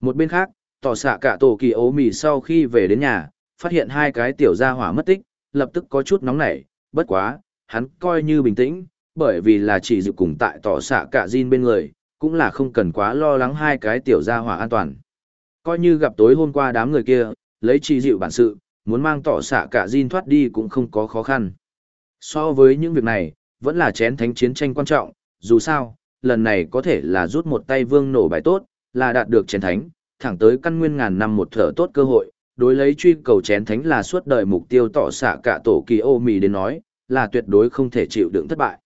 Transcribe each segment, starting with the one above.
Một bên khác, tỏ xạ cả tổ kỳ ố mì sau khi về đến nhà, phát hiện hai cái tiểu gia hỏa mất tích, lập tức có chút nóng nảy, bất quá, hắn coi như bình tĩnh, bởi vì là chỉ dự cùng tại tỏ xạ cả Jin bên người, cũng là không cần quá lo lắng hai cái tiểu gia hỏa an toàn. Coi như gặp tối hôm qua đám người kia, lấy chỉ dịu bản sự, muốn mang tỏ xạ cả Jin thoát đi cũng không có khó khăn. So với những việc này, vẫn là chén thánh chiến tranh quan trọng, dù sao, lần này có thể là rút một tay vương nổ bài tốt, là đạt được chén thánh, thẳng tới căn nguyên ngàn năm một thở tốt cơ hội, đối lấy truy cầu chén thánh là suốt đời mục tiêu tỏ xạ cả tổ kỳ ô mì đến nói, là tuyệt đối không thể chịu đựng thất bại.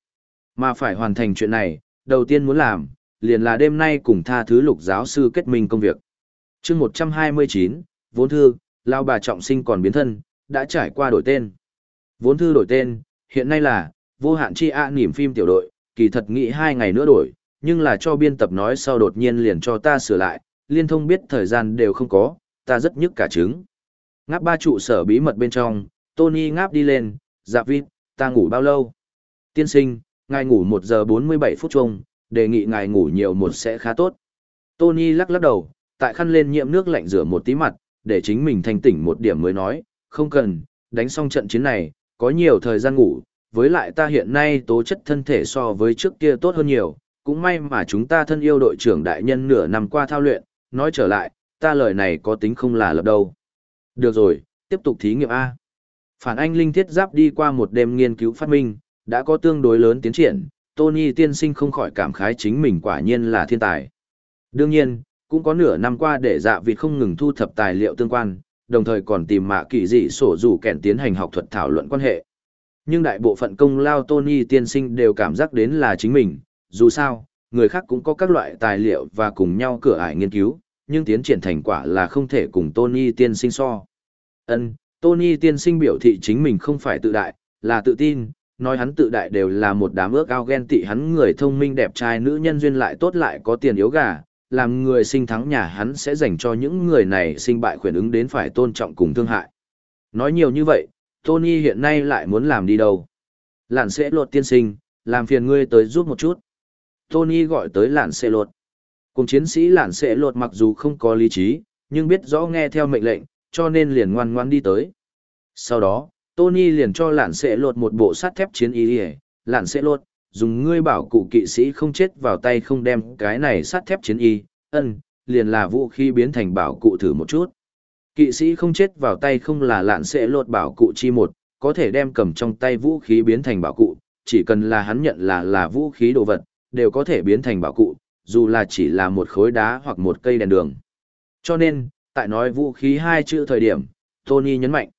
Mà phải hoàn thành chuyện này, đầu tiên muốn làm, liền là đêm nay cùng tha thứ lục giáo sư kết minh công việc. chương 129, vốn thư, lao bà trọng sinh còn biến thân, đã trải qua đổi tên. Vốn thư đổi tên, hiện nay là, vô hạn chi ạ niềm phim tiểu đội, kỳ thật nghĩ hai ngày nữa đổi, nhưng là cho biên tập nói sau đột nhiên liền cho ta sửa lại, liên thông biết thời gian đều không có, ta rất nhức cả trứng. Ngáp ba trụ sở bí mật bên trong, Tony ngáp đi lên, dạ vít, ta ngủ bao lâu? Tiên sinh, ngài ngủ 1 giờ 47 phút chung, đề nghị ngài ngủ nhiều một sẽ khá tốt. Tony lắc lắc đầu, tại khăn lên nhiễm nước lạnh rửa một tí mặt, để chính mình thanh tỉnh một điểm mới nói, không cần, đánh xong trận chiến này, có nhiều thời gian ngủ, với lại ta hiện nay tố chất thân thể so với trước kia tốt hơn nhiều, cũng may mà chúng ta thân yêu đội trưởng đại nhân nửa năm qua thao luyện, nói trở lại, ta lời này có tính không là lập đâu. Được rồi, tiếp tục thí nghiệm A. Phản anh linh thiết giáp đi qua một đêm nghiên cứu phát minh, đã có tương đối lớn tiến triển, Tony tiên sinh không khỏi cảm khái chính mình quả nhiên là thiên tài. Đương nhiên, cũng có nửa năm qua để dạ vịt không ngừng thu thập tài liệu tương quan, đồng thời còn tìm mạ kỳ dị sổ rủ kèn tiến hành học thuật thảo luận quan hệ. Nhưng đại bộ phận công lao Tony tiên sinh đều cảm giác đến là chính mình, dù sao, người khác cũng có các loại tài liệu và cùng nhau cửa ải nghiên cứu, nhưng tiến triển thành quả là không thể cùng Tony tiên sinh so. Ân, Tony tiên sinh biểu thị chính mình không phải tự đại, là tự tin, nói hắn tự đại đều là một đám ước ao ghen tị hắn người thông minh đẹp trai nữ nhân duyên lại tốt lại có tiền yếu gà, làm người sinh thắng nhà hắn sẽ dành cho những người này sinh bại khuyển ứng đến phải tôn trọng cùng thương hại. Nói nhiều như vậy, Tony hiện nay lại muốn làm đi đâu? Lạn sẽ lột tiên sinh, làm phiền ngươi tới giúp một chút. Tony gọi tới lạn xe lột. Cùng chiến sĩ lạn xe lột mặc dù không có lý trí, nhưng biết rõ nghe theo mệnh lệnh, cho nên liền ngoan ngoan đi tới. Sau đó, Tony liền cho lạn xe lột một bộ sắt thép chiến y đi lạn xe lột, dùng ngươi bảo cụ kỵ sĩ không chết vào tay không đem cái này sắt thép chiến y, ân, liền là vũ khí biến thành bảo cụ thử một chút. Kỵ sĩ không chết vào tay không là lạn sẽ lột bảo cụ chi một, có thể đem cầm trong tay vũ khí biến thành bảo cụ, chỉ cần là hắn nhận là là vũ khí đồ vật, đều có thể biến thành bảo cụ, dù là chỉ là một khối đá hoặc một cây đèn đường. Cho nên, tại nói vũ khí hai chữ thời điểm, Tony nhấn mạnh.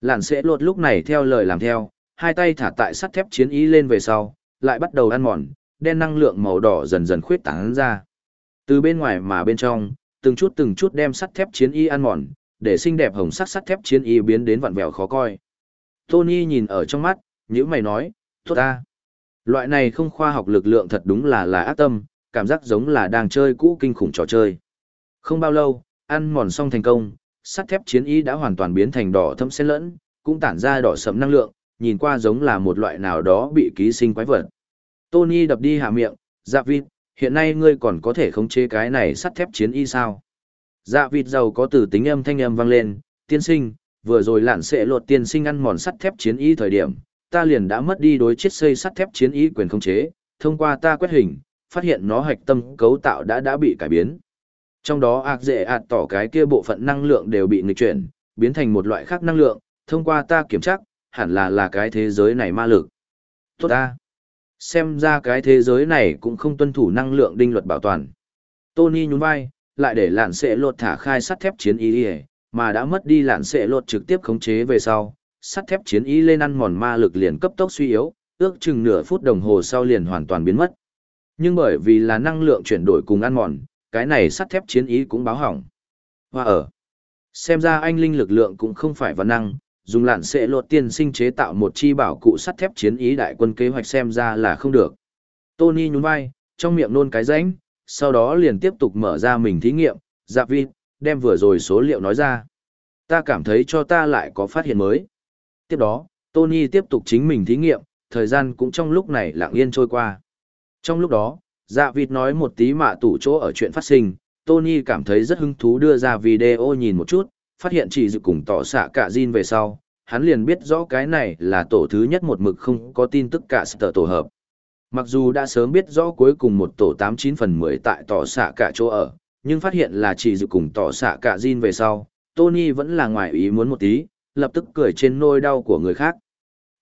Lạn sẽ lột lúc này theo lời làm theo, hai tay thả tại sắt thép chiến ý lên về sau, lại bắt đầu ăn mòn, đen năng lượng màu đỏ dần dần khuyết tán ra. Từ bên ngoài mà bên trong, từng chút từng chút đem sắt thép chiến y ăn mòn, để xinh đẹp hồng sắc sắt thép chiến y biến đến vặn vẹo khó coi. Tony nhìn ở trong mắt, nhữ mày nói, tốt ta. Loại này không khoa học lực lượng thật đúng là là ác tâm, cảm giác giống là đang chơi cũ kinh khủng trò chơi. Không bao lâu, ăn mòn xong thành công, sắt thép chiến y đã hoàn toàn biến thành đỏ thâm xen lẫn, cũng tản ra đỏ sẫm năng lượng, nhìn qua giống là một loại nào đó bị ký sinh quái vật. Tony đập đi hạ miệng, dạ vịt, hiện nay ngươi còn có thể khống chế cái này sắt thép chiến y sao? Dạ vịt giàu có từ tính âm thanh âm vang lên, tiên sinh, vừa rồi lạn sẽ lột tiên sinh ăn mòn sắt thép chiến y thời điểm, ta liền đã mất đi đối chiết xây sắt thép chiến ý quyền khống chế, thông qua ta quét hình, phát hiện nó hạch tâm cấu tạo đã đã bị cải biến. Trong đó ạc dễ ạt tỏ cái kia bộ phận năng lượng đều bị nghịch chuyển, biến thành một loại khác năng lượng, thông qua ta kiểm tra, hẳn là là cái thế giới này ma lực. Tốt ta. Xem ra cái thế giới này cũng không tuân thủ năng lượng đinh luật bảo toàn. Tony nhún vai, lại để lạn sẽ lột thả khai sắt thép chiến ý ý, mà đã mất đi lạn sẽ lột trực tiếp khống chế về sau. Sắt thép chiến ý lên ăn mòn ma lực liền cấp tốc suy yếu, ước chừng nửa phút đồng hồ sau liền hoàn toàn biến mất. Nhưng bởi vì là năng lượng chuyển đổi cùng ăn mòn, cái này sắt thép chiến ý cũng báo hỏng. Hoa ở, xem ra anh linh lực lượng cũng không phải văn năng, dùng lạn sẽ lột tiên sinh chế tạo một chi bảo cụ sắt thép chiến ý đại quân kế hoạch xem ra là không được. Tony nhún vai, trong miệng nôn cái rãnh, sau đó liền tiếp tục mở ra mình thí nghiệm, dạ vi, đem vừa rồi số liệu nói ra. Ta cảm thấy cho ta lại có phát hiện mới. Tiếp đó, Tony tiếp tục chính mình thí nghiệm, thời gian cũng trong lúc này lặng yên trôi qua. Trong lúc đó, dạ vịt nói một tí mạ tủ chỗ ở chuyện phát sinh, Tony cảm thấy rất hứng thú đưa ra video nhìn một chút, phát hiện chỉ dự cùng tỏ xạ cả Jin về sau, hắn liền biết rõ cái này là tổ thứ nhất một mực không có tin tức cả sở tổ hợp. Mặc dù đã sớm biết rõ cuối cùng một tổ 89 phần 10 tại tỏ xạ cả chỗ ở, nhưng phát hiện là chỉ dự cùng tỏ xạ cả Jin về sau, Tony vẫn là ngoài ý muốn một tí, lập tức cười trên nôi đau của người khác.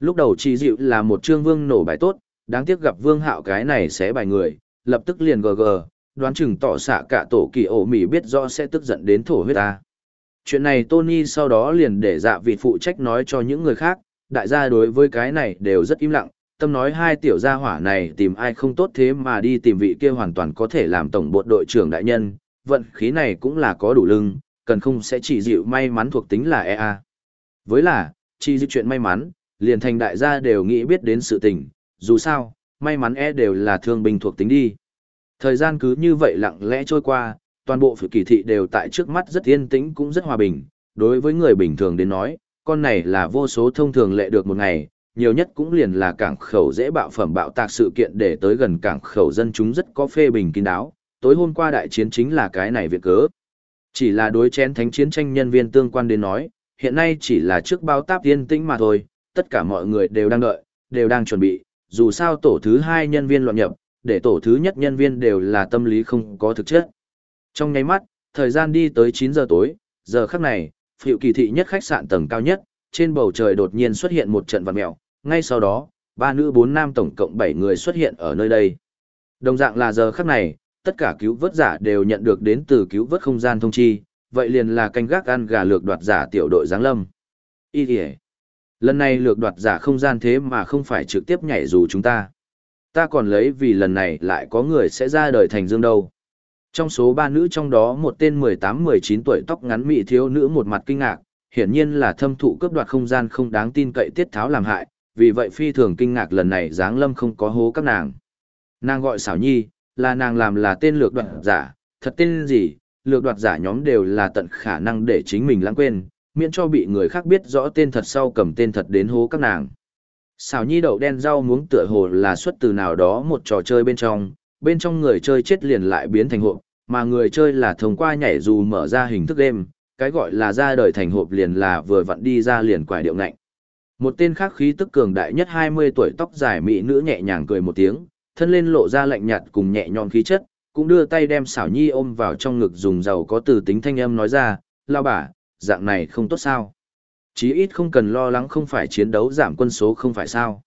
Lúc đầu chỉ dịu là một trương vương nổ bài tốt, đáng tiếc gặp vương hạo cái này sẽ bài người, lập tức liền gờ gờ, đoán chừng tỏ xạ cả tổ kỳ ổ mỉ biết rõ sẽ tức giận đến thổ huyết ta. Chuyện này Tony sau đó liền để dạ vị phụ trách nói cho những người khác, đại gia đối với cái này đều rất im lặng, tâm nói hai tiểu gia hỏa này tìm ai không tốt thế mà đi tìm vị kia hoàn toàn có thể làm tổng bộ đội trưởng đại nhân, vận khí này cũng là có đủ lưng, cần không sẽ chỉ dịu may mắn thuộc tính là EA. Với là, chỉ dịu chuyện may mắn, liền thành đại gia đều nghĩ biết đến sự tình, dù sao, may mắn e đều là thương binh thuộc tính đi. Thời gian cứ như vậy lặng lẽ trôi qua, toàn bộ phủ kỳ thị đều tại trước mắt rất yên tĩnh cũng rất hòa bình. Đối với người bình thường đến nói, con này là vô số thông thường lệ được một ngày, nhiều nhất cũng liền là cảng khẩu dễ bạo phẩm bạo tạc sự kiện để tới gần cảng khẩu dân chúng rất có phê bình kín đáo. Tối hôm qua đại chiến chính là cái này việc cớ. Chỉ là đối chén thánh chiến tranh nhân viên tương quan đến nói, hiện nay chỉ là trước báo táp yên tĩnh mà thôi, tất cả mọi người đều đang đợi, đều đang chuẩn bị, dù sao tổ thứ hai nhân viên loạn nhập, để tổ thứ nhất nhân viên đều là tâm lý không có thực chất. Trong nháy mắt, thời gian đi tới 9 giờ tối, giờ khắc này, phiệu kỳ thị nhất khách sạn tầng cao nhất, trên bầu trời đột nhiên xuất hiện một trận vật mèo, ngay sau đó, ba nữ bốn nam tổng cộng 7 người xuất hiện ở nơi đây. Đồng dạng là giờ khắc này, tất cả cứu vớt giả đều nhận được đến từ cứu vớt không gian thông chi, vậy liền là canh gác ăn gà lược đoạt giả tiểu đội giáng lâm. Ý kìa. Lần này lược đoạt giả không gian thế mà không phải trực tiếp nhảy dù chúng ta. Ta còn lấy vì lần này lại có người sẽ ra đời thành dương đâu. Trong số ba nữ trong đó một tên 18-19 tuổi tóc ngắn mị thiếu nữ một mặt kinh ngạc, hiển nhiên là thâm thụ cướp đoạt không gian không đáng tin cậy tiết tháo làm hại, vì vậy phi thường kinh ngạc lần này giáng lâm không có hố các nàng. Nàng gọi xảo nhi, là nàng làm là tên lược đoạt giả, thật tên gì, lược đoạt giả nhóm đều là tận khả năng để chính mình lãng quên, miễn cho bị người khác biết rõ tên thật sau cầm tên thật đến hố các nàng. Xào nhi đậu đen rau muống tựa hồ là xuất từ nào đó một trò chơi bên trong, bên trong người chơi chết liền lại biến thành hộp, mà người chơi là thông qua nhảy dù mở ra hình thức game, cái gọi là ra đời thành hộp liền là vừa vặn đi ra liền quải điệu ngạnh. Một tên khác khí tức cường đại nhất 20 tuổi tóc dài mỹ nữ nhẹ nhàng cười một tiếng, thân lên lộ ra lạnh nhạt cùng nhẹ nhõm khí chất, cũng đưa tay đem xảo nhi ôm vào trong ngực dùng dầu có từ tính thanh âm nói ra, lao bà, dạng này không tốt sao. Chí ít không cần lo lắng không phải chiến đấu giảm quân số không phải sao.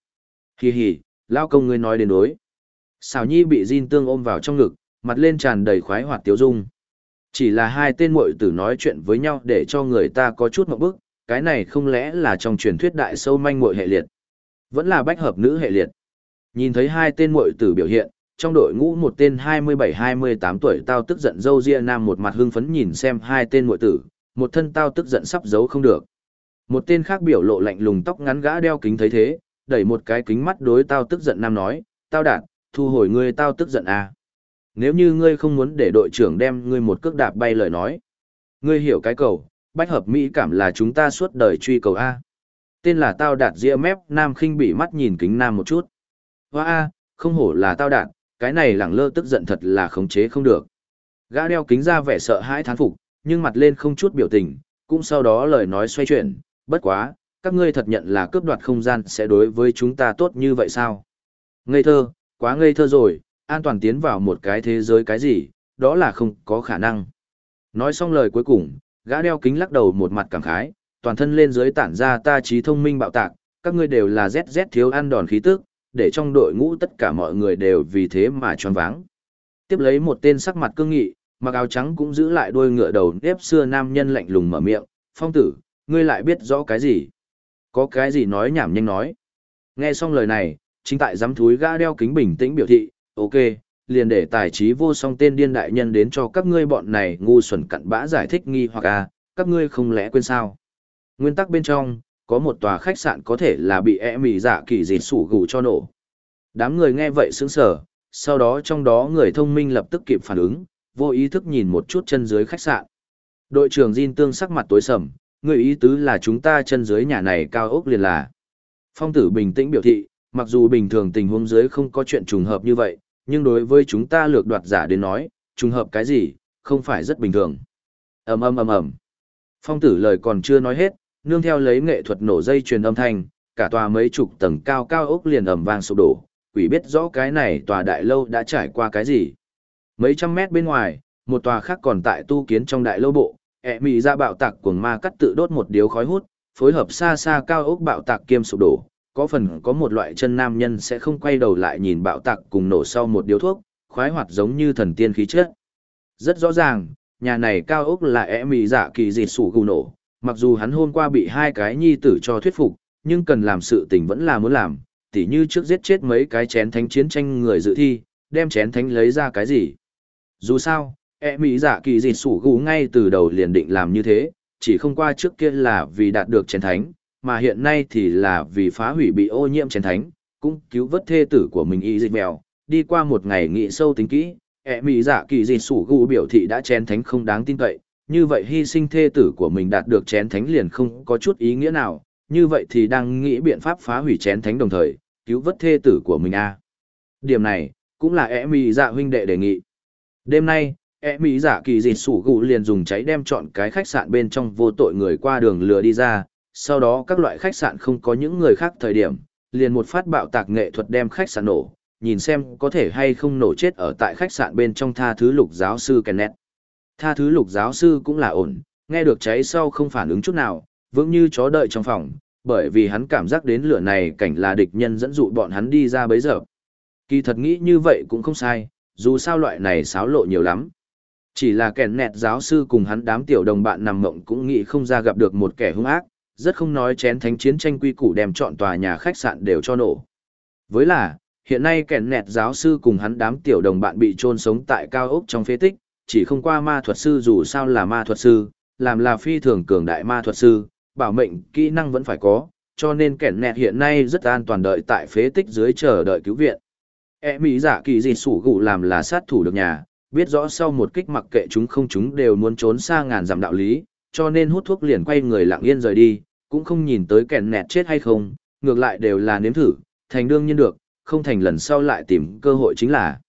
Hì hì, lao công ngươi nói đến đối. Xảo nhi bị Jin tương ôm vào trong ngực, mặt lên tràn đầy khoái hoạt tiếu dung. Chỉ là hai tên muội tử nói chuyện với nhau để cho người ta có chút một bức, cái này không lẽ là trong truyền thuyết đại sâu manh muội hệ liệt. Vẫn là bách hợp nữ hệ liệt. Nhìn thấy hai tên muội tử biểu hiện, trong đội ngũ một tên 27-28 tuổi tao tức giận dâu ria nam một mặt hưng phấn nhìn xem hai tên muội tử, một thân tao tức giận sắp giấu không được. Một tên khác biểu lộ lạnh lùng tóc ngắn gã đeo kính thấy thế, đẩy một cái kính mắt đối tao tức giận nam nói, tao đạt, thu hồi ngươi tao tức giận à. Nếu như ngươi không muốn để đội trưởng đem ngươi một cước đạp bay lời nói. Ngươi hiểu cái cầu, bách hợp mỹ cảm là chúng ta suốt đời truy cầu A. Tên là tao đạt ria mép nam khinh bị mắt nhìn kính nam một chút. Hoa A, không hổ là tao đạt, cái này lẳng lơ tức giận thật là khống chế không được. Gã đeo kính ra vẻ sợ hãi thán phục, nhưng mặt lên không chút biểu tình, cũng sau đó lời nói xoay chuyển, bất quá, các ngươi thật nhận là cướp đoạt không gian sẽ đối với chúng ta tốt như vậy sao? Ngây thơ, quá ngây thơ rồi, an toàn tiến vào một cái thế giới cái gì, đó là không có khả năng. Nói xong lời cuối cùng, gã đeo kính lắc đầu một mặt cảm khái, toàn thân lên dưới tản ra ta trí thông minh bạo tạc, các ngươi đều là ZZ thiếu ăn đòn khí tức, để trong đội ngũ tất cả mọi người đều vì thế mà choáng váng. Tiếp lấy một tên sắc mặt cương nghị, mặc áo trắng cũng giữ lại đôi ngựa đầu nếp xưa nam nhân lạnh lùng mở miệng, phong tử, ngươi lại biết rõ cái gì? Có cái gì nói nhảm nhanh nói. Nghe xong lời này, chính tại giám thúi gã đeo kính bình tĩnh biểu thị, ok, liền để tài trí vô song tên điên đại nhân đến cho các ngươi bọn này ngu xuẩn cặn bã giải thích nghi hoặc à, các ngươi không lẽ quên sao? Nguyên tắc bên trong, có một tòa khách sạn có thể là bị e mì giả dạ kỳ dịt sủ gù cho nổ. Đám người nghe vậy sững sờ, sau đó trong đó người thông minh lập tức kịp phản ứng, vô ý thức nhìn một chút chân dưới khách sạn. Đội trưởng Jin tương sắc mặt tối sầm, người ý tứ là chúng ta chân dưới nhà này cao ốc liền là. Phong tử bình tĩnh biểu thị, mặc dù bình thường tình huống dưới không có chuyện trùng hợp như vậy, nhưng đối với chúng ta lược đoạt giả đến nói, trùng hợp cái gì, không phải rất bình thường. ầm ầm ầm ầm. Phong tử lời còn chưa nói hết, nương theo lấy nghệ thuật nổ dây truyền âm thanh, cả tòa mấy chục tầng cao cao ốc liền ầm vang sụp đổ, quỷ biết rõ cái này tòa đại lâu đã trải qua cái gì. Mấy trăm mét bên ngoài, một tòa khác còn tại tu kiến trong đại lâu bộ, ẹ mị ra bạo tạc cuồng ma cắt tự đốt một điếu khói hút, phối hợp xa xa cao ốc bạo tạc kiêm sụp đổ, có phần có một loại chân nam nhân sẽ không quay đầu lại nhìn bạo tạc cùng nổ sau một điếu thuốc, khoái hoạt giống như thần tiên khí chất. Rất rõ ràng, nhà này cao ốc là ẹ mì dạ kỳ dịt sủ gù nổ, mặc dù hắn hôm qua bị hai cái nhi tử cho thuyết phục, nhưng cần làm sự tình vẫn là muốn làm, tỉ như trước giết chết mấy cái chén thánh chiến tranh người dự thi, đem chén thánh lấy ra cái gì. Dù sao, e mỹ giả kỳ dịt sủ gù ngay từ đầu liền định làm như thế, chỉ không qua trước kia là vì đạt được chén thánh, mà hiện nay thì là vì phá hủy bị ô nhiễm chén thánh, cũng cứu vớt thê tử của mình y dịch mèo, đi qua một ngày nghị sâu tính kỹ, e mỹ giả kỳ dị sủ gù biểu thị đã chén thánh không đáng tin cậy, như vậy hy sinh thê tử của mình đạt được chén thánh liền không có chút ý nghĩa nào, như vậy thì đang nghĩ biện pháp phá hủy chén thánh đồng thời, cứu vớt thê tử của mình a. À. Điểm này, cũng là e ẻ mỹ dạ huynh đệ đề nghị. Đêm nay, e ẻ mỹ dạ kỳ dị sủ gụ liền dùng cháy đem chọn cái khách sạn bên trong vô tội người qua đường lừa đi ra, sau đó các loại khách sạn không có những người khác thời điểm, liền một phát bạo tạc nghệ thuật đem khách sạn nổ, nhìn xem có thể hay không nổ chết ở tại khách sạn bên trong tha thứ lục giáo sư Kenneth. Tha thứ lục giáo sư cũng là ổn, nghe được cháy sau không phản ứng chút nào, vững như chó đợi trong phòng, bởi vì hắn cảm giác đến lửa này cảnh là địch nhân dẫn dụ bọn hắn đi ra bấy giờ. Kỳ thật nghĩ như vậy cũng không sai, dù sao loại này xáo lộ nhiều lắm. Chỉ là kẻn nẹt giáo sư cùng hắn đám tiểu đồng bạn nằm mộng cũng nghĩ không ra gặp được một kẻ hung ác, rất không nói chén thánh chiến tranh quy củ đem chọn tòa nhà khách sạn đều cho nổ. Với là, hiện nay kẻn nẹt giáo sư cùng hắn đám tiểu đồng bạn bị chôn sống tại cao ốc trong phế tích, chỉ không qua ma thuật sư dù sao là ma thuật sư, làm là phi thường cường đại ma thuật sư, bảo mệnh kỹ năng vẫn phải có, cho nên kẻn nẹt hiện nay rất an toàn đợi tại phế tích dưới chờ đợi cứu viện. E mỹ giả kỳ gì sủ gụ làm là sát thủ được nhà, biết rõ sau một kích mặc kệ chúng không chúng đều muốn trốn xa ngàn dặm đạo lý, cho nên hút thuốc liền quay người lặng yên rời đi, cũng không nhìn tới kẻn nẹt chết hay không, ngược lại đều là nếm thử, thành đương nhiên được, không thành lần sau lại tìm cơ hội chính là.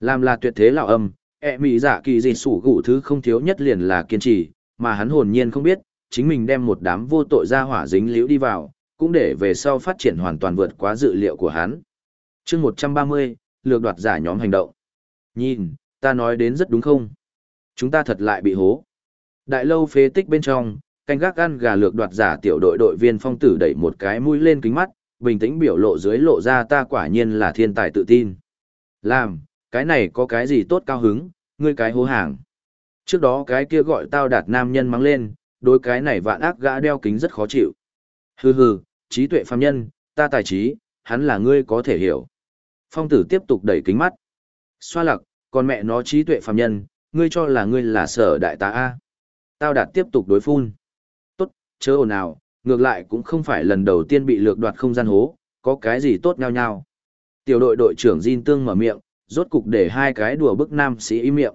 Làm là tuyệt thế lão âm, ẹ mị giả kỳ gì sủ gụ thứ không thiếu nhất liền là kiên trì, mà hắn hồn nhiên không biết, chính mình đem một đám vô tội ra hỏa dính liễu đi vào, cũng để về sau phát triển hoàn toàn vượt quá dự liệu của hắn. chương 130, lược đoạt giả nhóm hành động. Nhìn, ta nói đến rất đúng không? Chúng ta thật lại bị hố. Đại lâu phế tích bên trong, canh gác ăn gà lược đoạt giả tiểu đội đội viên phong tử đẩy một cái mũi lên kính mắt, bình tĩnh biểu lộ dưới lộ ra ta quả nhiên là thiên tài tự tin. Làm, cái này có cái gì tốt cao hứng, ngươi cái hố hàng. Trước đó cái kia gọi tao đạt nam nhân mắng lên, đối cái này vạn ác gã đeo kính rất khó chịu. Hừ hừ, trí tuệ phàm nhân, ta tài trí, hắn là ngươi có thể hiểu. Phong tử tiếp tục đẩy kính mắt. Xoa lặc, còn mẹ nó trí tuệ phàm nhân, ngươi cho là ngươi là sở đại tá A. Tao đạt tiếp tục đối phun tốt, chớ ồn ào, ngược lại cũng không phải lần đầu tiên bị lược đoạt không gian hố, có cái gì tốt nhau nhau. Tiểu đội đội trưởng Jin Tương mở miệng, rốt cục để hai cái đùa bức nam sĩ im miệng.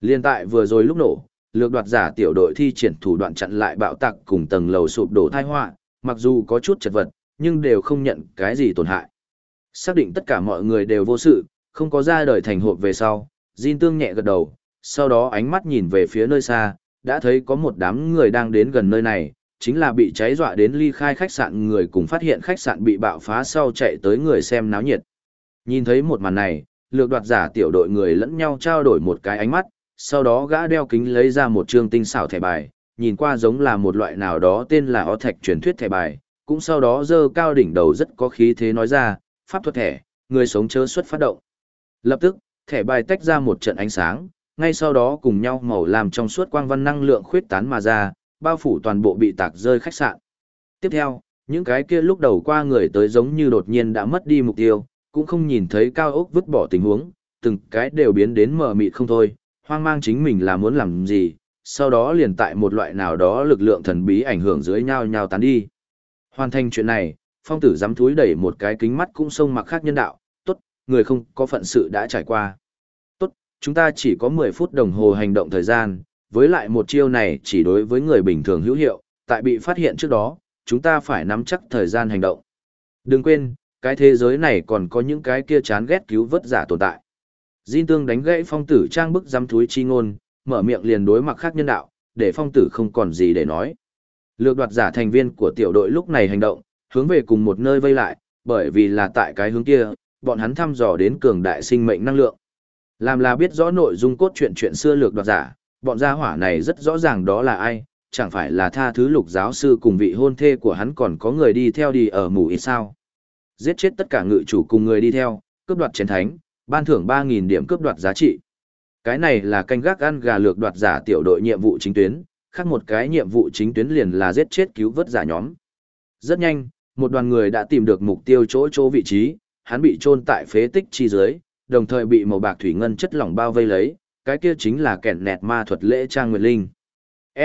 Liên tại vừa rồi lúc nổ, lược đoạt giả tiểu đội thi triển thủ đoạn chặn lại bạo tạc cùng tầng lầu sụp đổ thai họa, mặc dù có chút chật vật, nhưng đều không nhận cái gì tổn hại. Xác định tất cả mọi người đều vô sự, không có ra đời thành hộp về sau, Jin Tương nhẹ gật đầu, sau đó ánh mắt nhìn về phía nơi xa, đã thấy có một đám người đang đến gần nơi này, chính là bị cháy dọa đến ly khai khách sạn người cùng phát hiện khách sạn bị bạo phá sau chạy tới người xem náo nhiệt. Nhìn thấy một màn này, lược đoạt giả tiểu đội người lẫn nhau trao đổi một cái ánh mắt, sau đó gã đeo kính lấy ra một trương tinh xảo thẻ bài, nhìn qua giống là một loại nào đó tên là ó thạch truyền thuyết thẻ bài, cũng sau đó dơ cao đỉnh đầu rất có khí thế nói ra, pháp thuật thẻ, người sống chớ xuất phát động. Lập tức, thẻ bài tách ra một trận ánh sáng, ngay sau đó cùng nhau màu làm trong suốt quang văn năng lượng khuyết tán mà ra, bao phủ toàn bộ bị tạc rơi khách sạn. Tiếp theo, những cái kia lúc đầu qua người tới giống như đột nhiên đã mất đi mục tiêu, cũng không nhìn thấy cao ốc vứt bỏ tình huống, từng cái đều biến đến mờ mịt không thôi, hoang mang chính mình là muốn làm gì, sau đó liền tại một loại nào đó lực lượng thần bí ảnh hưởng dưới nhau nhau tán đi. Hoàn thành chuyện này, phong tử dám thúi đẩy một cái kính mắt cũng sông mặc khác nhân đạo, tốt, người không có phận sự đã trải qua. Tốt, chúng ta chỉ có 10 phút đồng hồ hành động thời gian, với lại một chiêu này chỉ đối với người bình thường hữu hiệu, tại bị phát hiện trước đó, chúng ta phải nắm chắc thời gian hành động. Đừng quên, cái thế giới này còn có những cái kia chán ghét cứu vớt giả tồn tại. Jin Tương đánh gãy phong tử trang bức giam thúi chi ngôn, mở miệng liền đối mặt khác nhân đạo, để phong tử không còn gì để nói. Lược đoạt giả thành viên của tiểu đội lúc này hành động, hướng về cùng một nơi vây lại, bởi vì là tại cái hướng kia, bọn hắn thăm dò đến cường đại sinh mệnh năng lượng. Làm là biết rõ nội dung cốt truyện chuyện xưa lược đoạt giả, bọn gia hỏa này rất rõ ràng đó là ai, chẳng phải là tha thứ lục giáo sư cùng vị hôn thê của hắn còn có người đi theo đi ở mù ít sao. Giết chết tất cả ngự chủ cùng người đi theo, cướp đoạt chiến thánh, ban thưởng 3.000 điểm cướp đoạt giá trị. Cái này là canh gác ăn gà lược đoạt giả tiểu đội nhiệm vụ chính tuyến, khác một cái nhiệm vụ chính tuyến liền là giết chết cứu vớt giả nhóm. Rất nhanh, một đoàn người đã tìm được mục tiêu chỗ chỗ vị trí, hắn bị chôn tại phế tích chi dưới, đồng thời bị màu bạc thủy ngân chất lỏng bao vây lấy, cái kia chính là kẻn nẹt ma thuật lễ trang nguyệt linh.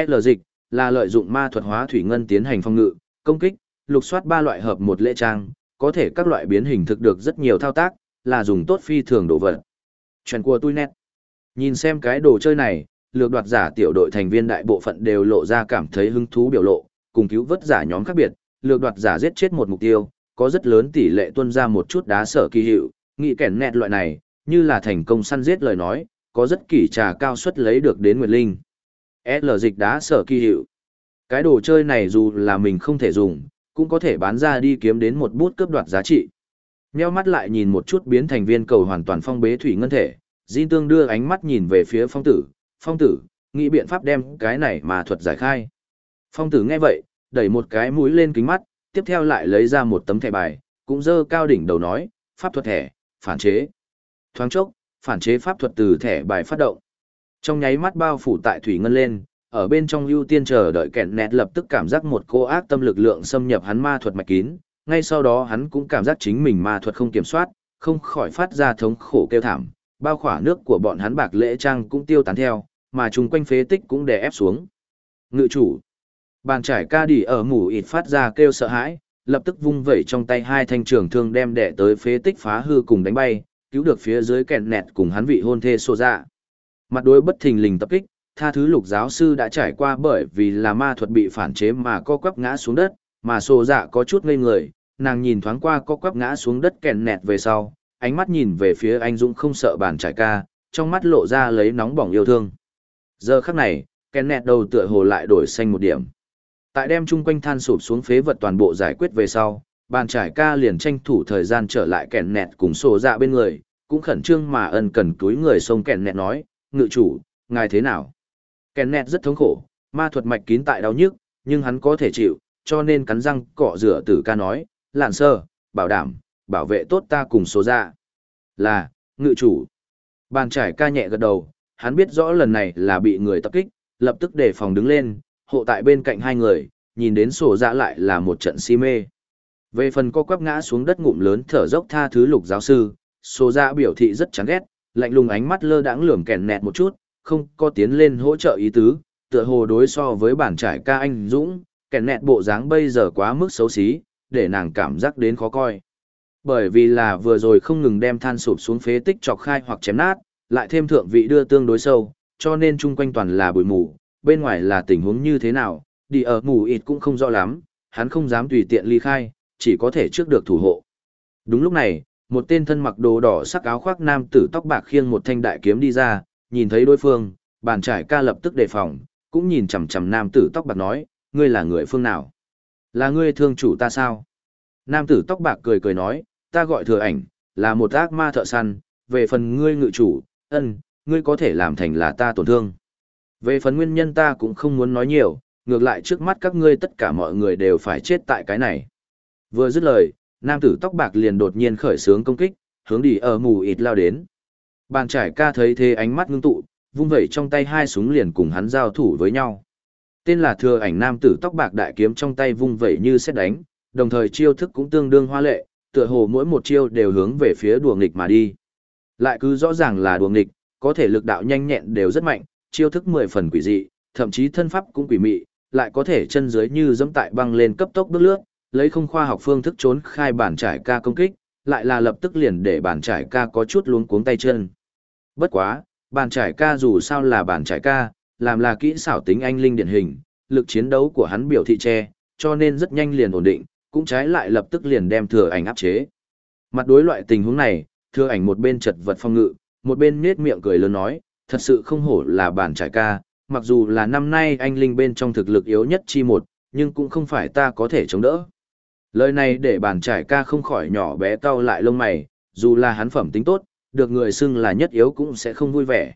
L dịch là lợi dụng ma thuật hóa thủy ngân tiến hành phong ngự, công kích, lục soát ba loại hợp một lễ trang, có thể các loại biến hình thực được rất nhiều thao tác, là dùng tốt phi thường đồ vật. Chuyện của tôi nét. Nhìn xem cái đồ chơi này, lược đoạt giả tiểu đội thành viên đại bộ phận đều lộ ra cảm thấy hứng thú biểu lộ, cùng cứu vớt giả nhóm khác biệt, lược đoạt giả giết chết một mục tiêu, có rất lớn tỷ lệ tuân ra một chút đá sở kỳ hiệu, nghị kẻn nẹt loại này, như là thành công săn giết lời nói, có rất kỳ trà cao suất lấy được đến Nguyệt Linh. L dịch đá sở kỳ hiệu. Cái đồ chơi này dù là mình không thể dùng, cũng có thể bán ra đi kiếm đến một bút cướp đoạt giá trị. Nheo mắt lại nhìn một chút biến thành viên cầu hoàn toàn phong bế thủy ngân thể, Jin Tương đưa ánh mắt nhìn về phía phong tử, phong tử, nghĩ biện pháp đem cái này mà thuật giải khai. Phong tử nghe vậy, đẩy một cái mũi lên kính mắt, tiếp theo lại lấy ra một tấm thẻ bài, cũng dơ cao đỉnh đầu nói, pháp thuật thẻ, phản chế. Thoáng chốc, phản chế pháp thuật từ thẻ bài phát động. Trong nháy mắt bao phủ tại thủy ngân lên, ở bên trong ưu tiên chờ đợi kẹn nẹt lập tức cảm giác một cô ác tâm lực lượng xâm nhập hắn ma thuật mạch kín, ngay sau đó hắn cũng cảm giác chính mình ma thuật không kiểm soát, không khỏi phát ra thống khổ kêu thảm, bao khỏa nước của bọn hắn bạc lễ trang cũng tiêu tán theo, mà chung quanh phế tích cũng đè ép xuống. Ngự chủ. Bàn trải ca đi ở mù ịt phát ra kêu sợ hãi, lập tức vung vẩy trong tay hai thanh trường thương đem đẻ tới phế tích phá hư cùng đánh bay, cứu được phía dưới kẹn nẹt cùng hắn vị hôn thê xô ra. Dạ. Mặt đối bất thình lình tập kích, tha thứ lục giáo sư đã trải qua bởi vì là ma thuật bị phản chế mà co quắp ngã xuống đất, mà xô dạ có chút ngây người, nàng nhìn thoáng qua co quắp ngã xuống đất kẹn nẹt về sau, ánh mắt nhìn về phía anh Dũng không sợ bàn trải ca, trong mắt lộ ra lấy nóng bỏng yêu thương. Giờ khắc này, kẹn nẹt đầu tựa hồ lại đổi xanh một điểm. Tại đem chung quanh than sụp xuống phế vật toàn bộ giải quyết về sau, bàn trải ca liền tranh thủ thời gian trở lại kẹn nẹt cùng sổ dạ bên người, cũng khẩn trương mà ân cần túi người xông kẹn nẹt nói, ngự chủ, ngài thế nào? Kẹn nẹt rất thống khổ, ma thuật mạch kín tại đau nhức, nhưng hắn có thể chịu, cho nên cắn răng cọ rửa tử ca nói, lạn sơ, bảo đảm, bảo vệ tốt ta cùng số ra Là, ngự chủ. Bàn trải ca nhẹ gật đầu, hắn biết rõ lần này là bị người tập kích, lập tức đề phòng đứng lên, hộ tại bên cạnh hai người, nhìn đến sổ dạ lại là một trận si mê. Về phần co quắp ngã xuống đất ngụm lớn thở dốc tha thứ lục giáo sư, sổ dạ biểu thị rất chán ghét, lạnh lùng ánh mắt lơ đãng lườm kèn nẹt một chút, không có tiến lên hỗ trợ ý tứ, tựa hồ đối so với bản trải ca anh Dũng, kẻ nẹt bộ dáng bây giờ quá mức xấu xí, để nàng cảm giác đến khó coi. Bởi vì là vừa rồi không ngừng đem than sụp xuống phế tích chọc khai hoặc chém nát, lại thêm thượng vị đưa tương đối sâu, cho nên chung quanh toàn là bụi mù, bên ngoài là tình huống như thế nào, đi ở mù ịt cũng không rõ lắm, hắn không dám tùy tiện ly khai, chỉ có thể trước được thủ hộ. Đúng lúc này, một tên thân mặc đồ đỏ sắc áo khoác nam tử tóc bạc khiêng một thanh đại kiếm đi ra, nhìn thấy đối phương, bàn trải ca lập tức đề phòng, cũng nhìn chằm chằm nam tử tóc bạc nói, ngươi là người phương nào? Là ngươi thương chủ ta sao? Nam tử tóc bạc cười cười nói, ta gọi thừa ảnh, là một ác ma thợ săn, về phần ngươi ngự chủ, ân, ngươi có thể làm thành là ta tổn thương. Về phần nguyên nhân ta cũng không muốn nói nhiều, ngược lại trước mắt các ngươi tất cả mọi người đều phải chết tại cái này. Vừa dứt lời, nam tử tóc bạc liền đột nhiên khởi sướng công kích, hướng đi ở mù ịt lao đến. Bàn trải ca thấy thế ánh mắt ngưng tụ, vung vẩy trong tay hai súng liền cùng hắn giao thủ với nhau. Tên là thừa ảnh nam tử tóc bạc đại kiếm trong tay vung vẩy như xét đánh, đồng thời chiêu thức cũng tương đương hoa lệ, tựa hồ mỗi một chiêu đều hướng về phía đùa nghịch mà đi. Lại cứ rõ ràng là đùa nghịch, có thể lực đạo nhanh nhẹn đều rất mạnh, chiêu thức mười phần quỷ dị, thậm chí thân pháp cũng quỷ mị, lại có thể chân dưới như dẫm tại băng lên cấp tốc bước lướt, lấy không khoa học phương thức trốn khai bản trải ca công kích, lại là lập tức liền để bản trải ca có chút luống cuống tay chân. Bất quá, bản trải ca dù sao là bản trải ca, làm là kỹ xảo tính anh linh điển hình, lực chiến đấu của hắn biểu thị che, cho nên rất nhanh liền ổn định, cũng trái lại lập tức liền đem thừa ảnh áp chế. Mặt đối loại tình huống này, thừa ảnh một bên chật vật phong ngự, một bên nết miệng cười lớn nói, Thật sự không hổ là bản trải ca, mặc dù là năm nay anh linh bên trong thực lực yếu nhất chi một, nhưng cũng không phải ta có thể chống đỡ. Lời này để bản trải ca không khỏi nhỏ bé cau lại lông mày, dù là hắn phẩm tính tốt, được người xưng là nhất yếu cũng sẽ không vui vẻ.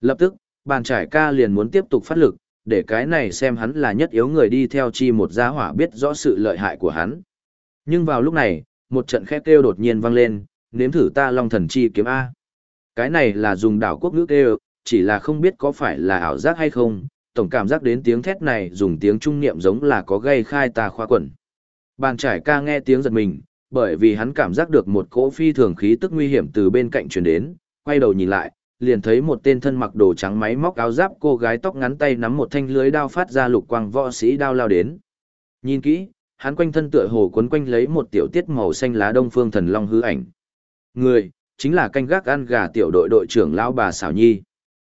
Lập tức, bàn trải ca liền muốn tiếp tục phát lực, để cái này xem hắn là nhất yếu người đi theo chi một gia hỏa biết rõ sự lợi hại của hắn. Nhưng vào lúc này, một trận khét kêu đột nhiên vang lên, nếm thử ta long thần chi kiếm A. Cái này là dùng đảo quốc ngữ kêu, chỉ là không biết có phải là ảo giác hay không, tổng cảm giác đến tiếng thét này dùng tiếng trung niệm giống là có gây khai ta khoa quẩn. Bàn trải ca nghe tiếng giật mình, bởi vì hắn cảm giác được một cỗ phi thường khí tức nguy hiểm từ bên cạnh truyền đến, quay đầu nhìn lại, liền thấy một tên thân mặc đồ trắng máy móc áo giáp cô gái tóc ngắn tay nắm một thanh lưới đao phát ra lục quang võ sĩ đao lao đến. Nhìn kỹ, hắn quanh thân tựa hồ quấn quanh lấy một tiểu tiết màu xanh lá đông phương thần long hư ảnh. Người, chính là canh gác ăn gà tiểu đội đội trưởng lão bà xảo nhi.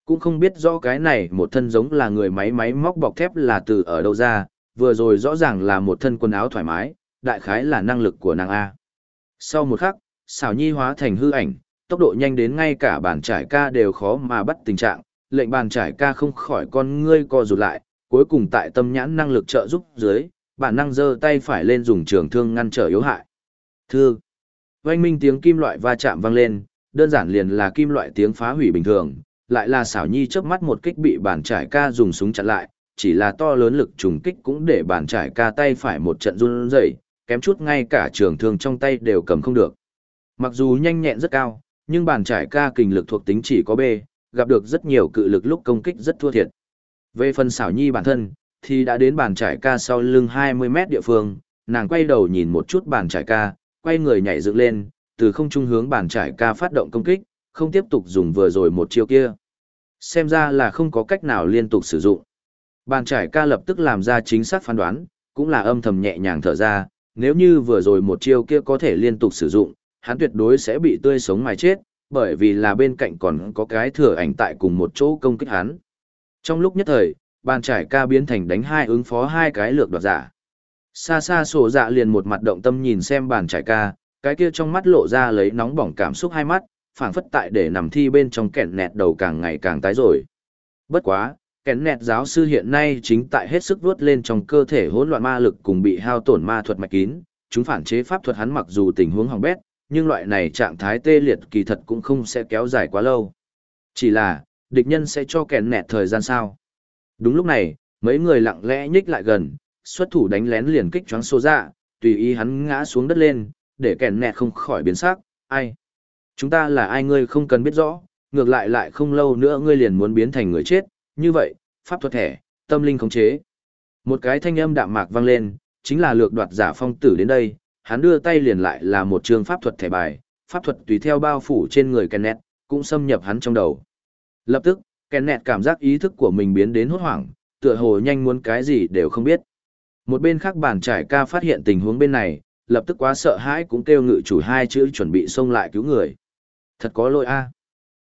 Cũng không biết rõ cái này một thân giống là người máy máy móc bọc thép là từ ở đâu ra, vừa rồi rõ ràng là một thân quần áo thoải mái, đại khái là năng lực của nàng A. Sau một khắc, xảo nhi hóa thành hư ảnh, tốc độ nhanh đến ngay cả bàn trải ca đều khó mà bắt tình trạng, lệnh bàn trải ca không khỏi con ngươi co rụt lại, cuối cùng tại tâm nhãn năng lực trợ giúp dưới, bản năng giơ tay phải lên dùng trường thương ngăn trở yếu hại. Thương. vang minh tiếng kim loại va chạm vang lên, đơn giản liền là kim loại tiếng phá hủy bình thường, lại là xảo nhi chớp mắt một kích bị bản trải ca dùng súng chặn lại, chỉ là to lớn lực trùng kích cũng để bàn trải ca tay phải một trận run rẩy, kém chút ngay cả trường thương trong tay đều cầm không được. Mặc dù nhanh nhẹn rất cao, nhưng bàn trải ca kình lực thuộc tính chỉ có B, gặp được rất nhiều cự lực lúc công kích rất thua thiệt. Về phần xảo nhi bản thân, thì đã đến bàn trải ca sau lưng 20 mét địa phương, nàng quay đầu nhìn một chút bàn trải ca, quay người nhảy dựng lên, từ không trung hướng bàn trải ca phát động công kích, không tiếp tục dùng vừa rồi một chiêu kia. Xem ra là không có cách nào liên tục sử dụng. Bàn trải ca lập tức làm ra chính xác phán đoán, cũng là âm thầm nhẹ nhàng thở ra, nếu như vừa rồi một chiêu kia có thể liên tục sử dụng, hắn tuyệt đối sẽ bị tươi sống mà chết, bởi vì là bên cạnh còn có cái thừa ảnh tại cùng một chỗ công kích hắn. Trong lúc nhất thời, bàn trải ca biến thành đánh hai ứng phó hai cái lược đoạt giả. Xa xa sổ dạ liền một mặt động tâm nhìn xem bàn trải ca, cái kia trong mắt lộ ra lấy nóng bỏng cảm xúc hai mắt, phảng phất tại để nằm thi bên trong kẹn nẹt đầu càng ngày càng tái rồi. Bất quá, kén nẹt giáo sư hiện nay chính tại hết sức vuốt lên trong cơ thể hỗn loạn ma lực cùng bị hao tổn ma thuật mạch kín, chúng phản chế pháp thuật hắn mặc dù tình huống hỏng bét, nhưng loại này trạng thái tê liệt kỳ thật cũng không sẽ kéo dài quá lâu. Chỉ là, địch nhân sẽ cho kèn nẹt thời gian sao. Đúng lúc này, mấy người lặng lẽ nhích lại gần, xuất thủ đánh lén liền kích choáng xô ra, dạ, tùy ý hắn ngã xuống đất lên, để kèn nẹt không khỏi biến sắc, ai. Chúng ta là ai ngươi không cần biết rõ, ngược lại lại không lâu nữa ngươi liền muốn biến thành người chết, như vậy, pháp thuật thẻ, tâm linh khống chế. Một cái thanh âm đạm mạc vang lên, chính là lược đoạt giả phong tử đến đây, hắn đưa tay liền lại là một trường pháp thuật thẻ bài, pháp thuật tùy theo bao phủ trên người Kenneth, cũng xâm nhập hắn trong đầu. Lập tức, Kenneth cảm giác ý thức của mình biến đến hốt hoảng, tựa hồ nhanh muốn cái gì đều không biết. Một bên khác bàn trải ca phát hiện tình huống bên này, lập tức quá sợ hãi cũng kêu ngự chủ hai chữ chuẩn bị xông lại cứu người. Thật có lỗi a.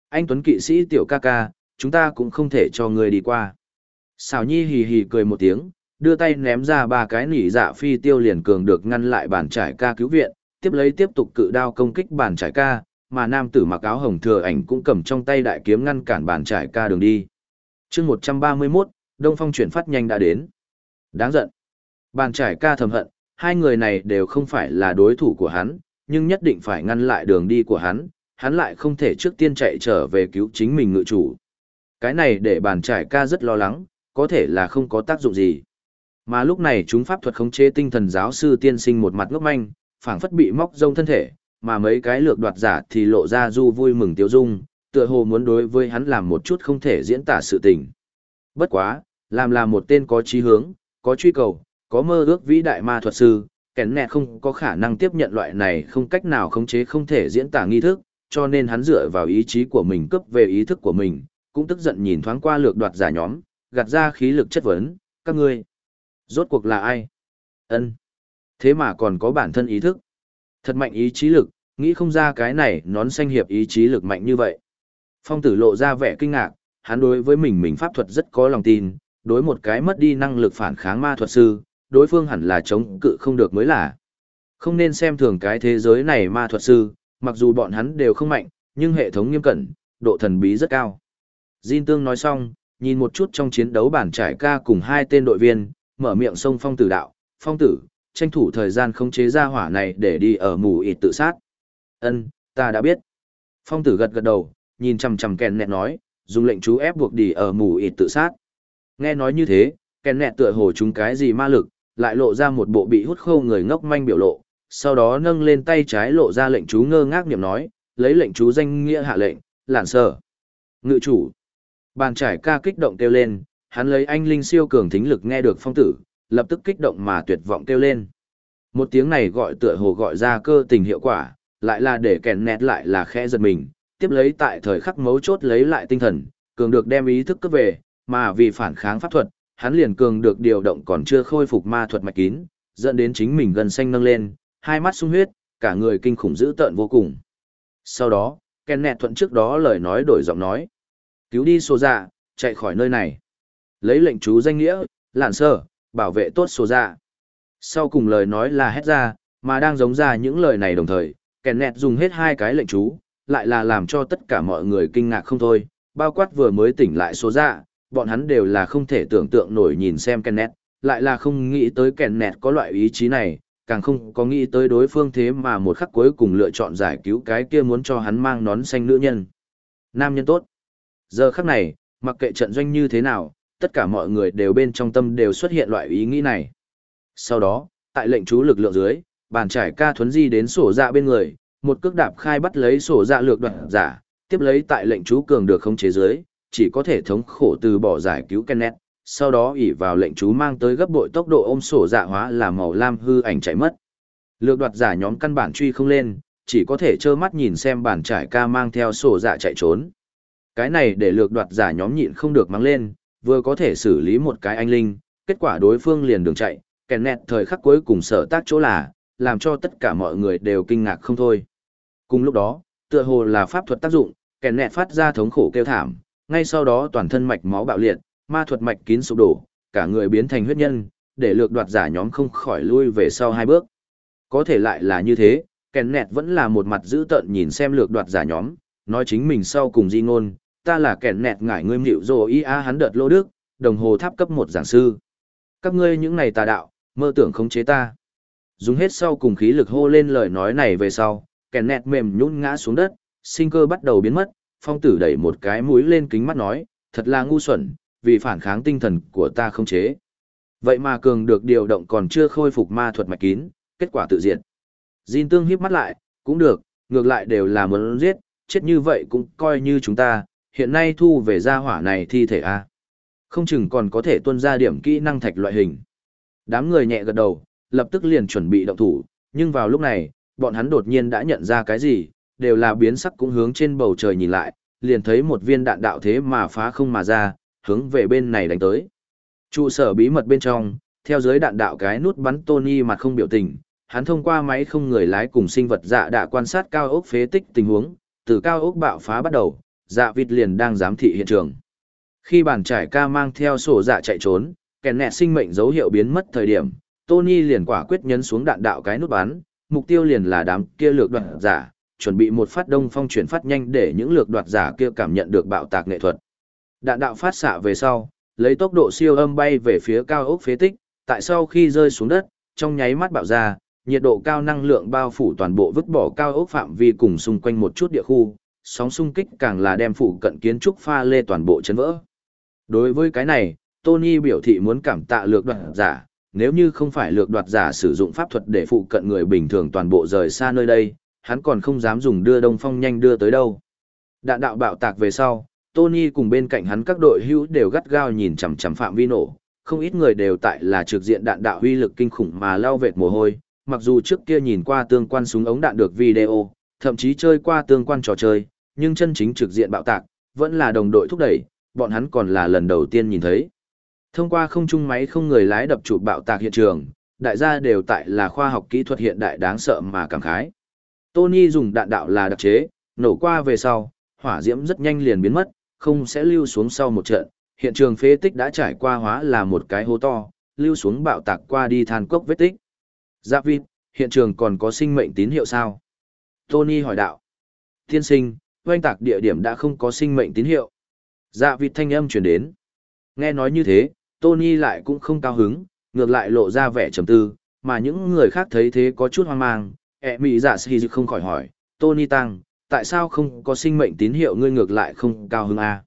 Anh Tuấn kỵ sĩ tiểu ca ca, chúng ta cũng không thể cho người đi qua. Xảo nhi hì hì cười một tiếng, đưa tay ném ra ba cái nỉ dạ phi tiêu liền cường được ngăn lại bàn trải ca cứu viện, tiếp lấy tiếp tục cự đao công kích bàn trải ca, mà nam tử mặc áo hồng thừa ảnh cũng cầm trong tay đại kiếm ngăn cản bàn trải ca đường đi. chương 131, Đông Phong chuyển phát nhanh đã đến. Đáng giận. Bàn trải ca thầm hận, hai người này đều không phải là đối thủ của hắn, nhưng nhất định phải ngăn lại đường đi của hắn, hắn lại không thể trước tiên chạy trở về cứu chính mình ngự chủ. Cái này để bàn trải ca rất lo lắng, có thể là không có tác dụng gì. Mà lúc này chúng pháp thuật khống chế tinh thần giáo sư tiên sinh một mặt ngốc manh, phảng phất bị móc rông thân thể, mà mấy cái lược đoạt giả thì lộ ra du vui mừng tiêu dung, tựa hồ muốn đối với hắn làm một chút không thể diễn tả sự tình. Bất quá, làm là một tên có chí hướng, có truy cầu, có mơ ước vĩ đại ma thuật sư, kén nẹ không có khả năng tiếp nhận loại này không cách nào khống chế không thể diễn tả nghi thức, cho nên hắn dựa vào ý chí của mình cấp về ý thức của mình, cũng tức giận nhìn thoáng qua lược đoạt giả nhóm, gạt ra khí lực chất vấn, các ngươi, rốt cuộc là ai? Ân, Thế mà còn có bản thân ý thức. Thật mạnh ý chí lực, nghĩ không ra cái này nón xanh hiệp ý chí lực mạnh như vậy. Phong tử lộ ra vẻ kinh ngạc, hắn đối với mình mình pháp thuật rất có lòng tin, đối một cái mất đi năng lực phản kháng ma thuật sư, đối phương hẳn là chống cự không được mới là. Không nên xem thường cái thế giới này ma thuật sư, mặc dù bọn hắn đều không mạnh, nhưng hệ thống nghiêm cẩn, độ thần bí rất cao. Jin Tương nói xong, nhìn một chút trong chiến đấu bản trải ca cùng hai tên đội viên, mở miệng sông phong tử đạo, phong tử, tranh thủ thời gian khống chế ra hỏa này để đi ở mù ịt tự sát. Ân, ta đã biết. Phong tử gật gật đầu, nhìn chằm chằm kèn nẹt nói, dùng lệnh chú ép buộc đi ở mù ịt tự sát. Nghe nói như thế, kèn nẹt tựa hồ chúng cái gì ma lực, lại lộ ra một bộ bị hút khô người ngốc manh biểu lộ, sau đó nâng lên tay trái lộ ra lệnh chú ngơ ngác niệm nói, lấy lệnh chú danh nghĩa hạ lệnh, lản sở. Ngự chủ. Bàn trải ca kích động kêu lên, hắn lấy anh linh siêu cường thính lực nghe được phong tử, lập tức kích động mà tuyệt vọng kêu lên. Một tiếng này gọi tựa hồ gọi ra cơ tình hiệu quả, lại là để kèn nẹt lại là khẽ giật mình, tiếp lấy tại thời khắc mấu chốt lấy lại tinh thần, cường được đem ý thức cấp về, mà vì phản kháng pháp thuật, hắn liền cường được điều động còn chưa khôi phục ma thuật mạch kín, dẫn đến chính mình gần xanh nâng lên, hai mắt sung huyết, cả người kinh khủng dữ tợn vô cùng. Sau đó, Kenneth thuận trước đó lời nói đổi giọng nói. Cứu đi sổ dạ, chạy khỏi nơi này. Lấy lệnh chú danh nghĩa, lạn sơ, bảo vệ tốt sổ dạ. Sau cùng lời nói là hét ra, mà đang giống ra những lời này đồng thời, Kenneth dùng hết hai cái lệnh chú, lại là làm cho tất cả mọi người kinh ngạc không thôi, bao quát vừa mới tỉnh lại số dạ, bọn hắn đều là không thể tưởng tượng nổi nhìn xem Kenneth, lại là không nghĩ tới Kenneth có loại ý chí này, càng không có nghĩ tới đối phương thế mà một khắc cuối cùng lựa chọn giải cứu cái kia muốn cho hắn mang nón xanh nữ nhân. Nam nhân tốt. Giờ khắc này, mặc kệ trận doanh như thế nào, tất cả mọi người đều bên trong tâm đều xuất hiện loại ý nghĩ này. Sau đó, tại lệnh chú lực lượng dưới, bàn trải ca thuấn di đến sổ dạ bên người, một cước đạp khai bắt lấy sổ dạ lược đoạn giả, tiếp lấy tại lệnh chú cường được không chế dưới, chỉ có thể thống khổ từ bỏ giải cứu Kenneth, sau đó ỉ vào lệnh chú mang tới gấp bội tốc độ ôm sổ dạ hóa là màu lam hư ảnh chạy mất. Lược đoạt giả nhóm căn bản truy không lên, chỉ có thể trơ mắt nhìn xem bản trải ca mang theo sổ dạ chạy trốn. Cái này để lược đoạt giả nhóm nhịn không được mang lên, vừa có thể xử lý một cái anh linh, kết quả đối phương liền đường chạy, kèn nẹt thời khắc cuối cùng sở tác chỗ là, làm cho tất cả mọi người đều kinh ngạc không thôi. Cùng lúc đó, tựa hồ là pháp thuật tác dụng, kèn nẹt phát ra thống khổ kêu thảm, ngay sau đó toàn thân mạch máu bạo liệt, ma thuật mạch kín sụp đổ, cả người biến thành huyết nhân, để lược đoạt giả nhóm không khỏi lui về sau hai bước. Có thể lại là như thế, kèn nẹt vẫn là một mặt dữ tợn nhìn xem lược đoạt giả nhóm, nói chính mình sau cùng di ngôn, ta là kẻn nẹt ngải ngươi mịu rồ ý á hắn đợt lô đức, đồng hồ tháp cấp một giảng sư. Các ngươi những này tà đạo, mơ tưởng khống chế ta. Dùng hết sau cùng khí lực hô lên lời nói này về sau, kẻn nẹt mềm nhũn ngã xuống đất, sinh cơ bắt đầu biến mất, phong tử đẩy một cái mũi lên kính mắt nói, thật là ngu xuẩn, vì phản kháng tinh thần của ta không chế. Vậy mà cường được điều động còn chưa khôi phục ma thuật mạch kín, kết quả tự diệt. Jin tương hiếp mắt lại, cũng được, ngược lại đều là muốn giết, chết như vậy cũng coi như chúng ta, hiện nay thu về gia hỏa này thi thể A. Không chừng còn có thể tuân ra điểm kỹ năng thạch loại hình. Đám người nhẹ gật đầu, lập tức liền chuẩn bị động thủ, nhưng vào lúc này, bọn hắn đột nhiên đã nhận ra cái gì, đều là biến sắc cũng hướng trên bầu trời nhìn lại, liền thấy một viên đạn đạo thế mà phá không mà ra, hướng về bên này đánh tới. Trụ sở bí mật bên trong, theo dưới đạn đạo cái nút bắn Tony mặt không biểu tình, hắn thông qua máy không người lái cùng sinh vật dạ đã quan sát cao ốc phế tích tình huống, từ cao ốc bạo phá bắt đầu, dạ vịt liền đang giám thị hiện trường. Khi bàn trải ca mang theo sổ dạ chạy trốn, kèn nẹ sinh mệnh dấu hiệu biến mất thời điểm, Tony liền quả quyết nhấn xuống đạn đạo cái nút bắn, mục tiêu liền là đám kia lược đoạt giả, chuẩn bị một phát đông phong chuyển phát nhanh để những lược đoạt giả kia cảm nhận được bạo tạc nghệ thuật. Đạn đạo phát xạ về sau, lấy tốc độ siêu âm bay về phía cao ốc phế tích, tại sau khi rơi xuống đất, trong nháy mắt bạo ra, nhiệt độ cao năng lượng bao phủ toàn bộ vứt bỏ cao ốc phạm vi cùng xung quanh một chút địa khu, sóng xung kích càng là đem phụ cận kiến trúc pha lê toàn bộ chấn vỡ. Đối với cái này, Tony biểu thị muốn cảm tạ lược đoạt giả, nếu như không phải lược đoạt giả sử dụng pháp thuật để phụ cận người bình thường toàn bộ rời xa nơi đây, hắn còn không dám dùng đưa đông phong nhanh đưa tới đâu. Đạn đạo bạo tạc về sau, Tony cùng bên cạnh hắn các đội hữu đều gắt gao nhìn chằm chằm phạm vi nổ, không ít người đều tại là trực diện đạn đạo uy lực kinh khủng mà lao vệt mồ hôi, mặc dù trước kia nhìn qua tương quan súng ống đạn được video, thậm chí chơi qua tương quan trò chơi, nhưng chân chính trực diện bạo tạc, vẫn là đồng đội thúc đẩy, bọn hắn còn là lần đầu tiên nhìn thấy. Thông qua không trung máy không người lái đập chụp bạo tạc hiện trường, đại gia đều tại là khoa học kỹ thuật hiện đại đáng sợ mà cảm khái. Tony dùng đạn đạo là đặc chế, nổ qua về sau, hỏa diễm rất nhanh liền biến mất, không sẽ lưu xuống sau một trận, hiện trường phế tích đã trải qua hóa là một cái hố to, lưu xuống bạo tạc qua đi than cốc vết tích. Giáp vịt, hiện trường còn có sinh mệnh tín hiệu sao? Tony hỏi đạo. Thiên sinh, oanh tạc địa điểm đã không có sinh mệnh tín hiệu. Dạ vịt thanh âm truyền đến. Nghe nói như thế, Tony lại cũng không cao hứng, ngược lại lộ ra vẻ trầm tư, mà những người khác thấy thế có chút hoang mang. E mỹ dạ sĩ không khỏi hỏi, Tony Tăng, tại sao không có sinh mệnh tín hiệu ngươi ngược lại không cao hứng à?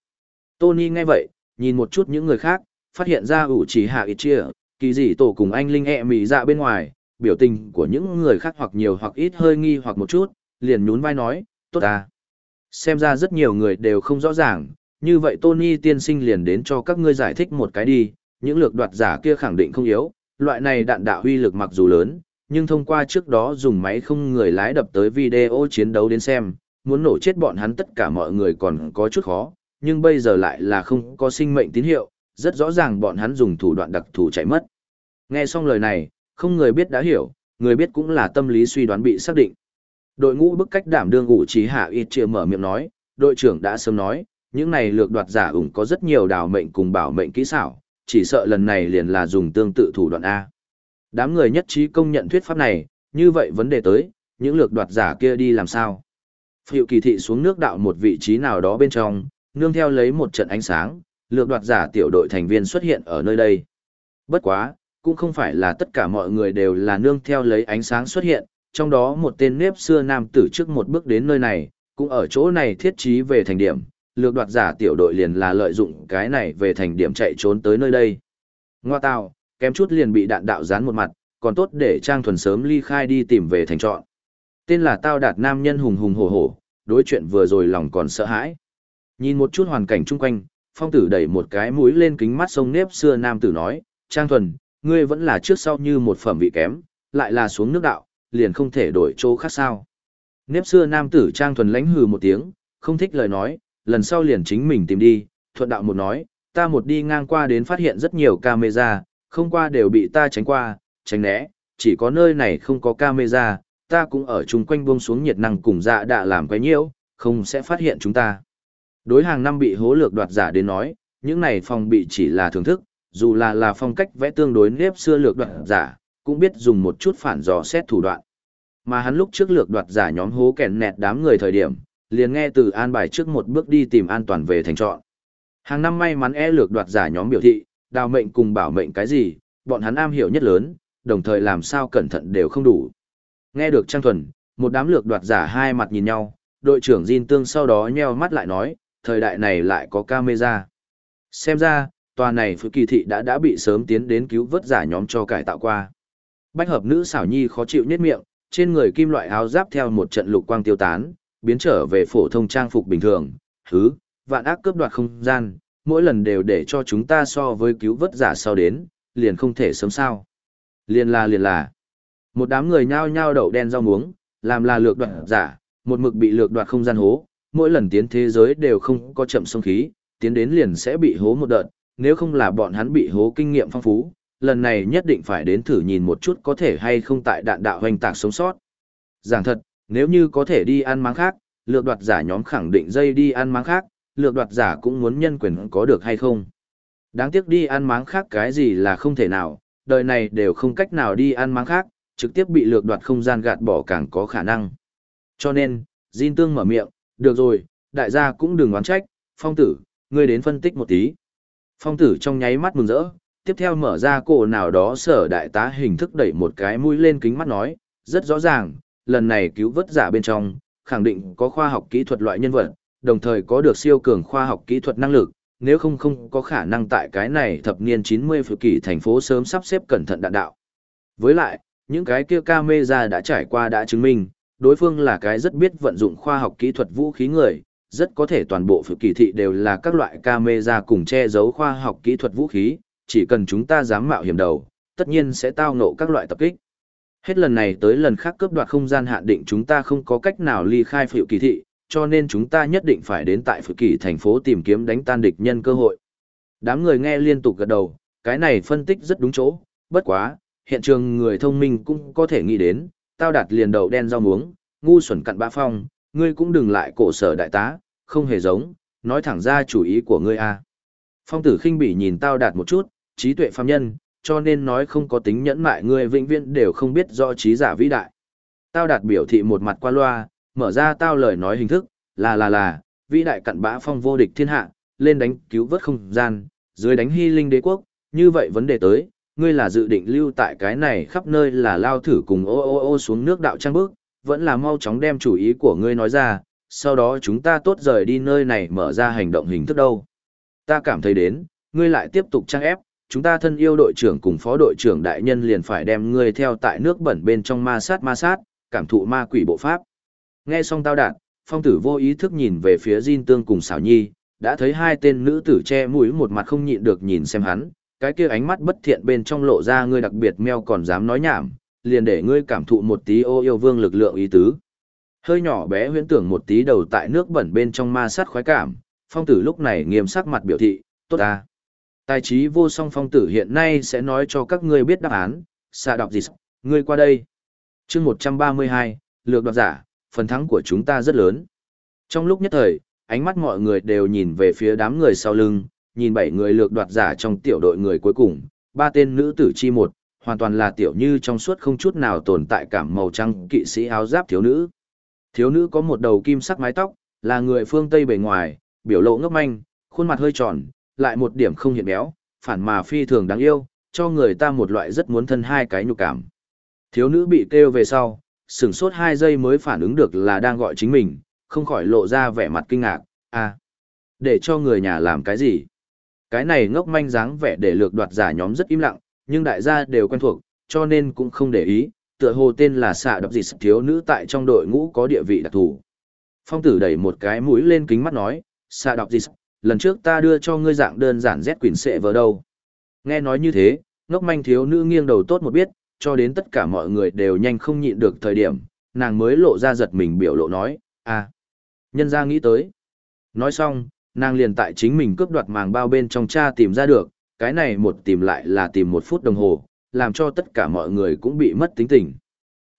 Tony nghe vậy, nhìn một chút những người khác, phát hiện ra ủ chỉ hạ ít chia, kỳ dị tổ cùng anh Linh e mỹ dạ bên ngoài, biểu tình của những người khác hoặc nhiều hoặc ít hơi nghi hoặc một chút, liền nhún vai nói, tốt à. Xem ra rất nhiều người đều không rõ ràng, như vậy Tony tiên sinh liền đến cho các ngươi giải thích một cái đi, những lược đoạt giả kia khẳng định không yếu, loại này đạn đạo huy lực mặc dù lớn, nhưng thông qua trước đó dùng máy không người lái đập tới video chiến đấu đến xem, muốn nổ chết bọn hắn tất cả mọi người còn có chút khó, nhưng bây giờ lại là không có sinh mệnh tín hiệu, rất rõ ràng bọn hắn dùng thủ đoạn đặc thù chạy mất. Nghe xong lời này, không người biết đã hiểu, người biết cũng là tâm lý suy đoán bị xác định. Đội ngũ bức cách đảm đương ngũ trí hạ ít chia mở miệng nói, đội trưởng đã sớm nói, những này lược đoạt giả ủng có rất nhiều đào mệnh cùng bảo mệnh kỹ xảo, chỉ sợ lần này liền là dùng tương tự thủ đoạn A. Đám người nhất trí công nhận thuyết pháp này, như vậy vấn đề tới, những lược đoạt giả kia đi làm sao? Phiệu kỳ thị xuống nước đạo một vị trí nào đó bên trong, nương theo lấy một trận ánh sáng, lược đoạt giả tiểu đội thành viên xuất hiện ở nơi đây. Bất quá, cũng không phải là tất cả mọi người đều là nương theo lấy ánh sáng xuất hiện, trong đó một tên nếp xưa nam tử trước một bước đến nơi này, cũng ở chỗ này thiết trí về thành điểm, lược đoạt giả tiểu đội liền là lợi dụng cái này về thành điểm chạy trốn tới nơi đây. Ngoa tào, kém chút liền bị đạn đạo dán một mặt, còn tốt để Trang Thuần sớm ly khai đi tìm về thành trọn. Tên là Tao Đạt Nam nhân hùng hùng hổ hổ, đối chuyện vừa rồi lòng còn sợ hãi. Nhìn một chút hoàn cảnh chung quanh, phong tử đẩy một cái mũi lên kính mắt sông nếp xưa nam tử nói, Trang Thuần, ngươi vẫn là trước sau như một phẩm vị kém, lại là xuống nước đạo, liền không thể đổi chỗ khác sao. Nếp xưa nam tử Trang Thuần lánh hừ một tiếng, không thích lời nói, lần sau liền chính mình tìm đi, thuận đạo một nói, ta một đi ngang qua đến phát hiện rất nhiều camera, không qua đều bị ta tránh qua, tránh né, chỉ có nơi này không có camera, ta cũng ở chung quanh buông xuống nhiệt năng cùng dạ đạ làm quấy nhiễu, không sẽ phát hiện chúng ta. Đối hàng năm bị hố lược đoạt giả đến nói, những này phòng bị chỉ là thưởng thức, dù là là phong cách vẽ tương đối nếp xưa lược đoạt giả, cũng biết dùng một chút phản dò xét thủ đoạn. Mà hắn lúc trước lược đoạt giả nhóm hố kèn nẹt đám người thời điểm, liền nghe từ an bài trước một bước đi tìm an toàn về thành trọn. Hàng năm may mắn e lược đoạt giả nhóm biểu thị, đào mệnh cùng bảo mệnh cái gì, bọn hắn am hiểu nhất lớn, đồng thời làm sao cẩn thận đều không đủ. Nghe được Trang Thuần, một đám lược đoạt giả hai mặt nhìn nhau, đội trưởng Jin Tương sau đó nheo mắt lại nói, thời đại này lại có camera. Xem ra, tòa này phụ kỳ thị đã đã bị sớm tiến đến cứu vớt giả nhóm cho cải tạo qua. Bách hợp nữ xảo nhi khó chịu nhất miệng, trên người kim loại áo giáp theo một trận lục quang tiêu tán, biến trở về phổ thông trang phục bình thường, Thứ, vạn ác cướp đoạt không gian, mỗi lần đều để cho chúng ta so với cứu vớt giả sau đến, liền không thể sớm sao. Liền là liền là. Một đám người nhao nhao đậu đen rau muống, làm là lược đoạt giả, một mực bị lược đoạt không gian hố, mỗi lần tiến thế giới đều không có chậm sông khí, tiến đến liền sẽ bị hố một đợt, nếu không là bọn hắn bị hố kinh nghiệm phong phú, lần này nhất định phải đến thử nhìn một chút có thể hay không tại đạn đạo hoành tạc sống sót. Giảng thật, nếu như có thể đi ăn máng khác, lược đoạt giả nhóm khẳng định dây đi ăn máng khác, lược đoạt giả cũng muốn nhân quyền có được hay không. Đáng tiếc đi ăn máng khác cái gì là không thể nào, đời này đều không cách nào đi ăn máng khác, trực tiếp bị lược đoạt không gian gạt bỏ càng có khả năng. Cho nên, Jin Tương mở miệng, được rồi, đại gia cũng đừng oán trách, phong tử, ngươi đến phân tích một tí. Phong tử trong nháy mắt mừng rỡ, tiếp theo mở ra cổ nào đó sở đại tá hình thức đẩy một cái mũi lên kính mắt nói, rất rõ ràng, lần này cứu vớt giả bên trong, khẳng định có khoa học kỹ thuật loại nhân vật, đồng thời có được siêu cường khoa học kỹ thuật năng lực, nếu không không có khả năng tại cái này thập niên 90 phụ kỷ thành phố sớm sắp xếp cẩn thận đạn đạo. Với lại, những cái kia camera đã trải qua đã chứng minh, đối phương là cái rất biết vận dụng khoa học kỹ thuật vũ khí người, rất có thể toàn bộ phụ kỳ thị đều là các loại camera cùng che giấu khoa học kỹ thuật vũ khí, chỉ cần chúng ta dám mạo hiểm đầu, tất nhiên sẽ tao ngộ các loại tập kích. Hết lần này tới lần khác cướp đoạt không gian hạn định chúng ta không có cách nào ly khai phiệu kỳ thị, cho nên chúng ta nhất định phải đến tại phiệu kỳ thành phố tìm kiếm đánh tan địch nhân cơ hội. Đám người nghe liên tục gật đầu, cái này phân tích rất đúng chỗ, bất quá, hiện trường người thông minh cũng có thể nghĩ đến, tao đặt liền đầu đen rau muống, ngu xuẩn cặn bã phong, ngươi cũng đừng lại cổ sở đại tá, không hề giống, nói thẳng ra chủ ý của ngươi a. Phong tử khinh bỉ nhìn tao đạt một chút, trí tuệ phàm nhân, cho nên nói không có tính nhẫn mại ngươi vĩnh viễn đều không biết rõ trí giả vĩ đại. Tao đạt biểu thị một mặt qua loa, mở ra tao lời nói hình thức, là là là, vĩ đại cặn bã phong vô địch thiên hạ, lên đánh cứu vớt không gian, dưới đánh hy linh đế quốc, như vậy vấn đề tới, ngươi là dự định lưu tại cái này khắp nơi là lao thử cùng ô ô ô xuống nước đạo trang bước, vẫn là mau chóng đem chủ ý của ngươi nói ra, sau đó chúng ta tốt rời đi nơi này mở ra hành động hình thức đâu. Ta cảm thấy đến, ngươi lại tiếp tục trang ép, chúng ta thân yêu đội trưởng cùng phó đội trưởng đại nhân liền phải đem ngươi theo tại nước bẩn bên trong ma sát ma sát, cảm thụ ma quỷ bộ pháp. Nghe xong tao đạn, phong tử vô ý thức nhìn về phía Jin Tương cùng xảo nhi, đã thấy hai tên nữ tử che mũi một mặt không nhịn được nhìn xem hắn, cái kia ánh mắt bất thiện bên trong lộ ra ngươi đặc biệt meo còn dám nói nhảm, liền để ngươi cảm thụ một tí ô yêu vương lực lượng ý tứ. Hơi nhỏ bé huyễn tưởng một tí đầu tại nước bẩn bên trong ma sát khoái cảm, phong tử lúc này nghiêm sắc mặt biểu thị, tốt ta. Tài trí vô song phong tử hiện nay sẽ nói cho các ngươi biết đáp án, xạ đọc gì ngươi qua đây. chương 132, lược đoạt giả, phần thắng của chúng ta rất lớn. Trong lúc nhất thời, ánh mắt mọi người đều nhìn về phía đám người sau lưng, nhìn bảy người lược đoạt giả trong tiểu đội người cuối cùng, ba tên nữ tử chi một, hoàn toàn là tiểu như trong suốt không chút nào tồn tại cảm màu trắng kỵ sĩ áo giáp thiếu nữ. Thiếu nữ có một đầu kim sắc mái tóc, là người phương Tây bề ngoài, biểu lộ ngốc manh, khuôn mặt hơi tròn, lại một điểm không hiện béo, phản mà phi thường đáng yêu, cho người ta một loại rất muốn thân hai cái nhục cảm. Thiếu nữ bị kêu về sau, sửng sốt hai giây mới phản ứng được là đang gọi chính mình, không khỏi lộ ra vẻ mặt kinh ngạc, à, để cho người nhà làm cái gì? Cái này ngốc manh dáng vẻ để lược đoạt giả nhóm rất im lặng, nhưng đại gia đều quen thuộc, cho nên cũng không để ý, tựa hồ tên là xạ đập gì thiếu nữ tại trong đội ngũ có địa vị đặc thù. Phong tử đẩy một cái mũi lên kính mắt nói, xạ đọc gì lần trước ta đưa cho ngươi dạng đơn giản Z quyển sệ vào đâu. Nghe nói như thế, ngốc manh thiếu nữ nghiêng đầu tốt một biết, cho đến tất cả mọi người đều nhanh không nhịn được thời điểm, nàng mới lộ ra giật mình biểu lộ nói, à, nhân ra nghĩ tới. Nói xong, nàng liền tại chính mình cướp đoạt màng bao bên trong cha tìm ra được, cái này một tìm lại là tìm một phút đồng hồ, làm cho tất cả mọi người cũng bị mất tính tình.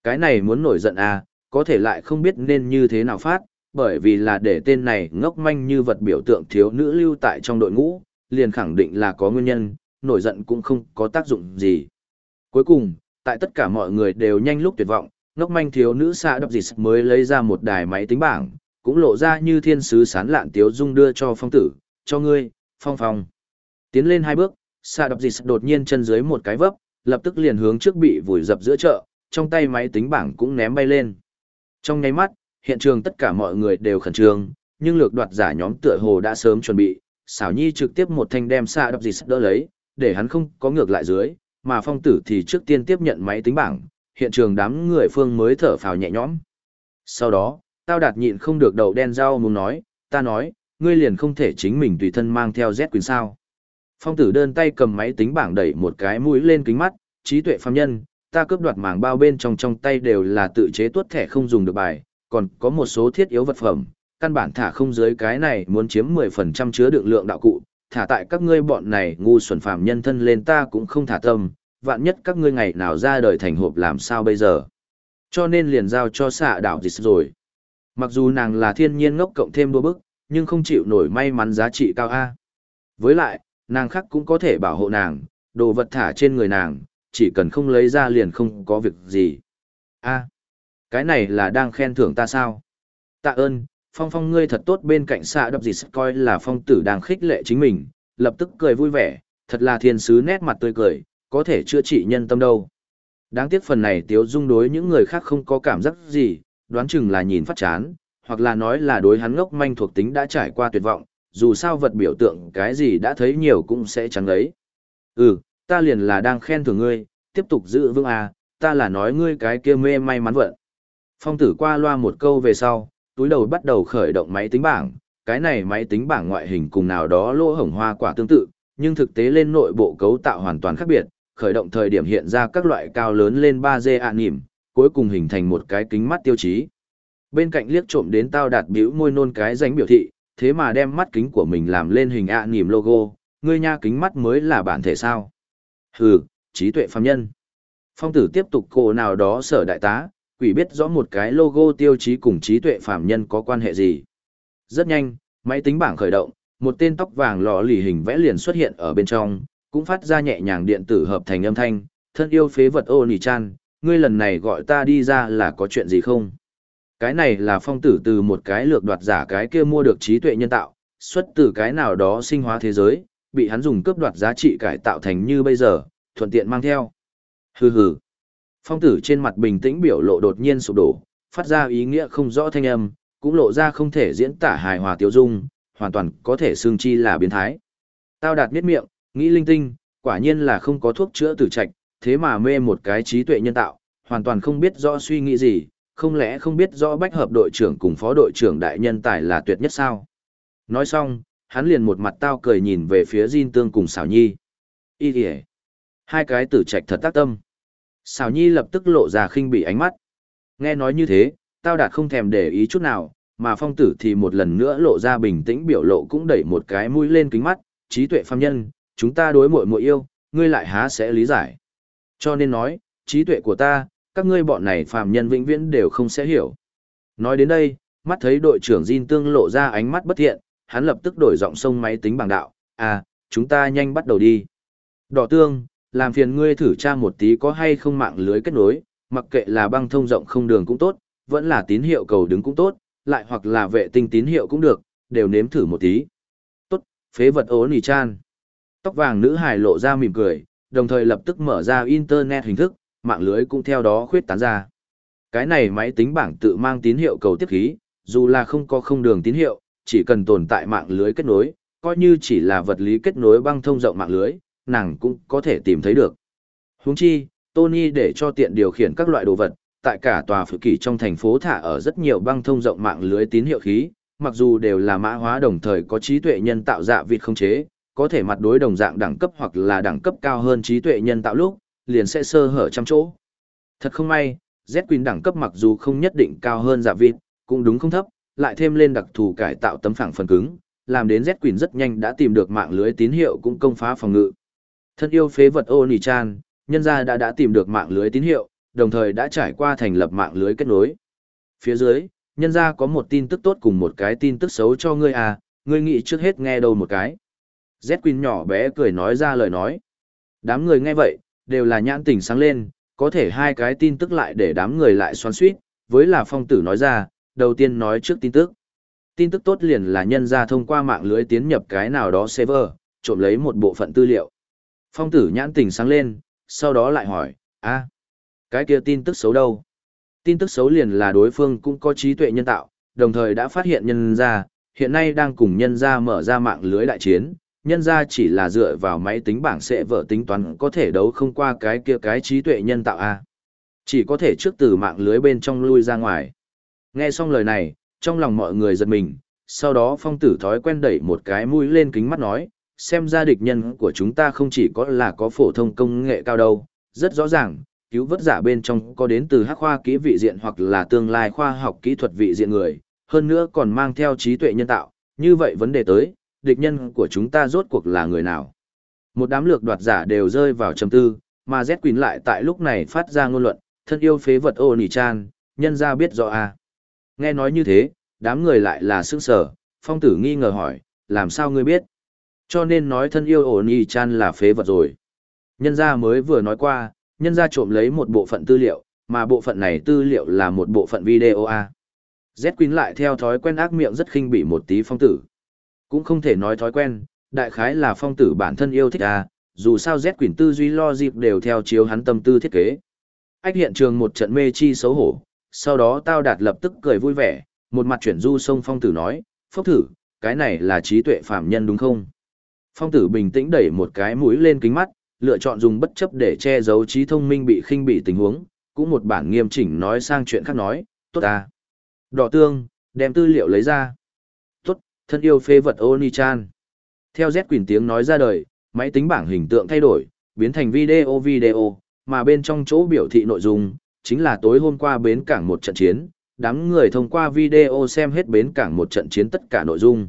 Cái này muốn nổi giận à, có thể lại không biết nên như thế nào phát, bởi vì là để tên này ngốc manh như vật biểu tượng thiếu nữ lưu tại trong đội ngũ, liền khẳng định là có nguyên nhân, nổi giận cũng không có tác dụng gì. Cuối cùng, tại tất cả mọi người đều nhanh lúc tuyệt vọng, ngốc manh thiếu nữ xạ đập dịch mới lấy ra một đài máy tính bảng, cũng lộ ra như thiên sứ sán lạn tiếu dung đưa cho phong tử, cho ngươi, phong phong. Tiến lên hai bước, xạ đập dịch đột nhiên chân dưới một cái vấp, lập tức liền hướng trước bị vùi dập giữa chợ, trong tay máy tính bảng cũng ném bay lên. Trong nháy mắt, hiện trường tất cả mọi người đều khẩn trương, nhưng lược đoạt giả nhóm tựa hồ đã sớm chuẩn bị, xảo nhi trực tiếp một thanh đem xạ đập dịch đỡ lấy, để hắn không có ngược lại dưới, mà phong tử thì trước tiên tiếp nhận máy tính bảng, hiện trường đám người phương mới thở phào nhẹ nhõm. Sau đó, tao đạt nhịn không được đầu đen rau muốn nói, ta nói, ngươi liền không thể chính mình tùy thân mang theo Z quyền sao. Phong tử đơn tay cầm máy tính bảng đẩy một cái mũi lên kính mắt, trí tuệ phàm nhân, ta cướp đoạt màng bao bên trong trong tay đều là tự chế tuốt thẻ không dùng được bài, còn có một số thiết yếu vật phẩm, căn bản thả không dưới cái này muốn chiếm 10% chứa đựng lượng đạo cụ, thả tại các ngươi bọn này ngu xuẩn phàm nhân thân lên ta cũng không thả tâm, vạn nhất các ngươi ngày nào ra đời thành hộp làm sao bây giờ. Cho nên liền giao cho xạ đạo dịch rồi. Mặc dù nàng là thiên nhiên ngốc cộng thêm đua bức, nhưng không chịu nổi may mắn giá trị cao A. Với lại, nàng khác cũng có thể bảo hộ nàng, đồ vật thả trên người nàng, chỉ cần không lấy ra liền không có việc gì. A, cái này là đang khen thưởng ta sao? Tạ ơn, phong phong ngươi thật tốt bên cạnh xạ đập gì coi là phong tử đang khích lệ chính mình, lập tức cười vui vẻ, thật là thiên sứ nét mặt tươi cười, có thể chữa trị nhân tâm đâu. Đáng tiếc phần này tiếu dung đối những người khác không có cảm giác gì, đoán chừng là nhìn phát chán, hoặc là nói là đối hắn ngốc manh thuộc tính đã trải qua tuyệt vọng, dù sao vật biểu tượng cái gì đã thấy nhiều cũng sẽ chẳng ấy. Ừ, ta liền là đang khen thưởng ngươi, tiếp tục giữ vững à, ta là nói ngươi cái kia mê may mắn vận. Phong tử qua loa một câu về sau, túi đầu bắt đầu khởi động máy tính bảng, cái này máy tính bảng ngoại hình cùng nào đó lỗ hổng hoa quả tương tự, nhưng thực tế lên nội bộ cấu tạo hoàn toàn khác biệt, khởi động thời điểm hiện ra các loại cao lớn lên 3D ạ nỉm, cuối cùng hình thành một cái kính mắt tiêu chí. Bên cạnh liếc trộm đến tao đạt biểu môi nôn cái danh biểu thị, thế mà đem mắt kính của mình làm lên hình ạ nỉm logo, ngươi nha kính mắt mới là bản thể sao. Hừ, trí tuệ phàm nhân. Phong tử tiếp tục cổ nào đó sở đại tá, quỷ biết rõ một cái logo tiêu chí cùng trí tuệ phàm nhân có quan hệ gì. Rất nhanh, máy tính bảng khởi động, một tên tóc vàng lò lì hình vẽ liền xuất hiện ở bên trong, cũng phát ra nhẹ nhàng điện tử hợp thành âm thanh, thân yêu phế vật ô nì chan, ngươi lần này gọi ta đi ra là có chuyện gì không? Cái này là phong tử từ một cái lược đoạt giả cái kia mua được trí tuệ nhân tạo, xuất từ cái nào đó sinh hóa thế giới, bị hắn dùng cướp đoạt giá trị cải tạo thành như bây giờ, thuận tiện mang theo. Hừ hừ. Phong tử trên mặt bình tĩnh biểu lộ đột nhiên sụp đổ, phát ra ý nghĩa không rõ thanh âm, cũng lộ ra không thể diễn tả hài hòa tiêu dung, hoàn toàn có thể xương chi là biến thái. Tao đạt miết miệng, nghĩ linh tinh, quả nhiên là không có thuốc chữa tử trạch, thế mà mê một cái trí tuệ nhân tạo, hoàn toàn không biết rõ suy nghĩ gì, không lẽ không biết rõ bách hợp đội trưởng cùng phó đội trưởng đại nhân tài là tuyệt nhất sao? Nói xong, hắn liền một mặt tao cười nhìn về phía Jin Tương cùng xảo nhi. Ý kìa! Hai cái tử trạch thật tác tâm. Xào nhi lập tức lộ ra khinh bị ánh mắt. Nghe nói như thế, tao đạt không thèm để ý chút nào, mà phong tử thì một lần nữa lộ ra bình tĩnh biểu lộ cũng đẩy một cái mũi lên kính mắt, trí tuệ phàm nhân, chúng ta đối muội muội yêu, ngươi lại há sẽ lý giải. Cho nên nói, trí tuệ của ta, các ngươi bọn này phàm nhân vĩnh viễn đều không sẽ hiểu. Nói đến đây, mắt thấy đội trưởng Jin Tương lộ ra ánh mắt bất thiện, hắn lập tức đổi giọng sông máy tính bằng đạo, à, chúng ta nhanh bắt đầu đi. Đỏ tương, làm phiền ngươi thử tra một tí có hay không mạng lưới kết nối, mặc kệ là băng thông rộng không đường cũng tốt, vẫn là tín hiệu cầu đứng cũng tốt, lại hoặc là vệ tinh tín hiệu cũng được, đều nếm thử một tí. Tốt, phế vật ố nì chan. Tóc vàng nữ hài lộ ra mỉm cười, đồng thời lập tức mở ra internet hình thức, mạng lưới cũng theo đó khuyết tán ra. Cái này máy tính bảng tự mang tín hiệu cầu tiếp khí, dù là không có không đường tín hiệu, chỉ cần tồn tại mạng lưới kết nối, coi như chỉ là vật lý kết nối băng thông rộng mạng lưới, nàng cũng có thể tìm thấy được. Huống chi, Tony để cho tiện điều khiển các loại đồ vật, tại cả tòa phủ kỳ trong thành phố thả ở rất nhiều băng thông rộng mạng lưới tín hiệu khí, mặc dù đều là mã hóa đồng thời có trí tuệ nhân tạo dạ vịt không chế, có thể mặt đối đồng dạng đẳng cấp hoặc là đẳng cấp cao hơn trí tuệ nhân tạo lúc, liền sẽ sơ hở trăm chỗ. Thật không may, Z Queen đẳng cấp mặc dù không nhất định cao hơn dạ vịt, cũng đúng không thấp, lại thêm lên đặc thù cải tạo tấm phẳng phần cứng, làm đến Z Queen rất nhanh đã tìm được mạng lưới tín hiệu cũng công phá phòng ngự. Thân yêu phế vật Oni-chan, nhân gia đã đã tìm được mạng lưới tín hiệu, đồng thời đã trải qua thành lập mạng lưới kết nối. Phía dưới, nhân gia có một tin tức tốt cùng một cái tin tức xấu cho ngươi à, ngươi nghĩ trước hết nghe đâu một cái. Z Queen nhỏ bé cười nói ra lời nói. Đám người nghe vậy, đều là nhãn tình sáng lên, có thể hai cái tin tức lại để đám người lại xoắn suýt, với là phong tử nói ra, đầu tiên nói trước tin tức. Tin tức tốt liền là nhân ra thông qua mạng lưới tiến nhập cái nào đó server, trộm lấy một bộ phận tư liệu. Phong tử nhãn tình sáng lên, sau đó lại hỏi, a cái kia tin tức xấu đâu? Tin tức xấu liền là đối phương cũng có trí tuệ nhân tạo, đồng thời đã phát hiện nhân ra, hiện nay đang cùng nhân ra mở ra mạng lưới đại chiến, nhân ra chỉ là dựa vào máy tính bảng sẽ vợ tính toán có thể đấu không qua cái kia cái trí tuệ nhân tạo a chỉ có thể trước từ mạng lưới bên trong lui ra ngoài nghe xong lời này trong lòng mọi người giật mình sau đó phong tử thói quen đẩy một cái mũi lên kính mắt nói xem ra địch nhân của chúng ta không chỉ có là có phổ thông công nghệ cao đâu rất rõ ràng cứu vớt giả bên trong có đến từ hắc khoa kỹ vị diện hoặc là tương lai khoa học kỹ thuật vị diện người hơn nữa còn mang theo trí tuệ nhân tạo như vậy vấn đề tới địch nhân của chúng ta rốt cuộc là người nào. Một đám lược đoạt giả đều rơi vào trầm tư, mà Z quỳnh lại tại lúc này phát ra ngôn luận, thân yêu phế vật ô nỉ chan, nhân ra biết rõ à. Nghe nói như thế, đám người lại là sững sở, phong tử nghi ngờ hỏi, làm sao ngươi biết? Cho nên nói thân yêu ổ nỉ chan là phế vật rồi. Nhân gia mới vừa nói qua, nhân gia trộm lấy một bộ phận tư liệu, mà bộ phận này tư liệu là một bộ phận video a. Z Queen lại theo thói quen ác miệng rất khinh bị một tí phong tử. Cũng không thể nói thói quen, đại khái là phong tử bản thân yêu thích à, dù sao Z quyển tư duy lo dịp đều theo chiếu hắn tâm tư thiết kế. Ách hiện trường một trận mê chi xấu hổ, sau đó tao đạt lập tức cười vui vẻ, một mặt chuyển du sông phong tử nói, phốc thử, cái này là trí tuệ phạm nhân đúng không? Phong tử bình tĩnh đẩy một cái mũi lên kính mắt, lựa chọn dùng bất chấp để che giấu trí thông minh bị khinh bị tình huống, cũng một bản nghiêm chỉnh nói sang chuyện khác nói, tốt à. Đỏ tương, đem tư liệu lấy ra Tốt, thân yêu phê vật Oni-chan. Theo Z Quỳnh tiếng nói ra đời, máy tính bảng hình tượng thay đổi, biến thành video video, mà bên trong chỗ biểu thị nội dung, chính là tối hôm qua bến cảng một trận chiến, đám người thông qua video xem hết bến cảng một trận chiến tất cả nội dung.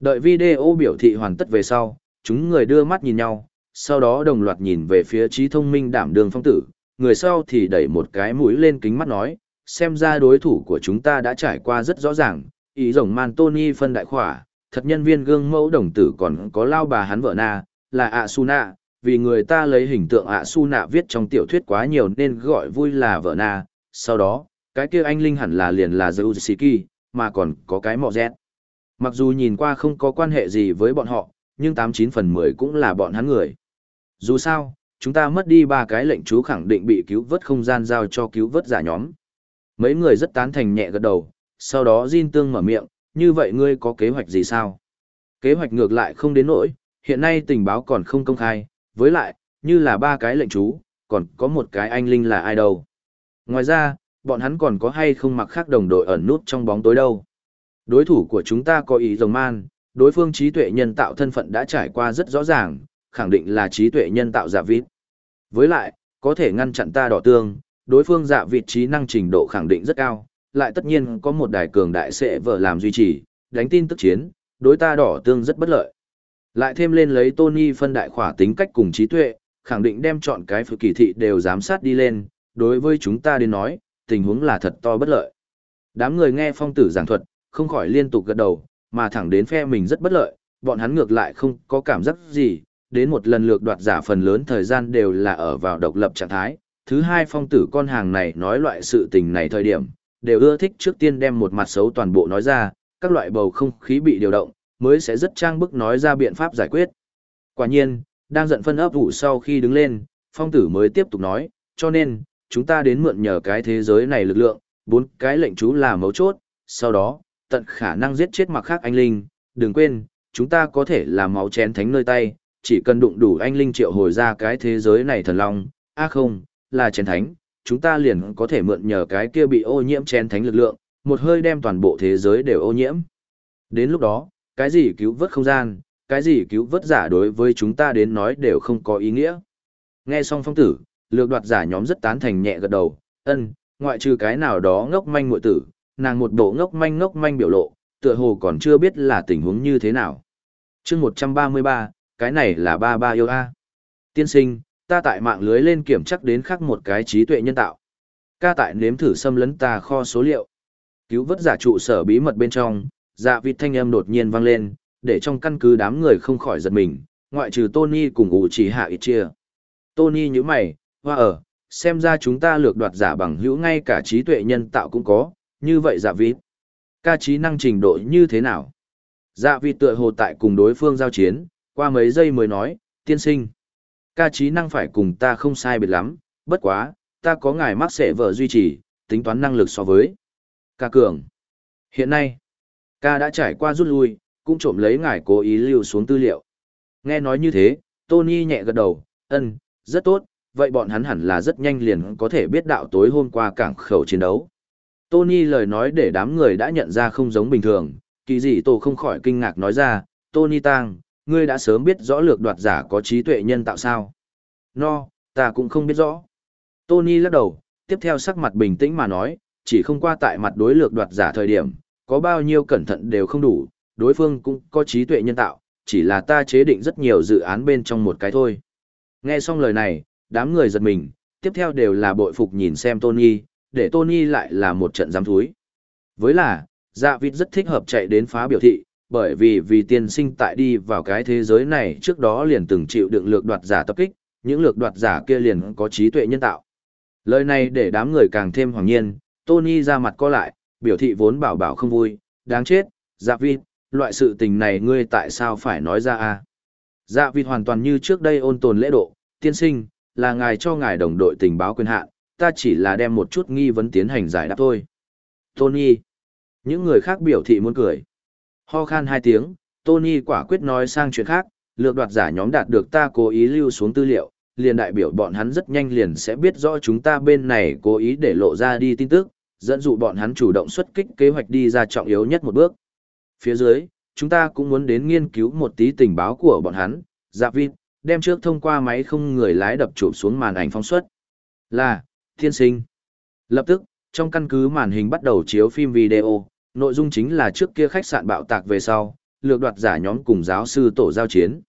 Đợi video biểu thị hoàn tất về sau, chúng người đưa mắt nhìn nhau, sau đó đồng loạt nhìn về phía trí thông minh đảm đường phong tử, người sau thì đẩy một cái mũi lên kính mắt nói, xem ra đối thủ của chúng ta đã trải qua rất rõ ràng, ý rồng man Tony phân đại khỏa, thật nhân viên gương mẫu đồng tử còn có lao bà hắn vợ na, là ạ su nạ, vì người ta lấy hình tượng ạ su nạ viết trong tiểu thuyết quá nhiều nên gọi vui là vợ na, sau đó, cái kia anh Linh hẳn là liền là Zeusiki, mà còn có cái mọ dẹt. Mặc dù nhìn qua không có quan hệ gì với bọn họ, nhưng 89 phần 10 cũng là bọn hắn người. Dù sao, chúng ta mất đi ba cái lệnh chú khẳng định bị cứu vớt không gian giao cho cứu vớt giả nhóm. Mấy người rất tán thành nhẹ gật đầu, sau đó Jin Tương mở miệng, như vậy ngươi có kế hoạch gì sao? Kế hoạch ngược lại không đến nỗi, hiện nay tình báo còn không công khai, với lại, như là ba cái lệnh chú, còn có một cái anh linh là ai đâu. Ngoài ra, bọn hắn còn có hay không mặc khác đồng đội ẩn nút trong bóng tối đâu. Đối thủ của chúng ta có ý rồng man, đối phương trí tuệ nhân tạo thân phận đã trải qua rất rõ ràng, khẳng định là trí tuệ nhân tạo giả vịt. Với lại, có thể ngăn chặn ta đỏ tương, đối phương giả vịt trí năng trình độ khẳng định rất cao, lại tất nhiên có một đài cường đại sẽ vợ làm duy trì, đánh tin tức chiến, đối ta đỏ tương rất bất lợi. Lại thêm lên lấy Tony phân đại khỏa tính cách cùng trí tuệ, khẳng định đem chọn cái phụ kỳ thị đều giám sát đi lên, đối với chúng ta đến nói, tình huống là thật to bất lợi. Đám người nghe phong tử giảng thuật, không khỏi liên tục gật đầu, mà thẳng đến phe mình rất bất lợi, bọn hắn ngược lại không có cảm giác gì, đến một lần lược đoạt giả phần lớn thời gian đều là ở vào độc lập trạng thái. Thứ hai phong tử con hàng này nói loại sự tình này thời điểm, đều ưa thích trước tiên đem một mặt xấu toàn bộ nói ra, các loại bầu không khí bị điều động, mới sẽ rất trang bức nói ra biện pháp giải quyết. Quả nhiên, đang giận phân ấp ủ sau khi đứng lên, phong tử mới tiếp tục nói, cho nên, chúng ta đến mượn nhờ cái thế giới này lực lượng, bốn cái lệnh chú là mấu chốt, sau đó, tận khả năng giết chết mặc khác anh linh, đừng quên, chúng ta có thể làm máu chén thánh nơi tay, chỉ cần đụng đủ anh linh triệu hồi ra cái thế giới này thần long, a à không, là chén thánh, chúng ta liền có thể mượn nhờ cái kia bị ô nhiễm chén thánh lực lượng, một hơi đem toàn bộ thế giới đều ô nhiễm. Đến lúc đó, cái gì cứu vớt không gian, cái gì cứu vớt giả đối với chúng ta đến nói đều không có ý nghĩa. Nghe xong phong tử, lược đoạt giả nhóm rất tán thành nhẹ gật đầu, ân, ngoại trừ cái nào đó ngốc manh muội tử, nàng một bộ ngốc manh ngốc manh biểu lộ, tựa hồ còn chưa biết là tình huống như thế nào. chương 133, cái này là ba ba yêu a. Tiên sinh, ta tại mạng lưới lên kiểm chắc đến khắc một cái trí tuệ nhân tạo. Ca tại nếm thử xâm lấn ta kho số liệu. Cứu vớt giả trụ sở bí mật bên trong, dạ vịt thanh âm đột nhiên vang lên, để trong căn cứ đám người không khỏi giật mình, ngoại trừ Tony cùng ủ chỉ hạ ít chia. Tony như mày, hoa ở, xem ra chúng ta lược đoạt giả bằng hữu ngay cả trí tuệ nhân tạo cũng có, như vậy dạ vịt. Ca trí năng trình độ như thế nào? Dạ vịt tựa hồ tại cùng đối phương giao chiến, qua mấy giây mới nói, tiên sinh. Ca trí năng phải cùng ta không sai biệt lắm, bất quá, ta có ngài mắc sẽ vợ duy trì, tính toán năng lực so với. Ca cường. Hiện nay, ca đã trải qua rút lui, cũng trộm lấy ngài cố ý lưu xuống tư liệu. Nghe nói như thế, Tony nhẹ gật đầu, ân, rất tốt, vậy bọn hắn hẳn là rất nhanh liền có thể biết đạo tối hôm qua cảng khẩu chiến đấu. Tony lời nói để đám người đã nhận ra không giống bình thường, kỳ dị tổ không khỏi kinh ngạc nói ra, Tony Tang, ngươi đã sớm biết rõ lược đoạt giả có trí tuệ nhân tạo sao? No, ta cũng không biết rõ. Tony lắc đầu, tiếp theo sắc mặt bình tĩnh mà nói, chỉ không qua tại mặt đối lược đoạt giả thời điểm, có bao nhiêu cẩn thận đều không đủ, đối phương cũng có trí tuệ nhân tạo, chỉ là ta chế định rất nhiều dự án bên trong một cái thôi. Nghe xong lời này, đám người giật mình, tiếp theo đều là bội phục nhìn xem Tony, để Tony lại là một trận giám thúi. Với là, dạ vịt rất thích hợp chạy đến phá biểu thị, bởi vì vì tiên sinh tại đi vào cái thế giới này trước đó liền từng chịu đựng lược đoạt giả tập kích, những lược đoạt giả kia liền có trí tuệ nhân tạo. Lời này để đám người càng thêm hoàng nhiên, Tony ra mặt co lại, biểu thị vốn bảo bảo không vui, đáng chết, dạ vịt, loại sự tình này ngươi tại sao phải nói ra a? Dạ vịt hoàn toàn như trước đây ôn tồn lễ độ, tiên sinh, là ngài cho ngài đồng đội tình báo quyền hạn, ta chỉ là đem một chút nghi vấn tiến hành giải đáp thôi. Tony. Những người khác biểu thị muốn cười. Ho khan hai tiếng, Tony quả quyết nói sang chuyện khác, lược đoạt giả nhóm đạt được ta cố ý lưu xuống tư liệu, liền đại biểu bọn hắn rất nhanh liền sẽ biết rõ chúng ta bên này cố ý để lộ ra đi tin tức, dẫn dụ bọn hắn chủ động xuất kích kế hoạch đi ra trọng yếu nhất một bước. Phía dưới, chúng ta cũng muốn đến nghiên cứu một tí tình báo của bọn hắn, dạ vịt, đem trước thông qua máy không người lái đập chụp xuống màn ảnh phóng xuất. Là, thiên sinh. Lập tức, trong căn cứ màn hình bắt đầu chiếu phim video, nội dung chính là trước kia khách sạn bạo tạc về sau, lược đoạt giả nhóm cùng giáo sư tổ giao chiến.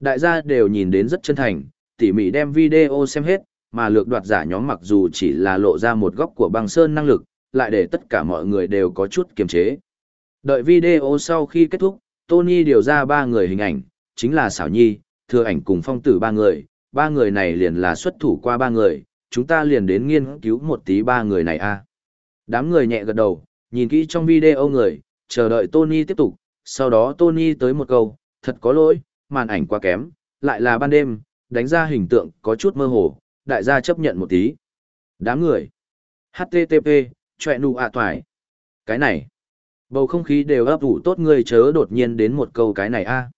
Đại gia đều nhìn đến rất chân thành, tỉ mỉ đem video xem hết, mà lược đoạt giả nhóm mặc dù chỉ là lộ ra một góc của băng sơn năng lực, lại để tất cả mọi người đều có chút kiềm chế. Đợi video sau khi kết thúc, Tony điều ra ba người hình ảnh, chính là xảo nhi, thừa ảnh cùng phong tử ba người, ba người này liền là xuất thủ qua ba người, chúng ta liền đến nghiên cứu một tí ba người này a. Đám người nhẹ gật đầu, nhìn kỹ trong video người, chờ đợi Tony tiếp tục, Sau đó Tony tới một câu, thật có lỗi, màn ảnh quá kém, lại là ban đêm, đánh ra hình tượng có chút mơ hồ, đại gia chấp nhận một tí. Đám người. HTTP, chọe nụ ạ toài. Cái này. Bầu không khí đều ấp ủ tốt người chớ đột nhiên đến một câu cái này a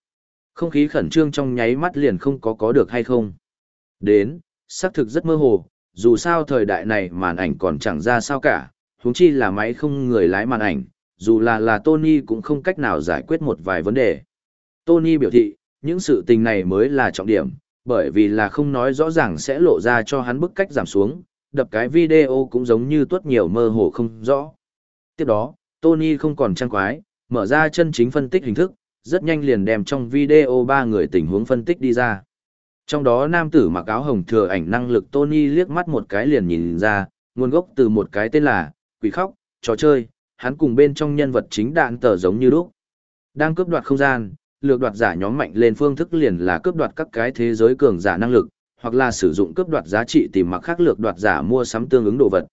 Không khí khẩn trương trong nháy mắt liền không có có được hay không. Đến, xác thực rất mơ hồ, dù sao thời đại này màn ảnh còn chẳng ra sao cả, huống chi là máy không người lái màn ảnh, dù là là Tony cũng không cách nào giải quyết một vài vấn đề. Tony biểu thị, những sự tình này mới là trọng điểm, bởi vì là không nói rõ ràng sẽ lộ ra cho hắn bức cách giảm xuống, đập cái video cũng giống như tuốt nhiều mơ hồ không rõ. Tiếp đó, Tony không còn trang quái, mở ra chân chính phân tích hình thức, rất nhanh liền đem trong video ba người tình huống phân tích đi ra. Trong đó nam tử mặc áo hồng thừa ảnh năng lực Tony liếc mắt một cái liền nhìn ra, nguồn gốc từ một cái tên là Quỷ Khóc, trò chơi, hắn cùng bên trong nhân vật chính đạn tờ giống như lúc. Đang cướp đoạt không gian, lược đoạt giả nhóm mạnh lên phương thức liền là cướp đoạt các cái thế giới cường giả năng lực, hoặc là sử dụng cướp đoạt giá trị tìm mặc khác lược đoạt giả mua sắm tương ứng đồ vật.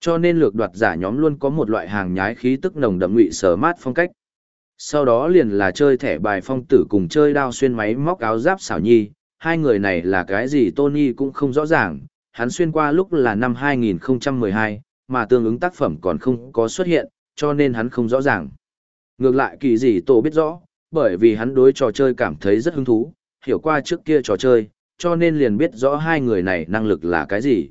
Cho nên lược đoạt giả nhóm luôn có một loại hàng nhái khí tức nồng đậm ngụy sở mát phong cách. Sau đó liền là chơi thẻ bài phong tử cùng chơi đao xuyên máy móc áo giáp xảo nhi, hai người này là cái gì Tony cũng không rõ ràng, hắn xuyên qua lúc là năm 2012, mà tương ứng tác phẩm còn không có xuất hiện, cho nên hắn không rõ ràng. Ngược lại kỳ gì tổ biết rõ, bởi vì hắn đối trò chơi cảm thấy rất hứng thú, hiểu qua trước kia trò chơi, cho nên liền biết rõ hai người này năng lực là cái gì.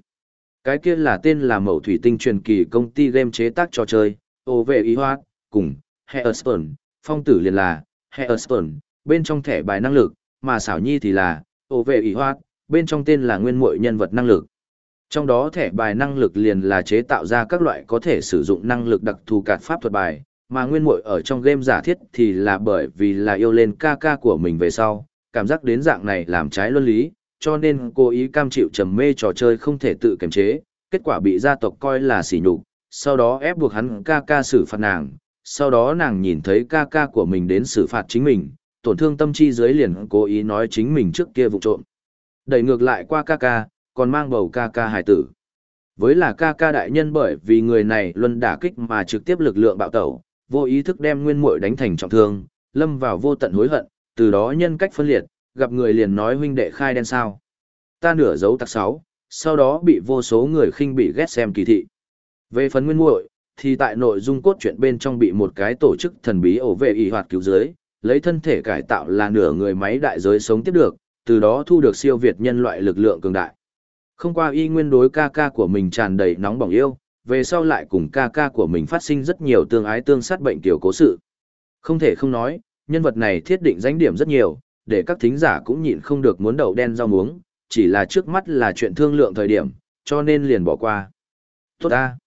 Cái kia là tên là mẫu thủy tinh truyền kỳ công ty game chế tác trò chơi, ô vệ ý hoa, cùng, Hearthstone, phong tử liền là, Hearthstone, bên trong thẻ bài năng lực, mà xảo nhi thì là, ổ vệ ủy hoát, bên trong tên là nguyên muội nhân vật năng lực. Trong đó thẻ bài năng lực liền là chế tạo ra các loại có thể sử dụng năng lực đặc thù cạt pháp thuật bài, mà nguyên muội ở trong game giả thiết thì là bởi vì là yêu lên ca ca của mình về sau, cảm giác đến dạng này làm trái luân lý, cho nên cô ý cam chịu trầm mê trò chơi không thể tự kiềm chế, kết quả bị gia tộc coi là sỉ nhục, sau đó ép buộc hắn ca ca xử phạt nàng, sau đó nàng nhìn thấy ca ca của mình đến xử phạt chính mình, tổn thương tâm chi dưới liền cố ý nói chính mình trước kia vụ trộm. Đẩy ngược lại qua ca ca, còn mang bầu ca ca hài tử. Với là ca ca đại nhân bởi vì người này luân đả kích mà trực tiếp lực lượng bạo tẩu, vô ý thức đem nguyên muội đánh thành trọng thương, lâm vào vô tận hối hận, từ đó nhân cách phân liệt, gặp người liền nói huynh đệ khai đen sao. Ta nửa dấu tặc sáu, sau đó bị vô số người khinh bị ghét xem kỳ thị. Về phần nguyên muội, thì tại nội dung cốt truyện bên trong bị một cái tổ chức thần bí ổ vệ y hoạt cứu giới, lấy thân thể cải tạo là nửa người máy đại giới sống tiếp được, từ đó thu được siêu việt nhân loại lực lượng cường đại. Không qua y nguyên đối ca ca của mình tràn đầy nóng bỏng yêu, về sau lại cùng ca ca của mình phát sinh rất nhiều tương ái tương sát bệnh tiểu cố sự. Không thể không nói, nhân vật này thiết định danh điểm rất nhiều, để các thính giả cũng nhịn không được muốn đầu đen rau muống, chỉ là trước mắt là chuyện thương lượng thời điểm, cho nên liền bỏ qua. Tốt ta!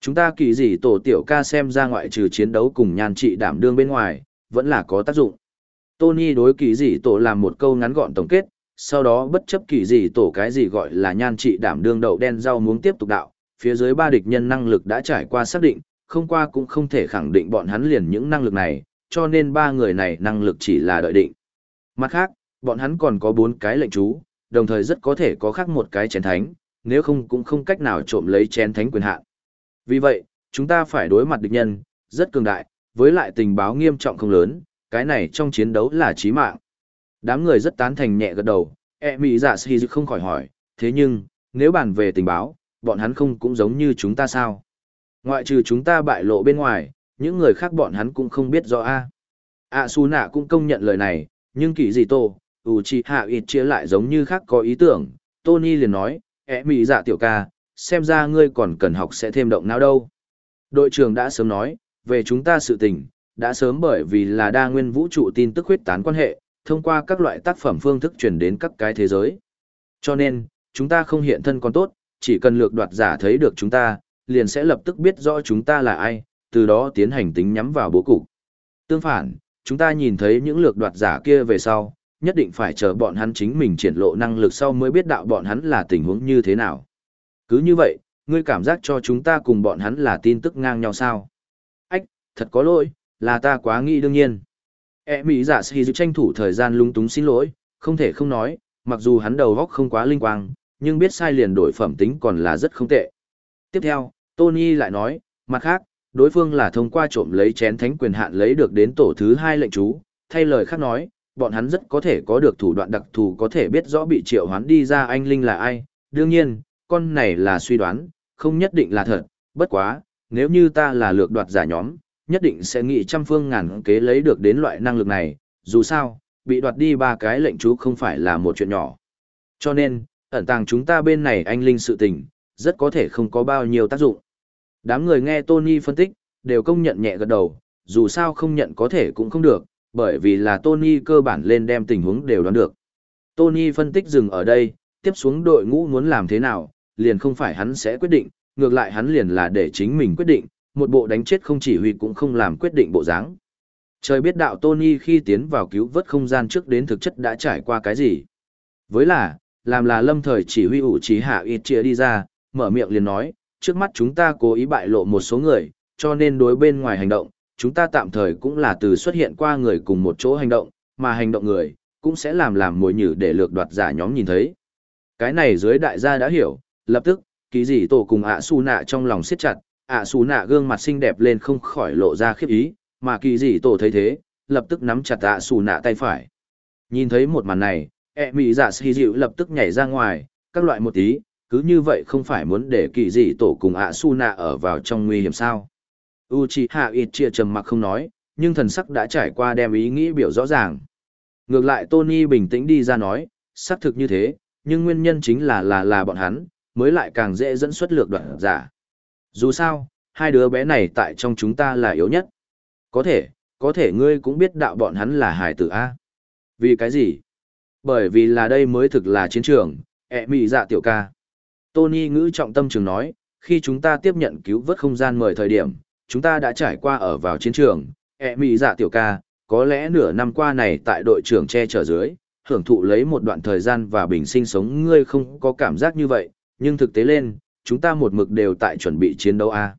Chúng ta kỳ gì tổ tiểu ca xem ra ngoại trừ chiến đấu cùng nhan trị đảm đương bên ngoài, vẫn là có tác dụng. Tony đối kỳ gì tổ làm một câu ngắn gọn tổng kết, sau đó bất chấp kỳ gì tổ cái gì gọi là nhan trị đảm đương đậu đen rau muốn tiếp tục đạo, phía dưới ba địch nhân năng lực đã trải qua xác định, không qua cũng không thể khẳng định bọn hắn liền những năng lực này, cho nên ba người này năng lực chỉ là đợi định. Mặt khác, bọn hắn còn có bốn cái lệnh chú, đồng thời rất có thể có khác một cái chén thánh, nếu không cũng không cách nào trộm lấy chén thánh quyền hạn. Vì vậy, chúng ta phải đối mặt địch nhân, rất cường đại, với lại tình báo nghiêm trọng không lớn, cái này trong chiến đấu là chí mạng. Đám người rất tán thành nhẹ gật đầu, e mỹ dạ si không khỏi hỏi, thế nhưng, nếu bàn về tình báo, bọn hắn không cũng giống như chúng ta sao? Ngoại trừ chúng ta bại lộ bên ngoài, những người khác bọn hắn cũng không biết rõ a. A Su Nạ cũng công nhận lời này, nhưng kỳ gì tô, Uchiha ít chia lại giống như khác có ý tưởng, Tony liền nói, E mỹ dạ tiểu ca, xem ra ngươi còn cần học sẽ thêm động não đâu. Đội trưởng đã sớm nói, về chúng ta sự tình, đã sớm bởi vì là đa nguyên vũ trụ tin tức huyết tán quan hệ, thông qua các loại tác phẩm phương thức truyền đến các cái thế giới. Cho nên, chúng ta không hiện thân còn tốt, chỉ cần lược đoạt giả thấy được chúng ta, liền sẽ lập tức biết rõ chúng ta là ai, từ đó tiến hành tính nhắm vào bố cục. Tương phản, chúng ta nhìn thấy những lược đoạt giả kia về sau, nhất định phải chờ bọn hắn chính mình triển lộ năng lực sau mới biết đạo bọn hắn là tình huống như thế nào. Cứ như vậy, ngươi cảm giác cho chúng ta cùng bọn hắn là tin tức ngang nhau sao? Thật có lỗi, là ta quá nghĩ đương nhiên. E mỹ giả sĩ dự tranh thủ thời gian lung túng xin lỗi, không thể không nói, mặc dù hắn đầu góc không quá linh quang, nhưng biết sai liền đổi phẩm tính còn là rất không tệ. Tiếp theo, Tony lại nói, mặt khác, đối phương là thông qua trộm lấy chén thánh quyền hạn lấy được đến tổ thứ hai lệnh chú, thay lời khác nói, bọn hắn rất có thể có được thủ đoạn đặc thù có thể biết rõ bị triệu hoán đi ra anh Linh là ai. Đương nhiên, con này là suy đoán, không nhất định là thật, bất quá, nếu như ta là lược đoạt giả nhóm, nhất định sẽ nghĩ trăm phương ngàn kế lấy được đến loại năng lực này, dù sao, bị đoạt đi ba cái lệnh chú không phải là một chuyện nhỏ. Cho nên, ẩn tàng chúng ta bên này anh Linh sự tình, rất có thể không có bao nhiêu tác dụng. Đám người nghe Tony phân tích, đều công nhận nhẹ gật đầu, dù sao không nhận có thể cũng không được, bởi vì là Tony cơ bản lên đem tình huống đều đoán được. Tony phân tích dừng ở đây, tiếp xuống đội ngũ muốn làm thế nào, liền không phải hắn sẽ quyết định, ngược lại hắn liền là để chính mình quyết định, một bộ đánh chết không chỉ huy cũng không làm quyết định bộ dáng. Trời biết đạo Tony khi tiến vào cứu vớt không gian trước đến thực chất đã trải qua cái gì. Với là, làm là lâm thời chỉ huy ủ trí hạ ít chia đi ra, mở miệng liền nói, trước mắt chúng ta cố ý bại lộ một số người, cho nên đối bên ngoài hành động, chúng ta tạm thời cũng là từ xuất hiện qua người cùng một chỗ hành động, mà hành động người, cũng sẽ làm làm mồi nhử để lược đoạt giả nhóm nhìn thấy. Cái này dưới đại gia đã hiểu, lập tức, ký gì tổ cùng ạ su nạ trong lòng siết chặt, ạ su nạ gương mặt xinh đẹp lên không khỏi lộ ra khiếp ý, mà kỳ dị tổ thấy thế, lập tức nắm chặt ạ su nạ tay phải. Nhìn thấy một màn này, ẹ mị dạ xì dịu lập tức nhảy ra ngoài, các loại một tí, cứ như vậy không phải muốn để kỳ dị tổ cùng ạ su nạ ở vào trong nguy hiểm sao. u chị hạ ít chia trầm mặc không nói, nhưng thần sắc đã trải qua đem ý nghĩ biểu rõ ràng. Ngược lại Tony bình tĩnh đi ra nói, xác thực như thế, nhưng nguyên nhân chính là là là bọn hắn, mới lại càng dễ dẫn xuất lược đoạn giả. Dù sao, hai đứa bé này tại trong chúng ta là yếu nhất. Có thể, có thể ngươi cũng biết đạo bọn hắn là hải tử A. Vì cái gì? Bởi vì là đây mới thực là chiến trường, ẹ mị dạ tiểu ca. Tony ngữ trọng tâm trường nói, khi chúng ta tiếp nhận cứu vớt không gian mời thời điểm, chúng ta đã trải qua ở vào chiến trường, ẹ mị dạ tiểu ca, có lẽ nửa năm qua này tại đội trưởng che chở dưới, hưởng thụ lấy một đoạn thời gian và bình sinh sống ngươi không có cảm giác như vậy, nhưng thực tế lên, chúng ta một mực đều tại chuẩn bị chiến đấu a.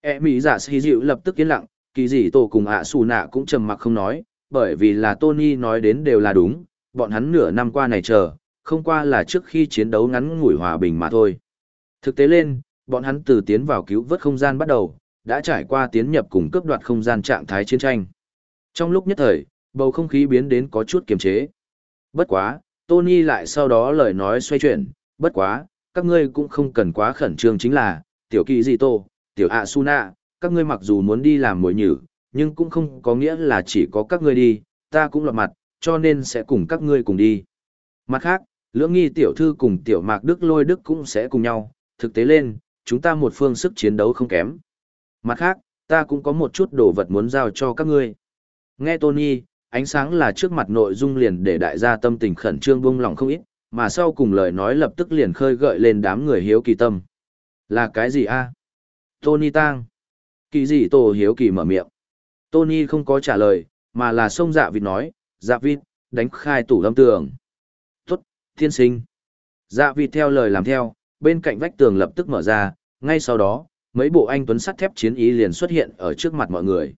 E mỹ giả xì dịu lập tức yên lặng, kỳ dị tổ cùng ạ xù nạ cũng trầm mặc không nói, bởi vì là Tony nói đến đều là đúng, bọn hắn nửa năm qua này chờ, không qua là trước khi chiến đấu ngắn ngủi hòa bình mà thôi. Thực tế lên, bọn hắn từ tiến vào cứu vớt không gian bắt đầu, đã trải qua tiến nhập cùng cướp đoạt không gian trạng thái chiến tranh. Trong lúc nhất thời, bầu không khí biến đến có chút kiềm chế. Bất quá, Tony lại sau đó lời nói xoay chuyển, bất quá, các ngươi cũng không cần quá khẩn trương chính là, tiểu kỳ gì tô, tiểu ạ su nạ, các ngươi mặc dù muốn đi làm mồi nhử, nhưng cũng không có nghĩa là chỉ có các ngươi đi, ta cũng lọt mặt, cho nên sẽ cùng các ngươi cùng đi. Mặt khác, lưỡng nghi tiểu thư cùng tiểu mạc đức lôi đức cũng sẽ cùng nhau, thực tế lên, chúng ta một phương sức chiến đấu không kém. Mặt khác, ta cũng có một chút đồ vật muốn giao cho các ngươi. Nghe Tony, ánh sáng là trước mặt nội dung liền để đại gia tâm tình khẩn trương buông lòng không ít, mà sau cùng lời nói lập tức liền khơi gợi lên đám người hiếu kỳ tâm. Là cái gì a? Tony Tang. Kỳ gì Tô hiếu kỳ mở miệng. Tony không có trả lời, mà là xông dạ vịt nói, dạ vịt, đánh khai tủ lâm tường. Tốt, thiên sinh. Dạ vịt theo lời làm theo, bên cạnh vách tường lập tức mở ra, ngay sau đó, mấy bộ anh tuấn sắt thép chiến y liền xuất hiện ở trước mặt mọi người.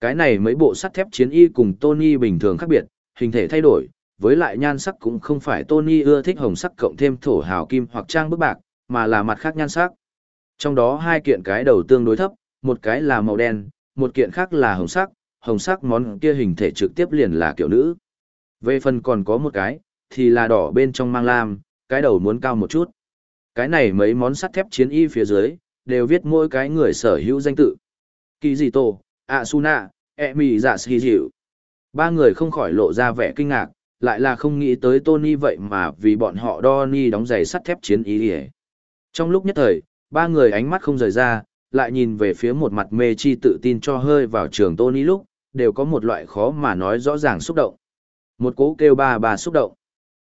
Cái này mấy bộ sắt thép chiến y cùng Tony bình thường khác biệt, hình thể thay đổi, với lại nhan sắc cũng không phải Tony ưa thích hồng sắc cộng thêm thổ hào kim hoặc trang bức bạc, mà là mặt khác nhan sắc. Trong đó hai kiện cái đầu tương đối thấp, một cái là màu đen, một kiện khác là hồng sắc, hồng sắc món kia hình thể trực tiếp liền là kiểu nữ. Về phần còn có một cái, thì là đỏ bên trong mang lam, cái đầu muốn cao một chút. Cái này mấy món sắt thép chiến y phía dưới, đều viết mỗi cái người sở hữu danh tự. Kỳ gì tổ, Asuna, Emi dạ dịu. Ba người không khỏi lộ ra vẻ kinh ngạc, lại là không nghĩ tới Tony vậy mà vì bọn họ Donny đóng giày sắt thép chiến ý đi Trong lúc nhất thời, ba người ánh mắt không rời ra, lại nhìn về phía một mặt mê chi tự tin cho hơi vào trường Tony lúc, đều có một loại khó mà nói rõ ràng xúc động. Một cố kêu ba bà xúc động.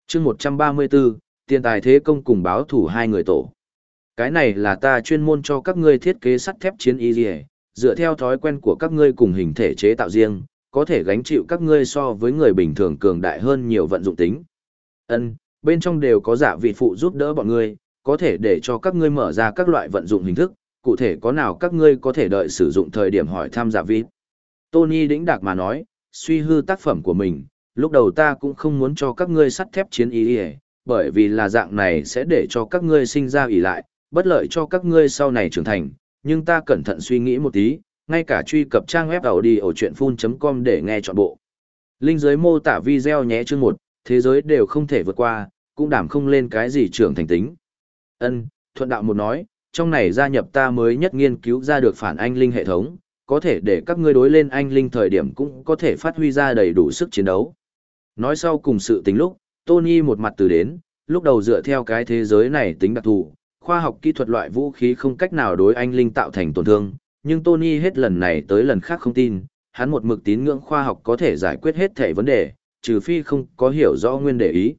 chương 134, tiền tài thế công cùng báo thủ hai người tổ. Cái này là ta chuyên môn cho các ngươi thiết kế sắt thép chiến y gì dựa theo thói quen của các ngươi cùng hình thể chế tạo riêng, có thể gánh chịu các ngươi so với người bình thường cường đại hơn nhiều vận dụng tính. Ân, bên trong đều có giả vị phụ giúp đỡ bọn ngươi, có thể để cho các ngươi mở ra các loại vận dụng hình thức, cụ thể có nào các ngươi có thể đợi sử dụng thời điểm hỏi tham giả dạ vị. Tony đĩnh đạc mà nói, suy hư tác phẩm của mình, lúc đầu ta cũng không muốn cho các ngươi sắt thép chiến ý, ý bởi vì là dạng này sẽ để cho các ngươi sinh ra ỷ lại, bất lợi cho các ngươi sau này trưởng thành, nhưng ta cẩn thận suy nghĩ một tí, ngay cả truy cập trang web đầu đi ở chuyện full.com để nghe trọn bộ. Linh dưới mô tả video nhé chương một, thế giới đều không thể vượt qua, cũng đảm không lên cái gì trưởng thành tính. Ân, thuận đạo một nói, trong này gia nhập ta mới nhất nghiên cứu ra được phản anh linh hệ thống, có thể để các ngươi đối lên anh linh thời điểm cũng có thể phát huy ra đầy đủ sức chiến đấu. Nói sau cùng sự tính lúc, Tony một mặt từ đến, lúc đầu dựa theo cái thế giới này tính đặc thù, khoa học kỹ thuật loại vũ khí không cách nào đối anh linh tạo thành tổn thương, nhưng Tony hết lần này tới lần khác không tin, hắn một mực tín ngưỡng khoa học có thể giải quyết hết thể vấn đề, trừ phi không có hiểu rõ nguyên đề ý.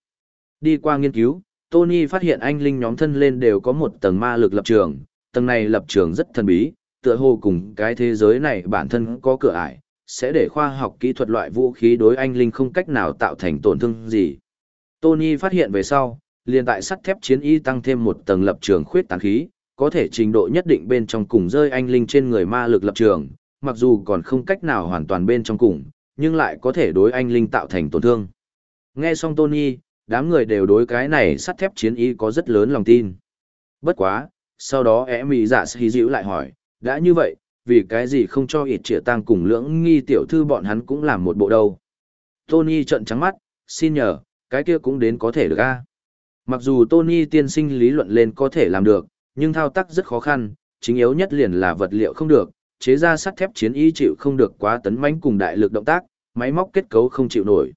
Đi qua nghiên cứu, Tony phát hiện anh linh nhóm thân lên đều có một tầng ma lực lập trường, tầng này lập trường rất thần bí, tựa hồ cùng cái thế giới này bản thân có cửa ải, sẽ để khoa học kỹ thuật loại vũ khí đối anh linh không cách nào tạo thành tổn thương gì. Tony phát hiện về sau, liền tại sắt thép chiến y tăng thêm một tầng lập trường khuyết tán khí, có thể trình độ nhất định bên trong cùng rơi anh linh trên người ma lực lập trường, mặc dù còn không cách nào hoàn toàn bên trong cùng, nhưng lại có thể đối anh linh tạo thành tổn thương. Nghe xong Tony, đám người đều đối cái này sắt thép chiến y có rất lớn lòng tin. Bất quá, sau đó ẻ mì dạ giả sĩ dịu lại hỏi, đã như vậy, vì cái gì không cho ịt trịa tăng cùng lưỡng nghi tiểu thư bọn hắn cũng làm một bộ đâu. Tony trợn trắng mắt, xin nhờ, cái kia cũng đến có thể được a. Mặc dù Tony tiên sinh lý luận lên có thể làm được, nhưng thao tác rất khó khăn, chính yếu nhất liền là vật liệu không được, chế ra sắt thép chiến y chịu không được quá tấn mãnh cùng đại lực động tác, máy móc kết cấu không chịu nổi.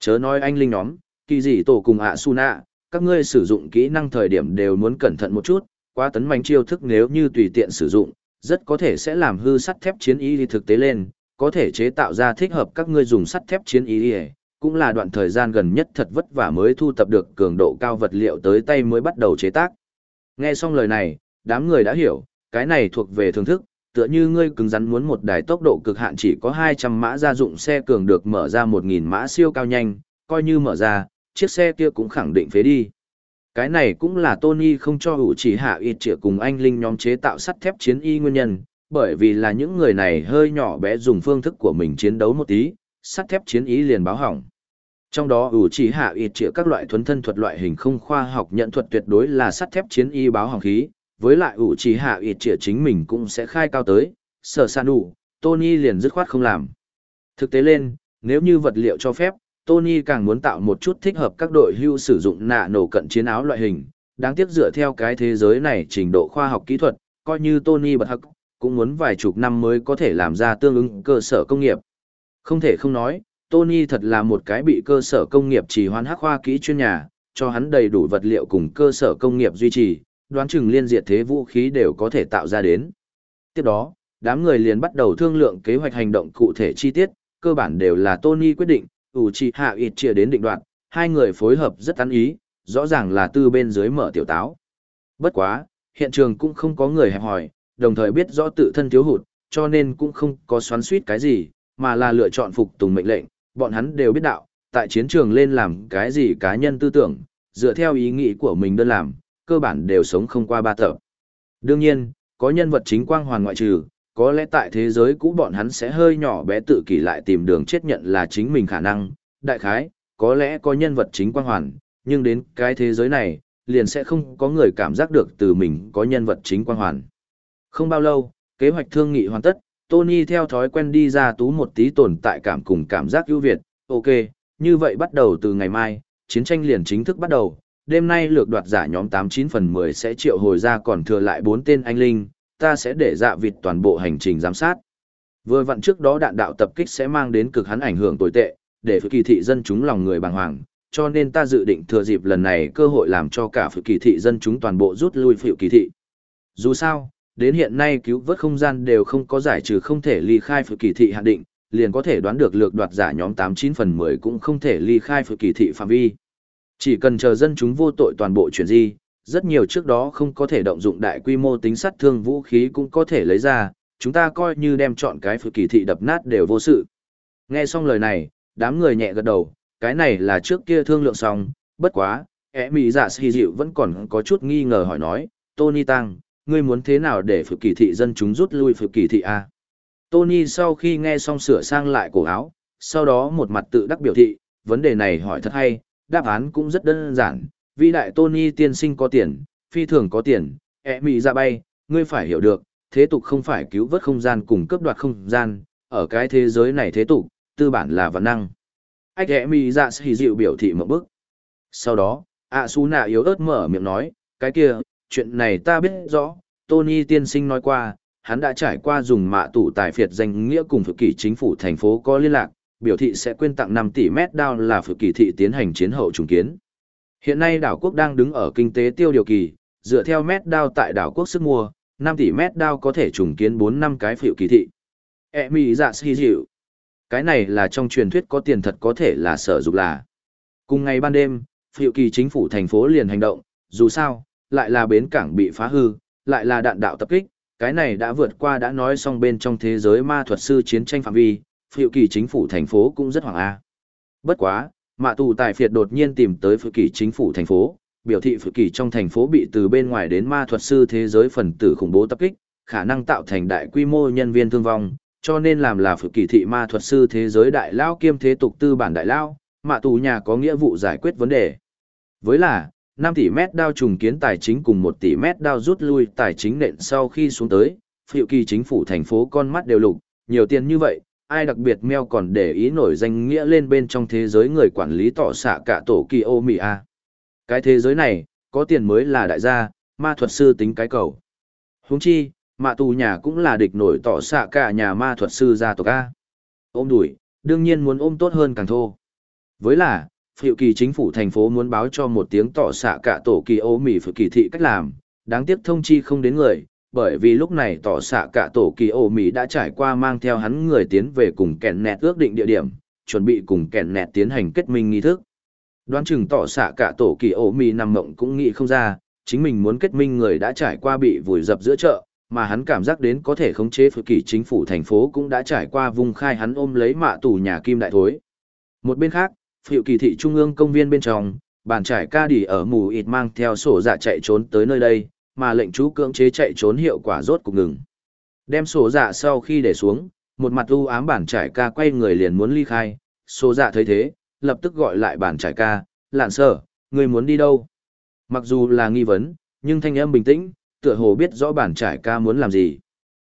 Chớ nói anh linh nhóm, kỳ gì tổ cùng ạ su nạ, các ngươi sử dụng kỹ năng thời điểm đều muốn cẩn thận một chút, quá tấn mãnh chiêu thức nếu như tùy tiện sử dụng, rất có thể sẽ làm hư sắt thép chiến y thực tế lên, có thể chế tạo ra thích hợp các ngươi dùng sắt thép chiến y, cũng là đoạn thời gian gần nhất thật vất vả mới thu tập được cường độ cao vật liệu tới tay mới bắt đầu chế tác. Nghe xong lời này, đám người đã hiểu, cái này thuộc về thưởng thức, tựa như ngươi cứng rắn muốn một đài tốc độ cực hạn chỉ có 200 mã gia dụng xe cường được mở ra 1000 mã siêu cao nhanh, coi như mở ra, chiếc xe kia cũng khẳng định phế đi. Cái này cũng là Tony không cho hữu chỉ hạ ít trịa cùng anh Linh nhóm chế tạo sắt thép chiến y nguyên nhân, bởi vì là những người này hơi nhỏ bé dùng phương thức của mình chiến đấu một tí, sắt thép chiến y liền báo hỏng. Trong đó ủ chỉ hạ ít trịa các loại thuấn thân thuật loại hình không khoa học nhận thuật tuyệt đối là sắt thép chiến y báo hỏng khí, với lại ủ chỉ hạ ít trịa chính mình cũng sẽ khai cao tới, sở san đủ, Tony liền dứt khoát không làm. Thực tế lên, nếu như vật liệu cho phép, Tony càng muốn tạo một chút thích hợp các đội hưu sử dụng nạ nổ cận chiến áo loại hình, đáng tiếc dựa theo cái thế giới này trình độ khoa học kỹ thuật, coi như Tony bật hắc, cũng muốn vài chục năm mới có thể làm ra tương ứng cơ sở công nghiệp. Không thể không nói, Tony thật là một cái bị cơ sở công nghiệp chỉ hoán hắc khoa kỹ chuyên nhà, cho hắn đầy đủ vật liệu cùng cơ sở công nghiệp duy trì, đoán chừng liên diệt thế vũ khí đều có thể tạo ra đến. Tiếp đó, đám người liền bắt đầu thương lượng kế hoạch hành động cụ thể chi tiết, cơ bản đều là Tony quyết định, ủ trì hạ ít chia đến định đoạn, hai người phối hợp rất ăn ý, rõ ràng là từ bên dưới mở tiểu táo. Bất quá, hiện trường cũng không có người hẹp hỏi, đồng thời biết rõ tự thân thiếu hụt, cho nên cũng không có xoắn suýt cái gì, mà là lựa chọn phục tùng mệnh lệnh, bọn hắn đều biết đạo, tại chiến trường lên làm cái gì cá nhân tư tưởng, dựa theo ý nghĩ của mình đơn làm, cơ bản đều sống không qua ba tập. Đương nhiên, có nhân vật chính quang hoàn ngoại trừ, có lẽ tại thế giới cũ bọn hắn sẽ hơi nhỏ bé tự kỷ lại tìm đường chết nhận là chính mình khả năng, đại khái, có lẽ có nhân vật chính quang hoàn, nhưng đến cái thế giới này, liền sẽ không có người cảm giác được từ mình có nhân vật chính quang hoàn. Không bao lâu, kế hoạch thương nghị hoàn tất, Tony theo thói quen đi ra tú một tí tồn tại cảm cùng cảm giác ưu việt, ok, như vậy bắt đầu từ ngày mai, chiến tranh liền chính thức bắt đầu, đêm nay lược đoạt giả nhóm 89 phần 10 sẽ triệu hồi ra còn thừa lại 4 tên anh linh, ta sẽ để dạ vịt toàn bộ hành trình giám sát. Vừa vặn trước đó đạn đạo tập kích sẽ mang đến cực hắn ảnh hưởng tồi tệ, để kỳ thị dân chúng lòng người bàng hoàng, cho nên ta dự định thừa dịp lần này cơ hội làm cho cả kỳ thị dân chúng toàn bộ rút lui phiệu kỳ thị. Dù sao, đến hiện nay cứu vớt không gian đều không có giải trừ không thể ly khai phiệu kỳ thị hạn định, liền có thể đoán được lược đoạt giả nhóm 89 phần 10 cũng không thể ly khai phiệu kỳ thị phạm vi. Chỉ cần chờ dân chúng vô tội toàn bộ chuyển di, rất nhiều trước đó không có thể động dụng đại quy mô tính sát thương vũ khí cũng có thể lấy ra, chúng ta coi như đem chọn cái phự kỳ thị đập nát đều vô sự. Nghe xong lời này, đám người nhẹ gật đầu, cái này là trước kia thương lượng xong, bất quá, e ẻ mỹ dạ xì dịu vẫn còn có chút nghi ngờ hỏi nói, Tony Tăng, ngươi muốn thế nào để phực kỳ thị dân chúng rút lui phực kỳ thị A? Tony sau khi nghe xong sửa sang lại cổ áo, sau đó một mặt tự đắc biểu thị, vấn đề này hỏi thật hay, đáp án cũng rất đơn giản, vĩ đại Tony tiên sinh có tiền, phi thường có tiền, ẹ mị ra bay, ngươi phải hiểu được, thế tục không phải cứu vớt không gian cùng cướp đoạt không gian, ở cái thế giới này thế tục, tư bản là văn năng. Ách ẹ mị dạ xì dịu biểu thị một bức. Sau đó, ạ xú nạ yếu ớt mở miệng nói, cái kia, chuyện này ta biết rõ, Tony tiên sinh nói qua, hắn đã trải qua dùng mạ tủ tài phiệt danh nghĩa cùng phụ kỳ chính phủ thành phố có liên lạc, biểu thị sẽ quyên tặng 5 tỷ mét đao là phụ kỳ thị tiến hành chiến hậu trùng kiến. Hiện nay đảo quốc đang đứng ở kinh tế tiêu điều kỳ, dựa theo mét đao tại đảo quốc sức mua, 5 tỷ mét đao có thể trùng kiến 4 năm cái phiệu kỳ thị. E mì dạ si dịu. Cái này là trong truyền thuyết có tiền thật có thể là sở dục là. Cùng ngày ban đêm, phiệu kỳ chính phủ thành phố liền hành động, dù sao, lại là bến cảng bị phá hư, lại là đạn đạo tập kích, cái này đã vượt qua đã nói xong bên trong thế giới ma thuật sư chiến tranh phạm vi, phiệu kỳ chính phủ thành phố cũng rất hoảng a. Bất quá, mạ tù tài phiệt đột nhiên tìm tới phiệu kỳ chính phủ thành phố, biểu thị phiệu kỳ trong thành phố bị từ bên ngoài đến ma thuật sư thế giới phần tử khủng bố tập kích, khả năng tạo thành đại quy mô nhân viên thương vong, cho nên làm là phiệu kỳ thị ma thuật sư thế giới đại lao kiêm thế tục tư bản đại lao, mạ tù nhà có nghĩa vụ giải quyết vấn đề. Với là, 5 tỷ mét đao trùng kiến tài chính cùng 1 tỷ mét đao rút lui tài chính nện sau khi xuống tới, phiệu kỳ chính phủ thành phố con mắt đều lục, nhiều tiền như vậy, ai đặc biệt meo còn để ý nổi danh nghĩa lên bên trong thế giới người quản lý tỏ xạ cả tổ kỳ ô mì a. Cái thế giới này, có tiền mới là đại gia, ma thuật sư tính cái cầu. Huống chi, mạ tù nhà cũng là địch nổi tỏ xạ cả nhà ma thuật sư gia tộc A. Ôm đuổi, đương nhiên muốn ôm tốt hơn càng thô. Với là, phiệu kỳ chính phủ thành phố muốn báo cho một tiếng tỏ xạ cả tổ kỳ ô mì phiệu kỳ thị cách làm, đáng tiếc thông chi không đến người, bởi vì lúc này tỏ xạ cả tổ kỳ ô mì đã trải qua mang theo hắn người tiến về cùng kèn nẹt ước định địa điểm, chuẩn bị cùng kèn nẹt tiến hành kết minh nghi thức. Đoán chừng tỏ xạ cả tổ kỳ ô mì nằm mộng cũng nghĩ không ra, chính mình muốn kết minh người đã trải qua bị vùi dập giữa chợ, mà hắn cảm giác đến có thể khống chế phiệu kỳ chính phủ thành phố cũng đã trải qua vùng khai hắn ôm lấy mạ tù nhà kim đại thối. Một bên khác, phiệu kỳ thị trung ương công viên bên trong, bàn trải ca đỉ ở mù ịt mang theo sổ dạ chạy trốn tới nơi đây, mà lệnh chú cưỡng chế chạy trốn hiệu quả rốt cục ngừng. Đem sổ dạ sau khi để xuống, một mặt u ám bản trải ca quay người liền muốn ly khai, sổ dạ thấy thế, lập tức gọi lại bản trải ca, lạn sở, người muốn đi đâu? Mặc dù là nghi vấn, nhưng thanh âm bình tĩnh, tựa hồ biết rõ bản trải ca muốn làm gì.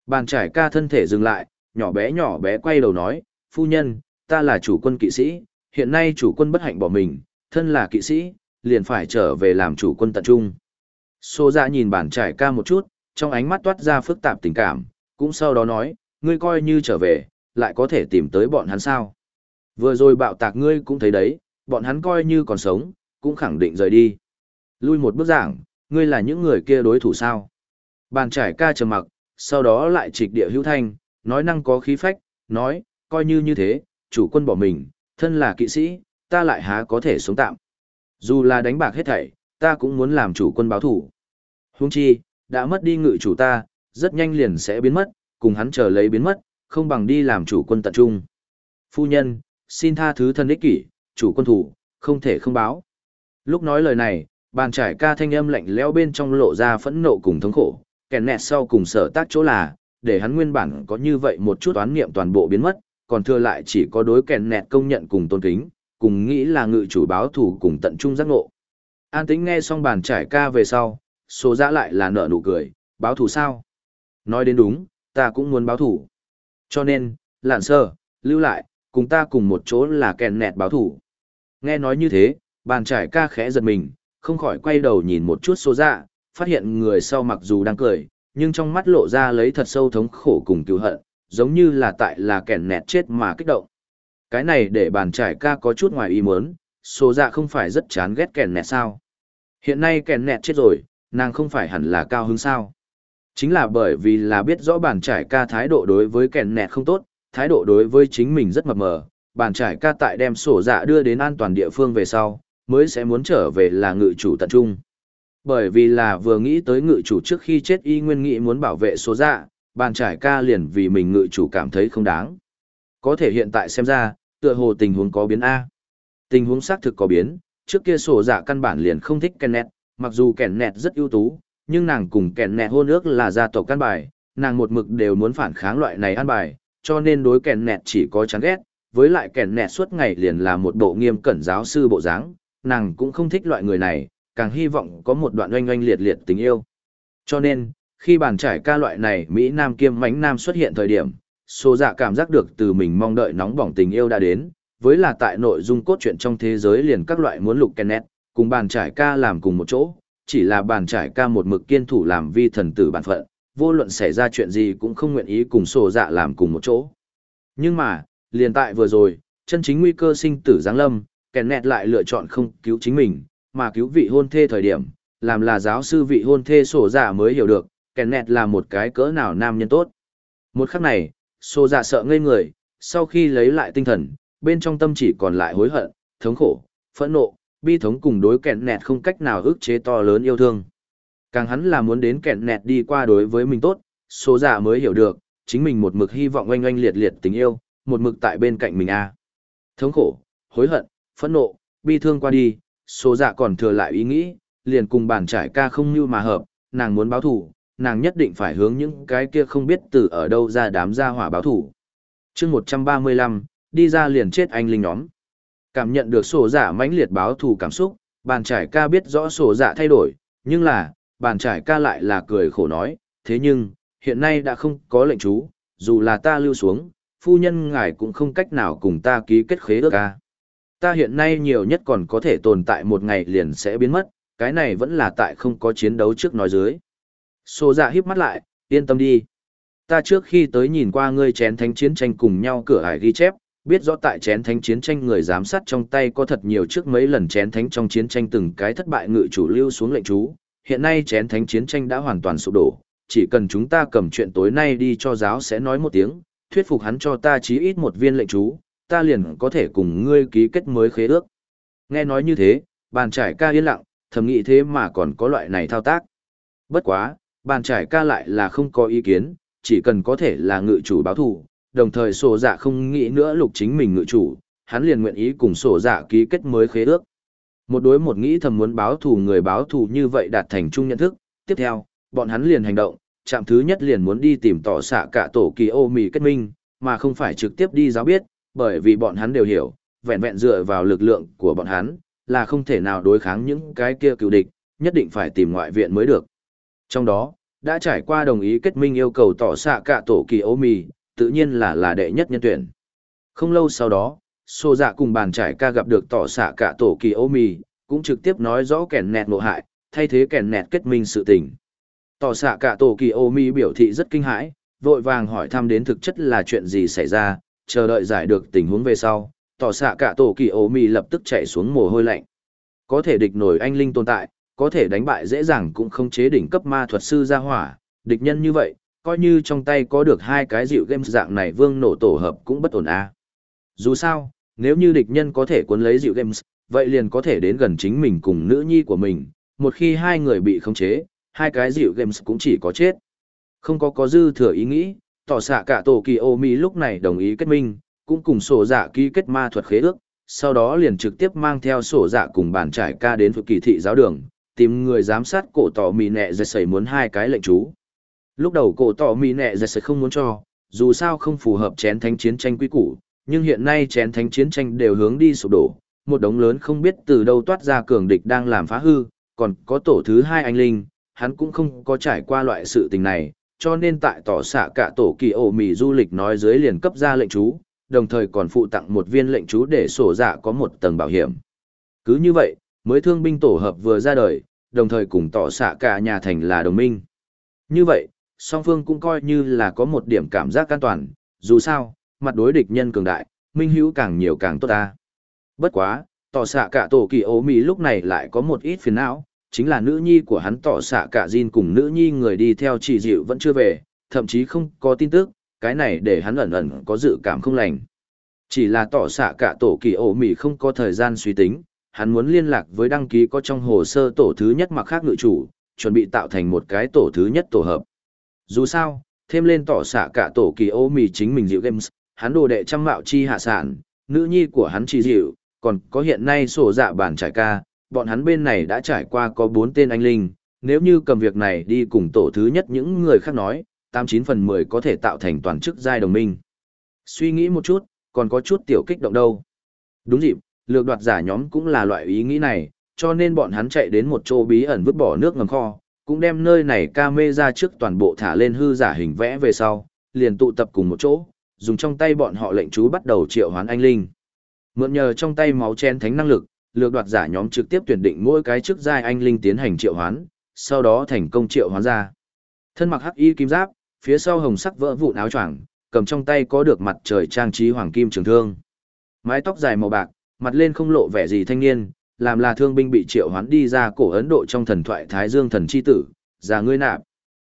Bản trải ca thân thể dừng lại, nhỏ bé nhỏ bé quay đầu nói, phu nhân, ta là chủ quân kỵ sĩ, hiện nay chủ quân bất hạnh bỏ mình, thân là kỵ sĩ, liền phải trở về làm chủ quân tận trung. Xô ra dạ nhìn bản trải ca một chút, trong ánh mắt toát ra phức tạp tình cảm, cũng sau đó nói, ngươi coi như trở về, lại có thể tìm tới bọn hắn sao. Vừa rồi bạo tạc ngươi cũng thấy đấy, bọn hắn coi như còn sống, cũng khẳng định rời đi. Lui một bước giảng, ngươi là những người kia đối thủ sao. Bàn trải ca trầm mặc, sau đó lại trịch địa hữu thanh, nói năng có khí phách, nói, coi như như thế, chủ quân bỏ mình, thân là kỵ sĩ, ta lại há có thể sống tạm. Dù là đánh bạc hết thảy, ta cũng muốn làm chủ quân báo thủ. Huống chi, đã mất đi ngự chủ ta, rất nhanh liền sẽ biến mất, cùng hắn chờ lấy biến mất, không bằng đi làm chủ quân tận trung. Phu nhân, xin tha thứ thân ích kỷ, chủ quân thủ, không thể không báo. Lúc nói lời này, bàn trải ca thanh âm lạnh lẽo bên trong lộ ra phẫn nộ cùng thống khổ, kèn nẹt sau cùng sở tác chỗ là, để hắn nguyên bản có như vậy một chút oán niệm toàn bộ biến mất, còn thừa lại chỉ có đối kèn nẹt công nhận cùng tôn kính, cùng nghĩ là ngự chủ báo thủ cùng tận trung giác ngộ. An tính nghe xong bàn trải ca về sau, số giã lại là nợ nụ cười, báo thủ sao? Nói đến đúng, ta cũng muốn báo thủ. Cho nên, lạn sơ, lưu lại, cùng ta cùng một chỗ là kèn nẹt báo thủ. Nghe nói như thế, bàn trải ca khẽ giật mình, không khỏi quay đầu nhìn một chút số dạ, phát hiện người sau mặc dù đang cười, nhưng trong mắt lộ ra lấy thật sâu thống khổ cùng cứu hận, giống như là tại là kẻn nẹt chết mà kích động. Cái này để bàn trải ca có chút ngoài ý muốn, số dạ không phải rất chán ghét kẻn nẹt sao. Hiện nay kẻn nẹt chết rồi, nàng không phải hẳn là cao hứng sao. Chính là bởi vì là biết rõ bàn trải ca thái độ đối với kẻn nẹt không tốt, thái độ đối với chính mình rất mập mờ, bàn trải ca tại đem sổ dạ đưa đến an toàn địa phương về sau, mới sẽ muốn trở về là ngự chủ tận trung. Bởi vì là vừa nghĩ tới ngự chủ trước khi chết y nguyên nghĩ muốn bảo vệ số dạ, bàn trải ca liền vì mình ngự chủ cảm thấy không đáng. Có thể hiện tại xem ra, tựa hồ tình huống có biến A. Tình huống xác thực có biến, trước kia sổ dạ căn bản liền không thích Kenneth, mặc dù Kenneth rất ưu tú, nhưng nàng cùng Kenneth hôn ước là gia tộc căn bài, nàng một mực đều muốn phản kháng loại này ăn bài, cho nên đối Kenneth chỉ có chán ghét, với lại Kenneth suốt ngày liền là một bộ nghiêm cẩn giáo sư bộ dáng, nàng cũng không thích loại người này, càng hy vọng có một đoạn oanh oanh liệt liệt tình yêu. Cho nên, khi bàn trải ca loại này Mỹ Nam kiêm mánh Nam xuất hiện thời điểm, xô Dạ cảm giác được từ mình mong đợi nóng bỏng tình yêu đã đến, với là tại nội dung cốt truyện trong thế giới liền các loại muốn lục kennet cùng bàn trải ca làm cùng một chỗ, chỉ là bàn trải ca một mực kiên thủ làm vi thần tử bản phận, vô luận xảy ra chuyện gì cũng không nguyện ý cùng xô Dạ làm cùng một chỗ. Nhưng mà, liền tại vừa rồi, chân chính nguy cơ sinh tử giáng lâm, kennet lại lựa chọn không cứu chính mình, mà cứu vị hôn thê thời điểm, làm là giáo sư vị hôn thê sổ dạ mới hiểu được, Kenneth là một cái cỡ nào nam nhân tốt. Một khắc này, xô dạ sợ ngây người, sau khi lấy lại tinh thần, bên trong tâm chỉ còn lại hối hận, thống khổ, phẫn nộ, bi thống cùng đối Kenneth không cách nào ức chế to lớn yêu thương. Càng hắn là muốn đến Kenneth đi qua đối với mình tốt, số giả dạ mới hiểu được, chính mình một mực hy vọng oanh oanh liệt liệt tình yêu, một mực tại bên cạnh mình a. Thống khổ, hối hận, phẫn nộ, bi thương qua đi, số giả dạ còn thừa lại ý nghĩ, liền cùng bản trải ca không như mà hợp, nàng muốn báo thù nàng nhất định phải hướng những cái kia không biết từ ở đâu ra đám gia hỏa báo thủ. chương 135, đi ra liền chết anh linh nhóm. Cảm nhận được sổ giả mãnh liệt báo thù cảm xúc, bàn trải ca biết rõ sổ giả thay đổi, nhưng là, bàn trải ca lại là cười khổ nói, thế nhưng, hiện nay đã không có lệnh chú, dù là ta lưu xuống, phu nhân ngài cũng không cách nào cùng ta ký kết khế ước ca. Ta hiện nay nhiều nhất còn có thể tồn tại một ngày liền sẽ biến mất, cái này vẫn là tại không có chiến đấu trước nói dưới. Sô dạ híp mắt lại, yên tâm đi. Ta trước khi tới nhìn qua ngươi chén thánh chiến tranh cùng nhau cửa hải ghi chép, biết rõ tại chén thánh chiến tranh người giám sát trong tay có thật nhiều trước mấy lần chén thánh trong chiến tranh từng cái thất bại ngự chủ lưu xuống lệnh chú. Hiện nay chén thánh chiến tranh đã hoàn toàn sụp đổ, chỉ cần chúng ta cầm chuyện tối nay đi cho giáo sẽ nói một tiếng, thuyết phục hắn cho ta chí ít một viên lệnh chú, ta liền có thể cùng ngươi ký kết mới khế ước. Nghe nói như thế, bàn trải ca yên lặng, thầm nghĩ thế mà còn có loại này thao tác. Bất quá, bàn trải ca lại là không có ý kiến, chỉ cần có thể là ngự chủ báo thù, đồng thời sổ dạ không nghĩ nữa lục chính mình ngự chủ, hắn liền nguyện ý cùng sổ dạ ký kết mới khế ước. Một đối một nghĩ thầm muốn báo thù người báo thù như vậy đạt thành chung nhận thức, tiếp theo, bọn hắn liền hành động, chạm thứ nhất liền muốn đi tìm tỏ xạ cả tổ kỳ ô mì kết minh, mà không phải trực tiếp đi giáo biết, bởi vì bọn hắn đều hiểu, vẹn vẹn dựa vào lực lượng của bọn hắn, là không thể nào đối kháng những cái kia cựu địch, nhất định phải tìm ngoại viện mới được. Trong đó, đã trải qua đồng ý kết minh yêu cầu tỏ xạ cả tổ kỳ ô mì, tự nhiên là là đệ nhất nhân tuyển. Không lâu sau đó, Sô Dạ cùng bàn trải ca gặp được tỏ xạ cả tổ kỳ ô mì, cũng trực tiếp nói rõ kẻn nẹt nộ hại, thay thế kẻn nẹt kết minh sự tình. Tỏ xạ cả tổ kỳ ô mì biểu thị rất kinh hãi, vội vàng hỏi thăm đến thực chất là chuyện gì xảy ra, chờ đợi giải được tình huống về sau, tỏ xạ cả tổ kỳ ô mì lập tức chạy xuống mồ hôi lạnh. Có thể địch nổi anh linh tồn tại, có thể đánh bại dễ dàng cũng không chế đỉnh cấp ma thuật sư ra hỏa, địch nhân như vậy, coi như trong tay có được hai cái dịu game dạng này vương nổ tổ hợp cũng bất ổn a. Dù sao, nếu như địch nhân có thể cuốn lấy dịu games, vậy liền có thể đến gần chính mình cùng nữ nhi của mình, một khi hai người bị khống chế, hai cái dịu games cũng chỉ có chết. Không có có dư thừa ý nghĩ, tỏ xạ cả tổ kỳ ô mỹ lúc này đồng ý kết minh, cũng cùng sổ dạ ký kết ma thuật khế ước, sau đó liền trực tiếp mang theo sổ dạ cùng bản trải ca đến phụ kỳ thị giáo đường, tìm người giám sát cổ tỏ mì nẹ dệt sẩy muốn hai cái lệnh chú. Lúc đầu cổ tỏ mì nẹ dệt sẩy không muốn cho, dù sao không phù hợp chén thánh chiến tranh quy củ, nhưng hiện nay chén thánh chiến tranh đều hướng đi sụp đổ, một đống lớn không biết từ đâu toát ra cường địch đang làm phá hư, còn có tổ thứ hai anh linh, hắn cũng không có trải qua loại sự tình này, cho nên tại tỏ xạ cả tổ kỳ ổ mì du lịch nói dưới liền cấp ra lệnh chú, đồng thời còn phụ tặng một viên lệnh chú để sổ dạ có một tầng bảo hiểm. Cứ như vậy, mới thương binh tổ hợp vừa ra đời, đồng thời cùng tỏ xạ cả nhà thành là đồng minh. Như vậy, song phương cũng coi như là có một điểm cảm giác an toàn, dù sao, mặt đối địch nhân cường đại, minh hữu càng nhiều càng tốt ta. Bất quá, tỏ xạ cả tổ kỳ ố mỹ lúc này lại có một ít phiền não, chính là nữ nhi của hắn tỏ xạ cả Jin cùng nữ nhi người đi theo chỉ dịu vẫn chưa về, thậm chí không có tin tức, cái này để hắn ẩn ẩn có dự cảm không lành. Chỉ là tỏ xạ cả tổ kỳ ổ mỉ không có thời gian suy tính, hắn muốn liên lạc với đăng ký có trong hồ sơ tổ thứ nhất mặc khác ngự chủ, chuẩn bị tạo thành một cái tổ thứ nhất tổ hợp. Dù sao, thêm lên tỏ xạ cả tổ kỳ ô mì chính mình dịu games, hắn đồ đệ trăm mạo chi hạ sản, nữ nhi của hắn chỉ dịu, còn có hiện nay sổ dạ bản trải ca, bọn hắn bên này đã trải qua có bốn tên anh linh, nếu như cầm việc này đi cùng tổ thứ nhất những người khác nói, 89 phần 10 có thể tạo thành toàn chức giai đồng minh. Suy nghĩ một chút, còn có chút tiểu kích động đâu. Đúng dịp, lược đoạt giả nhóm cũng là loại ý nghĩ này, cho nên bọn hắn chạy đến một chỗ bí ẩn vứt bỏ nước ngầm kho, cũng đem nơi này ca mê ra trước toàn bộ thả lên hư giả hình vẽ về sau, liền tụ tập cùng một chỗ, dùng trong tay bọn họ lệnh chú bắt đầu triệu hoán anh linh. Mượn nhờ trong tay máu chén thánh năng lực, lược đoạt giả nhóm trực tiếp tuyển định mỗi cái chức giai anh linh tiến hành triệu hoán, sau đó thành công triệu hoán ra. Thân mặc hắc y kim giáp, phía sau hồng sắc vỡ vụn áo choàng, cầm trong tay có được mặt trời trang trí hoàng kim trường thương. Mái tóc dài màu bạc, mặt lên không lộ vẻ gì thanh niên, làm là thương binh bị triệu hoán đi ra cổ Ấn Độ trong thần thoại Thái Dương thần chi tử, già ngươi nạp.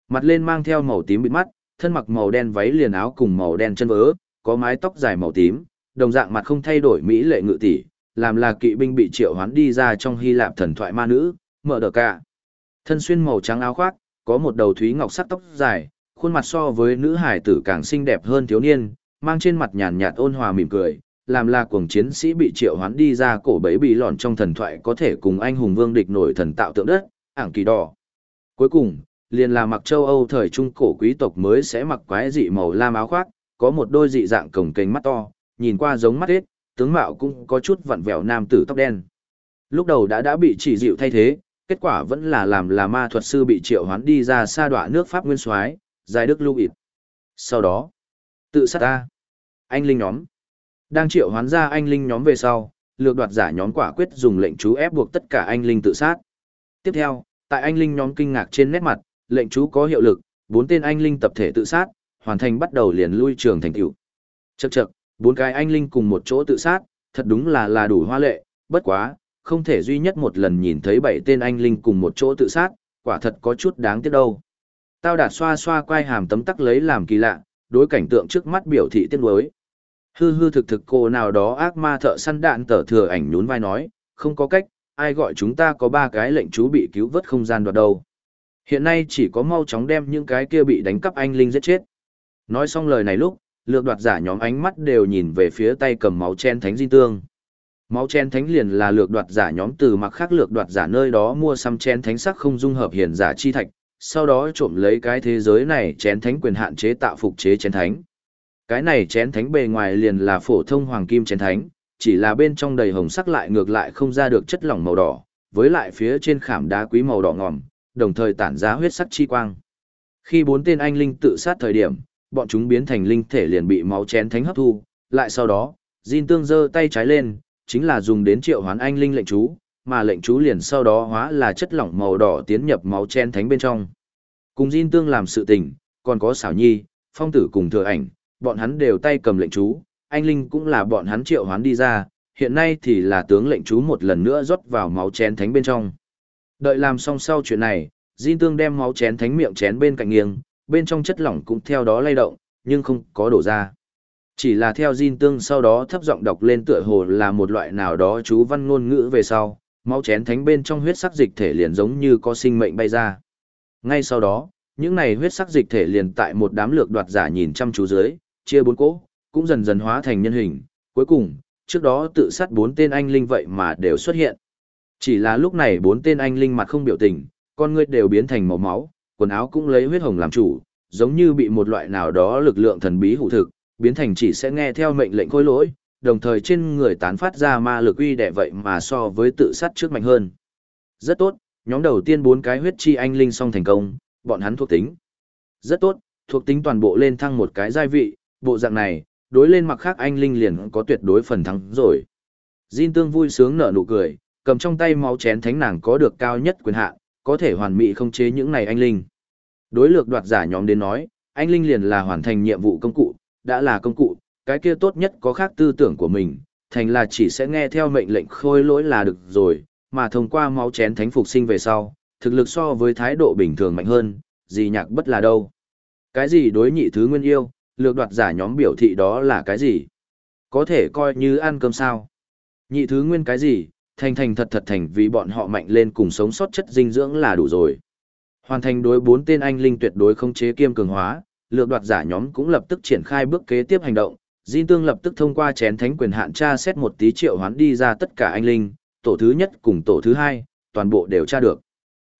Mặt lên mang theo màu tím bịt mắt, thân mặc màu đen váy liền áo cùng màu đen chân vớ, có mái tóc dài màu tím, đồng dạng mặt không thay đổi mỹ lệ ngự tỷ, làm là kỵ binh bị triệu hoán đi ra trong Hy Lạp thần thoại ma nữ, mở đờ cả. Thân xuyên màu trắng áo khoác, có một đầu thúy ngọc sắc tóc dài, khuôn mặt so với nữ hải tử càng xinh đẹp hơn thiếu niên, mang trên mặt nhàn nhạt ôn hòa mỉm cười, làm là cuồng chiến sĩ bị triệu hoán đi ra cổ bẫy bị lòn trong thần thoại có thể cùng anh hùng vương địch nổi thần tạo tượng đất, ảng kỳ đỏ. Cuối cùng, liền là mặc châu Âu thời trung cổ quý tộc mới sẽ mặc quái dị màu lam áo khoác, có một đôi dị dạng cổng kênh mắt to, nhìn qua giống mắt hết, tướng mạo cũng có chút vặn vẹo nam tử tóc đen. Lúc đầu đã đã bị chỉ dịu thay thế, kết quả vẫn là làm là ma thuật sư bị triệu hoán đi ra xa đọa nước Pháp nguyên soái, giải đức lưu ịt. Sau đó, tự sát ta. Anh linh nhóm. Đang triệu hoán ra anh linh nhóm về sau, lược đoạt giả nhóm quả quyết dùng lệnh chú ép buộc tất cả anh linh tự sát. Tiếp theo, tại anh linh nhóm kinh ngạc trên nét mặt, lệnh chú có hiệu lực, bốn tên anh linh tập thể tự sát, hoàn thành bắt đầu liền lui trường thành tựu. Chậc chậc, bốn cái anh linh cùng một chỗ tự sát, thật đúng là là đủ hoa lệ, bất quá, không thể duy nhất một lần nhìn thấy bảy tên anh linh cùng một chỗ tự sát, quả thật có chút đáng tiếc đâu. Tao đạt xoa xoa quai hàm tấm tắc lấy làm kỳ lạ, đối cảnh tượng trước mắt biểu thị tiếc nuối. Hư hư thực thực cô nào đó ác ma thợ săn đạn tở thừa ảnh nhún vai nói, không có cách, ai gọi chúng ta có ba cái lệnh chú bị cứu vớt không gian đoạt đâu. Hiện nay chỉ có mau chóng đem những cái kia bị đánh cắp anh linh giết chết. Nói xong lời này lúc, lược đoạt giả nhóm ánh mắt đều nhìn về phía tay cầm máu chen thánh di tương. Máu chen thánh liền là lược đoạt giả nhóm từ mặc khác lược đoạt giả nơi đó mua xăm chen thánh sắc không dung hợp hiền giả chi thạch, sau đó trộm lấy cái thế giới này chén thánh quyền hạn chế tạo phục chế chén thánh. Cái này chén thánh bề ngoài liền là phổ thông hoàng kim chén thánh, chỉ là bên trong đầy hồng sắc lại ngược lại không ra được chất lỏng màu đỏ, với lại phía trên khảm đá quý màu đỏ ngòm, đồng thời tản ra huyết sắc chi quang. Khi bốn tên anh linh tự sát thời điểm, bọn chúng biến thành linh thể liền bị máu chén thánh hấp thu, lại sau đó, Jin Tương giơ tay trái lên, chính là dùng đến triệu hoán anh linh lệnh chú, mà lệnh chú liền sau đó hóa là chất lỏng màu đỏ tiến nhập máu chén thánh bên trong. Cùng Jin Tương làm sự tình, còn có xảo nhi, phong tử cùng thừa ảnh, bọn hắn đều tay cầm lệnh chú, anh Linh cũng là bọn hắn triệu hoán đi ra, hiện nay thì là tướng lệnh chú một lần nữa rót vào máu chén thánh bên trong. Đợi làm xong sau chuyện này, Jin Tương đem máu chén thánh miệng chén bên cạnh nghiêng, bên trong chất lỏng cũng theo đó lay động, nhưng không có đổ ra. Chỉ là theo Jin Tương sau đó thấp giọng đọc lên tựa hồ là một loại nào đó chú văn ngôn ngữ về sau, máu chén thánh bên trong huyết sắc dịch thể liền giống như có sinh mệnh bay ra. Ngay sau đó, những này huyết sắc dịch thể liền tại một đám lược đoạt giả nhìn chăm chú dưới, chia bốn cỗ, cũng dần dần hóa thành nhân hình, cuối cùng, trước đó tự sát bốn tên anh linh vậy mà đều xuất hiện. Chỉ là lúc này bốn tên anh linh mặt không biểu tình, con ngươi đều biến thành màu máu, quần áo cũng lấy huyết hồng làm chủ, giống như bị một loại nào đó lực lượng thần bí hủ thực, biến thành chỉ sẽ nghe theo mệnh lệnh khôi lỗi, đồng thời trên người tán phát ra ma lực uy đẻ vậy mà so với tự sát trước mạnh hơn. Rất tốt, nhóm đầu tiên bốn cái huyết chi anh linh xong thành công, bọn hắn thuộc tính. Rất tốt, thuộc tính toàn bộ lên thăng một cái giai vị, bộ dạng này, đối lên mặc khác anh linh liền có tuyệt đối phần thắng rồi. Jin Tương vui sướng nở nụ cười, cầm trong tay máu chén thánh nàng có được cao nhất quyền hạn, có thể hoàn mỹ không chế những này anh linh. Đối lược đoạt giả nhóm đến nói, anh linh liền là hoàn thành nhiệm vụ công cụ, đã là công cụ, cái kia tốt nhất có khác tư tưởng của mình, thành là chỉ sẽ nghe theo mệnh lệnh khôi lỗi là được rồi, mà thông qua máu chén thánh phục sinh về sau, thực lực so với thái độ bình thường mạnh hơn, gì nhạc bất là đâu. Cái gì đối nhị thứ nguyên yêu, lược đoạt giả nhóm biểu thị đó là cái gì? Có thể coi như ăn cơm sao? Nhị thứ nguyên cái gì? Thành thành thật thật thành vì bọn họ mạnh lên cùng sống sót chất dinh dưỡng là đủ rồi. Hoàn thành đối bốn tên anh linh tuyệt đối không chế kiêm cường hóa, lược đoạt giả nhóm cũng lập tức triển khai bước kế tiếp hành động. Jin Tương lập tức thông qua chén thánh quyền hạn tra xét một tí triệu hoán đi ra tất cả anh linh, tổ thứ nhất cùng tổ thứ hai, toàn bộ đều tra được.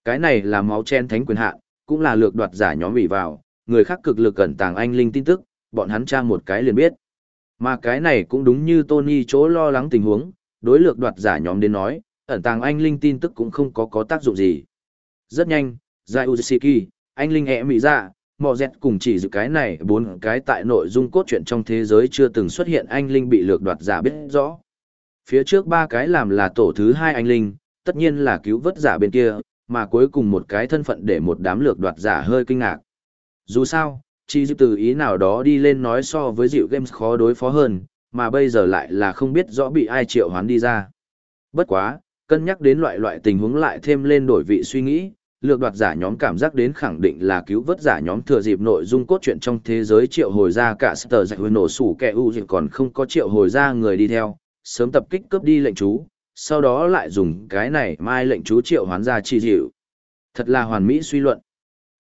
Cái này là máu chén thánh quyền hạn, cũng là lược đoạt giả nhóm bị vào, người khác cực lực cẩn tàng anh linh tin tức, bọn hắn tra một cái liền biết. Mà cái này cũng đúng như Tony chỗ lo lắng tình huống, đối lược đoạt giả nhóm đến nói, ẩn tàng anh linh tin tức cũng không có có tác dụng gì. Rất nhanh, Zai Uziki, anh Linh ẹ Mỹ ra, Mò Dẹt cùng chỉ dự cái này bốn cái tại nội dung cốt truyện trong thế giới chưa từng xuất hiện anh Linh bị lược đoạt giả biết rõ. Phía trước ba cái làm là tổ thứ hai anh Linh, tất nhiên là cứu vớt giả bên kia, mà cuối cùng một cái thân phận để một đám lược đoạt giả hơi kinh ngạc. Dù sao, chỉ dịu từ ý nào đó đi lên nói so với dịu games khó đối phó hơn, mà bây giờ lại là không biết rõ bị ai triệu hoán đi ra. Bất quá, cân nhắc đến loại loại tình huống lại thêm lên đổi vị suy nghĩ, lược đoạt giả nhóm cảm giác đến khẳng định là cứu vớt giả nhóm thừa dịp nội dung cốt truyện trong thế giới triệu hồi ra cả tờ giải hồi nổ sủ kẻ u dịch còn không có triệu hồi ra người đi theo, sớm tập kích cướp đi lệnh chú, sau đó lại dùng cái này mai lệnh chú triệu hoán ra chi dịu. Thật là hoàn mỹ suy luận.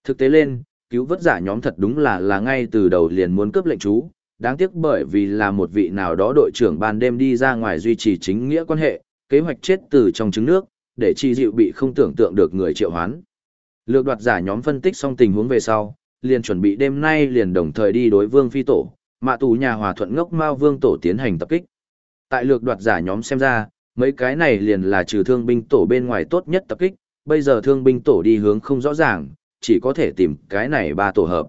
Thực tế lên, cứu vớt giả nhóm thật đúng là là ngay từ đầu liền muốn cướp lệnh chú, đáng tiếc bởi vì là một vị nào đó đội trưởng ban đêm đi ra ngoài duy trì chính nghĩa quan hệ, kế hoạch chết từ trong trứng nước, để chi dịu bị không tưởng tượng được người triệu hoán. Lược đoạt giả nhóm phân tích xong tình huống về sau, liền chuẩn bị đêm nay liền đồng thời đi đối vương phi tổ, mạ tù nhà hòa thuận ngốc mao vương tổ tiến hành tập kích. Tại lược đoạt giả nhóm xem ra, mấy cái này liền là trừ thương binh tổ bên ngoài tốt nhất tập kích, bây giờ thương binh tổ đi hướng không rõ ràng, chỉ có thể tìm cái này ba tổ hợp.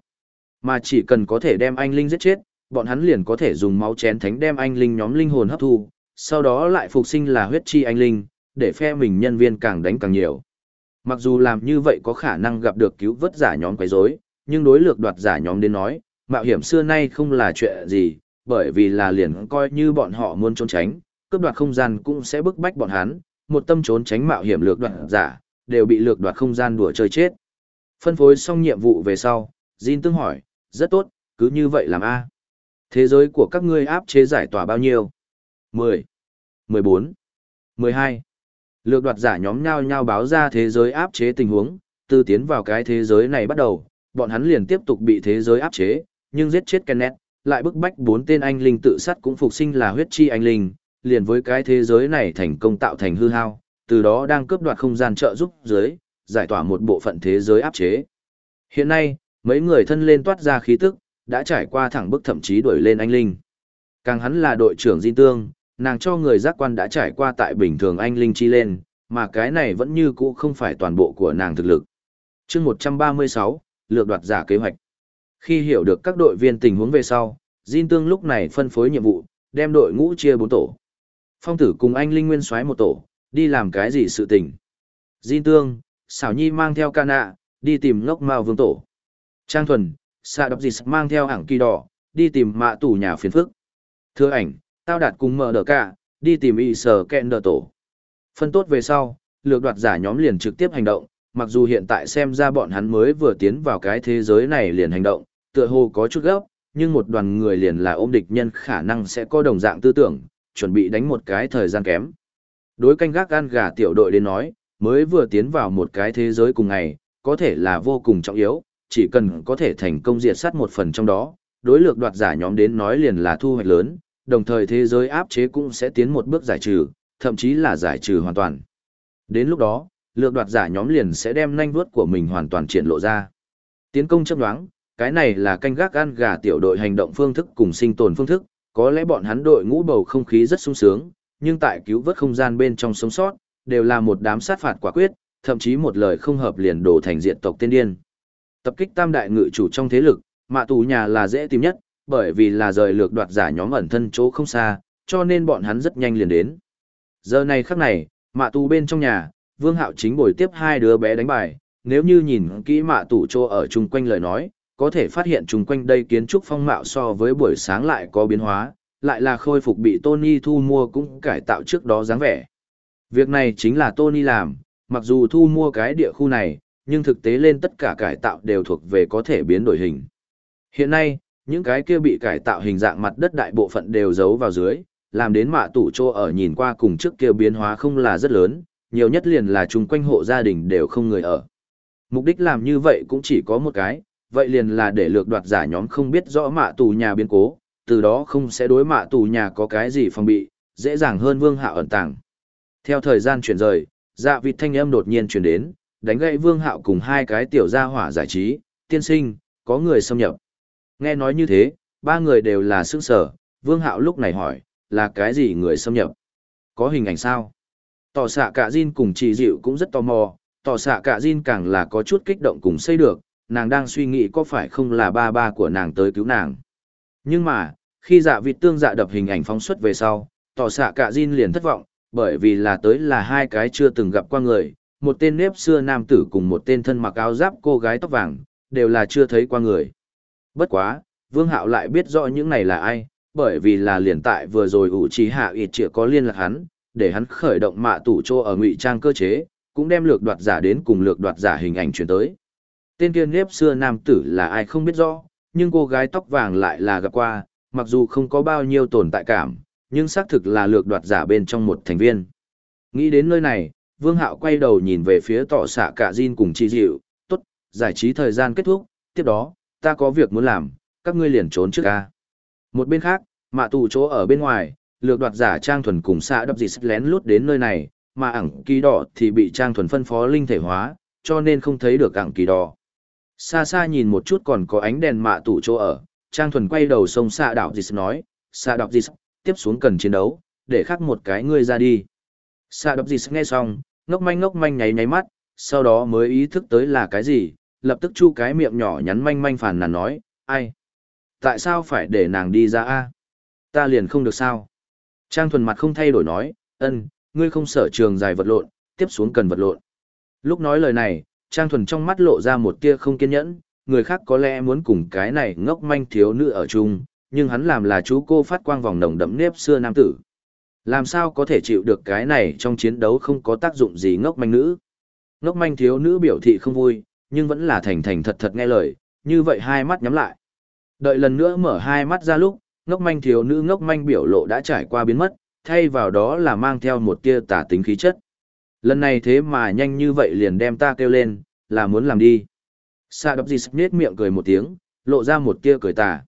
Mà chỉ cần có thể đem anh Linh giết chết, bọn hắn liền có thể dùng máu chén thánh đem anh Linh nhóm linh hồn hấp thu, sau đó lại phục sinh là huyết chi anh Linh, để phe mình nhân viên càng đánh càng nhiều. Mặc dù làm như vậy có khả năng gặp được cứu vớt giả nhóm quấy rối, nhưng đối lược đoạt giả nhóm đến nói, mạo hiểm xưa nay không là chuyện gì, bởi vì là liền coi như bọn họ muốn trốn tránh, cướp đoạt không gian cũng sẽ bức bách bọn hắn, một tâm trốn tránh mạo hiểm lược đoạt giả, đều bị lược đoạt không gian đùa chơi chết. Phân phối xong nhiệm vụ về sau, Jin tương hỏi, rất tốt, cứ như vậy làm A. Thế giới của các ngươi áp chế giải tỏa bao nhiêu? 10, 14, 12. Lược đoạt giả nhóm nhau nhau báo ra thế giới áp chế tình huống, từ tiến vào cái thế giới này bắt đầu, bọn hắn liền tiếp tục bị thế giới áp chế, nhưng giết chết Kenneth, lại bức bách bốn tên anh linh tự sát cũng phục sinh là huyết chi anh linh, liền với cái thế giới này thành công tạo thành hư hao, từ đó đang cướp đoạt không gian trợ giúp dưới, giải tỏa một bộ phận thế giới áp chế. Hiện nay, mấy người thân lên toát ra khí tức, đã trải qua thẳng bức thậm chí đuổi lên anh linh. Càng hắn là đội trưởng Di Tương, nàng cho người giác quan đã trải qua tại bình thường anh linh chi lên, mà cái này vẫn như cũ không phải toàn bộ của nàng thực lực. chương 136, lược đoạt giả kế hoạch. Khi hiểu được các đội viên tình huống về sau, Jin Tương lúc này phân phối nhiệm vụ, đem đội ngũ chia bốn tổ. Phong tử cùng anh Linh Nguyên xoáy một tổ, đi làm cái gì sự tình. Jin Tương, xảo nhi mang theo ca nạ, đi tìm ngốc mao vương tổ. Trang thuần, xạ đọc dịt mang theo hảng kỳ đỏ, đi tìm mạ tủ nhà phiền phức. Thưa ảnh, tao đạt cùng mở đờ cả, đi tìm y sở kẹn đờ tổ. Phân tốt về sau, lược đoạt giả nhóm liền trực tiếp hành động, mặc dù hiện tại xem ra bọn hắn mới vừa tiến vào cái thế giới này liền hành động, tựa hồ có chút gấp, nhưng một đoàn người liền là ôm địch nhân khả năng sẽ có đồng dạng tư tưởng, chuẩn bị đánh một cái thời gian kém. Đối canh gác gan gà tiểu đội đến nói, mới vừa tiến vào một cái thế giới cùng ngày, có thể là vô cùng trọng yếu, chỉ cần có thể thành công diệt sát một phần trong đó, đối lược đoạt giả nhóm đến nói liền là thu hoạch lớn, đồng thời thế giới áp chế cũng sẽ tiến một bước giải trừ, thậm chí là giải trừ hoàn toàn. Đến lúc đó, lược đoạt giả nhóm liền sẽ đem nhanh vuốt của mình hoàn toàn triển lộ ra. Tiến công chấp đoán, cái này là canh gác ăn gà tiểu đội hành động phương thức cùng sinh tồn phương thức, có lẽ bọn hắn đội ngũ bầu không khí rất sung sướng, nhưng tại cứu vớt không gian bên trong sống sót, đều là một đám sát phạt quả quyết, thậm chí một lời không hợp liền đổ thành diện tộc tiên điên. Tập kích tam đại ngự chủ trong thế lực, mạ tù nhà là dễ tìm nhất, bởi vì là rời lược đoạt giả nhóm ẩn thân chỗ không xa, cho nên bọn hắn rất nhanh liền đến. Giờ này khắc này, mạ tù bên trong nhà, Vương Hạo chính bồi tiếp hai đứa bé đánh bài, nếu như nhìn kỹ mạ tù chỗ ở chung quanh lời nói, có thể phát hiện chung quanh đây kiến trúc phong mạo so với buổi sáng lại có biến hóa, lại là khôi phục bị Tony thu mua cũng cải tạo trước đó dáng vẻ. Việc này chính là Tony làm, mặc dù thu mua cái địa khu này, nhưng thực tế lên tất cả cải tạo đều thuộc về có thể biến đổi hình. Hiện nay, những cái kia bị cải tạo hình dạng mặt đất đại bộ phận đều giấu vào dưới, làm đến mạ tủ trô ở nhìn qua cùng trước kia biến hóa không là rất lớn, nhiều nhất liền là chung quanh hộ gia đình đều không người ở. Mục đích làm như vậy cũng chỉ có một cái, vậy liền là để lược đoạt giả nhóm không biết rõ mạ tù nhà biến cố, từ đó không sẽ đối mạ tù nhà có cái gì phòng bị, dễ dàng hơn vương hạ ẩn tàng. Theo thời gian chuyển rời, dạ vịt thanh âm đột nhiên chuyển đến, đánh gậy vương hạo cùng hai cái tiểu gia hỏa giải trí, tiên sinh, có người xâm nhập. Nghe nói như thế, ba người đều là sức sở, vương hạo lúc này hỏi, là cái gì người xâm nhập? Có hình ảnh sao? Tỏ xạ cả Jin cùng chị dịu cũng rất tò mò, tỏ xạ cả Jin càng là có chút kích động cùng xây được, nàng đang suy nghĩ có phải không là ba ba của nàng tới cứu nàng. Nhưng mà, khi dạ vịt tương dạ đập hình ảnh phóng xuất về sau, tỏ xạ cả Jin liền thất vọng, bởi vì là tới là hai cái chưa từng gặp qua người, một tên nếp xưa nam tử cùng một tên thân mặc áo giáp cô gái tóc vàng, đều là chưa thấy qua người. Bất quá, Vương Hạo lại biết rõ những này là ai, bởi vì là liền tại vừa rồi ủ trí hạ ịt trịa có liên lạc hắn, để hắn khởi động mạ tủ trô ở ngụy trang cơ chế, cũng đem lược đoạt giả đến cùng lược đoạt giả hình ảnh chuyển tới. Tên kia nếp xưa nam tử là ai không biết rõ, nhưng cô gái tóc vàng lại là gặp qua, mặc dù không có bao nhiêu tồn tại cảm, nhưng xác thực là lược đoạt giả bên trong một thành viên. Nghĩ đến nơi này, Vương Hạo quay đầu nhìn về phía tỏ xạ cả Jin cùng chi dịu, tốt, giải trí thời gian kết thúc, tiếp đó, ta có việc muốn làm, các ngươi liền trốn trước ca. Một bên khác, mạ tù chỗ ở bên ngoài, lược đoạt giả Trang Thuần cùng xạ đập dịch lén lút đến nơi này, mà ẳng kỳ đỏ thì bị Trang Thuần phân phó linh thể hóa, cho nên không thấy được ẳng kỳ đỏ. Xa xa nhìn một chút còn có ánh đèn mạ tù chỗ ở, Trang Thuần quay đầu sông xạ đạo dịch nói, xạ đạo dịch, tiếp xuống cần chiến đấu, để khắc một cái ngươi ra đi. Xạ đập sẽ nghe xong, ngốc manh ngốc manh nháy nháy mắt, sau đó mới ý thức tới là cái gì, lập tức chu cái miệng nhỏ nhắn manh manh phản nàn nói, ai? Tại sao phải để nàng đi ra a? Ta liền không được sao? Trang thuần mặt không thay đổi nói, ân, ngươi không sở trường dài vật lộn, tiếp xuống cần vật lộn. Lúc nói lời này, Trang thuần trong mắt lộ ra một tia không kiên nhẫn, người khác có lẽ muốn cùng cái này ngốc manh thiếu nữ ở chung, nhưng hắn làm là chú cô phát quang vòng nồng đậm nếp xưa nam tử. Làm sao có thể chịu được cái này trong chiến đấu không có tác dụng gì ngốc manh nữ. Ngốc manh thiếu nữ biểu thị không vui, nhưng vẫn là thành thành thật thật nghe lời, như vậy hai mắt nhắm lại. Đợi lần nữa mở hai mắt ra lúc, ngốc manh thiếu nữ ngốc manh biểu lộ đã trải qua biến mất, thay vào đó là mang theo một tia tả tính khí chất. Lần này thế mà nhanh như vậy liền đem ta kêu lên, là muốn làm đi. Sa đập gì nết miệng cười một tiếng, lộ ra một tia cười tà.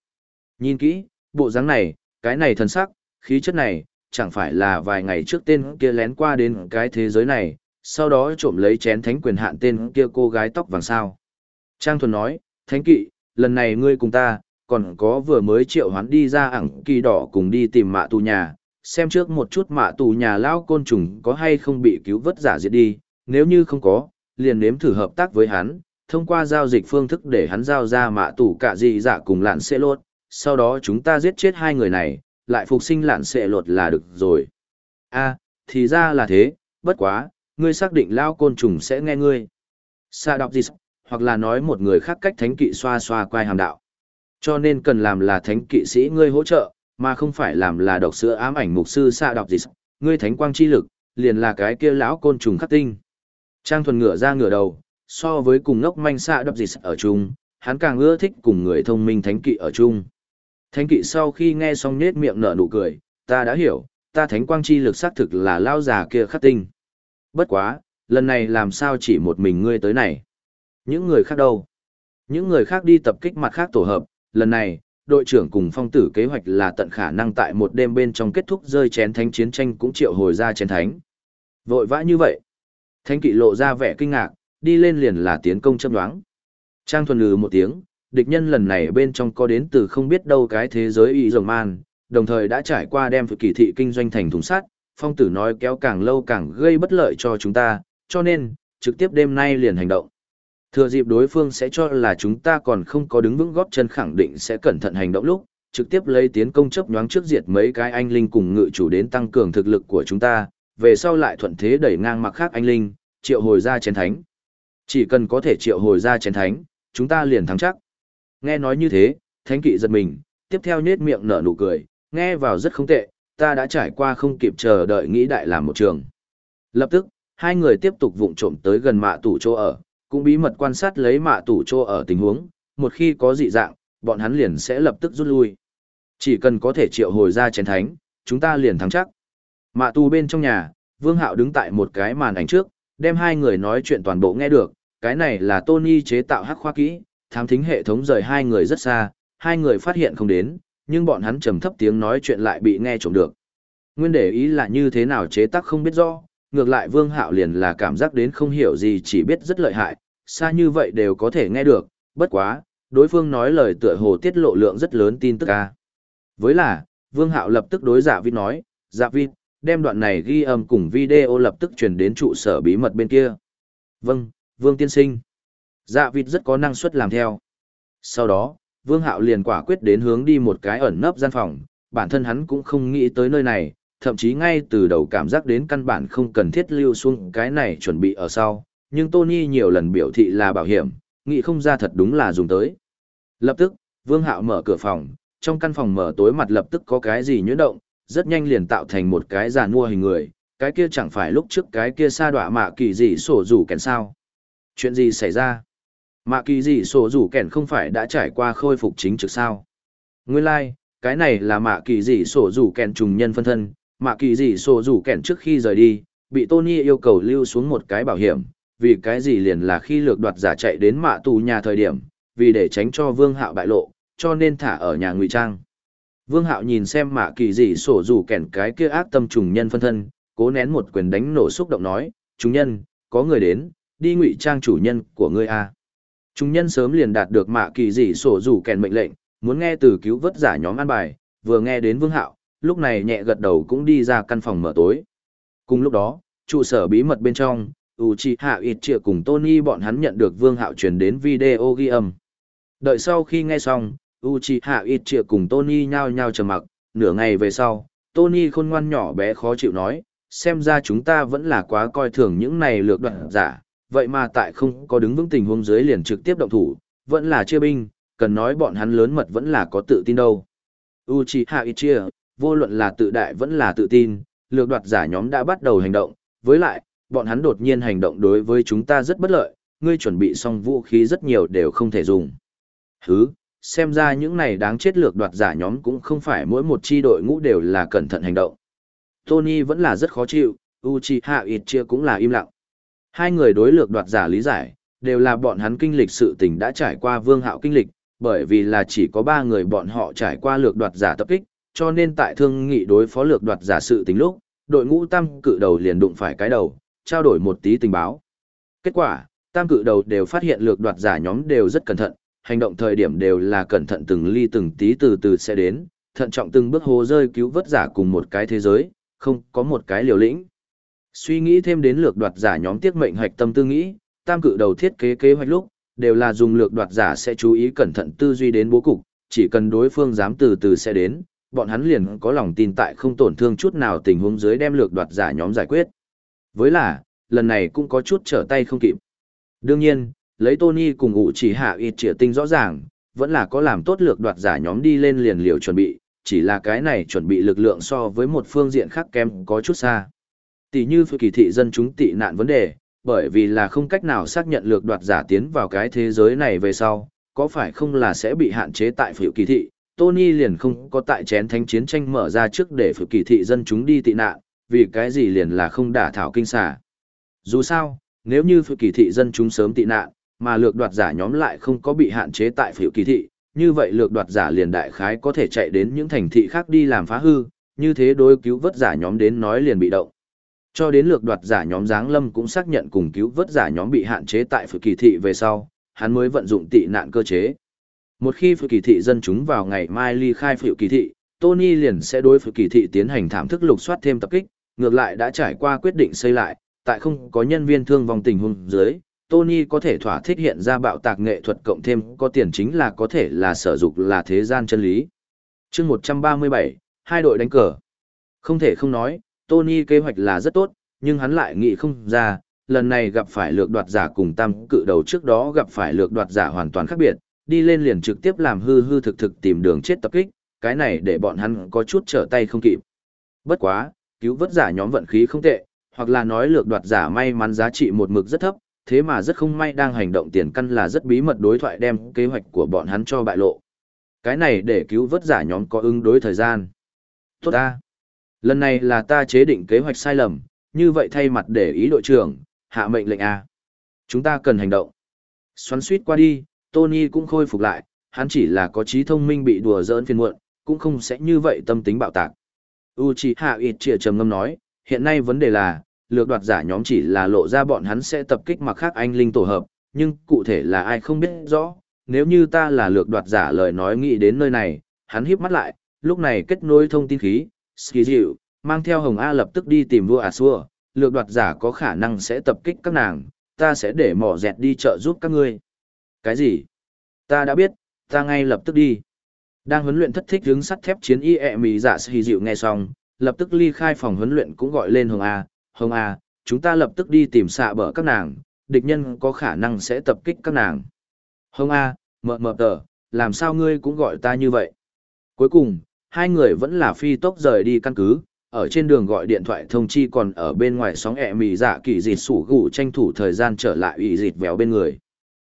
Nhìn kỹ, bộ dáng này, cái này thần sắc, khí chất này, chẳng phải là vài ngày trước tên kia lén qua đến cái thế giới này, sau đó trộm lấy chén thánh quyền hạn tên kia cô gái tóc vàng sao. Trang Thuần nói, Thánh kỵ, lần này ngươi cùng ta, còn có vừa mới triệu hoán đi ra ẳng kỳ đỏ cùng đi tìm mạ tù nhà, xem trước một chút mạ tù nhà lao côn trùng có hay không bị cứu vớt giả diệt đi, nếu như không có, liền nếm thử hợp tác với hắn, thông qua giao dịch phương thức để hắn giao ra mạ tù cả gì giả cùng lạn xê lốt, sau đó chúng ta giết chết hai người này, lại phục sinh lạn xệ lột là được rồi. a thì ra là thế, bất quá, ngươi xác định lao côn trùng sẽ nghe ngươi. Sa đọc gì hoặc là nói một người khác cách thánh kỵ xoa xoa quai hàm đạo. Cho nên cần làm là thánh kỵ sĩ ngươi hỗ trợ, mà không phải làm là độc sữa ám ảnh mục sư sa đọc gì ngươi thánh quang chi lực, liền là cái kia lão côn trùng khắc tinh. Trang thuần ngửa ra ngửa đầu, so với cùng ngốc manh xạ đọc gì ở chung, hắn càng ưa thích cùng người thông minh thánh kỵ ở chung. Thánh kỵ sau khi nghe xong nết miệng nở nụ cười, ta đã hiểu, ta thánh quang chi lực xác thực là lao già kia khắc tinh. Bất quá, lần này làm sao chỉ một mình ngươi tới này? Những người khác đâu? Những người khác đi tập kích mặt khác tổ hợp, lần này, đội trưởng cùng phong tử kế hoạch là tận khả năng tại một đêm bên trong kết thúc rơi chén thánh chiến tranh cũng triệu hồi ra chén thánh. Vội vã như vậy. Thánh kỵ lộ ra vẻ kinh ngạc, đi lên liền là tiến công châm đoán. Trang thuần lừ một tiếng, địch nhân lần này bên trong có đến từ không biết đâu cái thế giới y rồng man, đồng thời đã trải qua đem kỳ thị kinh doanh thành thùng sắt, phong tử nói kéo càng lâu càng gây bất lợi cho chúng ta, cho nên, trực tiếp đêm nay liền hành động. Thừa dịp đối phương sẽ cho là chúng ta còn không có đứng vững góp chân khẳng định sẽ cẩn thận hành động lúc, trực tiếp lấy tiến công chấp nhoáng trước diệt mấy cái anh linh cùng ngự chủ đến tăng cường thực lực của chúng ta, về sau lại thuận thế đẩy ngang mặc khác anh linh, triệu hồi ra chén thánh. Chỉ cần có thể triệu hồi ra chén thánh, chúng ta liền thắng chắc. Nghe nói như thế, thánh kỵ giật mình, tiếp theo nhết miệng nở nụ cười, nghe vào rất không tệ, ta đã trải qua không kịp chờ đợi nghĩ đại làm một trường. Lập tức, hai người tiếp tục vụng trộm tới gần mạ tủ chỗ ở, cũng bí mật quan sát lấy mạ tủ chỗ ở tình huống, một khi có dị dạng, bọn hắn liền sẽ lập tức rút lui. Chỉ cần có thể triệu hồi ra chén thánh, chúng ta liền thắng chắc. Mạ tù bên trong nhà, Vương Hạo đứng tại một cái màn ảnh trước, đem hai người nói chuyện toàn bộ nghe được, cái này là Tony chế tạo hắc khoa kỹ, thám thính hệ thống rời hai người rất xa, hai người phát hiện không đến, nhưng bọn hắn trầm thấp tiếng nói chuyện lại bị nghe trộm được. Nguyên để ý là như thế nào chế tác không biết rõ, ngược lại Vương Hạo liền là cảm giác đến không hiểu gì chỉ biết rất lợi hại, xa như vậy đều có thể nghe được, bất quá, đối phương nói lời tựa hồ tiết lộ lượng rất lớn tin tức a. Với là, Vương Hạo lập tức đối giả vịt nói, giả vịt, đem đoạn này ghi âm cùng video lập tức truyền đến trụ sở bí mật bên kia. Vâng, Vương Tiên Sinh. Dạ vịt rất có năng suất làm theo. Sau đó, Vương Hạo liền quả quyết đến hướng đi một cái ẩn nấp gian phòng, bản thân hắn cũng không nghĩ tới nơi này, thậm chí ngay từ đầu cảm giác đến căn bản không cần thiết lưu xuống cái này chuẩn bị ở sau, nhưng Tony nhiều lần biểu thị là bảo hiểm, nghĩ không ra thật đúng là dùng tới. Lập tức, Vương Hạo mở cửa phòng, trong căn phòng mở tối mặt lập tức có cái gì nhuyễn động, rất nhanh liền tạo thành một cái giàn mua hình người, cái kia chẳng phải lúc trước cái kia sa đọa mạ kỳ gì sổ rủ kèn sao. Chuyện gì xảy ra? Mạ kỳ gì sổ rủ kèn không phải đã trải qua khôi phục chính trực sao? Nguyên lai, like, cái này là mạ kỳ gì sổ rủ kèn trùng nhân phân thân, mạ kỳ gì sổ rủ kèn trước khi rời đi, bị Tony yêu cầu lưu xuống một cái bảo hiểm, vì cái gì liền là khi lược đoạt giả chạy đến mạ tù nhà thời điểm, vì để tránh cho vương hạo bại lộ, cho nên thả ở nhà ngụy trang. Vương hạo nhìn xem mạ kỳ gì sổ rủ kèn cái kia ác tâm trùng nhân phân thân, cố nén một quyền đánh nổ xúc động nói, chúng nhân, có người đến, đi ngụy trang chủ nhân của ngươi a. Chúng nhân sớm liền đạt được mạ kỳ dị sổ rủ kèn mệnh lệnh, muốn nghe từ cứu vớt giả nhóm an bài, vừa nghe đến Vương Hạo, lúc này nhẹ gật đầu cũng đi ra căn phòng mở tối. Cùng lúc đó, trụ sở bí mật bên trong, Uchiha Itchia cùng Tony bọn hắn nhận được Vương Hạo truyền đến video ghi âm. Đợi sau khi nghe xong, Uchiha Itchia cùng Tony nhao nhao trầm mặc, nửa ngày về sau, Tony khôn ngoan nhỏ bé khó chịu nói, xem ra chúng ta vẫn là quá coi thường những này lược đoạn giả, vậy mà tại không có đứng vững tình huống dưới liền trực tiếp động thủ, vẫn là chia binh, cần nói bọn hắn lớn mật vẫn là có tự tin đâu. Uchiha Ichia, vô luận là tự đại vẫn là tự tin, lược đoạt giả nhóm đã bắt đầu hành động, với lại, bọn hắn đột nhiên hành động đối với chúng ta rất bất lợi, ngươi chuẩn bị xong vũ khí rất nhiều đều không thể dùng. Hứ, xem ra những này đáng chết lược đoạt giả nhóm cũng không phải mỗi một chi đội ngũ đều là cẩn thận hành động. Tony vẫn là rất khó chịu, Uchiha Ichia cũng là im lặng. Hai người đối lược đoạt giả lý giải, đều là bọn hắn kinh lịch sự tình đã trải qua vương hạo kinh lịch, bởi vì là chỉ có ba người bọn họ trải qua lược đoạt giả tập kích, cho nên tại thương nghị đối phó lược đoạt giả sự tình lúc, đội ngũ tam cự đầu liền đụng phải cái đầu, trao đổi một tí tình báo. Kết quả, tam cự đầu đều phát hiện lược đoạt giả nhóm đều rất cẩn thận, hành động thời điểm đều là cẩn thận từng ly từng tí từ từ sẽ đến, thận trọng từng bước hồ rơi cứu vớt giả cùng một cái thế giới, không có một cái liều lĩnh. Suy nghĩ thêm đến lược đoạt giả nhóm tiết mệnh hoạch tâm tư nghĩ, tam cự đầu thiết kế kế hoạch lúc, đều là dùng lược đoạt giả sẽ chú ý cẩn thận tư duy đến bố cục, chỉ cần đối phương dám từ từ sẽ đến, bọn hắn liền có lòng tin tại không tổn thương chút nào tình huống dưới đem lược đoạt giả nhóm giải quyết. Với là, lần này cũng có chút trở tay không kịp. Đương nhiên, lấy Tony cùng ngụ chỉ hạ ít trịa tinh rõ ràng, vẫn là có làm tốt lược đoạt giả nhóm đi lên liền liều chuẩn bị, chỉ là cái này chuẩn bị lực lượng so với một phương diện khác kém có chút xa. Tỷ như phụ kỳ thị dân chúng tị nạn vấn đề, bởi vì là không cách nào xác nhận lược đoạt giả tiến vào cái thế giới này về sau, có phải không là sẽ bị hạn chế tại phụ kỳ thị. Tony liền không có tại chén thánh chiến tranh mở ra trước để phụ kỳ thị dân chúng đi tị nạn, vì cái gì liền là không đả thảo kinh xà. Dù sao, nếu như phụ kỳ thị dân chúng sớm tị nạn, mà lược đoạt giả nhóm lại không có bị hạn chế tại phụ kỳ thị, như vậy lược đoạt giả liền đại khái có thể chạy đến những thành thị khác đi làm phá hư, như thế đối cứu vớt giả nhóm đến nói liền bị động. Cho đến lược đoạt giả nhóm Giáng Lâm cũng xác nhận cùng cứu vớt giả nhóm bị hạn chế tại Phượng kỳ thị về sau, hắn mới vận dụng tị nạn cơ chế. Một khi Phượng kỳ thị dân chúng vào ngày mai ly khai Phượng kỳ thị, Tony liền sẽ đối Phượng kỳ thị tiến hành thảm thức lục soát thêm tập kích, ngược lại đã trải qua quyết định xây lại, tại không có nhân viên thương vong tình huống dưới, Tony có thể thỏa thích hiện ra bạo tạc nghệ thuật cộng thêm có tiền chính là có thể là sở dục là thế gian chân lý. chương 137, hai đội đánh cờ. Không thể không nói, Tony kế hoạch là rất tốt, nhưng hắn lại nghĩ không ra, lần này gặp phải lược đoạt giả cùng tam cự đầu trước đó gặp phải lược đoạt giả hoàn toàn khác biệt, đi lên liền trực tiếp làm hư hư thực thực tìm đường chết tập kích, cái này để bọn hắn có chút trở tay không kịp. Bất quá, cứu vớt giả nhóm vận khí không tệ, hoặc là nói lược đoạt giả may mắn giá trị một mực rất thấp, thế mà rất không may đang hành động tiền căn là rất bí mật đối thoại đem kế hoạch của bọn hắn cho bại lộ. Cái này để cứu vớt giả nhóm có ứng đối thời gian. Tốt ta. Lần này là ta chế định kế hoạch sai lầm, như vậy thay mặt để ý đội trưởng, hạ mệnh lệnh A. Chúng ta cần hành động. Xoắn suýt qua đi, Tony cũng khôi phục lại, hắn chỉ là có trí thông minh bị đùa giỡn phiền muộn, cũng không sẽ như vậy tâm tính bạo tạc. Uchiha Itchia trầm ngâm nói, hiện nay vấn đề là, lược đoạt giả nhóm chỉ là lộ ra bọn hắn sẽ tập kích mặc khác anh linh tổ hợp, nhưng cụ thể là ai không biết rõ, nếu như ta là lược đoạt giả lời nói nghĩ đến nơi này, hắn híp mắt lại, lúc này kết nối thông tin khí, Ski dịu, mang theo Hồng A lập tức đi tìm vua Asua, lược đoạt giả có khả năng sẽ tập kích các nàng, ta sẽ để mỏ dẹt đi chợ giúp các ngươi. Cái gì? Ta đã biết, ta ngay lập tức đi. Đang huấn luyện thất thích hướng sắt thép chiến y ẹ mì giả sĩ dịu nghe xong, lập tức ly khai phòng huấn luyện cũng gọi lên Hồng A, Hồng A, chúng ta lập tức đi tìm xạ bờ các nàng, địch nhân có khả năng sẽ tập kích các nàng. Hồng A, mờ mờ tờ, làm sao ngươi cũng gọi ta như vậy? Cuối cùng, hai người vẫn là phi tốc rời đi căn cứ, ở trên đường gọi điện thoại thông chi còn ở bên ngoài sóng ẹ mì dạ kỳ dịt sủ gủ tranh thủ thời gian trở lại ủy dịt véo bên người.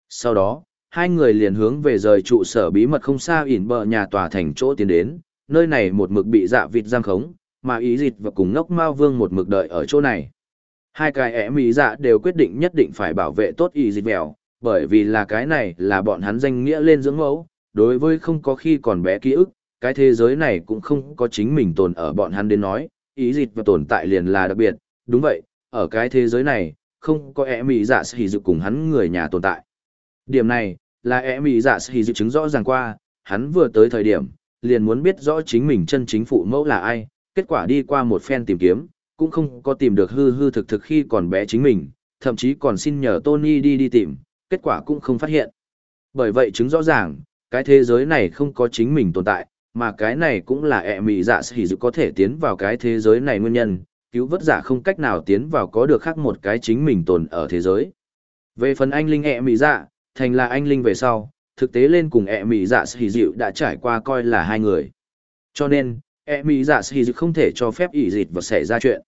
Sau đó, hai người liền hướng về rời trụ sở bí mật không xa ỉn bờ nhà tòa thành chỗ tiến đến, nơi này một mực bị dạ vịt giam khống, mà ý dịt và cùng ngốc mao vương một mực đợi ở chỗ này. Hai cái ẻ mỹ dạ đều quyết định nhất định phải bảo vệ tốt ý dịt vèo, bởi vì là cái này là bọn hắn danh nghĩa lên dưỡng mẫu, đối với không có khi còn bé ký ức, cái thế giới này cũng không có chính mình tồn ở bọn hắn đến nói, ý dịch và tồn tại liền là đặc biệt, đúng vậy, ở cái thế giới này, không có e ẻ mỹ dạ sĩ dự cùng hắn người nhà tồn tại. Điểm này, là e ẻ mỹ dạ sĩ dự chứng rõ ràng qua, hắn vừa tới thời điểm, liền muốn biết rõ chính mình chân chính phụ mẫu là ai, kết quả đi qua một phen tìm kiếm, cũng không có tìm được hư hư thực thực khi còn bé chính mình, thậm chí còn xin nhờ Tony đi đi tìm, kết quả cũng không phát hiện. Bởi vậy chứng rõ ràng, cái thế giới này không có chính mình tồn tại, mà cái này cũng là ẹ mị dạ sĩ dự có thể tiến vào cái thế giới này nguyên nhân, cứu vớt giả không cách nào tiến vào có được khác một cái chính mình tồn ở thế giới. Về phần anh linh ẹ mị dạ, thành là anh linh về sau, thực tế lên cùng ẹ mị dạ sĩ dịu đã trải qua coi là hai người. Cho nên, ẹ mị dạ sĩ dịu không thể cho phép ỉ dịt và xảy ra chuyện.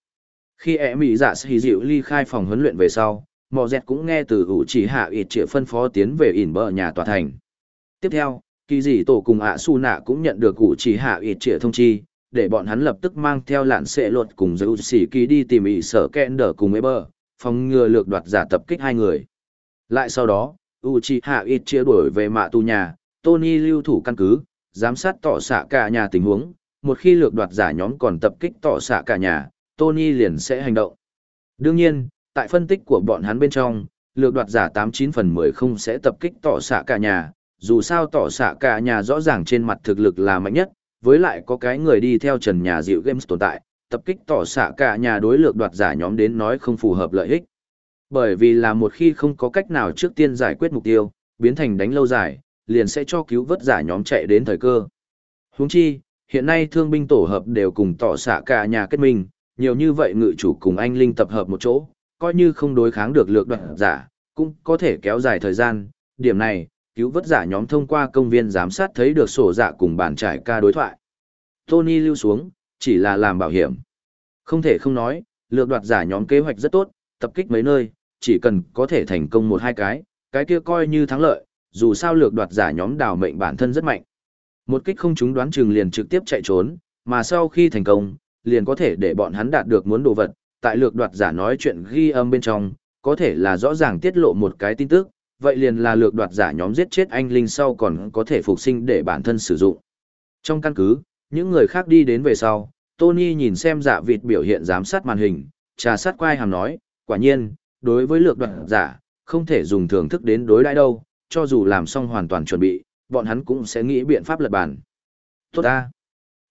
Khi ẹ mị dạ sĩ dịu ly khai phòng huấn luyện về sau, mò dẹt cũng nghe từ ủ chỉ hạ ịt trịa phân phó tiến về ỉn bờ nhà tòa thành. Tiếp theo, kỳ dị tổ cùng ạ su nạ cũng nhận được cụ chỉ hạ ít trịa thông chi, để bọn hắn lập tức mang theo lạn sệ luật cùng giữ sĩ kỳ đi tìm ỉ sở kẹn đỡ cùng ế bờ, phòng ngừa lược đoạt giả tập kích hai người. Lại sau đó, Uchiha Itchia đuổi về mạ tu nhà, Tony lưu thủ căn cứ, giám sát tỏ xạ cả nhà tình huống, một khi lược đoạt giả nhóm còn tập kích tỏ xạ cả nhà, Tony liền sẽ hành động. Đương nhiên, tại phân tích của bọn hắn bên trong, lược đoạt giả 89 phần 10 không sẽ tập kích tỏ xạ cả nhà, dù sao tỏ xạ cả nhà rõ ràng trên mặt thực lực là mạnh nhất, với lại có cái người đi theo trần nhà dịu games tồn tại, tập kích tỏ xạ cả nhà đối lược đoạt giả nhóm đến nói không phù hợp lợi ích. Bởi vì là một khi không có cách nào trước tiên giải quyết mục tiêu, biến thành đánh lâu dài, liền sẽ cho cứu vớt giả nhóm chạy đến thời cơ. Huống chi, hiện nay thương binh tổ hợp đều cùng tỏ xạ cả nhà kết minh, nhiều như vậy ngự chủ cùng anh Linh tập hợp một chỗ, coi như không đối kháng được lược đoạn giả, cũng có thể kéo dài thời gian. Điểm này, cứu vớt giả nhóm thông qua công viên giám sát thấy được sổ giả cùng bàn trải ca đối thoại. Tony lưu xuống, chỉ là làm bảo hiểm. Không thể không nói, lược đoạt giả nhóm kế hoạch rất tốt, tập kích mấy nơi, chỉ cần có thể thành công một hai cái, cái kia coi như thắng lợi, dù sao lược đoạt giả nhóm đào mệnh bản thân rất mạnh. Một kích không chúng đoán chừng liền trực tiếp chạy trốn, mà sau khi thành công, liền có thể để bọn hắn đạt được muốn đồ vật, tại lược đoạt giả nói chuyện ghi âm bên trong, có thể là rõ ràng tiết lộ một cái tin tức, vậy liền là lược đoạt giả nhóm giết chết anh linh sau còn có thể phục sinh để bản thân sử dụng. Trong căn cứ, những người khác đi đến về sau, Tony nhìn xem giả vịt biểu hiện giám sát màn hình, trà sát quai hàm nói, quả nhiên, đối với lược đoạt giả, không thể dùng thưởng thức đến đối đãi đâu, cho dù làm xong hoàn toàn chuẩn bị, bọn hắn cũng sẽ nghĩ biện pháp lật bản Tốt ta.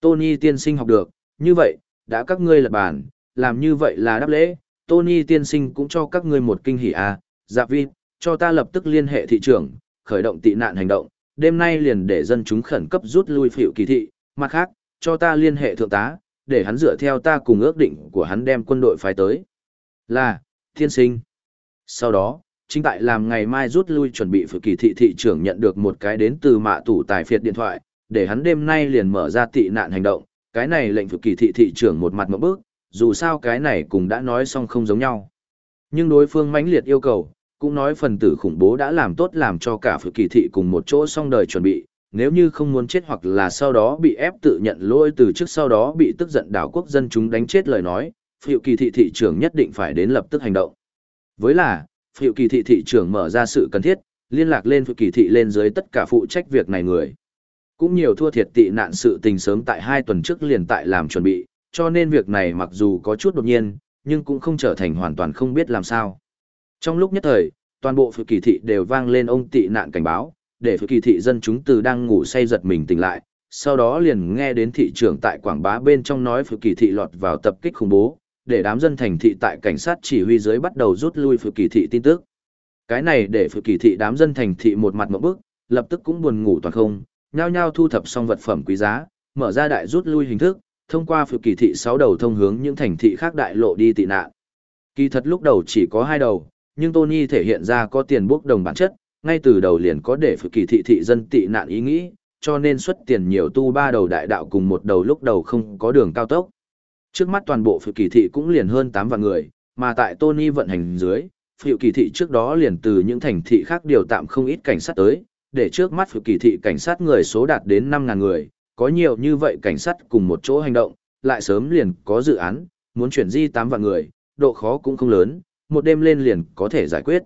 Tony tiên sinh học được, như vậy, đã các ngươi lật bản làm như vậy là đáp lễ, Tony tiên sinh cũng cho các ngươi một kinh hỉ à, giả vịt cho ta lập tức liên hệ thị trưởng, khởi động tị nạn hành động, đêm nay liền để dân chúng khẩn cấp rút lui phiệu kỳ thị, mặt khác, cho ta liên hệ thượng tá, để hắn dựa theo ta cùng ước định của hắn đem quân đội phái tới. Là, Thiên sinh. Sau đó, chính tại làm ngày mai rút lui chuẩn bị phiệu kỳ thị thị trưởng nhận được một cái đến từ mạ tủ tài phiệt điện thoại, để hắn đêm nay liền mở ra tị nạn hành động, cái này lệnh phiệu kỳ thị thị trưởng một mặt một bước, dù sao cái này cũng đã nói xong không giống nhau. Nhưng đối phương mãnh liệt yêu cầu, cũng nói phần tử khủng bố đã làm tốt làm cho cả phụ kỳ thị cùng một chỗ xong đời chuẩn bị, nếu như không muốn chết hoặc là sau đó bị ép tự nhận lỗi từ trước sau đó bị tức giận đảo quốc dân chúng đánh chết lời nói, phụ kỳ thị thị trưởng nhất định phải đến lập tức hành động. Với là, phiệu kỳ thị thị trưởng mở ra sự cần thiết, liên lạc lên phiệu kỳ thị lên dưới tất cả phụ trách việc này người. Cũng nhiều thua thiệt tị nạn sự tình sớm tại hai tuần trước liền tại làm chuẩn bị, cho nên việc này mặc dù có chút đột nhiên, nhưng cũng không trở thành hoàn toàn không biết làm sao. Trong lúc nhất thời, toàn bộ phiệu kỳ thị đều vang lên ông tị nạn cảnh báo, để phiệu kỳ thị dân chúng từ đang ngủ say giật mình tỉnh lại, sau đó liền nghe đến thị trưởng tại quảng bá bên trong nói phiệu kỳ thị lọt vào tập kích khủng bố, để đám dân thành thị tại cảnh sát chỉ huy dưới bắt đầu rút lui phụ kỳ thị tin tức. Cái này để phụ kỳ thị đám dân thành thị một mặt một bức, lập tức cũng buồn ngủ toàn không, nhao nhao thu thập xong vật phẩm quý giá, mở ra đại rút lui hình thức, thông qua phụ kỳ thị sáu đầu thông hướng những thành thị khác đại lộ đi tị nạn. Kỳ thật lúc đầu chỉ có hai đầu, nhưng Tony thể hiện ra có tiền bốc đồng bản chất, ngay từ đầu liền có để phụ kỳ thị thị dân tị nạn ý nghĩ, cho nên xuất tiền nhiều tu ba đầu đại đạo cùng một đầu lúc đầu không có đường cao tốc. Trước mắt toàn bộ phụ kỳ thị cũng liền hơn 8 vạn người, mà tại Tony vận hành dưới, phụ kỳ thị trước đó liền từ những thành thị khác điều tạm không ít cảnh sát tới, để trước mắt phụ kỳ thị cảnh sát người số đạt đến 5.000 người, có nhiều như vậy cảnh sát cùng một chỗ hành động, lại sớm liền có dự án, muốn chuyển di 8 vạn người, độ khó cũng không lớn, một đêm lên liền có thể giải quyết.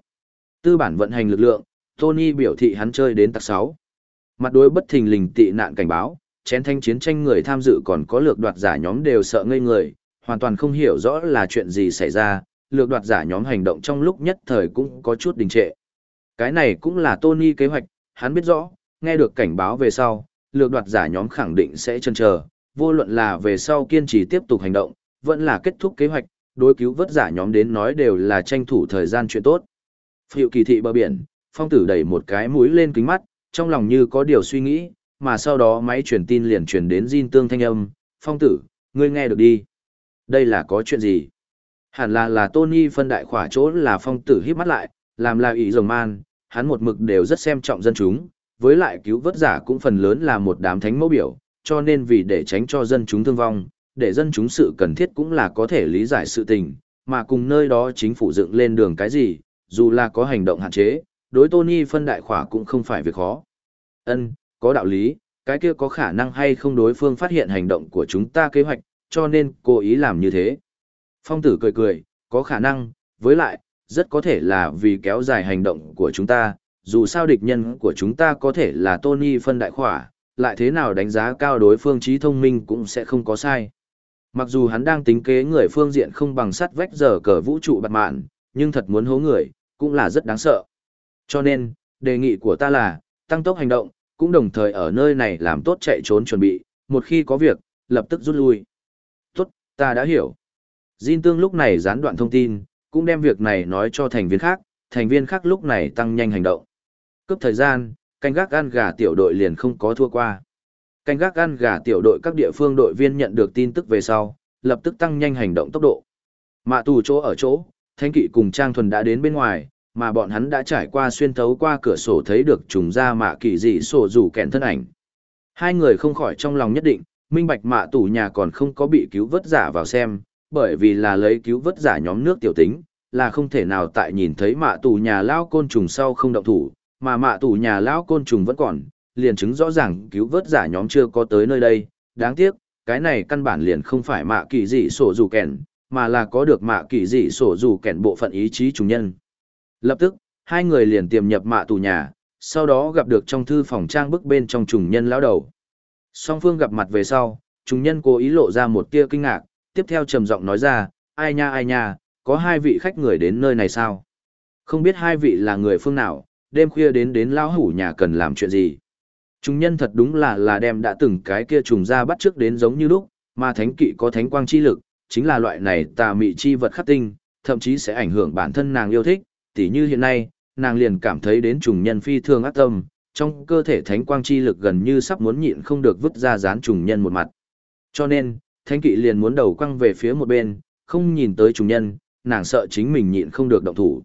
Tư bản vận hành lực lượng, Tony biểu thị hắn chơi đến tạc 6. Mặt đối bất thình lình tị nạn cảnh báo, chén thanh chiến tranh người tham dự còn có lược đoạt giả nhóm đều sợ ngây người, hoàn toàn không hiểu rõ là chuyện gì xảy ra, lược đoạt giả nhóm hành động trong lúc nhất thời cũng có chút đình trệ. Cái này cũng là Tony kế hoạch, hắn biết rõ, nghe được cảnh báo về sau, lược đoạt giả nhóm khẳng định sẽ chân chờ, vô luận là về sau kiên trì tiếp tục hành động, vẫn là kết thúc kế hoạch, đối cứu vớt giả nhóm đến nói đều là tranh thủ thời gian chuyện tốt. Phiệu kỳ thị bờ biển, phong tử đẩy một cái mũi lên kính mắt, trong lòng như có điều suy nghĩ, mà sau đó máy truyền tin liền truyền đến Jin Tương thanh âm, phong tử, ngươi nghe được đi. Đây là có chuyện gì? Hẳn là là Tony phân đại khỏa chỗ là phong tử híp mắt lại, làm là ý rồng man, hắn một mực đều rất xem trọng dân chúng, với lại cứu vớt giả cũng phần lớn là một đám thánh mẫu biểu, cho nên vì để tránh cho dân chúng thương vong, để dân chúng sự cần thiết cũng là có thể lý giải sự tình, mà cùng nơi đó chính phủ dựng lên đường cái gì, dù là có hành động hạn chế, đối Tony phân đại khỏa cũng không phải việc khó. Ân, có đạo lý, cái kia có khả năng hay không đối phương phát hiện hành động của chúng ta kế hoạch, cho nên cố ý làm như thế. Phong tử cười cười, có khả năng, với lại, rất có thể là vì kéo dài hành động của chúng ta, dù sao địch nhân của chúng ta có thể là Tony phân đại khỏa, lại thế nào đánh giá cao đối phương trí thông minh cũng sẽ không có sai. Mặc dù hắn đang tính kế người phương diện không bằng sắt vách giờ cờ vũ trụ bạt mạn, nhưng thật muốn hố người, cũng là rất đáng sợ. Cho nên, đề nghị của ta là, tăng tốc hành động, cũng đồng thời ở nơi này làm tốt chạy trốn chuẩn bị, một khi có việc, lập tức rút lui. Tốt, ta đã hiểu. Jin Tương lúc này gián đoạn thông tin, cũng đem việc này nói cho thành viên khác, thành viên khác lúc này tăng nhanh hành động. Cướp thời gian, canh gác ăn gà tiểu đội liền không có thua qua. Canh gác ăn gà tiểu đội các địa phương đội viên nhận được tin tức về sau, lập tức tăng nhanh hành động tốc độ. Mạ tù chỗ ở chỗ, Thanh Kỵ cùng Trang Thuần đã đến bên ngoài, mà bọn hắn đã trải qua xuyên thấu qua cửa sổ thấy được trùng ra mạ kỳ dị sổ rủ kẹn thân ảnh. Hai người không khỏi trong lòng nhất định, minh bạch mạ tù nhà còn không có bị cứu vớt giả vào xem, bởi vì là lấy cứu vớt giả nhóm nước tiểu tính, là không thể nào tại nhìn thấy mạ tù nhà lao côn trùng sau không động thủ, mà mạ tù nhà lao côn trùng vẫn còn, liền chứng rõ ràng cứu vớt giả nhóm chưa có tới nơi đây, đáng tiếc, cái này căn bản liền không phải mạ kỳ dị sổ dù kẹn, mà là có được mạ kỳ dị sổ dù kẹn bộ phận ý chí trùng nhân. Lập tức, hai người liền tiềm nhập mạ tù nhà, sau đó gặp được trong thư phòng trang bức bên trong trùng nhân lão đầu. Song phương gặp mặt về sau, trùng nhân cố ý lộ ra một tia kinh ngạc, tiếp theo trầm giọng nói ra, ai nha ai nha, có hai vị khách người đến nơi này sao? Không biết hai vị là người phương nào, đêm khuya đến đến lão hủ nhà cần làm chuyện gì? Trùng nhân thật đúng là là đem đã từng cái kia trùng ra bắt trước đến giống như lúc, mà thánh kỵ có thánh quang chi lực, chính là loại này tà mị chi vật khắc tinh, thậm chí sẽ ảnh hưởng bản thân nàng yêu thích, tỉ như hiện nay, nàng liền cảm thấy đến trùng nhân phi thường ác tâm, trong cơ thể thánh quang chi lực gần như sắp muốn nhịn không được vứt ra dán trùng nhân một mặt. Cho nên, thánh kỵ liền muốn đầu quăng về phía một bên, không nhìn tới trùng nhân, nàng sợ chính mình nhịn không được động thủ.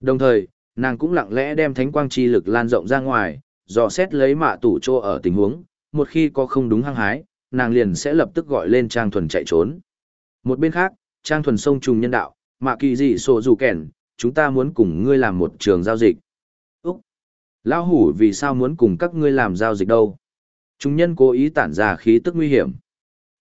Đồng thời, nàng cũng lặng lẽ đem thánh quang chi lực lan rộng ra ngoài, dò xét lấy mạ tủ trô ở tình huống, một khi có không đúng hăng hái, nàng liền sẽ lập tức gọi lên Trang Thuần chạy trốn. Một bên khác, Trang Thuần sông trùng nhân đạo, mạ kỳ dị sổ dù kẻn, chúng ta muốn cùng ngươi làm một trường giao dịch. Úc! Lão hủ vì sao muốn cùng các ngươi làm giao dịch đâu? Chúng nhân cố ý tản ra khí tức nguy hiểm.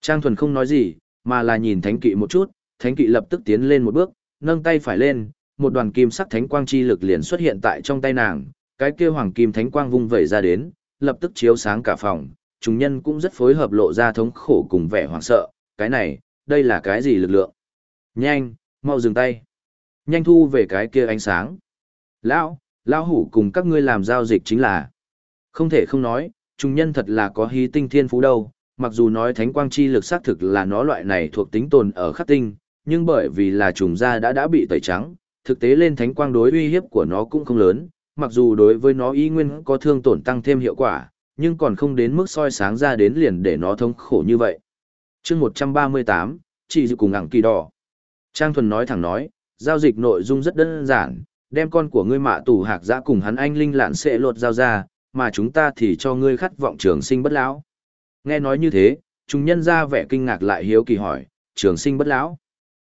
Trang Thuần không nói gì, mà là nhìn Thánh Kỵ một chút, Thánh Kỵ lập tức tiến lên một bước, nâng tay phải lên, một đoàn kim sắc thánh quang chi lực liền xuất hiện tại trong tay nàng, cái kia hoàng kim thánh quang vung vẩy ra đến, lập tức chiếu sáng cả phòng, chúng nhân cũng rất phối hợp lộ ra thống khổ cùng vẻ hoảng sợ, cái này, đây là cái gì lực lượng? Nhanh, mau dừng tay nhanh thu về cái kia ánh sáng. Lão, lão hủ cùng các ngươi làm giao dịch chính là. Không thể không nói, chúng nhân thật là có hí tinh thiên phú đâu, mặc dù nói thánh quang chi lực xác thực là nó loại này thuộc tính tồn ở khắc tinh, nhưng bởi vì là trùng da đã đã bị tẩy trắng, thực tế lên thánh quang đối uy hiếp của nó cũng không lớn, mặc dù đối với nó y nguyên có thương tổn tăng thêm hiệu quả, nhưng còn không đến mức soi sáng ra đến liền để nó thống khổ như vậy. chương 138, chỉ dự cùng ảng kỳ đỏ. Trang Thuần nói thẳng nói, giao dịch nội dung rất đơn giản, đem con của ngươi mạ tù hạc giã cùng hắn anh linh lạn sẽ lột giao ra, mà chúng ta thì cho ngươi khát vọng trường sinh bất lão. Nghe nói như thế, chúng nhân ra vẻ kinh ngạc lại hiếu kỳ hỏi, trường sinh bất lão.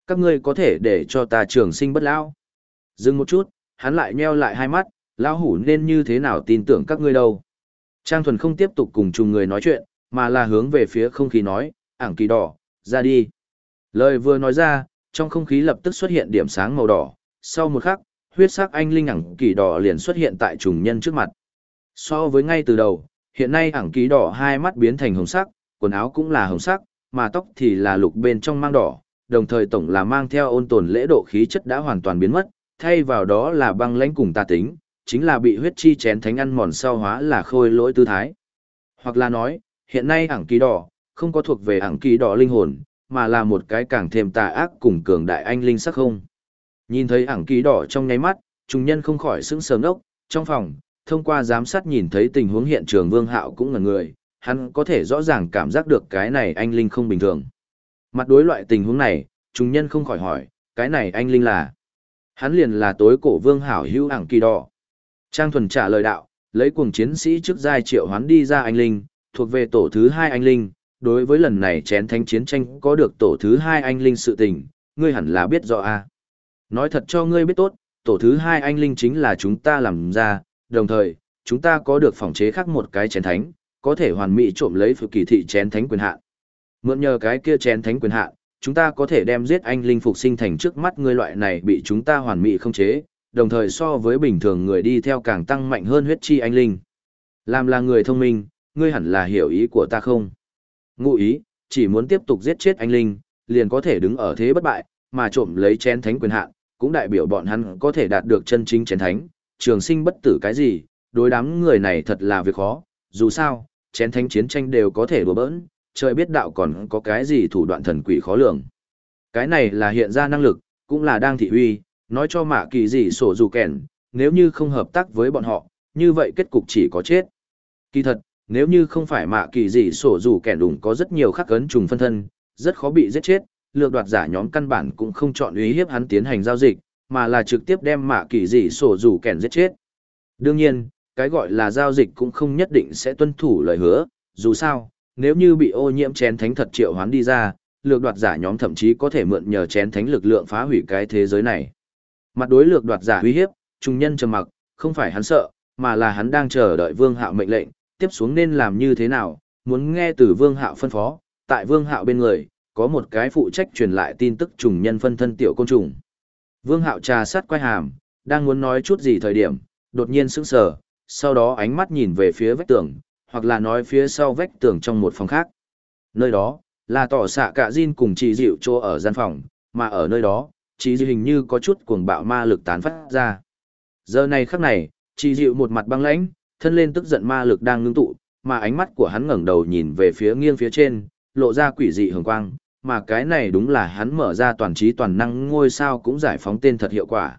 Các ngươi có thể để cho ta trường sinh bất lão. Dừng một chút, hắn lại nheo lại hai mắt, lão hủ nên như thế nào tin tưởng các ngươi đâu. Trang thuần không tiếp tục cùng chung người nói chuyện, mà là hướng về phía không khí nói, ảng kỳ đỏ, ra đi. Lời vừa nói ra, trong không khí lập tức xuất hiện điểm sáng màu đỏ, sau một khắc, huyết sắc anh linh ảng kỳ đỏ liền xuất hiện tại trùng nhân trước mặt. So với ngay từ đầu, hiện nay ảng kỳ đỏ hai mắt biến thành hồng sắc, quần áo cũng là hồng sắc, mà tóc thì là lục bên trong mang đỏ, đồng thời tổng là mang theo ôn tồn lễ độ khí chất đã hoàn toàn biến mất, thay vào đó là băng lãnh cùng tà tính, chính là bị huyết chi chén thánh ăn mòn sau hóa là khôi lỗi tư thái. Hoặc là nói, hiện nay ảng kỳ đỏ, không có thuộc về ảng kỳ đỏ linh hồn, mà là một cái càng thêm tà ác cùng cường đại anh linh sắc không. Nhìn thấy ảng kỳ đỏ trong nháy mắt, trùng nhân không khỏi sững sờ ngốc, trong phòng, thông qua giám sát nhìn thấy tình huống hiện trường vương hạo cũng ngần người, hắn có thể rõ ràng cảm giác được cái này anh linh không bình thường. Mặt đối loại tình huống này, trùng nhân không khỏi hỏi, cái này anh linh là. Hắn liền là tối cổ vương hảo hữu ảng kỳ đỏ. Trang thuần trả lời đạo, lấy cuồng chiến sĩ trước giai triệu hoán đi ra anh linh, thuộc về tổ thứ hai anh linh, đối với lần này chén thánh chiến tranh có được tổ thứ hai anh linh sự tình, ngươi hẳn là biết rõ a. À. Nói thật cho ngươi biết tốt, tổ thứ hai anh linh chính là chúng ta làm ra, đồng thời, chúng ta có được phòng chế khác một cái chén thánh, có thể hoàn mỹ trộm lấy phụ kỳ thị chén thánh quyền hạn. Mượn nhờ cái kia chén thánh quyền hạn, chúng ta có thể đem giết anh linh phục sinh thành trước mắt ngươi loại này bị chúng ta hoàn mỹ không chế, đồng thời so với bình thường người đi theo càng tăng mạnh hơn huyết chi anh linh. Làm là người thông minh, ngươi hẳn là hiểu ý của ta không? Ngụ ý, chỉ muốn tiếp tục giết chết anh linh, liền có thể đứng ở thế bất bại, mà trộm lấy chén thánh quyền hạn, cũng đại biểu bọn hắn có thể đạt được chân chính chén thánh, trường sinh bất tử cái gì, đối đám người này thật là việc khó, dù sao, chén thánh chiến tranh đều có thể đùa bỡn, trời biết đạo còn có cái gì thủ đoạn thần quỷ khó lường. Cái này là hiện ra năng lực, cũng là đang thị uy, nói cho mạ kỳ gì sổ dù kèn, nếu như không hợp tác với bọn họ, như vậy kết cục chỉ có chết. Kỳ thật, nếu như không phải mạ kỳ gì sổ dù kèn đủng có rất nhiều khắc ấn trùng phân thân, rất khó bị giết chết, lược đoạt giả nhóm căn bản cũng không chọn ý hiếp hắn tiến hành giao dịch, mà là trực tiếp đem mạ kỳ gì sổ dù kèn giết chết. Đương nhiên, cái gọi là giao dịch cũng không nhất định sẽ tuân thủ lời hứa, dù sao, nếu như bị ô nhiễm chén thánh thật triệu hoán đi ra, lược đoạt giả nhóm thậm chí có thể mượn nhờ chén thánh lực lượng phá hủy cái thế giới này. Mặt đối lược đoạt giả uy hiếp, trung nhân trầm mặc, không phải hắn sợ, mà là hắn đang chờ đợi Vương Hạo mệnh lệnh, tiếp xuống nên làm như thế nào, muốn nghe từ Vương Hạo phân phó, tại Vương Hạo bên người, có một cái phụ trách truyền lại tin tức trùng nhân phân thân tiểu côn trùng. Vương Hạo trà sát quay hàm, đang muốn nói chút gì thời điểm, đột nhiên sững sờ, sau đó ánh mắt nhìn về phía vách tường, hoặc là nói phía sau vách tường trong một phòng khác. Nơi đó, là tỏ xạ cả Jin cùng chị dịu chỗ ở gian phòng, mà ở nơi đó, chị dịu hình như có chút cuồng bạo ma lực tán phát ra. Giờ này khắc này, chị dịu một mặt băng lãnh, thân lên tức giận ma lực đang ngưng tụ, mà ánh mắt của hắn ngẩng đầu nhìn về phía nghiêng phía trên, lộ ra quỷ dị hường quang, mà cái này đúng là hắn mở ra toàn trí toàn năng ngôi sao cũng giải phóng tên thật hiệu quả.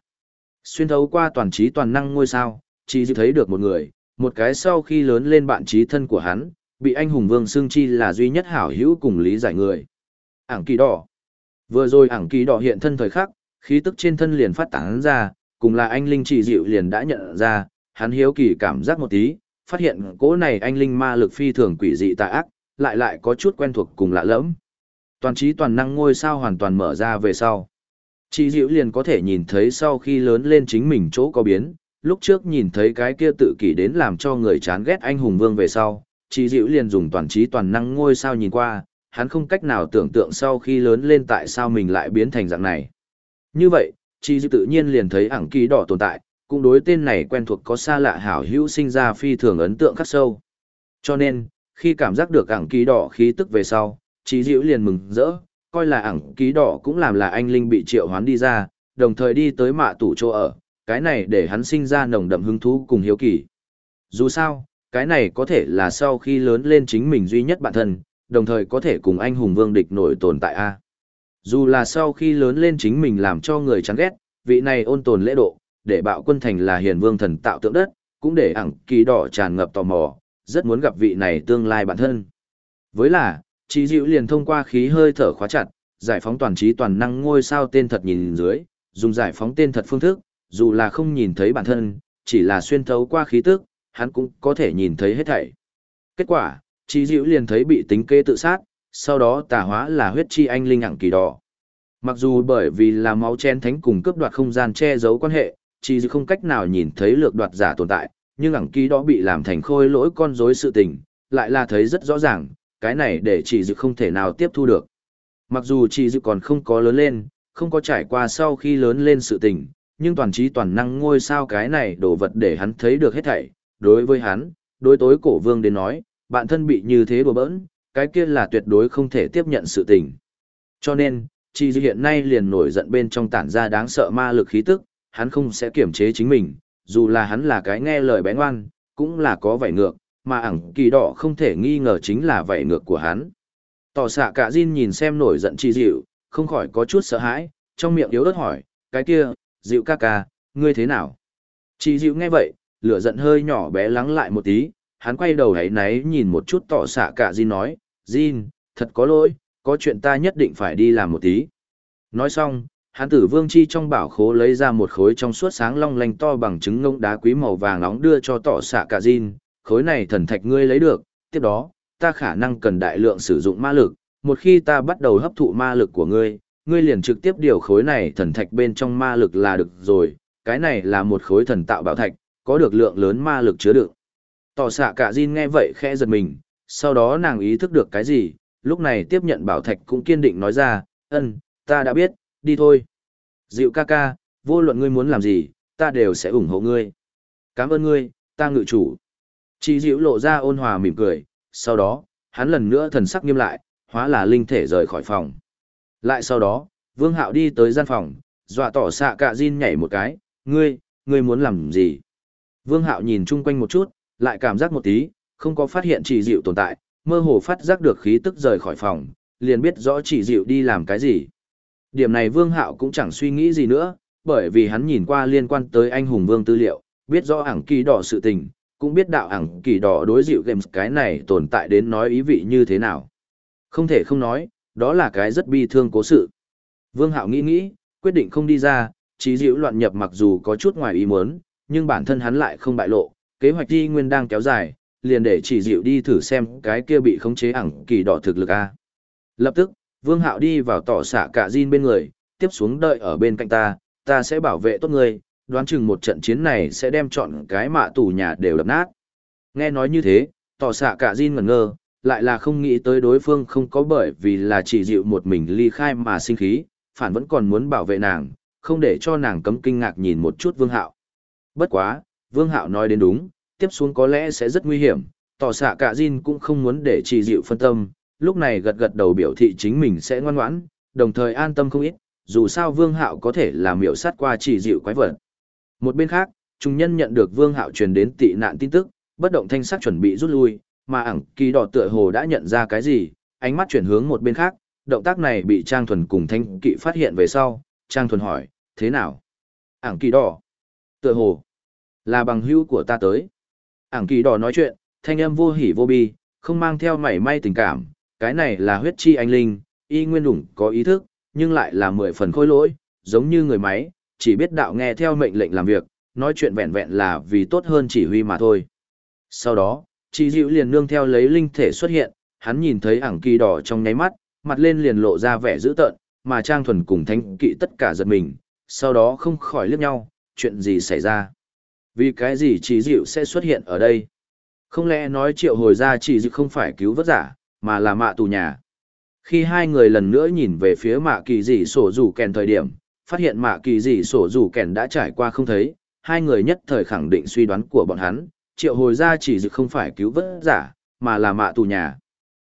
Xuyên thấu qua toàn trí toàn năng ngôi sao, chỉ dịu thấy được một người, một cái sau khi lớn lên bạn trí thân của hắn, bị anh hùng vương xương chi là duy nhất hảo hữu cùng lý giải người. Ảng kỳ đỏ. Vừa rồi ảng kỳ đỏ hiện thân thời khắc, khí tức trên thân liền phát tán ra, cùng là anh linh chỉ dịu liền đã nhận ra, hắn hiếu kỳ cảm giác một tí, phát hiện cỗ này anh linh ma lực phi thường quỷ dị tà ác, lại lại có chút quen thuộc cùng lạ lẫm. Toàn trí toàn năng ngôi sao hoàn toàn mở ra về sau. Chỉ dịu liền có thể nhìn thấy sau khi lớn lên chính mình chỗ có biến, lúc trước nhìn thấy cái kia tự kỷ đến làm cho người chán ghét anh hùng vương về sau, chỉ dịu liền dùng toàn trí toàn năng ngôi sao nhìn qua, hắn không cách nào tưởng tượng sau khi lớn lên tại sao mình lại biến thành dạng này. Như vậy, chỉ dư tự nhiên liền thấy ảng ký đỏ tồn tại, cũng đối tên này quen thuộc có xa lạ hảo hữu sinh ra phi thường ấn tượng khắc sâu. Cho nên, khi cảm giác được ảng ký đỏ khí tức về sau, chỉ dịu liền mừng rỡ, coi là ảng ký đỏ cũng làm là anh Linh bị triệu hoán đi ra, đồng thời đi tới mạ tủ chỗ ở, cái này để hắn sinh ra nồng đậm hứng thú cùng hiếu kỳ. Dù sao, cái này có thể là sau khi lớn lên chính mình duy nhất bản thân, đồng thời có thể cùng anh hùng vương địch nổi tồn tại A. Dù là sau khi lớn lên chính mình làm cho người chán ghét, vị này ôn tồn lễ độ, để bạo quân thành là hiền vương thần tạo tượng đất, cũng để ẳng kỳ đỏ tràn ngập tò mò, rất muốn gặp vị này tương lai bản thân. Với là, chỉ dịu liền thông qua khí hơi thở khóa chặt, giải phóng toàn trí toàn năng ngôi sao tên thật nhìn dưới, dùng giải phóng tên thật phương thức, dù là không nhìn thấy bản thân, chỉ là xuyên thấu qua khí tức, hắn cũng có thể nhìn thấy hết thảy. Kết quả, Chi dịu liền thấy bị tính kế tự sát, sau đó tà hóa là huyết chi anh linh ẳng kỳ đỏ. Mặc dù bởi vì là máu chen thánh cùng cướp đoạt không gian che giấu quan hệ, Chi dịu không cách nào nhìn thấy lược đoạt giả tồn tại, nhưng ẳng kỳ đó bị làm thành khôi lỗi con rối sự tình, lại là thấy rất rõ ràng, cái này để Chi dịu không thể nào tiếp thu được. Mặc dù Chi dịu còn không có lớn lên, không có trải qua sau khi lớn lên sự tình, nhưng toàn trí toàn năng ngôi sao cái này đồ vật để hắn thấy được hết thảy. Đối với hắn, đối tối cổ vương đến nói, bạn thân bị như thế đùa bỡn, cái kia là tuyệt đối không thể tiếp nhận sự tình. Cho nên, Chi Dư hiện nay liền nổi giận bên trong tản ra đáng sợ ma lực khí tức, hắn không sẽ kiểm chế chính mình, dù là hắn là cái nghe lời bé ngoan, cũng là có vảy ngược, mà ẳng kỳ đỏ không thể nghi ngờ chính là vảy ngược của hắn. Tỏ xạ cả Jin nhìn xem nổi giận chi dịu, không khỏi có chút sợ hãi, trong miệng yếu ớt hỏi, cái kia, dịu ca ca, ngươi thế nào? Chi dịu nghe vậy, lửa giận hơi nhỏ bé lắng lại một tí, hắn quay đầu hãy náy nhìn một chút tỏ xạ cả Jin nói, Jin, thật có lỗi, có chuyện ta nhất định phải đi làm một tí. Nói xong, hắn tử vương chi trong bảo khố lấy ra một khối trong suốt sáng long lanh to bằng trứng ngông đá quý màu vàng nóng đưa cho tỏ xạ cả Jin, khối này thần thạch ngươi lấy được, tiếp đó, ta khả năng cần đại lượng sử dụng ma lực, một khi ta bắt đầu hấp thụ ma lực của ngươi, ngươi liền trực tiếp điều khối này thần thạch bên trong ma lực là được rồi, cái này là một khối thần tạo bảo thạch, có được lượng lớn ma lực chứa đựng. Tỏ xạ cả Jin nghe vậy khẽ giật mình, sau đó nàng ý thức được cái gì, lúc này tiếp nhận bảo thạch cũng kiên định nói ra, ân, ta đã biết, đi thôi. Dịu ca ca, vô luận ngươi muốn làm gì, ta đều sẽ ủng hộ ngươi. Cảm ơn ngươi, ta ngự chủ. Chỉ dịu lộ ra ôn hòa mỉm cười, sau đó, hắn lần nữa thần sắc nghiêm lại, hóa là linh thể rời khỏi phòng. Lại sau đó, Vương Hạo đi tới gian phòng, dọa tỏ xạ cạ Jin nhảy một cái, ngươi, ngươi muốn làm gì? Vương Hạo nhìn chung quanh một chút, lại cảm giác một tí, không có phát hiện chỉ dịu tồn tại, mơ hồ phát giác được khí tức rời khỏi phòng, liền biết rõ chỉ dịu đi làm cái gì. Điểm này Vương Hạo cũng chẳng suy nghĩ gì nữa, bởi vì hắn nhìn qua liên quan tới anh hùng Vương tư liệu, biết rõ ảng kỳ đỏ sự tình, cũng biết đạo ảng kỳ đỏ đối dịu games cái này tồn tại đến nói ý vị như thế nào. Không thể không nói, đó là cái rất bi thương cố sự. Vương Hạo nghĩ nghĩ, quyết định không đi ra, chỉ dịu loạn nhập mặc dù có chút ngoài ý muốn, nhưng bản thân hắn lại không bại lộ, kế hoạch đi nguyên đang kéo dài, liền để chỉ dịu đi thử xem cái kia bị khống chế ẳng kỳ đỏ thực lực a. Lập tức, Vương Hạo đi vào tỏ xạ cả Jin bên người, tiếp xuống đợi ở bên cạnh ta, ta sẽ bảo vệ tốt người, đoán chừng một trận chiến này sẽ đem chọn cái mạ tù nhà đều đập nát. Nghe nói như thế, tỏ xạ cả Jin ngẩn ngơ, lại là không nghĩ tới đối phương không có bởi vì là chỉ dịu một mình ly khai mà sinh khí, phản vẫn còn muốn bảo vệ nàng, không để cho nàng cấm kinh ngạc nhìn một chút Vương Hạo. Bất quá, Vương Hạo nói đến đúng, tiếp xuống có lẽ sẽ rất nguy hiểm, tỏ xạ cả Jin cũng không muốn để chỉ dịu phân tâm, lúc này gật gật đầu biểu thị chính mình sẽ ngoan ngoãn, đồng thời an tâm không ít, dù sao Vương Hạo có thể làm miểu sát qua chỉ dịu quái vật. Một bên khác, trung nhân nhận được Vương Hạo truyền đến tị nạn tin tức, bất động thanh sắc chuẩn bị rút lui, mà ẳng kỳ đỏ tựa hồ đã nhận ra cái gì, ánh mắt chuyển hướng một bên khác, động tác này bị Trang Thuần cùng Thanh Kỵ phát hiện về sau, Trang Thuần hỏi, thế nào? Ảng kỳ đỏ. Tựa hồ, là bằng hữu của ta tới. Ảng kỳ đỏ nói chuyện, thanh âm vô hỉ vô bi, không mang theo mảy may tình cảm, cái này là huyết chi anh linh, y nguyên đủng có ý thức, nhưng lại là mười phần khôi lỗi, giống như người máy, chỉ biết đạo nghe theo mệnh lệnh làm việc, nói chuyện vẹn vẹn là vì tốt hơn chỉ huy mà thôi. Sau đó, chị dịu liền nương theo lấy linh thể xuất hiện, hắn nhìn thấy ảng kỳ đỏ trong nháy mắt, mặt lên liền lộ ra vẻ dữ tợn, mà Trang Thuần cùng Thánh Kỵ tất cả giật mình, sau đó không khỏi liếc nhau, chuyện gì xảy ra? Vì cái gì chỉ dịu sẽ xuất hiện ở đây? Không lẽ nói triệu hồi ra chỉ dịu không phải cứu vớt giả, mà là mạ tù nhà? Khi hai người lần nữa nhìn về phía mạ kỳ dị sổ rủ kèn thời điểm, phát hiện mạ kỳ dị sổ rủ kèn đã trải qua không thấy, hai người nhất thời khẳng định suy đoán của bọn hắn, triệu hồi ra chỉ dịu không phải cứu vớt giả, mà là mạ tù nhà.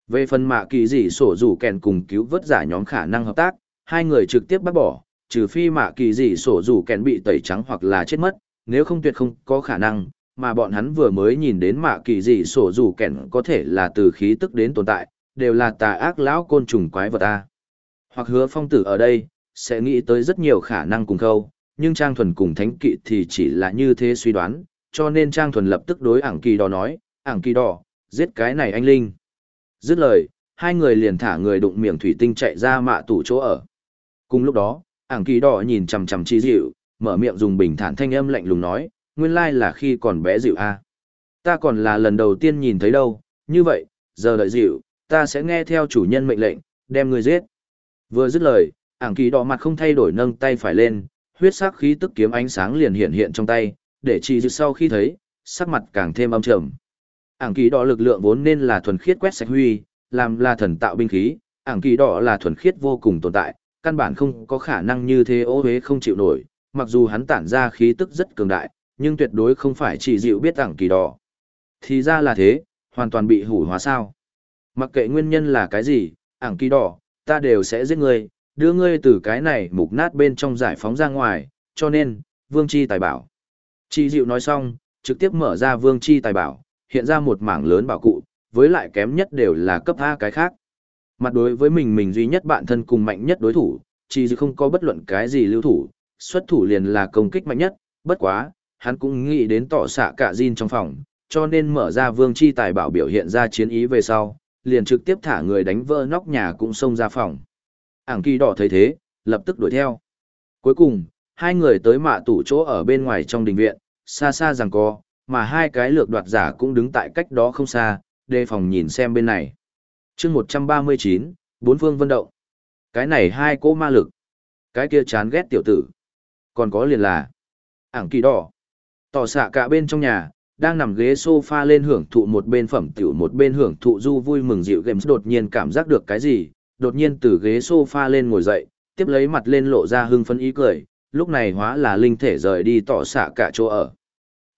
Về phần mạ kỳ dị sổ rủ kèn cùng cứu vớt giả nhóm khả năng hợp tác, hai người trực tiếp bắt bỏ, trừ phi mạ kỳ dị sổ rủ kèn bị tẩy trắng hoặc là chết mất, nếu không tuyệt không có khả năng, mà bọn hắn vừa mới nhìn đến mạ kỳ dị sổ dù kẻn có thể là từ khí tức đến tồn tại, đều là tà ác lão côn trùng quái vật a. Hoặc hứa phong tử ở đây, sẽ nghĩ tới rất nhiều khả năng cùng khâu, nhưng Trang Thuần cùng Thánh Kỵ thì chỉ là như thế suy đoán, cho nên Trang Thuần lập tức đối ảng kỳ đỏ nói, ảng kỳ đỏ, giết cái này anh Linh. Dứt lời, hai người liền thả người đụng miệng thủy tinh chạy ra mạ tủ chỗ ở. Cùng lúc đó, ảng kỳ đỏ nhìn chằm chằm chi dịu, mở miệng dùng bình thản thanh âm lạnh lùng nói, nguyên lai là khi còn bé dịu a. Ta còn là lần đầu tiên nhìn thấy đâu, như vậy, giờ đợi dịu, ta sẽ nghe theo chủ nhân mệnh lệnh, đem người giết. Vừa dứt lời, ảng kỳ đỏ mặt không thay đổi nâng tay phải lên, huyết sắc khí tức kiếm ánh sáng liền hiện hiện trong tay, để chỉ dịu sau khi thấy, sắc mặt càng thêm âm trầm. Ảng kỳ đỏ lực lượng vốn nên là thuần khiết quét sạch huy, làm là thần tạo binh khí, ảng kỳ đỏ là thuần khiết vô cùng tồn tại, căn bản không có khả năng như thế ô hế không chịu nổi, mặc dù hắn tản ra khí tức rất cường đại, nhưng tuyệt đối không phải chỉ dịu biết tảng kỳ đỏ. Thì ra là thế, hoàn toàn bị hủ hóa sao. Mặc kệ nguyên nhân là cái gì, ảng kỳ đỏ, ta đều sẽ giết ngươi, đưa ngươi từ cái này mục nát bên trong giải phóng ra ngoài, cho nên, vương chi tài bảo. Chi dịu nói xong, trực tiếp mở ra vương chi tài bảo, hiện ra một mảng lớn bảo cụ, với lại kém nhất đều là cấp A cái khác. Mặt đối với mình mình duy nhất bạn thân cùng mạnh nhất đối thủ, chỉ dịu không có bất luận cái gì lưu thủ, xuất thủ liền là công kích mạnh nhất, bất quá, hắn cũng nghĩ đến tỏ xạ cả Jin trong phòng, cho nên mở ra vương chi tài bảo biểu hiện ra chiến ý về sau, liền trực tiếp thả người đánh vỡ nóc nhà cũng xông ra phòng. Ảng kỳ đỏ thấy thế, lập tức đuổi theo. Cuối cùng, hai người tới mạ tủ chỗ ở bên ngoài trong đình viện, xa xa rằng co, mà hai cái lược đoạt giả cũng đứng tại cách đó không xa, đề phòng nhìn xem bên này. chương 139, bốn phương vân động. Cái này hai cỗ ma lực. Cái kia chán ghét tiểu tử. Còn có liền là ảng kỳ đỏ. Tỏ xạ cả bên trong nhà, đang nằm ghế sofa lên hưởng thụ một bên phẩm tiểu một bên hưởng thụ du vui mừng dịu games đột nhiên cảm giác được cái gì, đột nhiên từ ghế sofa lên ngồi dậy, tiếp lấy mặt lên lộ ra hưng phấn ý cười, lúc này hóa là linh thể rời đi tỏ xạ cả chỗ ở.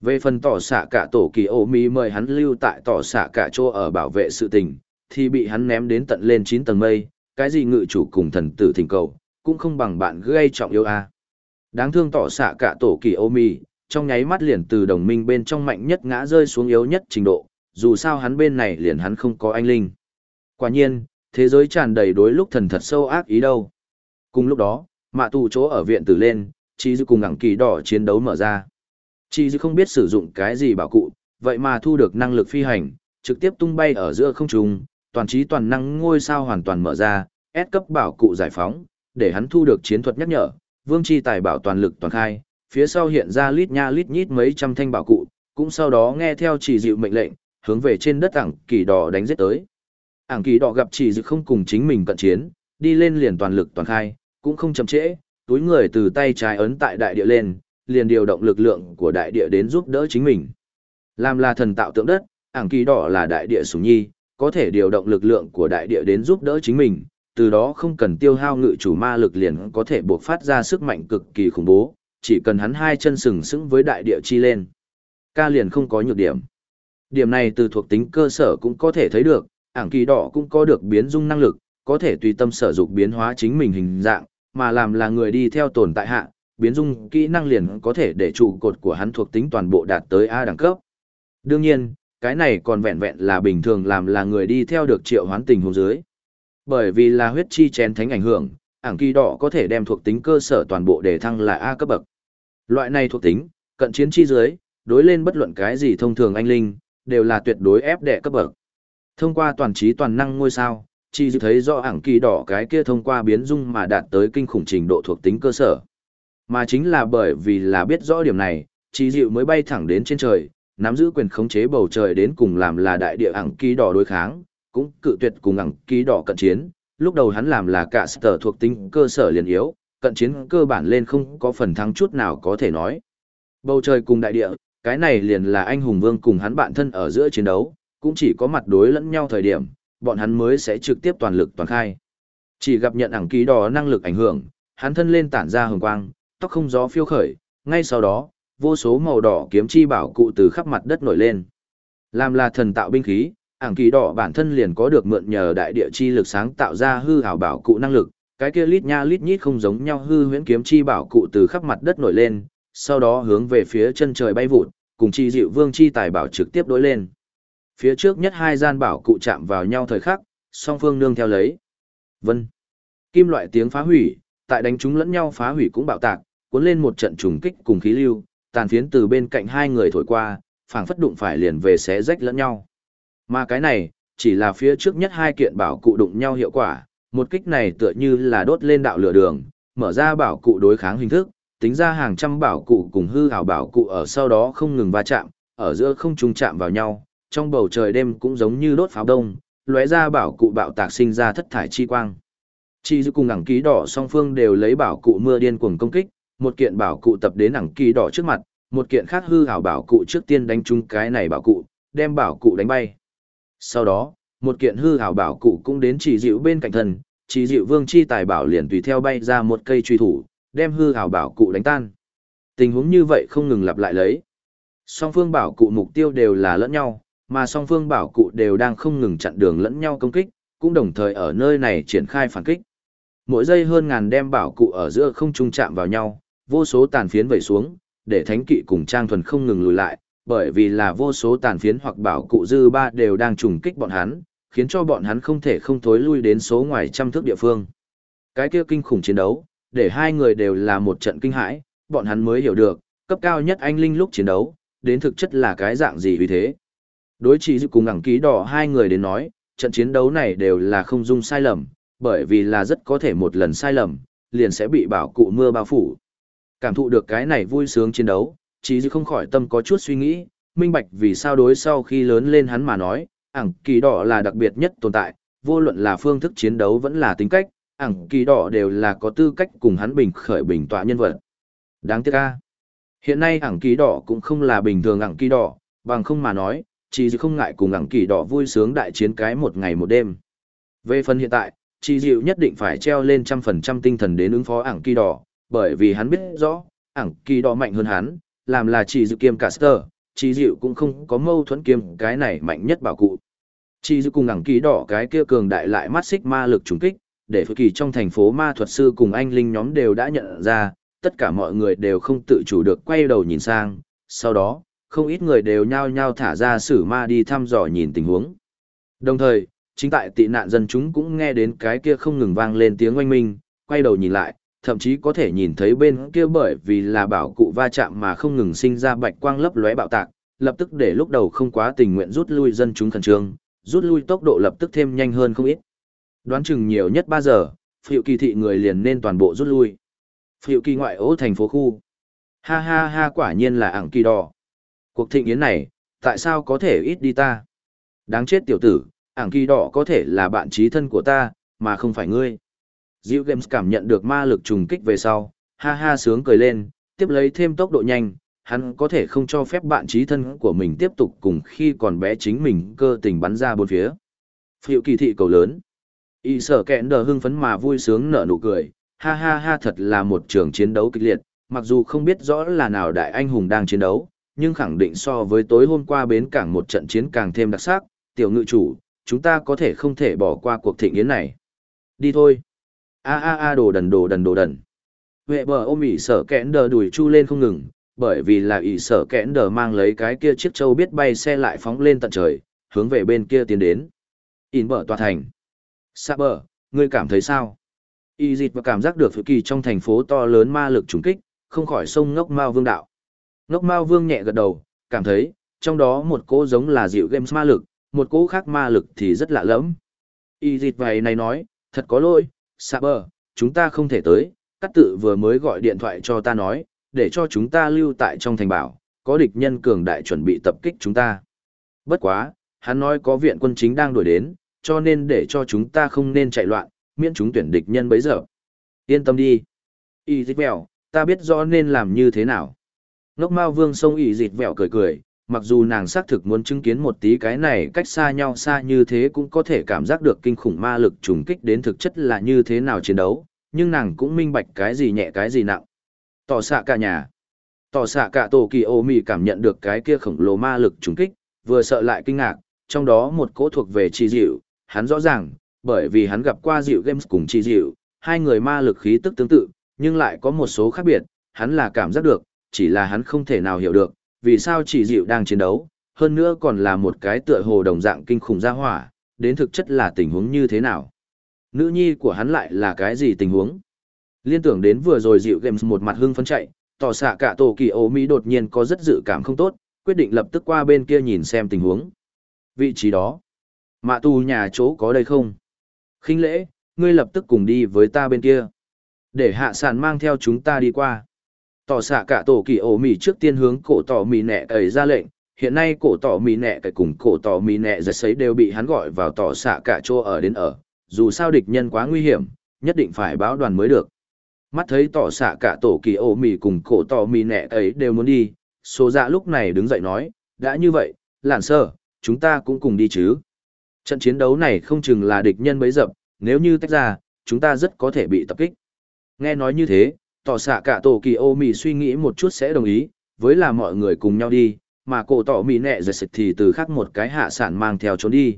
Về phần tỏ xạ cả tổ kỳ ô mi mời hắn lưu tại tỏ xạ cả chỗ ở bảo vệ sự tình, thì bị hắn ném đến tận lên chín tầng mây, cái gì ngự chủ cùng thần tử thỉnh cầu, cũng không bằng bạn gây trọng yêu a. Đáng thương tỏ xạ cả tổ kỳ ô mi, trong nháy mắt liền từ đồng minh bên trong mạnh nhất ngã rơi xuống yếu nhất trình độ, dù sao hắn bên này liền hắn không có anh linh. Quả nhiên, thế giới tràn đầy đối lúc thần thật sâu ác ý đâu. Cùng lúc đó, mạ tù chỗ ở viện tử lên, chỉ dư cùng ngẳng kỳ đỏ chiến đấu mở ra. Chỉ dư không biết sử dụng cái gì bảo cụ, vậy mà thu được năng lực phi hành, trực tiếp tung bay ở giữa không trung, toàn trí toàn năng ngôi sao hoàn toàn mở ra, ép cấp bảo cụ giải phóng, để hắn thu được chiến thuật nhắc nhở, vương chi tài bảo toàn lực toàn khai, phía sau hiện ra lít nha lít nhít mấy trăm thanh bảo cụ, cũng sau đó nghe theo chỉ dịu mệnh lệnh, hướng về trên đất ảng kỳ đỏ đánh giết tới. Ảng kỳ đỏ gặp chỉ dịu không cùng chính mình cận chiến, đi lên liền toàn lực toàn khai, cũng không chậm trễ, túi người từ tay trái ấn tại đại địa lên, liền điều động lực lượng của đại địa đến giúp đỡ chính mình. Làm là thần tạo tượng đất, ảng kỳ đỏ là đại địa sủng nhi, có thể điều động lực lượng của đại địa đến giúp đỡ chính mình, từ đó không cần tiêu hao ngự chủ ma lực liền có thể buộc phát ra sức mạnh cực kỳ khủng bố, chỉ cần hắn hai chân sừng sững với đại địa chi lên. Ca liền không có nhược điểm. Điểm này từ thuộc tính cơ sở cũng có thể thấy được, ảng kỳ đỏ cũng có được biến dung năng lực, có thể tùy tâm sở dục biến hóa chính mình hình dạng, mà làm là người đi theo tồn tại hạ, biến dung kỹ năng liền có thể để trụ cột của hắn thuộc tính toàn bộ đạt tới A đẳng cấp. Đương nhiên, cái này còn vẹn vẹn là bình thường làm là người đi theo được triệu hoán tình huống dưới. Bởi vì là huyết chi chén thánh ảnh hưởng, ảng kỳ đỏ có thể đem thuộc tính cơ sở toàn bộ để thăng là A cấp bậc. Loại này thuộc tính, cận chiến chi dưới, đối lên bất luận cái gì thông thường anh linh, đều là tuyệt đối ép đệ cấp bậc. Thông qua toàn trí toàn năng ngôi sao, chi dư thấy rõ ảng kỳ đỏ cái kia thông qua biến dung mà đạt tới kinh khủng trình độ thuộc tính cơ sở. Mà chính là bởi vì là biết rõ điểm này, chi dịu mới bay thẳng đến trên trời, nắm giữ quyền khống chế bầu trời đến cùng làm là đại địa ảng kỳ đỏ đối kháng, cũng cự tuyệt cùng ngẳng ký đỏ cận chiến. Lúc đầu hắn làm là cả sở thuộc tính cơ sở liền yếu, cận chiến cơ bản lên không có phần thắng chút nào có thể nói. Bầu trời cùng đại địa, cái này liền là anh hùng vương cùng hắn bạn thân ở giữa chiến đấu, cũng chỉ có mặt đối lẫn nhau thời điểm, bọn hắn mới sẽ trực tiếp toàn lực toàn khai. Chỉ gặp nhận ảng ký đỏ năng lực ảnh hưởng, hắn thân lên tản ra hồng quang, tóc không gió phiêu khởi, ngay sau đó, vô số màu đỏ kiếm chi bảo cụ từ khắp mặt đất nổi lên. Làm là thần tạo binh khí, ảng kỳ đỏ bản thân liền có được mượn nhờ đại địa chi lực sáng tạo ra hư hảo bảo cụ năng lực, cái kia lít nha lít nhít không giống nhau hư huyễn kiếm chi bảo cụ từ khắp mặt đất nổi lên, sau đó hướng về phía chân trời bay vụt, cùng chi dịu vương chi tài bảo trực tiếp đối lên. Phía trước nhất hai gian bảo cụ chạm vào nhau thời khắc, song phương nương theo lấy. Vân. Kim loại tiếng phá hủy, tại đánh chúng lẫn nhau phá hủy cũng bạo tạc, cuốn lên một trận trùng kích cùng khí lưu, tàn phiến từ bên cạnh hai người thổi qua, phảng phất đụng phải liền về xé rách lẫn nhau. Mà cái này, chỉ là phía trước nhất hai kiện bảo cụ đụng nhau hiệu quả, một kích này tựa như là đốt lên đạo lửa đường, mở ra bảo cụ đối kháng hình thức, tính ra hàng trăm bảo cụ cùng hư ảo bảo cụ ở sau đó không ngừng va chạm, ở giữa không trùng chạm vào nhau, trong bầu trời đêm cũng giống như đốt pháo đông, lóe ra bảo cụ bạo tạc sinh ra thất thải chi quang. Chi giữ cùng ẳng ký đỏ song phương đều lấy bảo cụ mưa điên cuồng công kích, một kiện bảo cụ tập đến ẳng ký đỏ trước mặt, một kiện khác hư ảo bảo cụ trước tiên đánh trúng cái này bảo cụ, đem bảo cụ đánh bay. Sau đó, một kiện hư hảo bảo cụ cũng đến chỉ dịu bên cạnh thần, chỉ dịu vương chi tài bảo liền tùy theo bay ra một cây truy thủ, đem hư hảo bảo cụ đánh tan. Tình huống như vậy không ngừng lặp lại lấy. Song phương bảo cụ mục tiêu đều là lẫn nhau, mà song phương bảo cụ đều đang không ngừng chặn đường lẫn nhau công kích, cũng đồng thời ở nơi này triển khai phản kích. Mỗi giây hơn ngàn đem bảo cụ ở giữa không trung chạm vào nhau, vô số tàn phiến vẩy xuống, để thánh kỵ cùng trang thuần không ngừng lùi lại, bởi vì là vô số tàn phiến hoặc bảo cụ dư ba đều đang trùng kích bọn hắn, khiến cho bọn hắn không thể không thối lui đến số ngoài trăm thước địa phương. Cái kia kinh khủng chiến đấu, để hai người đều là một trận kinh hãi, bọn hắn mới hiểu được, cấp cao nhất anh linh lúc chiến đấu, đến thực chất là cái dạng gì vì thế. Đối chỉ dự cùng ngẳng ký đỏ hai người đến nói, trận chiến đấu này đều là không dung sai lầm, bởi vì là rất có thể một lần sai lầm, liền sẽ bị bảo cụ mưa bao phủ. Cảm thụ được cái này vui sướng chiến đấu, chỉ dư không khỏi tâm có chút suy nghĩ, minh bạch vì sao đối sau khi lớn lên hắn mà nói, ảng kỳ đỏ là đặc biệt nhất tồn tại, vô luận là phương thức chiến đấu vẫn là tính cách, ảng kỳ đỏ đều là có tư cách cùng hắn bình khởi bình tọa nhân vật. Đáng tiếc ca. Hiện nay ảng kỳ đỏ cũng không là bình thường ảng kỳ đỏ, bằng không mà nói, chỉ dịu không ngại cùng ảng kỳ đỏ vui sướng đại chiến cái một ngày một đêm. Về phần hiện tại, chỉ dịu nhất định phải treo lên trăm phần trăm tinh thần đến ứng phó ảng kỳ đỏ, bởi vì hắn biết rõ, ảng kỳ đỏ mạnh hơn hắn, làm là chỉ dự kiêm caster, chỉ dịu cũng không có mâu thuẫn kiêm cái này mạnh nhất bảo cụ. Chỉ dịu cùng ngẳng ký đỏ cái kia cường đại lại mắt xích ma lực trùng kích, để phức kỳ trong thành phố ma thuật sư cùng anh linh nhóm đều đã nhận ra, tất cả mọi người đều không tự chủ được quay đầu nhìn sang, sau đó, không ít người đều nhao nhao thả ra sử ma đi thăm dò nhìn tình huống. Đồng thời, chính tại tị nạn dân chúng cũng nghe đến cái kia không ngừng vang lên tiếng oanh minh, quay đầu nhìn lại, thậm chí có thể nhìn thấy bên kia bởi vì là bảo cụ va chạm mà không ngừng sinh ra bạch quang lấp lóe bạo tạc, lập tức để lúc đầu không quá tình nguyện rút lui dân chúng khẩn trương, rút lui tốc độ lập tức thêm nhanh hơn không ít. Đoán chừng nhiều nhất 3 giờ, phiệu kỳ thị người liền nên toàn bộ rút lui. Phiệu kỳ ngoại ô thành phố khu. Ha ha ha quả nhiên là ảng kỳ đỏ. Cuộc thịnh yến này, tại sao có thể ít đi ta? Đáng chết tiểu tử, ảng kỳ đỏ có thể là bạn trí thân của ta, mà không phải ngươi. Diệu Games cảm nhận được ma lực trùng kích về sau, ha ha sướng cười lên, tiếp lấy thêm tốc độ nhanh, hắn có thể không cho phép bạn trí thân của mình tiếp tục cùng khi còn bé chính mình cơ tình bắn ra bốn phía. Phiệu kỳ thị cầu lớn. Y sở kẹn đờ hưng phấn mà vui sướng nở nụ cười, ha ha ha thật là một trường chiến đấu kịch liệt, mặc dù không biết rõ là nào đại anh hùng đang chiến đấu, nhưng khẳng định so với tối hôm qua bến cảng một trận chiến càng thêm đặc sắc, tiểu ngự chủ, chúng ta có thể không thể bỏ qua cuộc thịnh yến này. Đi thôi. A a a đồ đần đồ đần đồ đần. Vệ bờ ôm ỉ sở kẽn đờ đùi chu lên không ngừng, bởi vì là ỉ sở kẽn đờ mang lấy cái kia chiếc châu biết bay xe lại phóng lên tận trời, hướng về bên kia tiến đến. In bờ tòa thành. Sa bờ, ngươi cảm thấy sao? Y dịt và cảm giác được phự kỳ trong thành phố to lớn ma lực trùng kích, không khỏi sông ngốc mao vương đạo. Ngốc mao vương nhẹ gật đầu, cảm thấy, trong đó một cỗ giống là dịu games ma lực, một cỗ khác ma lực thì rất lạ lẫm. Y dịt vậy này nói, thật có lỗi, Sạ bờ, chúng ta không thể tới, cắt tự vừa mới gọi điện thoại cho ta nói, để cho chúng ta lưu tại trong thành bảo, có địch nhân cường đại chuẩn bị tập kích chúng ta. Bất quá, hắn nói có viện quân chính đang đuổi đến, cho nên để cho chúng ta không nên chạy loạn, miễn chúng tuyển địch nhân bấy giờ. Yên tâm đi. Y dịch vẹo, ta biết rõ nên làm như thế nào. Ngốc Mao Vương sông y dịch vẹo cười cười, mặc dù nàng xác thực muốn chứng kiến một tí cái này cách xa nhau xa như thế cũng có thể cảm giác được kinh khủng ma lực trùng kích đến thực chất là như thế nào chiến đấu, nhưng nàng cũng minh bạch cái gì nhẹ cái gì nặng. Tỏ xạ cả nhà. Tỏ xạ cả tổ kỳ ô mì cảm nhận được cái kia khổng lồ ma lực trùng kích, vừa sợ lại kinh ngạc, trong đó một cỗ thuộc về chi dịu, hắn rõ ràng, bởi vì hắn gặp qua dịu games cùng chi dịu, hai người ma lực khí tức tương tự, nhưng lại có một số khác biệt, hắn là cảm giác được, chỉ là hắn không thể nào hiểu được, vì sao chỉ dịu đang chiến đấu, hơn nữa còn là một cái tựa hồ đồng dạng kinh khủng ra hỏa, đến thực chất là tình huống như thế nào. Nữ nhi của hắn lại là cái gì tình huống? Liên tưởng đến vừa rồi dịu games một mặt hưng phấn chạy, tỏ xạ cả tổ kỳ ố Mỹ đột nhiên có rất dự cảm không tốt, quyết định lập tức qua bên kia nhìn xem tình huống. Vị trí đó, mạ tù nhà chỗ có đây không? khinh lễ, ngươi lập tức cùng đi với ta bên kia. Để hạ sản mang theo chúng ta đi qua. Tỏ xạ cả tổ kỳ ổ mì trước tiên hướng cổ tỏ mì nẹ ấy ra lệnh, hiện nay cổ tỏ mì nẹ cậy cùng cổ tỏ mì nẹ giật sấy đều bị hắn gọi vào tỏ xạ cả chỗ ở đến ở, dù sao địch nhân quá nguy hiểm, nhất định phải báo đoàn mới được. Mắt thấy tỏ xạ cả tổ kỳ ổ mì cùng cổ tỏ mì nẹ ấy đều muốn đi, số dạ lúc này đứng dậy nói, đã như vậy, lản sơ, chúng ta cũng cùng đi chứ. Trận chiến đấu này không chừng là địch nhân bấy dập, nếu như tách ra, chúng ta rất có thể bị tập kích. Nghe nói như thế, tỏ xạ cả tổ kỳ ô mì suy nghĩ một chút sẽ đồng ý, với là mọi người cùng nhau đi, mà cổ tỏ mì nẹ giật thì từ khác một cái hạ sản mang theo trốn đi.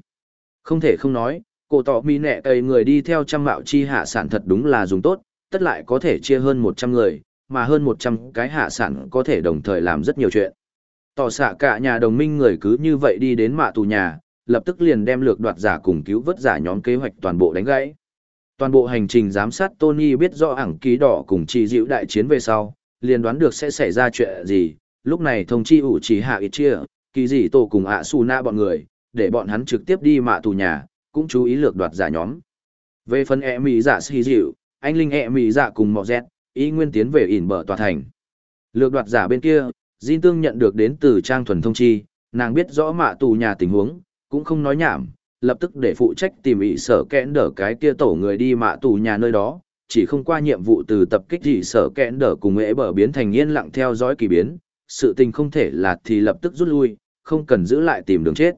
Không thể không nói, cổ tỏ mì nẹ cây người đi theo trăm mạo chi hạ sản thật đúng là dùng tốt, tất lại có thể chia hơn 100 người, mà hơn 100 cái hạ sản có thể đồng thời làm rất nhiều chuyện. Tỏ xạ cả nhà đồng minh người cứ như vậy đi đến mạ tù nhà, lập tức liền đem lược đoạt giả cùng cứu vớt giả nhóm kế hoạch toàn bộ đánh gãy. Toàn bộ hành trình giám sát Tony biết rõ ảng ký đỏ cùng chỉ dịu đại chiến về sau, liền đoán được sẽ xảy ra chuyện gì, lúc này thông chi ủ chỉ hạ ít chia, kỳ dị tổ cùng ạ su na bọn người, để bọn hắn trực tiếp đi mạ tù nhà, cũng chú ý lược đoạt giả nhóm. Về phần e mỹ giả xì dịu, anh linh e mỹ giả cùng mọ dẹt, ý nguyên tiến về ỉn bờ tòa thành. Lược đoạt giả bên kia, Jin Tương nhận được đến từ Trang Thuần Thông Chi, nàng biết rõ mạ tù nhà tình huống, cũng không nói nhảm, lập tức để phụ trách tìm ý sở kẽn đỡ cái kia tổ người đi mạ tù nhà nơi đó, chỉ không qua nhiệm vụ từ tập kích dị sở kẽn đỡ cùng ế bờ biến thành yên lặng theo dõi kỳ biến, sự tình không thể là thì lập tức rút lui, không cần giữ lại tìm đường chết.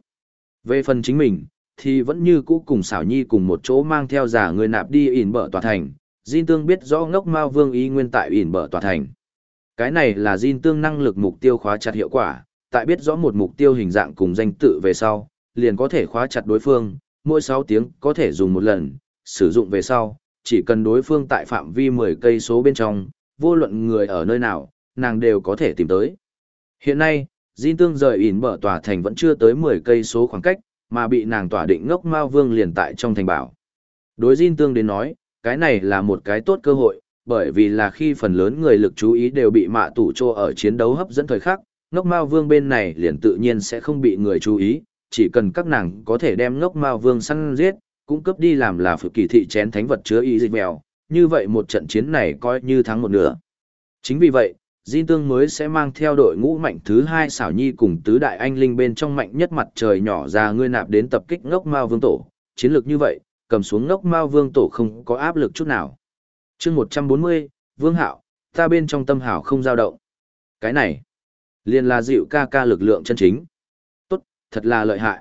Về phần chính mình, thì vẫn như cũ cùng xảo nhi cùng một chỗ mang theo giả người nạp đi ỉn bờ tòa thành, Jin Tương biết rõ ngốc Mao Vương ý nguyên tại ỉn bờ tòa thành. Cái này là Jin Tương năng lực mục tiêu khóa chặt hiệu quả, tại biết rõ một mục tiêu hình dạng cùng danh tự về sau, liền có thể khóa chặt đối phương, mỗi 6 tiếng có thể dùng một lần, sử dụng về sau, chỉ cần đối phương tại phạm vi 10 cây số bên trong, vô luận người ở nơi nào, nàng đều có thể tìm tới. Hiện nay, Jin Tương rời ỉn bở tòa thành vẫn chưa tới 10 cây số khoảng cách, mà bị nàng tỏa định ngốc Mao Vương liền tại trong thành bảo. Đối Jin Tương đến nói, cái này là một cái tốt cơ hội, bởi vì là khi phần lớn người lực chú ý đều bị mạ tủ trô ở chiến đấu hấp dẫn thời khắc, ngốc Mao Vương bên này liền tự nhiên sẽ không bị người chú ý, chỉ cần các nàng có thể đem ngốc mao vương săn giết, cũng cướp đi làm là phụ kỳ thị chén thánh vật chứa y dịch mèo, như vậy một trận chiến này coi như thắng một nửa. Chính vì vậy, Jin Tương mới sẽ mang theo đội ngũ mạnh thứ hai xảo nhi cùng tứ đại anh linh bên trong mạnh nhất mặt trời nhỏ ra ngươi nạp đến tập kích ngốc mao vương tổ, chiến lược như vậy, cầm xuống ngốc mao vương tổ không có áp lực chút nào. chương 140, Vương Hạo, ta bên trong tâm hảo không dao động. Cái này, liền là dịu ca ca lực lượng chân chính thật là lợi hại.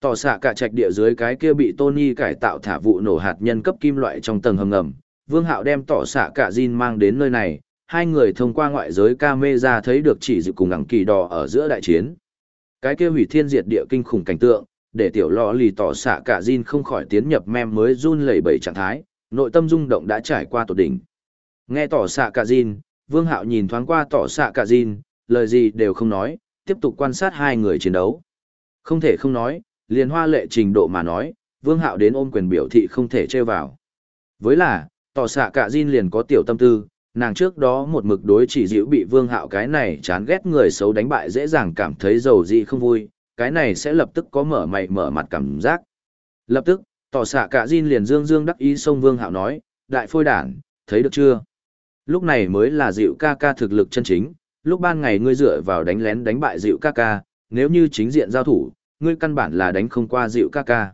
Tỏ xạ cả trạch địa dưới cái kia bị Tony cải tạo thả vụ nổ hạt nhân cấp kim loại trong tầng hầm ngầm, Vương Hạo đem tỏ xạ cả Jin mang đến nơi này, hai người thông qua ngoại giới camera thấy được chỉ dự cùng ngẳng kỳ đỏ ở giữa đại chiến. Cái kia hủy thiên diệt địa kinh khủng cảnh tượng, để tiểu lọ lì tỏ xạ cả Jin không khỏi tiến nhập mem mới run lẩy bẩy trạng thái, nội tâm rung động đã trải qua tột đỉnh. Nghe tỏ xạ cả Jin, Vương Hạo nhìn thoáng qua tỏ xạ cả Jin, lời gì đều không nói, tiếp tục quan sát hai người chiến đấu. Không thể không nói, liền hoa lệ trình độ mà nói, vương hạo đến ôm quyền biểu thị không thể trêu vào. Với là, tỏ xạ cả Jin liền có tiểu tâm tư, nàng trước đó một mực đối chỉ dịu bị vương hạo cái này chán ghét người xấu đánh bại dễ dàng cảm thấy dầu dị không vui, cái này sẽ lập tức có mở mày mở mặt cảm giác. Lập tức, tỏ xạ cả Jin liền dương dương đắc ý xông vương hạo nói, đại phôi đản, thấy được chưa? Lúc này mới là dịu ca ca thực lực chân chính, lúc ban ngày ngươi dựa vào đánh lén đánh bại dịu ca ca, nếu như chính diện giao thủ, ngươi căn bản là đánh không qua dịu ca ca.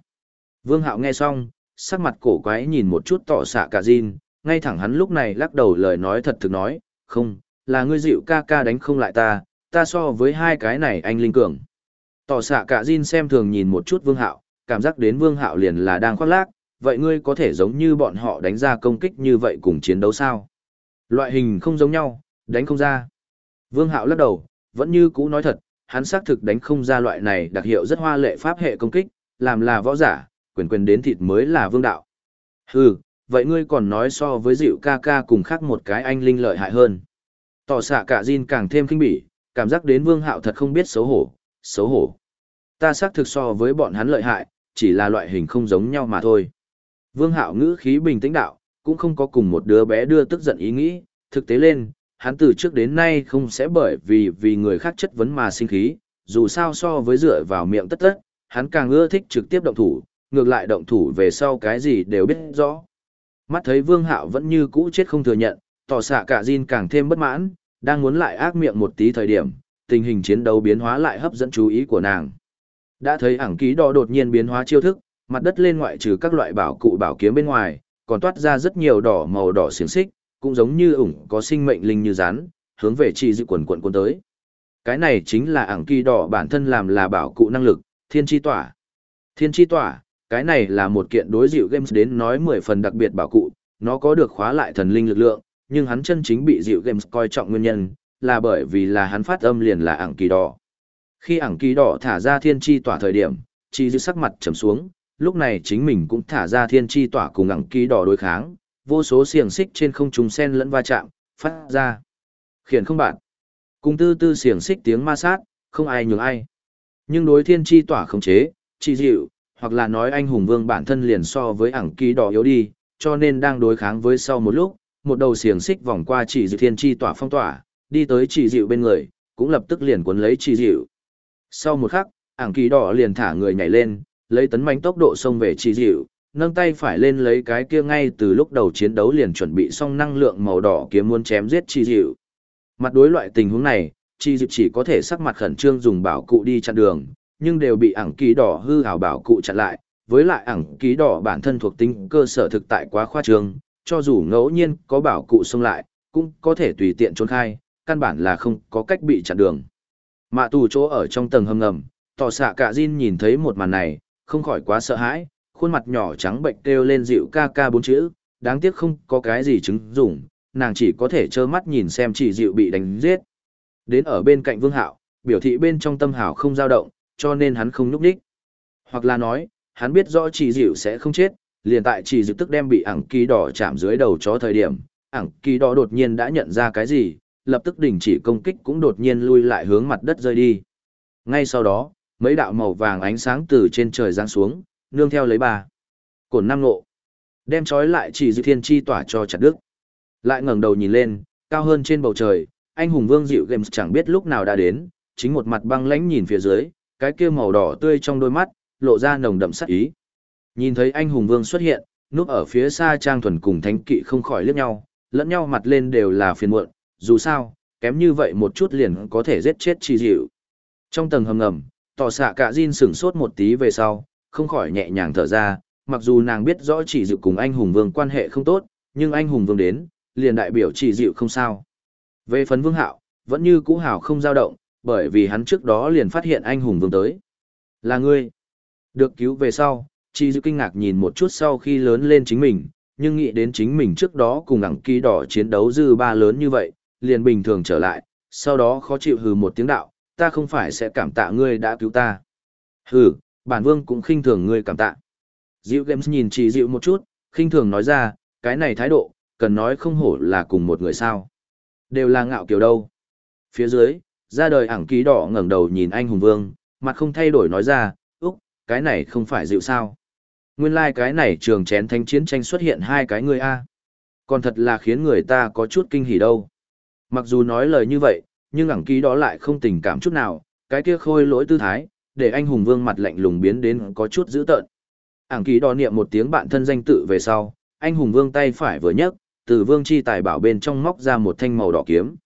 Vương Hạo nghe xong, sắc mặt cổ quái nhìn một chút tỏ xạ cả Jin, ngay thẳng hắn lúc này lắc đầu lời nói thật thực nói, không, là ngươi dịu ca ca đánh không lại ta, ta so với hai cái này anh Linh Cường. Tỏ xạ cả Jin xem thường nhìn một chút Vương Hạo, cảm giác đến Vương Hạo liền là đang khoác lác, vậy ngươi có thể giống như bọn họ đánh ra công kích như vậy cùng chiến đấu sao? Loại hình không giống nhau, đánh không ra. Vương Hạo lắc đầu, vẫn như cũ nói thật, hắn xác thực đánh không ra loại này đặc hiệu rất hoa lệ pháp hệ công kích, làm là võ giả, quyền quyền đến thịt mới là vương đạo. Hừ, vậy ngươi còn nói so với dịu ca ca cùng khác một cái anh linh lợi hại hơn. Tỏ xạ cả Jin càng thêm kinh bỉ, cảm giác đến vương hạo thật không biết xấu hổ, xấu hổ. Ta xác thực so với bọn hắn lợi hại, chỉ là loại hình không giống nhau mà thôi. Vương hạo ngữ khí bình tĩnh đạo, cũng không có cùng một đứa bé đưa tức giận ý nghĩ, thực tế lên, hắn từ trước đến nay không sẽ bởi vì vì người khác chất vấn mà sinh khí, dù sao so với dựa vào miệng tất tất, hắn càng ưa thích trực tiếp động thủ, ngược lại động thủ về sau cái gì đều biết rõ. Mắt thấy Vương Hạo vẫn như cũ chết không thừa nhận, tỏ xạ cả Jin càng thêm bất mãn, đang muốn lại ác miệng một tí thời điểm, tình hình chiến đấu biến hóa lại hấp dẫn chú ý của nàng. Đã thấy ảng ký đo đột nhiên biến hóa chiêu thức, mặt đất lên ngoại trừ các loại bảo cụ bảo kiếm bên ngoài, còn toát ra rất nhiều đỏ màu đỏ xiềng xích, cũng giống như ủng có sinh mệnh linh như rắn, hướng về chi dự quần quần cuốn tới. Cái này chính là ảng kỳ đỏ bản thân làm là bảo cụ năng lực, thiên chi tỏa. Thiên chi tỏa, cái này là một kiện đối dịu games đến nói 10 phần đặc biệt bảo cụ, nó có được khóa lại thần linh lực lượng, nhưng hắn chân chính bị dịu games coi trọng nguyên nhân, là bởi vì là hắn phát âm liền là ảng kỳ đỏ. Khi ảng kỳ đỏ thả ra thiên chi tỏa thời điểm, chi dự sắc mặt trầm xuống, lúc này chính mình cũng thả ra thiên chi tỏa cùng ảng kỳ đỏ đối kháng, vô số xiềng xích trên không trung sen lẫn va chạm, phát ra. Khiển không bạn. Cùng tư tư xiềng xích tiếng ma sát, không ai nhường ai. Nhưng đối thiên chi tỏa khống chế, Chỉ dịu, hoặc là nói anh hùng vương bản thân liền so với ảng ký đỏ yếu đi, cho nên đang đối kháng với sau một lúc, một đầu xiềng xích vòng qua chỉ dịu thiên chi tỏa phong tỏa, đi tới chỉ dịu bên người, cũng lập tức liền cuốn lấy chỉ dịu. Sau một khắc, ảng ký đỏ liền thả người nhảy lên, lấy tấn mãnh tốc độ xông về chỉ dịu, nâng tay phải lên lấy cái kia ngay từ lúc đầu chiến đấu liền chuẩn bị xong năng lượng màu đỏ kiếm muốn chém giết chi dịu. Mặt đối loại tình huống này, chi dịu chỉ có thể sắc mặt khẩn trương dùng bảo cụ đi chặn đường, nhưng đều bị ảng ký đỏ hư hào bảo cụ chặn lại, với lại ảng ký đỏ bản thân thuộc tính cơ sở thực tại quá khoa trương, cho dù ngẫu nhiên có bảo cụ xông lại, cũng có thể tùy tiện trốn khai, căn bản là không có cách bị chặn đường. Mạ tù chỗ ở trong tầng hầm ngầm, tỏ xạ cả Jin nhìn thấy một màn này, không khỏi quá sợ hãi, khuôn mặt nhỏ trắng bệnh kêu lên dịu ca ca bốn chữ, đáng tiếc không có cái gì chứng dụng, nàng chỉ có thể trơ mắt nhìn xem chỉ dịu bị đánh giết. Đến ở bên cạnh vương hạo, biểu thị bên trong tâm hảo không dao động, cho nên hắn không núp đích. Hoặc là nói, hắn biết rõ chỉ dịu sẽ không chết, liền tại chỉ dịu tức đem bị ảng kỳ đỏ chạm dưới đầu chó thời điểm, ảng kỳ đỏ đột nhiên đã nhận ra cái gì, lập tức đình chỉ công kích cũng đột nhiên lui lại hướng mặt đất rơi đi. Ngay sau đó, mấy đạo màu vàng ánh sáng từ trên trời giáng xuống, nương theo lấy bà. Cổn năm nộ. Đem trói lại chỉ dự thiên chi tỏa cho chặt đức. Lại ngẩng đầu nhìn lên, cao hơn trên bầu trời, anh hùng vương dịu games chẳng biết lúc nào đã đến, chính một mặt băng lãnh nhìn phía dưới, cái kia màu đỏ tươi trong đôi mắt, lộ ra nồng đậm sắc ý. Nhìn thấy anh hùng vương xuất hiện, núp ở phía xa Trang Thuần cùng Thánh Kỵ không khỏi liếc nhau, lẫn nhau mặt lên đều là phiền muộn, dù sao, kém như vậy một chút liền có thể giết chết chi dịu. Trong tầng hầm ngầm, tỏ xạ cả Jin sửng sốt một tí về sau, không khỏi nhẹ nhàng thở ra, mặc dù nàng biết rõ chỉ dịu cùng anh hùng vương quan hệ không tốt, nhưng anh hùng vương đến, liền đại biểu chỉ dịu không sao. Về phấn vương hạo, vẫn như cũ hảo không dao động, bởi vì hắn trước đó liền phát hiện anh hùng vương tới. Là ngươi. Được cứu về sau, chỉ dịu kinh ngạc nhìn một chút sau khi lớn lên chính mình, nhưng nghĩ đến chính mình trước đó cùng ẳng kỳ đỏ chiến đấu dư ba lớn như vậy, liền bình thường trở lại, sau đó khó chịu hừ một tiếng đạo, ta không phải sẽ cảm tạ ngươi đã cứu ta. Hừ, bản vương cũng khinh thường ngươi cảm tạ. Diệu Games nhìn chỉ Diệu một chút, khinh thường nói ra, cái này thái độ, cần nói không hổ là cùng một người sao. Đều là ngạo kiểu đâu. Phía dưới, ra đời ảng ký đỏ ngẩng đầu nhìn anh hùng vương, mặt không thay đổi nói ra, cái này không phải diệu sao. Nguyên lai like cái này trường chén thanh chiến tranh xuất hiện hai cái người A. Còn thật là khiến người ta có chút kinh hỉ đâu. Mặc dù nói lời như vậy, nhưng ảng ký đó lại không tình cảm chút nào, cái kia khôi lỗi tư thái, để anh hùng vương mặt lạnh lùng biến đến có chút dữ tợn. Ảng ký đo niệm một tiếng bạn thân danh tự về sau, anh hùng vương tay phải vừa nhấc, từ vương chi tài bảo bên trong móc ra một thanh màu đỏ kiếm.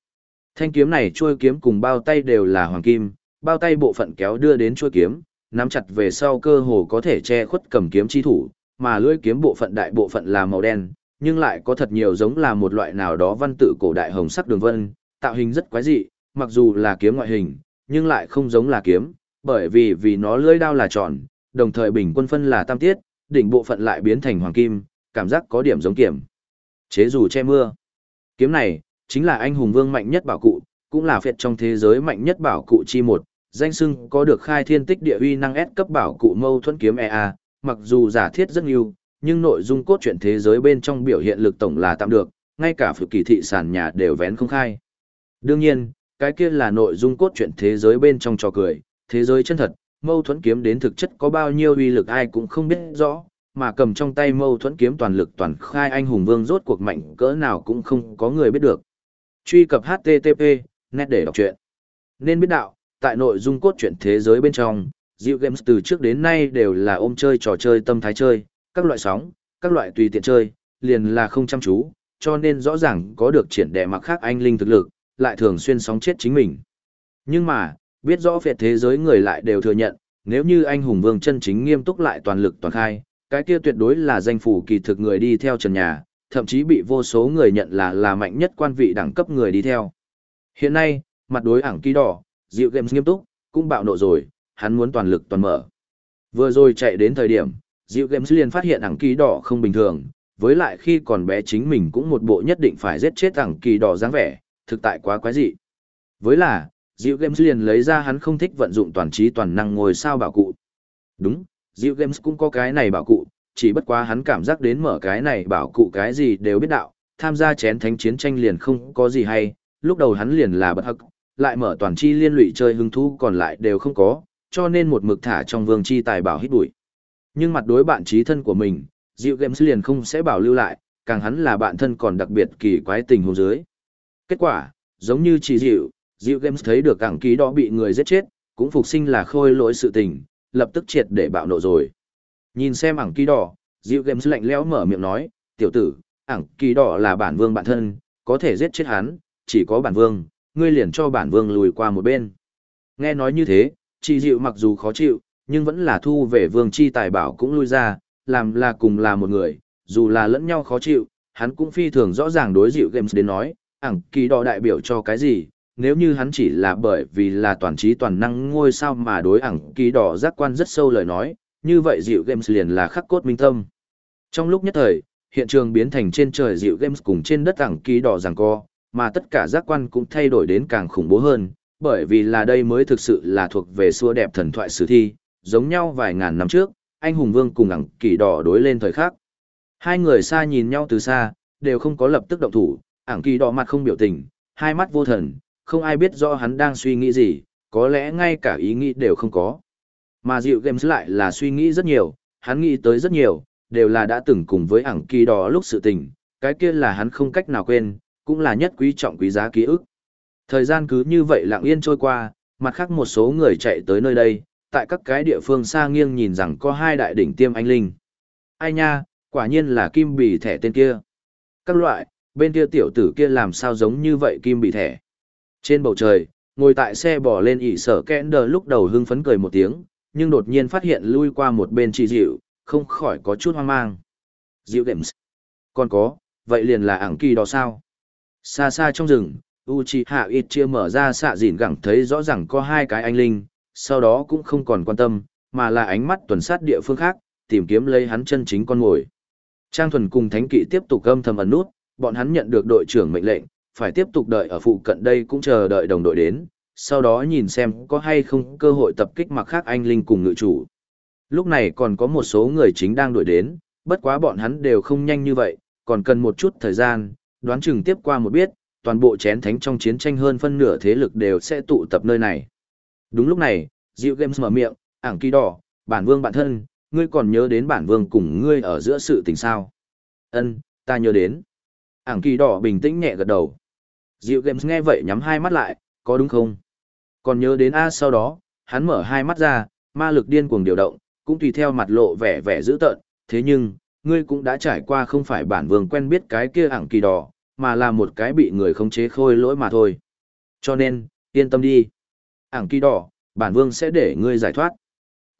Thanh kiếm này chuôi kiếm cùng bao tay đều là hoàng kim, bao tay bộ phận kéo đưa đến chuôi kiếm, nắm chặt về sau cơ hồ có thể che khuất cầm kiếm chi thủ, mà lưỡi kiếm bộ phận đại bộ phận là màu đen, nhưng lại có thật nhiều giống là một loại nào đó văn tự cổ đại hồng sắc đường vân, tạo hình rất quái dị, mặc dù là kiếm ngoại hình, nhưng lại không giống là kiếm, bởi vì vì nó lưỡi đao là tròn, đồng thời bình quân phân là tam tiết, đỉnh bộ phận lại biến thành hoàng kim, cảm giác có điểm giống kiểm. Chế dù che mưa. Kiếm này, chính là anh hùng vương mạnh nhất bảo cụ, cũng là phiệt trong thế giới mạnh nhất bảo cụ chi một, danh sưng có được khai thiên tích địa uy năng S cấp bảo cụ mâu thuẫn kiếm EA, mặc dù giả thiết rất nhiều, nhưng nội dung cốt truyện thế giới bên trong biểu hiện lực tổng là tạm được, ngay cả phụ kỳ thị sản nhà đều vén không khai. Đương nhiên, cái kia là nội dung cốt truyện thế giới bên trong trò cười, thế giới chân thật, mâu thuẫn kiếm đến thực chất có bao nhiêu uy lực ai cũng không biết rõ, mà cầm trong tay mâu thuẫn kiếm toàn lực toàn khai anh hùng vương rốt cuộc mạnh cỡ nào cũng không có người biết được. Truy cập HTTP, nét để đọc truyện. Nên biết đạo, tại nội dung cốt truyện thế giới bên trong, Diệu Games từ trước đến nay đều là ôm chơi trò chơi tâm thái chơi, các loại sóng, các loại tùy tiện chơi, liền là không chăm chú, cho nên rõ ràng có được triển đệ mặc khác anh linh thực lực, lại thường xuyên sóng chết chính mình. Nhưng mà, biết rõ phệt thế giới người lại đều thừa nhận, nếu như anh hùng vương chân chính nghiêm túc lại toàn lực toàn khai, cái kia tuyệt đối là danh phủ kỳ thực người đi theo trần nhà, thậm chí bị vô số người nhận là là mạnh nhất quan vị đẳng cấp người đi theo. Hiện nay, mặt đối ảng kỳ đỏ, dịu games nghiêm túc, cũng bạo nộ rồi, hắn muốn toàn lực toàn mở. Vừa rồi chạy đến thời điểm, dịu games liền phát hiện ảng kỳ đỏ không bình thường, với lại khi còn bé chính mình cũng một bộ nhất định phải giết chết ảng kỳ đỏ dáng vẻ, thực tại quá quái dị. Với là, Diệu games liền lấy ra hắn không thích vận dụng toàn trí toàn năng ngồi sao bảo cụ. Đúng, Diệu games cũng có cái này bảo cụ, chỉ bất quá hắn cảm giác đến mở cái này bảo cụ cái gì đều biết đạo, tham gia chén thánh chiến tranh liền không có gì hay, lúc đầu hắn liền là bất hắc, lại mở toàn chi liên lụy chơi hứng thú còn lại đều không có, cho nên một mực thả trong vương chi tài bảo hít bụi. Nhưng mặt đối bạn trí thân của mình, Diệu Games liền không sẽ bảo lưu lại, càng hắn là bạn thân còn đặc biệt kỳ quái tình huống dưới. Kết quả, giống như chỉ Diệu, Diệu Games thấy được cảng ký đó bị người giết chết, cũng phục sinh là khôi lỗi sự tình, lập tức triệt để bạo nộ rồi. Nhìn xem ảng ký đỏ, Diệu Games lạnh lẽo mở miệng nói, tiểu tử, ảng ký đỏ là bản vương bản thân, có thể giết chết hắn, chỉ có bản vương, ngươi liền cho bản vương lùi qua một bên. Nghe nói như thế, chỉ Diệu mặc dù khó chịu, nhưng vẫn là thu về vương chi tài bảo cũng lui ra, làm là cùng là một người, dù là lẫn nhau khó chịu, hắn cũng phi thường rõ ràng đối Diệu Games đến nói, ảng ký đỏ đại biểu cho cái gì, nếu như hắn chỉ là bởi vì là toàn trí toàn năng ngôi sao mà đối ảng kỳ đỏ giác quan rất sâu lời nói, như vậy dịu Games liền là khắc cốt minh tâm. Trong lúc nhất thời, hiện trường biến thành trên trời dịu Games cùng trên đất ảng kỳ đỏ giằng co, mà tất cả giác quan cũng thay đổi đến càng khủng bố hơn, bởi vì là đây mới thực sự là thuộc về xua đẹp thần thoại sử thi, giống nhau vài ngàn năm trước, anh hùng vương cùng ẳng kỳ đỏ đối lên thời khắc. Hai người xa nhìn nhau từ xa, đều không có lập tức động thủ, ẳng kỳ đỏ mặt không biểu tình, hai mắt vô thần, không ai biết rõ hắn đang suy nghĩ gì, có lẽ ngay cả ý nghĩ đều không có. Mà dịu games lại là suy nghĩ rất nhiều, hắn nghĩ tới rất nhiều, đều là đã từng cùng với ảng kỳ đó lúc sự tình, cái kia là hắn không cách nào quên, cũng là nhất quý trọng quý giá ký ức. Thời gian cứ như vậy lặng yên trôi qua, mặt khác một số người chạy tới nơi đây, tại các cái địa phương xa nghiêng nhìn rằng có hai đại đỉnh tiêm anh linh. Ai nha, quả nhiên là kim bì thẻ tên kia. Các loại, bên kia tiểu tử kia làm sao giống như vậy kim bì thẻ. Trên bầu trời, ngồi tại xe bỏ lên ỉ sở kẽn đờ lúc đầu hưng phấn cười một tiếng, nhưng đột nhiên phát hiện lui qua một bên chị dịu, không khỏi có chút hoang mang. Dịu đệm, Còn có, vậy liền là ảng kỳ đó sao? Xa xa trong rừng, Uchiha Itchia mở ra xạ dịn gẳng thấy rõ ràng có hai cái anh linh, sau đó cũng không còn quan tâm, mà là ánh mắt tuần sát địa phương khác, tìm kiếm lấy hắn chân chính con ngồi. Trang thuần cùng thánh kỵ tiếp tục âm thầm ẩn nút, bọn hắn nhận được đội trưởng mệnh lệnh, phải tiếp tục đợi ở phụ cận đây cũng chờ đợi đồng đội đến, sau đó nhìn xem có hay không cơ hội tập kích mặc khác anh linh cùng ngự chủ. Lúc này còn có một số người chính đang đuổi đến, bất quá bọn hắn đều không nhanh như vậy, còn cần một chút thời gian, đoán chừng tiếp qua một biết, toàn bộ chén thánh trong chiến tranh hơn phân nửa thế lực đều sẽ tụ tập nơi này. Đúng lúc này, Diệu Games mở miệng, ảng kỳ đỏ, bản vương bản thân, ngươi còn nhớ đến bản vương cùng ngươi ở giữa sự tình sao? Ân, ta nhớ đến. Ảng kỳ đỏ bình tĩnh nhẹ gật đầu. Diệu Games nghe vậy nhắm hai mắt lại, có đúng không? Còn nhớ đến A sau đó, hắn mở hai mắt ra, ma lực điên cuồng điều động, cũng tùy theo mặt lộ vẻ vẻ dữ tợn, thế nhưng, ngươi cũng đã trải qua không phải bản vương quen biết cái kia ảng kỳ đỏ, mà là một cái bị người khống chế khôi lỗi mà thôi. Cho nên, yên tâm đi ảng kỳ đỏ, bản vương sẽ để ngươi giải thoát.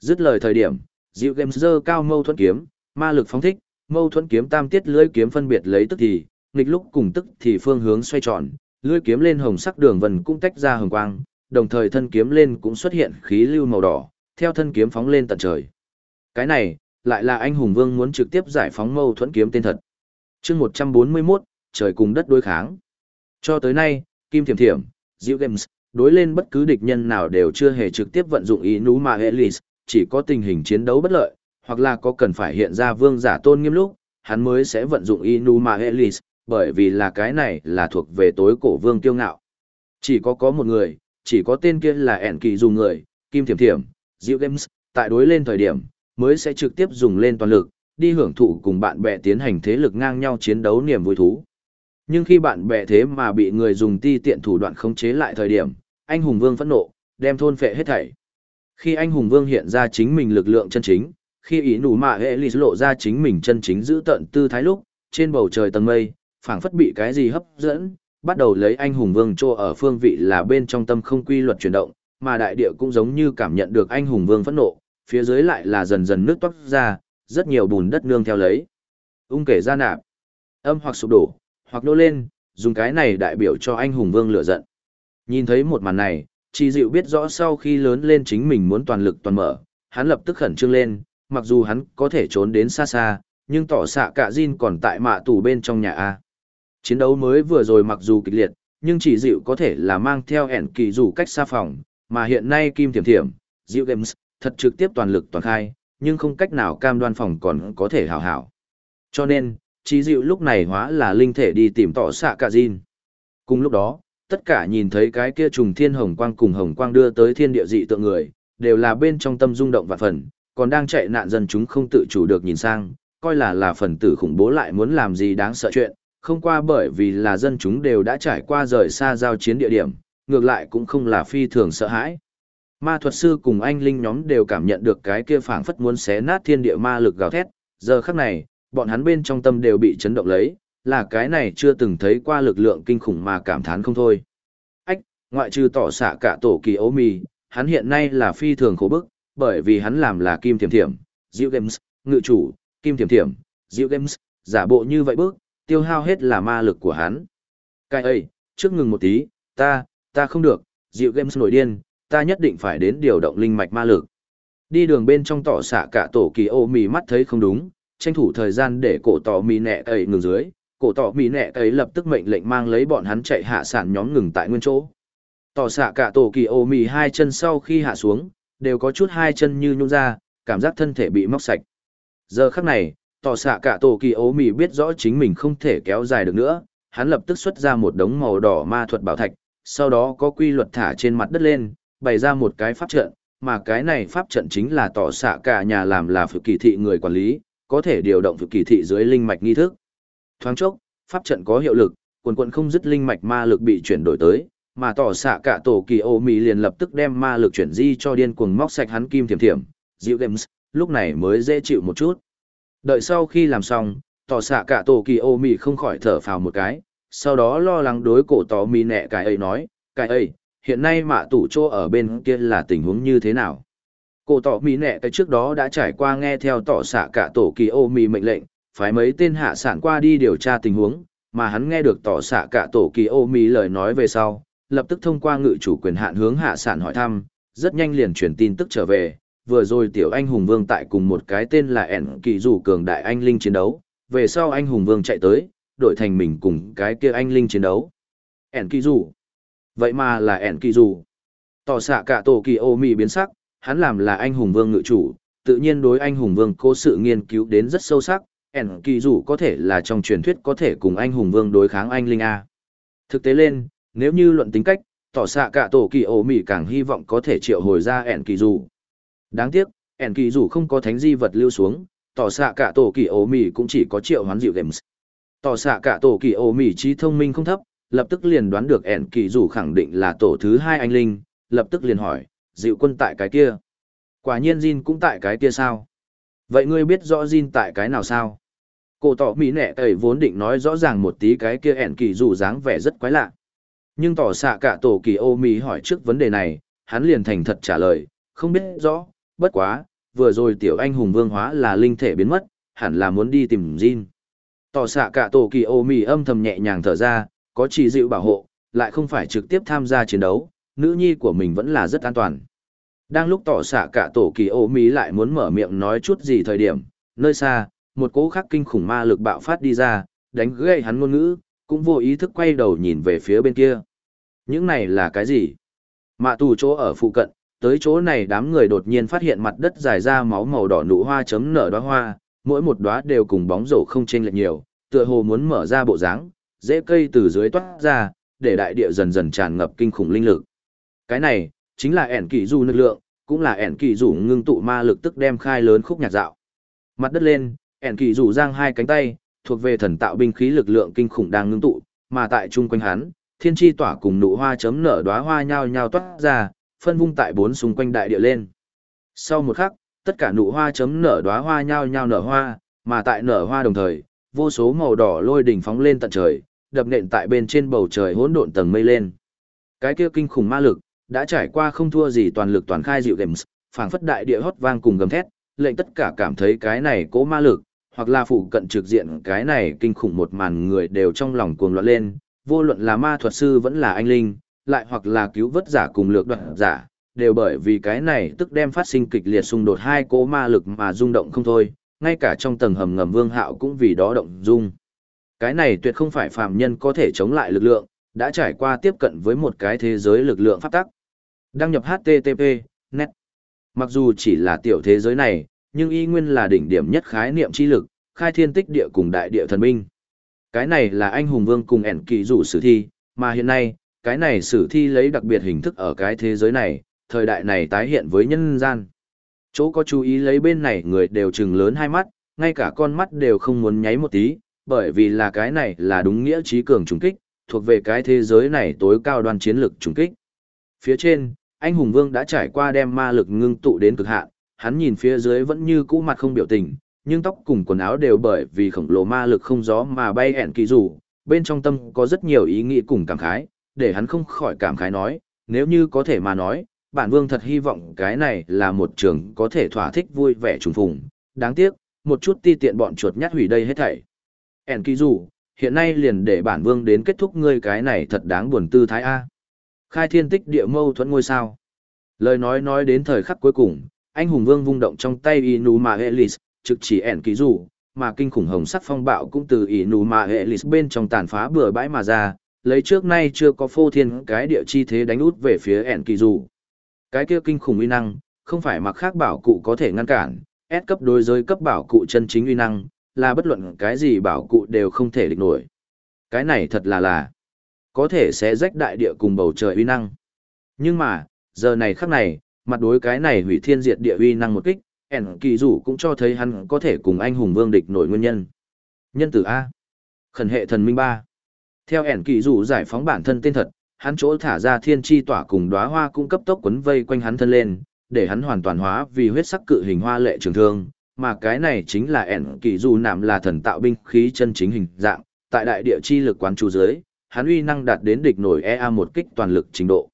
Dứt lời thời điểm, dịu Games dơ cao mâu thuẫn kiếm, ma lực phóng thích, mâu thuẫn kiếm tam tiết lưỡi kiếm phân biệt lấy tức thì, nghịch lúc cùng tức thì phương hướng xoay tròn, lưỡi kiếm lên hồng sắc đường vần cũng tách ra hồng quang, đồng thời thân kiếm lên cũng xuất hiện khí lưu màu đỏ, theo thân kiếm phóng lên tận trời. Cái này, lại là anh hùng vương muốn trực tiếp giải phóng mâu thuẫn kiếm tên thật. chương 141, trời cùng đất đối kháng. Cho tới nay, Kim Thiểm Thiểm, Diệu Games, đối lên bất cứ địch nhân nào đều chưa hề trực tiếp vận dụng ý nú mà Elis, chỉ có tình hình chiến đấu bất lợi, hoặc là có cần phải hiện ra vương giả tôn nghiêm lúc, hắn mới sẽ vận dụng ý nú mà Elis, bởi vì là cái này là thuộc về tối cổ vương kiêu ngạo. Chỉ có có một người, chỉ có tên kia là ẻn kỳ dùng người, Kim Thiểm Thiểm, Diệu Games, tại đối lên thời điểm, mới sẽ trực tiếp dùng lên toàn lực, đi hưởng thụ cùng bạn bè tiến hành thế lực ngang nhau chiến đấu niềm vui thú. Nhưng khi bạn bè thế mà bị người dùng ti tiện thủ đoạn khống chế lại thời điểm, anh hùng vương phẫn nộ, đem thôn phệ hết thảy. Khi anh hùng vương hiện ra chính mình lực lượng chân chính, khi ý nụ mạ hệ lì lộ ra chính mình chân chính giữ tận tư thái lúc, trên bầu trời tầng mây, phảng phất bị cái gì hấp dẫn, bắt đầu lấy anh hùng vương trô ở phương vị là bên trong tâm không quy luật chuyển động, mà đại địa cũng giống như cảm nhận được anh hùng vương phẫn nộ, phía dưới lại là dần dần nước toát ra, rất nhiều bùn đất nương theo lấy. Ung kể ra nạp, âm hoặc sụp đổ, hoặc nô lên, dùng cái này đại biểu cho anh hùng vương lửa giận. Nhìn thấy một màn này, Chi dịu biết rõ sau khi lớn lên chính mình muốn toàn lực toàn mở, hắn lập tức khẩn trương lên, mặc dù hắn có thể trốn đến xa xa, nhưng tỏ xạ cả Jin còn tại mạ tù bên trong nhà A. Chiến đấu mới vừa rồi mặc dù kịch liệt, nhưng chỉ dịu có thể là mang theo ẻn kỳ dù cách xa phòng, mà hiện nay Kim Thiểm Thiểm, Dịu Games, thật trực tiếp toàn lực toàn khai, nhưng không cách nào cam đoan phòng còn có thể hảo hảo. Cho nên, chỉ dịu lúc này hóa là linh thể đi tìm tỏ xạ cả Jin. Cùng lúc đó, tất cả nhìn thấy cái kia trùng thiên hồng quang cùng hồng quang đưa tới thiên địa dị tượng người, đều là bên trong tâm rung động và phần, còn đang chạy nạn dân chúng không tự chủ được nhìn sang, coi là là phần tử khủng bố lại muốn làm gì đáng sợ chuyện, không qua bởi vì là dân chúng đều đã trải qua rời xa giao chiến địa điểm, ngược lại cũng không là phi thường sợ hãi. Ma thuật sư cùng anh linh nhóm đều cảm nhận được cái kia phảng phất muốn xé nát thiên địa ma lực gào thét, giờ khắc này, bọn hắn bên trong tâm đều bị chấn động lấy, là cái này chưa từng thấy qua lực lượng kinh khủng mà cảm thán không thôi. Ách, ngoại trừ tỏ xạ cả tổ kỳ ấu mì, hắn hiện nay là phi thường khổ bức, bởi vì hắn làm là kim thiểm thiểm, Diệu Games, ngự chủ, kim thiểm thiểm, Diệu Games, giả bộ như vậy bước, tiêu hao hết là ma lực của hắn. Cái ấy, trước ngừng một tí, ta, ta không được, dịu Games nổi điên, ta nhất định phải đến điều động linh mạch ma lực. Đi đường bên trong tỏ xạ cả tổ kỳ ô mì mắt thấy không đúng, tranh thủ thời gian để cổ tỏ mì nẹ ấy ngừng dưới, cổ tỏ mì nẹ ấy lập tức mệnh lệnh mang lấy bọn hắn chạy hạ sản nhóm ngừng tại nguyên chỗ. Tỏ xạ cả tổ kỳ ô mì hai chân sau khi hạ xuống, đều có chút hai chân như nhung ra, cảm giác thân thể bị móc sạch. Giờ khắc này, tỏ xạ cả tổ kỳ ố mì biết rõ chính mình không thể kéo dài được nữa, hắn lập tức xuất ra một đống màu đỏ ma thuật bảo thạch, sau đó có quy luật thả trên mặt đất lên, bày ra một cái pháp trận, mà cái này pháp trận chính là tỏ xạ cả nhà làm là phực kỳ thị người quản lý, có thể điều động phực kỳ thị dưới linh mạch nghi thức. Thoáng chốc, pháp trận có hiệu lực, quần quận không dứt linh mạch ma lực bị chuyển đổi tới, mà tỏ xạ cả tổ kỳ ô mỹ liền lập tức đem ma lực chuyển di cho điên cuồng móc sạch hắn kim thiểm thiểm, dịu games, lúc này mới dễ chịu một chút. Đợi sau khi làm xong, tỏ xạ cả tổ kỳ ô mì không khỏi thở phào một cái, sau đó lo lắng đối cổ tỏ mì nẹ cái ấy nói, cái ấy, hiện nay mạ tủ chỗ ở bên kia là tình huống như thế nào? Cổ tỏ mì nẹ cái trước đó đã trải qua nghe theo tỏ xạ cả tổ kỳ ô mì mệnh lệnh, phái mấy tên hạ sản qua đi điều tra tình huống, mà hắn nghe được tỏ xạ cả tổ kỳ ô mì lời nói về sau, lập tức thông qua ngự chủ quyền hạn hướng hạ sản hỏi thăm, rất nhanh liền truyền tin tức trở về, vừa rồi tiểu anh hùng vương tại cùng một cái tên là ẻn kỳ dù cường đại anh linh chiến đấu, về sau anh hùng vương chạy tới, đổi thành mình cùng cái kia anh linh chiến đấu. ẻn kỳ dù. Vậy mà là ẻn kỳ dù. Tỏ xạ cả tổ kỳ ô mì biến sắc, hắn làm là anh hùng vương ngự chủ, tự nhiên đối anh hùng vương cố sự nghiên cứu đến rất sâu sắc, ẻn kỳ dù có thể là trong truyền thuyết có thể cùng anh hùng vương đối kháng anh linh A. Thực tế lên, nếu như luận tính cách, tỏ xạ cả tổ kỳ ô mỉ càng hy vọng có thể triệu hồi ra ẻn kỳ dù. Đáng tiếc, ẻn kỳ dù không có thánh di vật lưu xuống, tỏ xạ cả tổ kỳ ô mỉ cũng chỉ có triệu hoán dịu games. Tỏ xạ cả tổ kỳ ô mỉ trí thông minh không thấp, lập tức liền đoán được ẻn kỳ dù khẳng định là tổ thứ hai anh linh, lập tức liền hỏi, dịu quân tại cái kia. Quả nhiên Jin cũng tại cái kia sao? Vậy ngươi biết rõ Jin tại cái nào sao? Cổ tỏ mỹ nẹ tẩy vốn định nói rõ ràng một tí cái kia ẻn kỳ dù dáng vẻ rất quái lạ. Nhưng tỏ xạ cả tổ kỳ ô mỹ hỏi trước vấn đề này, hắn liền thành thật trả lời, không biết rõ, bất quá, vừa rồi tiểu anh hùng vương hóa là linh thể biến mất, hẳn là muốn đi tìm Jin. Tỏ xạ cả tổ kỳ ô mì âm thầm nhẹ nhàng thở ra, có chỉ dịu bảo hộ, lại không phải trực tiếp tham gia chiến đấu, nữ nhi của mình vẫn là rất an toàn. Đang lúc tỏ xạ cả tổ kỳ ô mỹ lại muốn mở miệng nói chút gì thời điểm, nơi xa, một cỗ khắc kinh khủng ma lực bạo phát đi ra, đánh gây hắn ngôn ngữ, cũng vô ý thức quay đầu nhìn về phía bên kia. Những này là cái gì? Mạ tù chỗ ở phụ cận, tới chỗ này đám người đột nhiên phát hiện mặt đất dài ra máu màu đỏ nụ hoa chấm nở đóa hoa, mỗi một đóa đều cùng bóng rổ không chênh lệch nhiều, tựa hồ muốn mở ra bộ dáng, rễ cây từ dưới toát ra, để đại địa dần dần tràn ngập kinh khủng linh lực. Cái này, chính là ẻn kỳ du lực lượng, cũng là ẻn kỳ du ngưng tụ ma lực tức đem khai lớn khúc nhạc dạo. Mặt đất lên, ẻn kỳ rủ giang hai cánh tay, thuộc về thần tạo binh khí lực lượng kinh khủng đang ngưng tụ, mà tại chung quanh hắn, thiên chi tỏa cùng nụ hoa chấm nở đóa hoa nhao nhao toát ra, phân vung tại bốn xung quanh đại địa lên. Sau một khắc, tất cả nụ hoa chấm nở đóa hoa nhao nhao nở hoa, mà tại nở hoa đồng thời, vô số màu đỏ lôi đỉnh phóng lên tận trời, đập nện tại bên trên bầu trời hỗn độn tầng mây lên. Cái kia kinh khủng ma lực, đã trải qua không thua gì toàn lực toàn khai dịu games, phảng phất đại địa hót vang cùng gầm thét, lệnh tất cả cảm thấy cái này cố ma lực, hoặc là phụ cận trực diện cái này kinh khủng một màn người đều trong lòng cuồng loạn lên, vô luận là ma thuật sư vẫn là anh linh, lại hoặc là cứu vớt giả cùng lược đoạn giả, đều bởi vì cái này tức đem phát sinh kịch liệt xung đột hai cố ma lực mà rung động không thôi, ngay cả trong tầng hầm ngầm vương hạo cũng vì đó động dung. Cái này tuyệt không phải phàm nhân có thể chống lại lực lượng, đã trải qua tiếp cận với một cái thế giới lực lượng pháp tắc. Đăng nhập HTTP, net. Mặc dù chỉ là tiểu thế giới này, nhưng y nguyên là đỉnh điểm nhất khái niệm chi lực, khai thiên tích địa cùng đại địa thần minh. Cái này là anh hùng vương cùng ẻn kỳ rủ sử thi, mà hiện nay, cái này sử thi lấy đặc biệt hình thức ở cái thế giới này, thời đại này tái hiện với nhân gian. Chỗ có chú ý lấy bên này người đều trừng lớn hai mắt, ngay cả con mắt đều không muốn nháy một tí, bởi vì là cái này là đúng nghĩa trí cường trùng kích, thuộc về cái thế giới này tối cao đoan chiến lực trùng kích. Phía trên, anh hùng vương đã trải qua đem ma lực ngưng tụ đến cực hạn, hắn nhìn phía dưới vẫn như cũ mặt không biểu tình, nhưng tóc cùng quần áo đều bởi vì khổng lồ ma lực không gió mà bay ẹn kỳ rủ, bên trong tâm có rất nhiều ý nghĩ cùng cảm khái, để hắn không khỏi cảm khái nói, nếu như có thể mà nói, bản vương thật hy vọng cái này là một trường có thể thỏa thích vui vẻ trùng phùng, đáng tiếc, một chút ti tiện bọn chuột nhắt hủy đây hết thảy. Ẻn kỳ dù, hiện nay liền để bản vương đến kết thúc ngươi cái này thật đáng buồn tư thái A. Khai thiên tích địa mâu thuẫn ngôi sao. Lời nói nói đến thời khắc cuối cùng, anh hùng vương vung động trong tay Inuma Elis, trực chỉ ẻn kỳ dù, mà kinh khủng hồng sắc phong bạo cũng từ Inuma Elis bên trong tàn phá bừa bãi mà ra, lấy trước nay chưa có phô thiên cái địa chi thế đánh út về phía ẻn kỳ dù. Cái kia kinh khủng uy năng, không phải mặc khác bảo cụ có thể ngăn cản, S cấp đối giới cấp bảo cụ chân chính uy năng, là bất luận cái gì bảo cụ đều không thể địch nổi. Cái này thật là là, có thể sẽ rách đại địa cùng bầu trời uy năng. Nhưng mà, giờ này khắc này, mặt đối cái này hủy thiên diệt địa uy năng một kích, ẻn kỳ dù cũng cho thấy hắn có thể cùng anh hùng vương địch nổi nguyên nhân. Nhân tử A. Khẩn hệ thần minh ba. Theo ẻn kỳ dù giải phóng bản thân tên thật, hắn chỗ thả ra thiên chi tỏa cùng đóa hoa cũng cấp tốc quấn vây quanh hắn thân lên, để hắn hoàn toàn hóa vì huyết sắc cự hình hoa lệ trường thương, mà cái này chính là ẻn kỳ dù nạm là thần tạo binh khí chân chính hình dạng, tại đại địa chi lực quán chú dưới, hắn uy năng đạt đến địch nổi EA một kích toàn lực trình độ.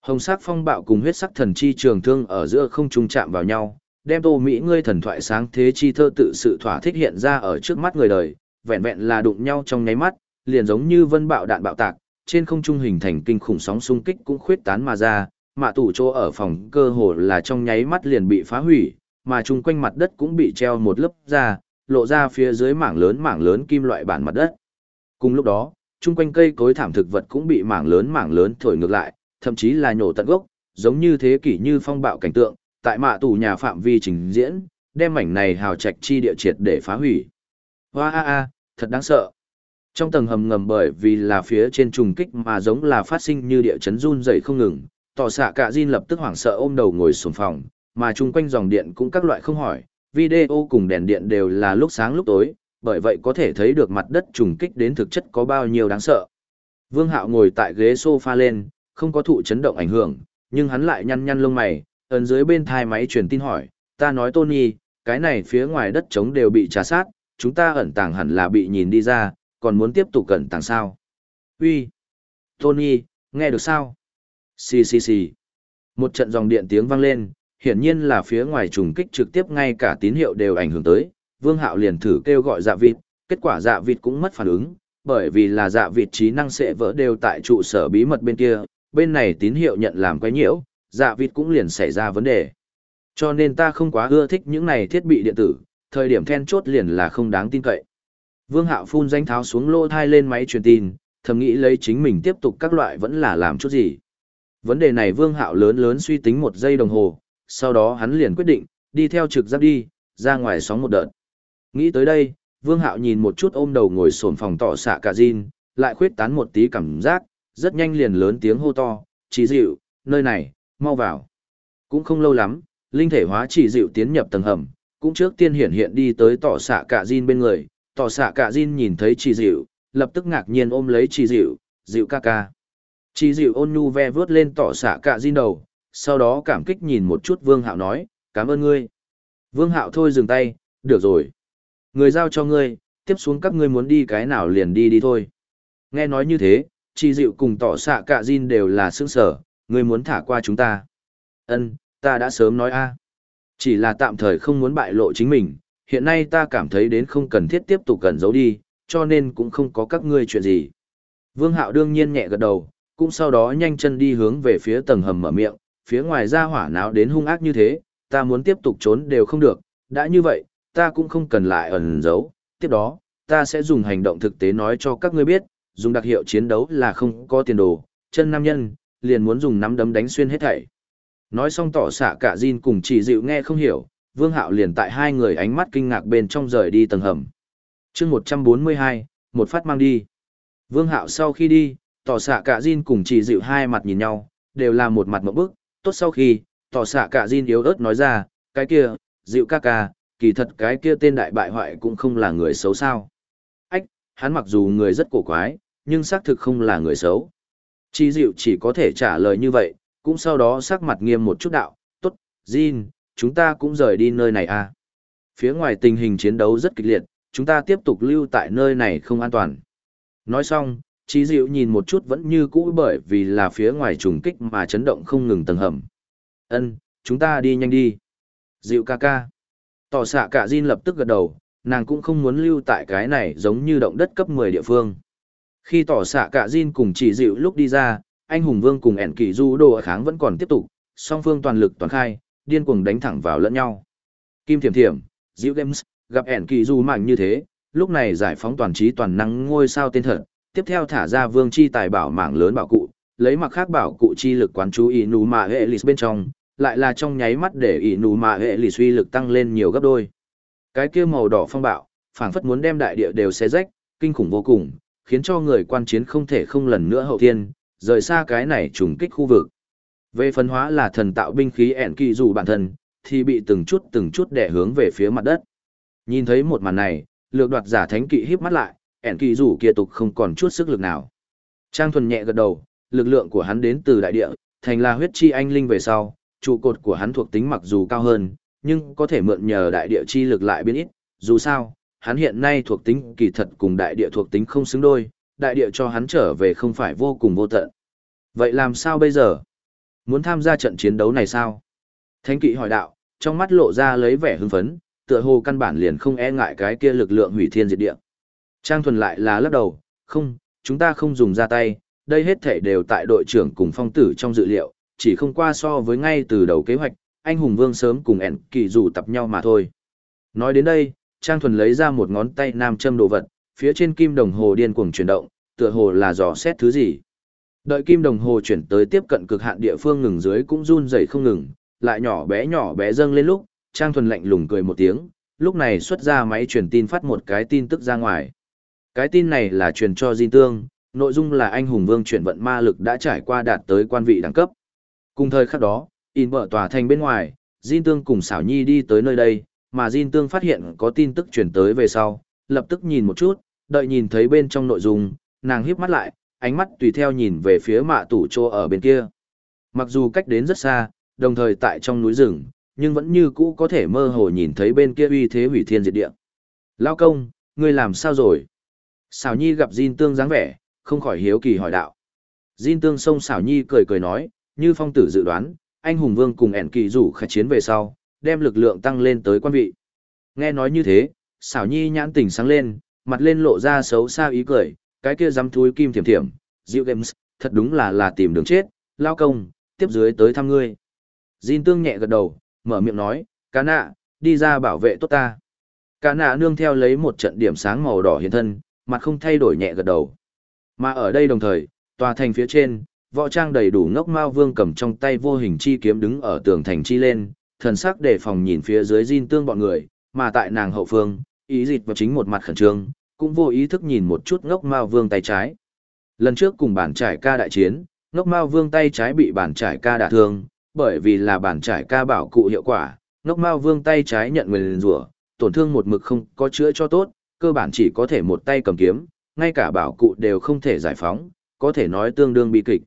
Hồng sắc phong bạo cùng huyết sắc thần chi trường thương ở giữa không trung chạm vào nhau, đem Tô Mỹ ngươi thần thoại sáng thế chi thơ tự sự thỏa thích hiện ra ở trước mắt người đời, vẹn vẹn là đụng nhau trong nháy mắt, liền giống như vân bạo đạn bạo tạc, trên không trung hình thành kinh khủng sóng xung kích cũng khuyết tán mà ra, mạ tủ chỗ ở phòng cơ hồ là trong nháy mắt liền bị phá hủy, mà chung quanh mặt đất cũng bị treo một lớp da, lộ ra phía dưới mảng lớn mảng lớn kim loại bản mặt đất. Cùng lúc đó, chung quanh cây cối thảm thực vật cũng bị mảng lớn mảng lớn thổi ngược lại, thậm chí là nhổ tận gốc, giống như thế kỷ như phong bạo cảnh tượng, tại mạ tủ nhà phạm vi trình diễn, đem mảnh này hào trạch chi địa triệt để phá hủy. Hoa a a, thật đáng sợ. Trong tầng hầm ngầm bởi vì là phía trên trùng kích mà giống là phát sinh như địa chấn run dày không ngừng, tỏ xạ cả Jin lập tức hoảng sợ ôm đầu ngồi xuống phòng, mà chung quanh dòng điện cũng các loại không hỏi, video cùng đèn điện đều là lúc sáng lúc tối, bởi vậy có thể thấy được mặt đất trùng kích đến thực chất có bao nhiêu đáng sợ. Vương Hạo ngồi tại ghế sofa lên, không có thụ chấn động ảnh hưởng, nhưng hắn lại nhăn nhăn lông mày, ấn dưới bên thai máy truyền tin hỏi, ta nói Tony, cái này phía ngoài đất trống đều bị trà sát, chúng ta ẩn tàng hẳn là bị nhìn đi ra, còn muốn tiếp tục cẩn tàng sao? Uy, Tony, nghe được sao? Xì xì xì. Một trận dòng điện tiếng vang lên, hiển nhiên là phía ngoài trùng kích trực tiếp ngay cả tín hiệu đều ảnh hưởng tới, Vương Hạo liền thử kêu gọi dạ vịt, kết quả dạ vịt cũng mất phản ứng, bởi vì là dạ vịt trí năng sẽ vỡ đều tại trụ sở bí mật bên kia, bên này tín hiệu nhận làm quay nhiễu, dạ vịt cũng liền xảy ra vấn đề. Cho nên ta không quá ưa thích những này thiết bị điện tử, thời điểm then chốt liền là không đáng tin cậy. Vương Hạo phun danh tháo xuống lô thai lên máy truyền tin, thầm nghĩ lấy chính mình tiếp tục các loại vẫn là làm chút gì. Vấn đề này Vương Hạo lớn lớn suy tính một giây đồng hồ, sau đó hắn liền quyết định, đi theo trực giáp đi, ra ngoài sóng một đợt. Nghĩ tới đây, Vương Hạo nhìn một chút ôm đầu ngồi sồn phòng tỏ xạ cả Jin, lại khuyết tán một tí cảm giác, rất nhanh liền lớn tiếng hô to, chỉ dịu, nơi này, mau vào. Cũng không lâu lắm, linh thể hóa chỉ dịu tiến nhập tầng hầm, cũng trước tiên hiện hiện đi tới tỏ xạ cả Jin bên người, tỏ xạ cả Jin nhìn thấy chị dịu, lập tức ngạc nhiên ôm lấy chị dịu, dịu ca ca. Chị dịu ôn nhu ve vướt lên tỏ xạ cả Jin đầu, sau đó cảm kích nhìn một chút Vương Hạo nói, cảm ơn ngươi. Vương Hạo thôi dừng tay, được rồi. Người giao cho ngươi, tiếp xuống các ngươi muốn đi cái nào liền đi đi thôi. Nghe nói như thế, chị dịu cùng tỏ xạ cả Jin đều là sướng sở, ngươi muốn thả qua chúng ta. Ân, ta đã sớm nói a. Chỉ là tạm thời không muốn bại lộ chính mình, hiện nay ta cảm thấy đến không cần thiết tiếp tục cẩn giấu đi, cho nên cũng không có các ngươi chuyện gì. Vương Hạo đương nhiên nhẹ gật đầu, cũng sau đó nhanh chân đi hướng về phía tầng hầm mở miệng, phía ngoài ra hỏa náo đến hung ác như thế, ta muốn tiếp tục trốn đều không được, đã như vậy, ta cũng không cần lại ẩn giấu, tiếp đó, ta sẽ dùng hành động thực tế nói cho các ngươi biết, dùng đặc hiệu chiến đấu là không có tiền đồ, chân nam nhân, liền muốn dùng nắm đấm đánh xuyên hết thảy. Nói xong tỏ xạ cả Jin cùng chỉ dịu nghe không hiểu, Vương Hạo liền tại hai người ánh mắt kinh ngạc bên trong rời đi tầng hầm. chương 142, một phát mang đi. Vương Hạo sau khi đi, tỏ xạ cả Jin cùng chỉ dịu hai mặt nhìn nhau, đều là một mặt một bức, tốt sau khi, tỏ xạ cả Jin yếu ớt nói ra, cái kia, dịu ca ca, kỳ thật cái kia tên đại bại hoại cũng không là người xấu sao. Ách, hắn mặc dù người rất cổ quái, nhưng xác thực không là người xấu. Chỉ dịu chỉ có thể trả lời như vậy, cũng sau đó sắc mặt nghiêm một chút đạo, tốt, Jin, chúng ta cũng rời đi nơi này à. Phía ngoài tình hình chiến đấu rất kịch liệt, chúng ta tiếp tục lưu tại nơi này không an toàn. Nói xong, Chí Diệu nhìn một chút vẫn như cũ bởi vì là phía ngoài trùng kích mà chấn động không ngừng tầng hầm. Ân, chúng ta đi nhanh đi. Diệu ca ca. Tỏ xạ cả Jin lập tức gật đầu, nàng cũng không muốn lưu tại cái này giống như động đất cấp 10 địa phương. Khi tỏ xạ cả Jin cùng chỉ dịu lúc đi ra, anh hùng vương cùng ẻn kỳ du đồ kháng vẫn còn tiếp tục song phương toàn lực toàn khai điên cuồng đánh thẳng vào lẫn nhau kim thiểm thiểm diệu games, gặp ẻn kỳ du mạnh như thế, lúc này giải phóng toàn trí toàn năng ngôi sao tên thật, tiếp theo thả ra vương chi tài bảo mạng lớn bảo cụ, lấy mặc khác bảo cụ chi lực quán chú Inuma nù bên trong, lại là trong nháy mắt để Inuma nù mạ lì suy lực tăng lên nhiều gấp đôi cái kia màu đỏ phong bạo, phảng phất muốn đem đại địa đều xé rách, kinh khủng vô cùng, khiến cho người quan chiến không thể không lần nữa hậu thiên, rời xa cái này trùng kích khu vực. Về phân hóa là thần tạo binh khí ẻn kỳ dù bản thân, thì bị từng chút từng chút đè hướng về phía mặt đất. Nhìn thấy một màn này, lược đoạt giả thánh kỵ híp mắt lại, ẻn kỳ dù kia tục không còn chút sức lực nào. Trang thuần nhẹ gật đầu, lực lượng của hắn đến từ đại địa, thành là huyết chi anh linh về sau, trụ cột của hắn thuộc tính mặc dù cao hơn, nhưng có thể mượn nhờ đại địa chi lực lại biến ít, dù sao, hắn hiện nay thuộc tính kỳ thật cùng đại địa thuộc tính không xứng đôi, đại địa cho hắn trở về không phải vô cùng vô tận. Vậy làm sao bây giờ? Muốn tham gia trận chiến đấu này sao? Thánh kỵ hỏi đạo, trong mắt lộ ra lấy vẻ hưng phấn, tựa hồ căn bản liền không e ngại cái kia lực lượng hủy thiên diệt địa. Trang thuần lại là lắc đầu, không, chúng ta không dùng ra tay, đây hết thể đều tại đội trưởng cùng phong tử trong dự liệu, chỉ không qua so với ngay từ đầu kế hoạch, anh hùng vương sớm cùng ẻn kỳ dù tập nhau mà thôi. Nói đến đây, Trang thuần lấy ra một ngón tay nam châm đồ vật, phía trên kim đồng hồ điên cuồng chuyển động, tựa hồ là dò xét thứ gì. Đợi kim đồng hồ chuyển tới tiếp cận cực hạn địa phương ngừng dưới cũng run rẩy không ngừng, lại nhỏ bé nhỏ bé dâng lên lúc, Trang Thuần lạnh lùng cười một tiếng, lúc này xuất ra máy truyền tin phát một cái tin tức ra ngoài. Cái tin này là truyền cho di Tương, nội dung là anh hùng vương chuyển vận ma lực đã trải qua đạt tới quan vị đẳng cấp. Cùng thời khắc đó, in bờ tòa thành bên ngoài, di Tương cùng xảo nhi đi tới nơi đây, mà di Tương phát hiện có tin tức truyền tới về sau, lập tức nhìn một chút, đợi nhìn thấy bên trong nội dung, nàng híp mắt lại, ánh mắt tùy theo nhìn về phía mạ tủ trô ở bên kia. Mặc dù cách đến rất xa, đồng thời tại trong núi rừng, nhưng vẫn như cũ có thể mơ hồ nhìn thấy bên kia uy thế hủy thiên diệt địa. Lao công, ngươi làm sao rồi? Xảo Nhi gặp Jin Tương dáng vẻ, không khỏi hiếu kỳ hỏi đạo. Jin Tương xông Xảo Nhi cười cười nói, như phong tử dự đoán, anh hùng vương cùng ẻn kỳ rủ khai chiến về sau, đem lực lượng tăng lên tới quan vị. Nghe nói như thế, Xảo Nhi nhãn tỉnh sáng lên, mặt lên lộ ra xấu xa ý cười, cái kia dám thúi kim thiểm thiểm, Diệu Games, thật đúng là là tìm đường chết, lao công, tiếp dưới tới thăm ngươi. Jin tương nhẹ gật đầu, mở miệng nói, cá nạ, đi ra bảo vệ tốt ta. Cá nạ nương theo lấy một trận điểm sáng màu đỏ hiện thân, mặt không thay đổi nhẹ gật đầu. Mà ở đây đồng thời, tòa thành phía trên, võ trang đầy đủ ngốc mao vương cầm trong tay vô hình chi kiếm đứng ở tường thành chi lên, thần sắc đề phòng nhìn phía dưới Jin tương bọn người, mà tại nàng hậu phương, ý dịch vào chính một mặt khẩn trương, cũng vô ý thức nhìn một chút ngốc mao vương tay trái. Lần trước cùng bản trải ca đại chiến, ngốc mao vương tay trái bị bản trải ca đả thương, bởi vì là bản trải ca bảo cụ hiệu quả, ngốc mao vương tay trái nhận nguyền rủa tổn thương một mực không có chữa cho tốt cơ bản chỉ có thể một tay cầm kiếm ngay cả bảo cụ đều không thể giải phóng có thể nói tương đương bi kịch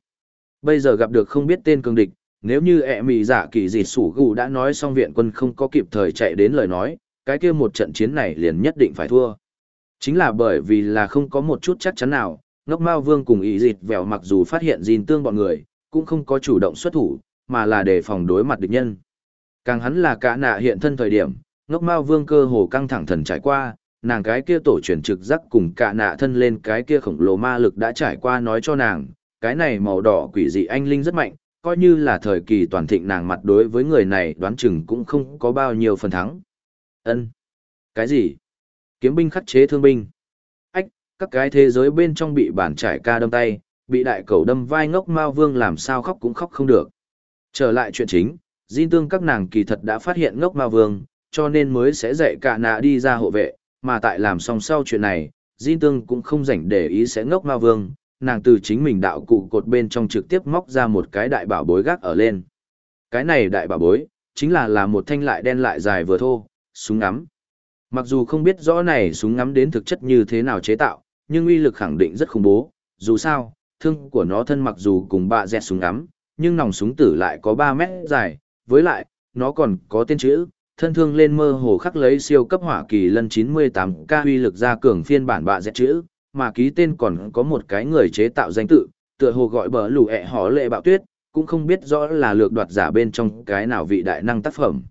bây giờ gặp được không biết tên cường địch nếu như ẹ mị giả dạ kỳ dịt sủ gù đã nói xong viện quân không có kịp thời chạy đến lời nói cái kia một trận chiến này liền nhất định phải thua chính là bởi vì là không có một chút chắc chắn nào, ngốc mao vương cùng ý dịt vẻo mặc dù phát hiện gìn tương bọn người, cũng không có chủ động xuất thủ, mà là để phòng đối mặt địch nhân. Càng hắn là cả nạ hiện thân thời điểm, ngốc mao vương cơ hồ căng thẳng thần trải qua, nàng cái kia tổ truyền trực giác cùng cả nạ thân lên cái kia khổng lồ ma lực đã trải qua nói cho nàng, cái này màu đỏ quỷ dị anh linh rất mạnh, coi như là thời kỳ toàn thịnh nàng mặt đối với người này đoán chừng cũng không có bao nhiêu phần thắng. Ân. Cái gì? Kiếm binh khắc chế thương binh. Ách, các cái thế giới bên trong bị bản trải ca đâm tay, bị đại cầu đâm vai ngốc mao vương làm sao khóc cũng khóc không được. Trở lại chuyện chính, Jin tương các nàng kỳ thật đã phát hiện ngốc mao vương, cho nên mới sẽ dạy cả nạ đi ra hộ vệ, mà tại làm xong sau chuyện này, Jin tương cũng không rảnh để ý sẽ ngốc mao vương, nàng từ chính mình đạo cụ cột bên trong trực tiếp móc ra một cái đại bảo bối gác ở lên. Cái này đại bảo bối, chính là là một thanh lại đen lại dài vừa thô, súng ngắm. Mặc dù không biết rõ này súng ngắm đến thực chất như thế nào chế tạo, nhưng uy lực khẳng định rất khủng bố. Dù sao, thương của nó thân mặc dù cùng bạ dẹt súng ngắm, nhưng nòng súng tử lại có 3 mét dài, với lại, nó còn có tên chữ, thân thương lên mơ hồ khắc lấy siêu cấp hỏa kỳ lân 98K uy lực ra cường phiên bản bạ dẹt chữ, mà ký tên còn có một cái người chế tạo danh tự, tựa hồ gọi bờ lù ẹ họ lệ bạo tuyết, cũng không biết rõ là lược đoạt giả bên trong cái nào vị đại năng tác phẩm.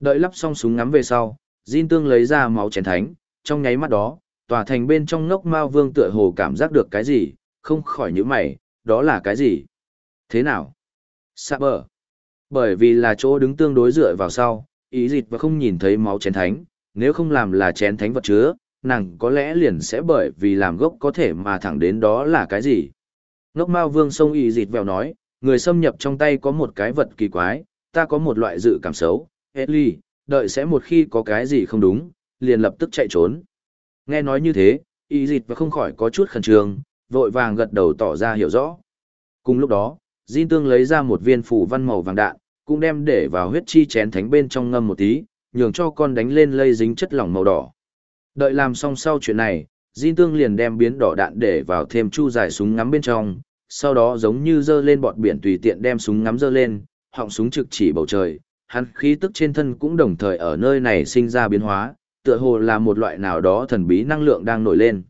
Đợi lắp xong súng ngắm về sau, Jin Tương lấy ra máu chén thánh, trong nháy mắt đó, tòa thành bên trong ngốc mao vương tựa hồ cảm giác được cái gì, không khỏi nhíu mày, đó là cái gì? Thế nào? Sạ bờ. Bởi vì là chỗ đứng tương đối dựa vào sau, ý dịch và không nhìn thấy máu chén thánh, nếu không làm là chén thánh vật chứa, nàng có lẽ liền sẽ bởi vì làm gốc có thể mà thẳng đến đó là cái gì. Ngốc mao vương sông ý dịch vèo nói, người xâm nhập trong tay có một cái vật kỳ quái, ta có một loại dự cảm xấu, Ellie, đợi sẽ một khi có cái gì không đúng, liền lập tức chạy trốn. Nghe nói như thế, y dịch và không khỏi có chút khẩn trương, vội vàng gật đầu tỏ ra hiểu rõ. Cùng lúc đó, Jin Tương lấy ra một viên phủ văn màu vàng đạn, cũng đem để vào huyết chi chén thánh bên trong ngâm một tí, nhường cho con đánh lên lây dính chất lỏng màu đỏ. Đợi làm xong sau chuyện này, Jin Tương liền đem biến đỏ đạn để vào thêm chu dài súng ngắm bên trong, sau đó giống như dơ lên bọt biển tùy tiện đem súng ngắm dơ lên, họng súng trực chỉ bầu trời, hắn khí tức trên thân cũng đồng thời ở nơi này sinh ra biến hóa, tựa hồ là một loại nào đó thần bí năng lượng đang nổi lên.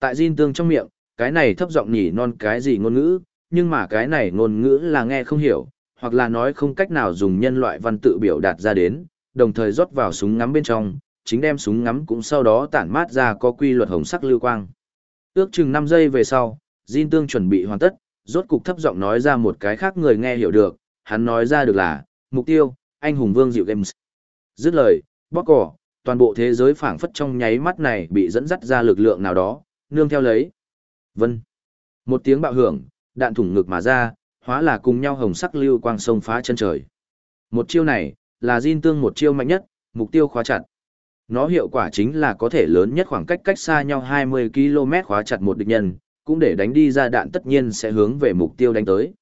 Tại Jin Tương trong miệng, cái này thấp giọng nhỉ non cái gì ngôn ngữ, nhưng mà cái này ngôn ngữ là nghe không hiểu, hoặc là nói không cách nào dùng nhân loại văn tự biểu đạt ra đến, đồng thời rót vào súng ngắm bên trong, chính đem súng ngắm cũng sau đó tản mát ra có quy luật hồng sắc lưu quang. Ước chừng 5 giây về sau, Jin Tương chuẩn bị hoàn tất, rốt cục thấp giọng nói ra một cái khác người nghe hiểu được, hắn nói ra được là, mục tiêu, anh hùng vương dịu games. Dứt lời, bóc cỏ, toàn bộ thế giới phảng phất trong nháy mắt này bị dẫn dắt ra lực lượng nào đó, nương theo lấy. Vân. Một tiếng bạo hưởng, đạn thủng ngực mà ra, hóa là cùng nhau hồng sắc lưu quang sông phá chân trời. Một chiêu này, là Jin tương một chiêu mạnh nhất, mục tiêu khóa chặt. Nó hiệu quả chính là có thể lớn nhất khoảng cách cách xa nhau 20 km khóa chặt một địch nhân, cũng để đánh đi ra đạn tất nhiên sẽ hướng về mục tiêu đánh tới.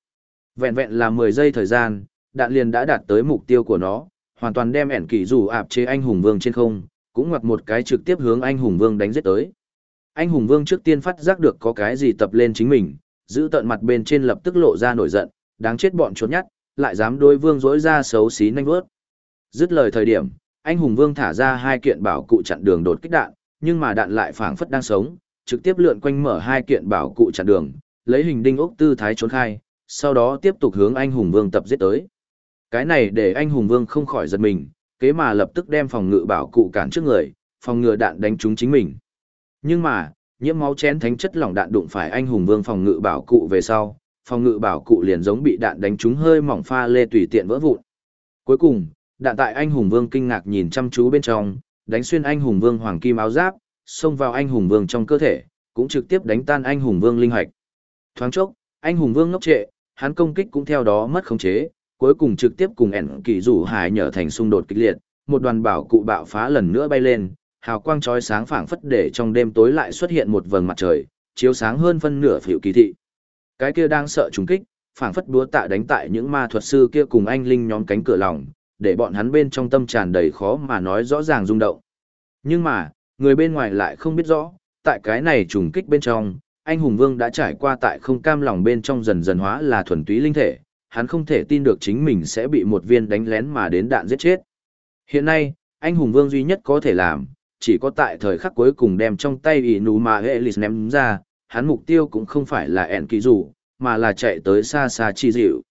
Vẹn vẹn là 10 giây thời gian, đạn liền đã đạt tới mục tiêu của nó, hoàn toàn đem ẻn kỳ dù ạp chế anh hùng vương trên không, cũng ngoặt một cái trực tiếp hướng anh hùng vương đánh giết tới. Anh hùng vương trước tiên phát giác được có cái gì tập lên chính mình, giữ tận mặt bên trên lập tức lộ ra nổi giận, đáng chết bọn trốn nhát, lại dám đối vương dối ra xấu xí nhanh vớt. Dứt lời thời điểm, anh hùng vương thả ra hai kiện bảo cụ chặn đường đột kích đạn, nhưng mà đạn lại phảng phất đang sống, trực tiếp lượn quanh mở hai kiện bảo cụ chặn đường, lấy hình đinh ốc tư thái trốn khai, sau đó tiếp tục hướng anh hùng vương tập giết tới. Cái này để anh hùng vương không khỏi giật mình, kế mà lập tức đem phòng ngự bảo cụ cản trước người, phòng ngừa đạn đánh trúng chính mình. Nhưng mà, nhiễm máu chén thánh chất lỏng đạn đụng phải anh hùng vương phòng ngự bảo cụ về sau, phòng ngự bảo cụ liền giống bị đạn đánh trúng hơi mỏng pha lê tùy tiện vỡ vụn. Cuối cùng, đạn tại anh hùng vương kinh ngạc nhìn chăm chú bên trong, đánh xuyên anh hùng vương hoàng kim áo giáp, xông vào anh hùng vương trong cơ thể, cũng trực tiếp đánh tan anh hùng vương linh hạch. Thoáng chốc, anh hùng vương ngốc trệ, hắn công kích cũng theo đó mất khống chế, cuối cùng trực tiếp cùng ẻn kỳ rủ hải nhở thành xung đột kịch liệt, một đoàn bảo cụ bạo phá lần nữa bay lên, hào quang chói sáng phảng phất để trong đêm tối lại xuất hiện một vầng mặt trời, chiếu sáng hơn phân nửa phiểu kỳ thị. Cái kia đang sợ trùng kích, phảng phất búa tạ đánh tại những ma thuật sư kia cùng anh linh nhóm cánh cửa lòng, để bọn hắn bên trong tâm tràn đầy khó mà nói rõ ràng rung động. Nhưng mà, người bên ngoài lại không biết rõ, tại cái này trùng kích bên trong, anh hùng vương đã trải qua tại không cam lòng bên trong dần dần hóa là thuần túy linh thể, hắn không thể tin được chính mình sẽ bị một viên đánh lén mà đến đạn giết chết. Hiện nay, anh hùng vương duy nhất có thể làm, chỉ có tại thời khắc cuối cùng đem trong tay ỷ nụ mà Elis ném ra, hắn mục tiêu cũng không phải là ẻn kỳ rủ, mà là chạy tới xa xa chi dịu.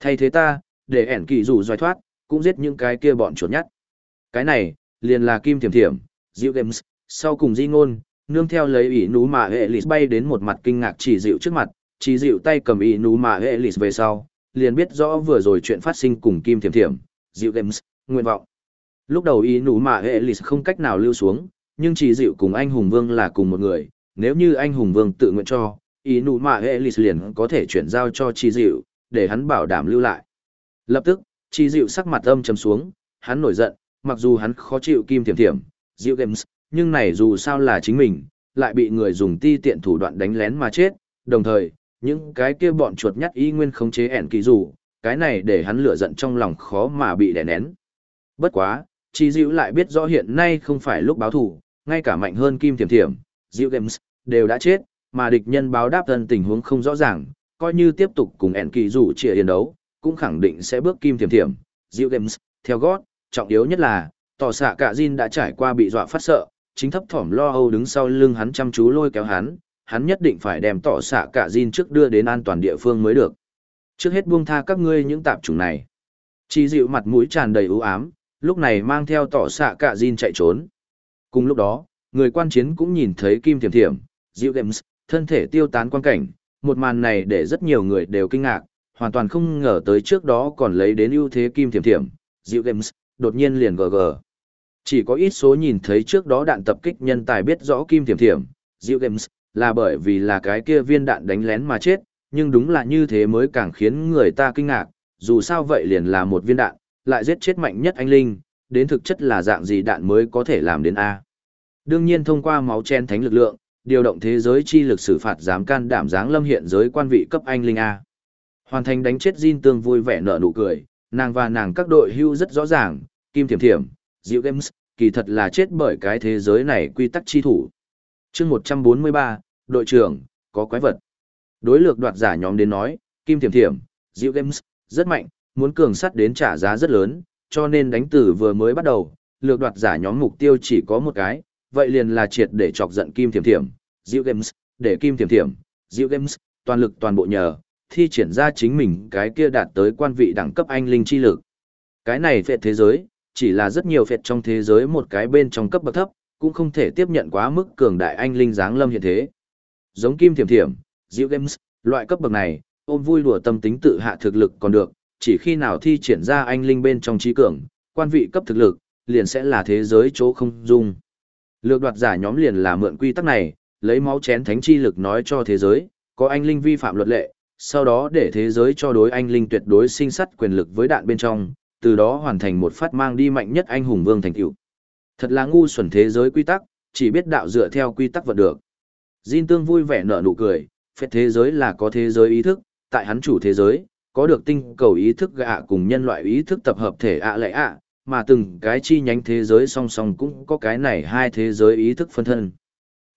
Thay thế ta, để ẻn kỳ rủ dòi thoát, cũng giết những cái kia bọn chuột nhắt. Cái này, liền là kim thiểm thiểm, dịu games, sau cùng di ngôn, nương theo lấy ỷ nú mà hệ bay đến một mặt kinh ngạc chỉ dịu trước mặt, chỉ dịu tay cầm ỷ nú mà hệ về sau, liền biết rõ vừa rồi chuyện phát sinh cùng kim thiểm thiểm, dịu games, nguyện vọng. Lúc đầu ý nụ mà hệ lì không cách nào lưu xuống, nhưng chỉ dịu cùng anh hùng vương là cùng một người, nếu như anh hùng vương tự nguyện cho, ý nụ mà hệ lì liền có thể chuyển giao cho chỉ dịu, để hắn bảo đảm lưu lại. Lập tức, chỉ dịu sắc mặt âm trầm xuống, hắn nổi giận, mặc dù hắn khó chịu kim thiểm thiểm, dịu games, nhưng này dù sao là chính mình, lại bị người dùng ti tiện thủ đoạn đánh lén mà chết, đồng thời, những cái kia bọn chuột nhắt y nguyên khống chế ẻn kỳ dù, cái này để hắn lửa giận trong lòng khó mà bị đè nén. Bất quá, chỉ dịu lại biết rõ hiện nay không phải lúc báo thủ, ngay cả mạnh hơn kim thiểm thiểm, dịu games, đều đã chết, mà địch nhân báo đáp thân tình huống không rõ ràng, coi như tiếp tục cùng ẻn kỳ dù chia yên đấu, cũng khẳng định sẽ bước kim thiểm thiểm, dịu games, theo gót, trọng yếu nhất là, tỏ xạ cả Jin đã trải qua bị dọa phát sợ, chính thấp thỏm lo âu đứng sau lưng hắn chăm chú lôi kéo hắn, hắn nhất định phải đem tỏ xạ cả Jin trước đưa đến an toàn địa phương mới được. Trước hết buông tha các ngươi những tạp chủng này. Chỉ dịu mặt mũi tràn đầy ưu ám, lúc này mang theo tỏ xạ cả Jin chạy trốn. Cùng lúc đó, người quan chiến cũng nhìn thấy Kim Thiểm Thiểm, dịu Games, thân thể tiêu tán quan cảnh, một màn này để rất nhiều người đều kinh ngạc, hoàn toàn không ngờ tới trước đó còn lấy đến ưu thế Kim Thiểm Thiểm, dịu Games, đột nhiên liền gg. Chỉ có ít số nhìn thấy trước đó đạn tập kích nhân tài biết rõ kim thiểm thiểm, Diệu Games, là bởi vì là cái kia viên đạn đánh lén mà chết, nhưng đúng là như thế mới càng khiến người ta kinh ngạc, dù sao vậy liền là một viên đạn, lại giết chết mạnh nhất anh Linh, đến thực chất là dạng gì đạn mới có thể làm đến A. Đương nhiên thông qua máu chen thánh lực lượng, điều động thế giới chi lực xử phạt dám can đảm dáng lâm hiện giới quan vị cấp anh Linh A. Hoàn thành đánh chết Jin Tương vui vẻ nở nụ cười, nàng và nàng các đội hưu rất rõ ràng, Kim Thiểm Thiểm, Diệu Games, kỳ thật là chết bởi cái thế giới này quy tắc chi thủ chương 143, đội trưởng, có quái vật. Đối lược đoạt giả nhóm đến nói, Kim Thiểm Thiểm, Diệu Games, rất mạnh, muốn cường sắt đến trả giá rất lớn, cho nên đánh tử vừa mới bắt đầu, lược đoạt giả nhóm mục tiêu chỉ có một cái, vậy liền là triệt để chọc giận Kim Thiểm Thiểm, Diệu Games, để Kim Thiểm Thiểm, Diệu Games, toàn lực toàn bộ nhờ, thi triển ra chính mình cái kia đạt tới quan vị đẳng cấp anh linh chi lực. Cái này phệ thế giới, chỉ là rất nhiều phệt trong thế giới một cái bên trong cấp bậc thấp, cũng không thể tiếp nhận quá mức cường đại anh linh dáng lâm hiện thế. Giống Kim Thiểm Thiểm, Diệu Games, loại cấp bậc này, ôm vui đùa tâm tính tự hạ thực lực còn được, chỉ khi nào thi triển ra anh linh bên trong trí cường, quan vị cấp thực lực, liền sẽ là thế giới chỗ không dung. Lược đoạt giả nhóm liền là mượn quy tắc này, lấy máu chén thánh chi lực nói cho thế giới, có anh linh vi phạm luật lệ, sau đó để thế giới cho đối anh linh tuyệt đối sinh sắt quyền lực với đạn bên trong, từ đó hoàn thành một phát mang đi mạnh nhất anh hùng vương thành tựu. Thật là ngu xuẩn thế giới quy tắc, chỉ biết đạo dựa theo quy tắc vận được. Jin Tương vui vẻ nở nụ cười, phép thế giới là có thế giới ý thức, tại hắn chủ thế giới, có được tinh cầu ý thức gạ cùng nhân loại ý thức tập hợp thể ạ à lệ ạ, mà từng cái chi nhánh thế giới song song cũng có cái này hai thế giới ý thức phân thân.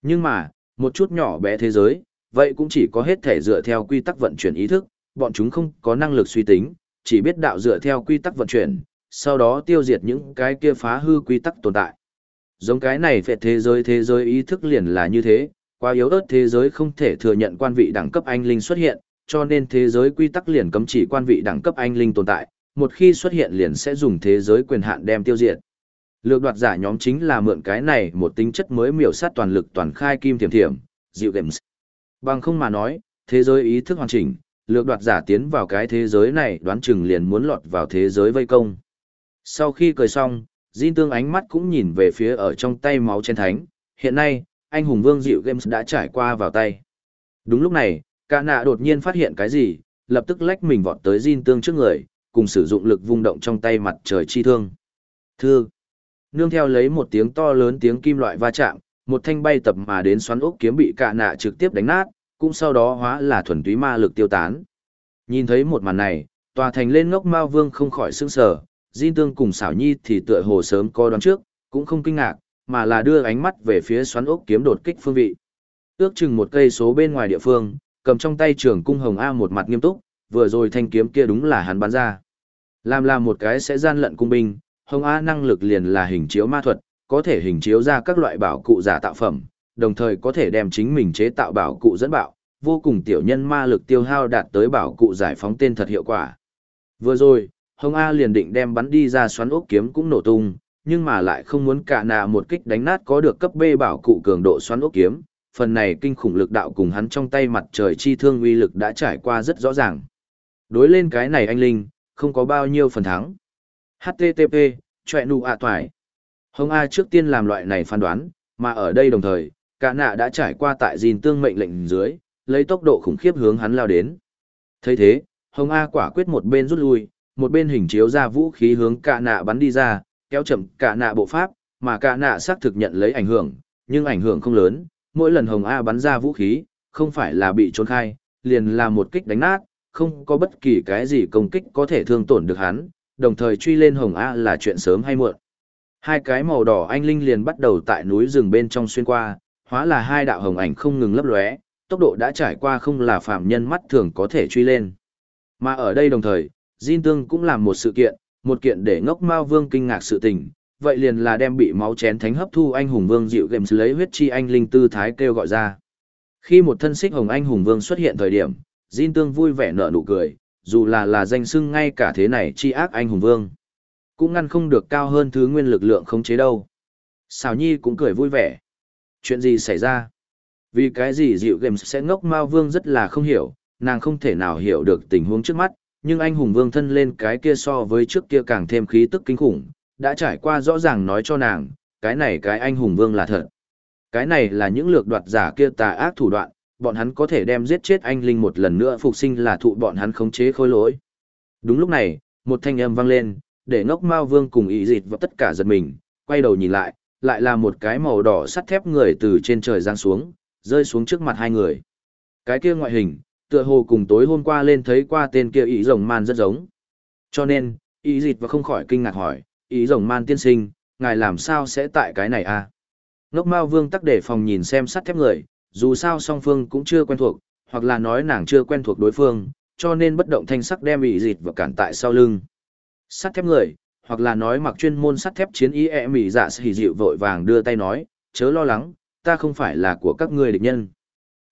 Nhưng mà, một chút nhỏ bé thế giới, vậy cũng chỉ có hết thể dựa theo quy tắc vận chuyển ý thức, bọn chúng không có năng lực suy tính, chỉ biết đạo dựa theo quy tắc vận chuyển, sau đó tiêu diệt những cái kia phá hư quy tắc tồn tại. Giống cái này về thế giới thế giới ý thức liền là như thế, quá yếu ớt thế giới không thể thừa nhận quan vị đẳng cấp anh linh xuất hiện, cho nên thế giới quy tắc liền cấm chỉ quan vị đẳng cấp anh linh tồn tại, một khi xuất hiện liền sẽ dùng thế giới quyền hạn đem tiêu diệt. Lược đoạt giả nhóm chính là mượn cái này một tính chất mới miểu sát toàn lực toàn khai kim thiểm thiểm, dịu games. Bằng không mà nói, thế giới ý thức hoàn chỉnh, lược đoạt giả tiến vào cái thế giới này đoán chừng liền muốn lọt vào thế giới vây công. Sau khi cười xong, Jin Tương ánh mắt cũng nhìn về phía ở trong tay máu trên thánh, hiện nay, anh hùng vương dịu games đã trải qua vào tay. Đúng lúc này, cả nạ đột nhiên phát hiện cái gì, lập tức lách mình vọt tới Jin Tương trước người, cùng sử dụng lực vung động trong tay mặt trời chi thương. Thương. Nương theo lấy một tiếng to lớn tiếng kim loại va chạm, một thanh bay tập mà đến xoắn ốc kiếm bị cả nạ trực tiếp đánh nát, cũng sau đó hóa là thuần túy ma lực tiêu tán. Nhìn thấy một màn này, tòa thành lên ngốc Mao Vương không khỏi sững sờ, Jin Tương cùng xảo nhi thì tựa hồ sớm có đoán trước, cũng không kinh ngạc, mà là đưa ánh mắt về phía xoắn ốc kiếm đột kích phương vị. Ước chừng một cây số bên ngoài địa phương, cầm trong tay trường cung hồng A một mặt nghiêm túc, vừa rồi thanh kiếm kia đúng là hắn bắn ra. Làm là một cái sẽ gian lận cung binh, hồng A năng lực liền là hình chiếu ma thuật, có thể hình chiếu ra các loại bảo cụ giả tạo phẩm, đồng thời có thể đem chính mình chế tạo bảo cụ dẫn bạo, vô cùng tiểu nhân ma lực tiêu hao đạt tới bảo cụ giải phóng tên thật hiệu quả. Vừa rồi, Hồng A liền định đem bắn đi ra xoắn ốc kiếm cũng nổ tung, nhưng mà lại không muốn cả nà một kích đánh nát có được cấp B bảo cụ cường độ xoắn ốc kiếm, phần này kinh khủng lực đạo cùng hắn trong tay mặt trời chi thương uy lực đã trải qua rất rõ ràng. Đối lên cái này anh Linh, không có bao nhiêu phần thắng. HTTP, chọe nụ ạ toài. Hồng A trước tiên làm loại này phán đoán, mà ở đây đồng thời, cả nạ đã trải qua tại gìn tương mệnh lệnh dưới, lấy tốc độ khủng khiếp hướng hắn lao đến. thấy thế, Hồng A quả quyết một bên rút lui, một bên hình chiếu ra vũ khí hướng cả nạ bắn đi ra, kéo chậm cả nạ bộ pháp, mà cả nạ xác thực nhận lấy ảnh hưởng, nhưng ảnh hưởng không lớn, mỗi lần Hồng A bắn ra vũ khí, không phải là bị trốn khai, liền là một kích đánh nát, không có bất kỳ cái gì công kích có thể thương tổn được hắn, đồng thời truy lên Hồng A là chuyện sớm hay muộn. Hai cái màu đỏ anh linh liền bắt đầu tại núi rừng bên trong xuyên qua, hóa là hai đạo hồng ảnh không ngừng lấp lóe, tốc độ đã trải qua không là phạm nhân mắt thường có thể truy lên. Mà ở đây đồng thời, Jin Tương cũng làm một sự kiện, một kiện để ngốc Mao Vương kinh ngạc sự tình, vậy liền là đem bị máu chén thánh hấp thu anh hùng vương dịu games lấy huyết chi anh linh tư thái kêu gọi ra. Khi một thân xích hồng anh hùng vương xuất hiện thời điểm, Jin Tương vui vẻ nở nụ cười, dù là là danh xưng ngay cả thế này chi ác anh hùng vương. Cũng ngăn không được cao hơn thứ nguyên lực lượng khống chế đâu. Xào Nhi cũng cười vui vẻ. Chuyện gì xảy ra? Vì cái gì dịu games sẽ ngốc Mao Vương rất là không hiểu, nàng không thể nào hiểu được tình huống trước mắt, nhưng anh hùng vương thân lên cái kia so với trước kia càng thêm khí tức kinh khủng, đã trải qua rõ ràng nói cho nàng, cái này cái anh hùng vương là thật. Cái này là những lược đoạt giả kia tà ác thủ đoạn, bọn hắn có thể đem giết chết anh linh một lần nữa phục sinh là thụ bọn hắn khống chế khôi lỗi. Đúng lúc này, một thanh âm vang lên, để ngốc mao vương cùng ý dịt và tất cả giật mình, quay đầu nhìn lại, lại là một cái màu đỏ sắt thép người từ trên trời giáng xuống, rơi xuống trước mặt hai người. Cái kia ngoại hình, tựa hồ cùng tối hôm qua lên thấy qua tên kia ý rồng man rất giống. Cho nên, ý dịt và không khỏi kinh ngạc hỏi, ý rồng man tiên sinh, ngài làm sao sẽ tại cái này à? Ngốc Mao Vương tắc để phòng nhìn xem sắt thép người, dù sao song phương cũng chưa quen thuộc, hoặc là nói nàng chưa quen thuộc đối phương, cho nên bất động thanh sắc đem ý dịt và cản tại sau lưng. Sắt thép người, hoặc là nói mặc chuyên môn sắt thép chiến ý e mỉ dạ xì dịu vội vàng đưa tay nói, chớ lo lắng, ta không phải là của các ngươi địch nhân.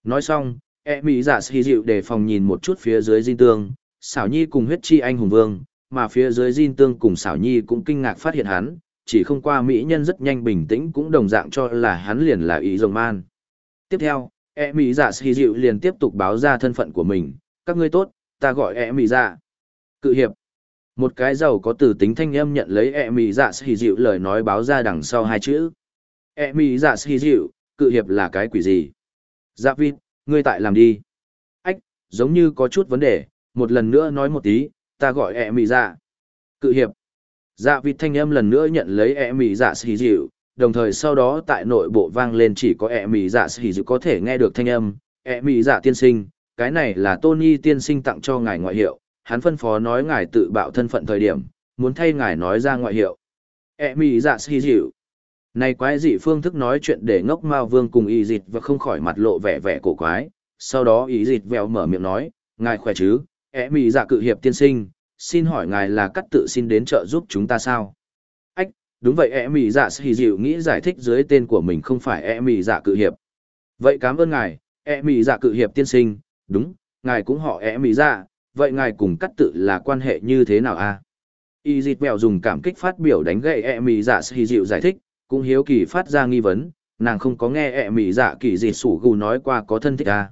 Nói xong, e mỹ giả sĩ dịu để phòng nhìn một chút phía dưới diên tương, xảo nhi cùng huyết chi anh hùng vương, mà phía dưới diên tương cùng xảo nhi cũng kinh ngạc phát hiện hắn, chỉ không qua mỹ nhân rất nhanh bình tĩnh cũng đồng dạng cho là hắn liền là ý rồng man. Tiếp theo, e mỹ giả sĩ dịu liền tiếp tục báo ra thân phận của mình, các ngươi tốt, ta gọi e mỹ giả, dạ. Cự hiệp. Một cái giàu có từ tính thanh âm nhận lấy e mỹ giả sĩ dịu lời nói báo ra đằng sau hai chữ. E mỹ giả sĩ dịu, cự hiệp là cái quỷ gì? Dạ vịt, ngươi tại làm đi. Ách, giống như có chút vấn đề, một lần nữa nói một tí, ta gọi ẹ mị dạ. Cự hiệp. Dạ vịt thanh âm lần nữa nhận lấy ẹ mị dạ xì dịu, đồng thời sau đó tại nội bộ vang lên chỉ có ẹ mị dạ xì dịu có thể nghe được thanh âm. ẹ mị dạ tiên sinh, cái này là Tony tiên sinh tặng cho ngài ngoại hiệu, hắn phân phó nói ngài tự bạo thân phận thời điểm, muốn thay ngài nói ra ngoại hiệu. ẹ mị dạ xì dịu. Này quái dị phương thức nói chuyện để ngốc mao vương cùng y dịch và không khỏi mặt lộ vẻ vẻ cổ quái, sau đó y dịch vèo mở miệng nói, ngài khỏe chứ, ẻ mì dạ cự hiệp tiên sinh, xin hỏi ngài là cắt tự xin đến trợ giúp chúng ta sao? Ách, đúng vậy ẻ mì dạ sĩ dịu nghĩ giải thích dưới tên của mình không phải ẻ mì dạ cự hiệp. Vậy cảm ơn ngài, ẻ mì dạ cự hiệp tiên sinh, đúng, ngài cũng họ ẻ mì dạ, vậy ngài cùng cắt tự là quan hệ như thế nào a? À? Y dịch vèo dùng cảm kích phát biểu đánh gậy ẻ mì dạ sĩ dịu giải thích, cũng hiếu kỳ phát ra nghi vấn, nàng không có nghe ẹ mị dạ kỳ gì sủ gù nói qua có thân thích à.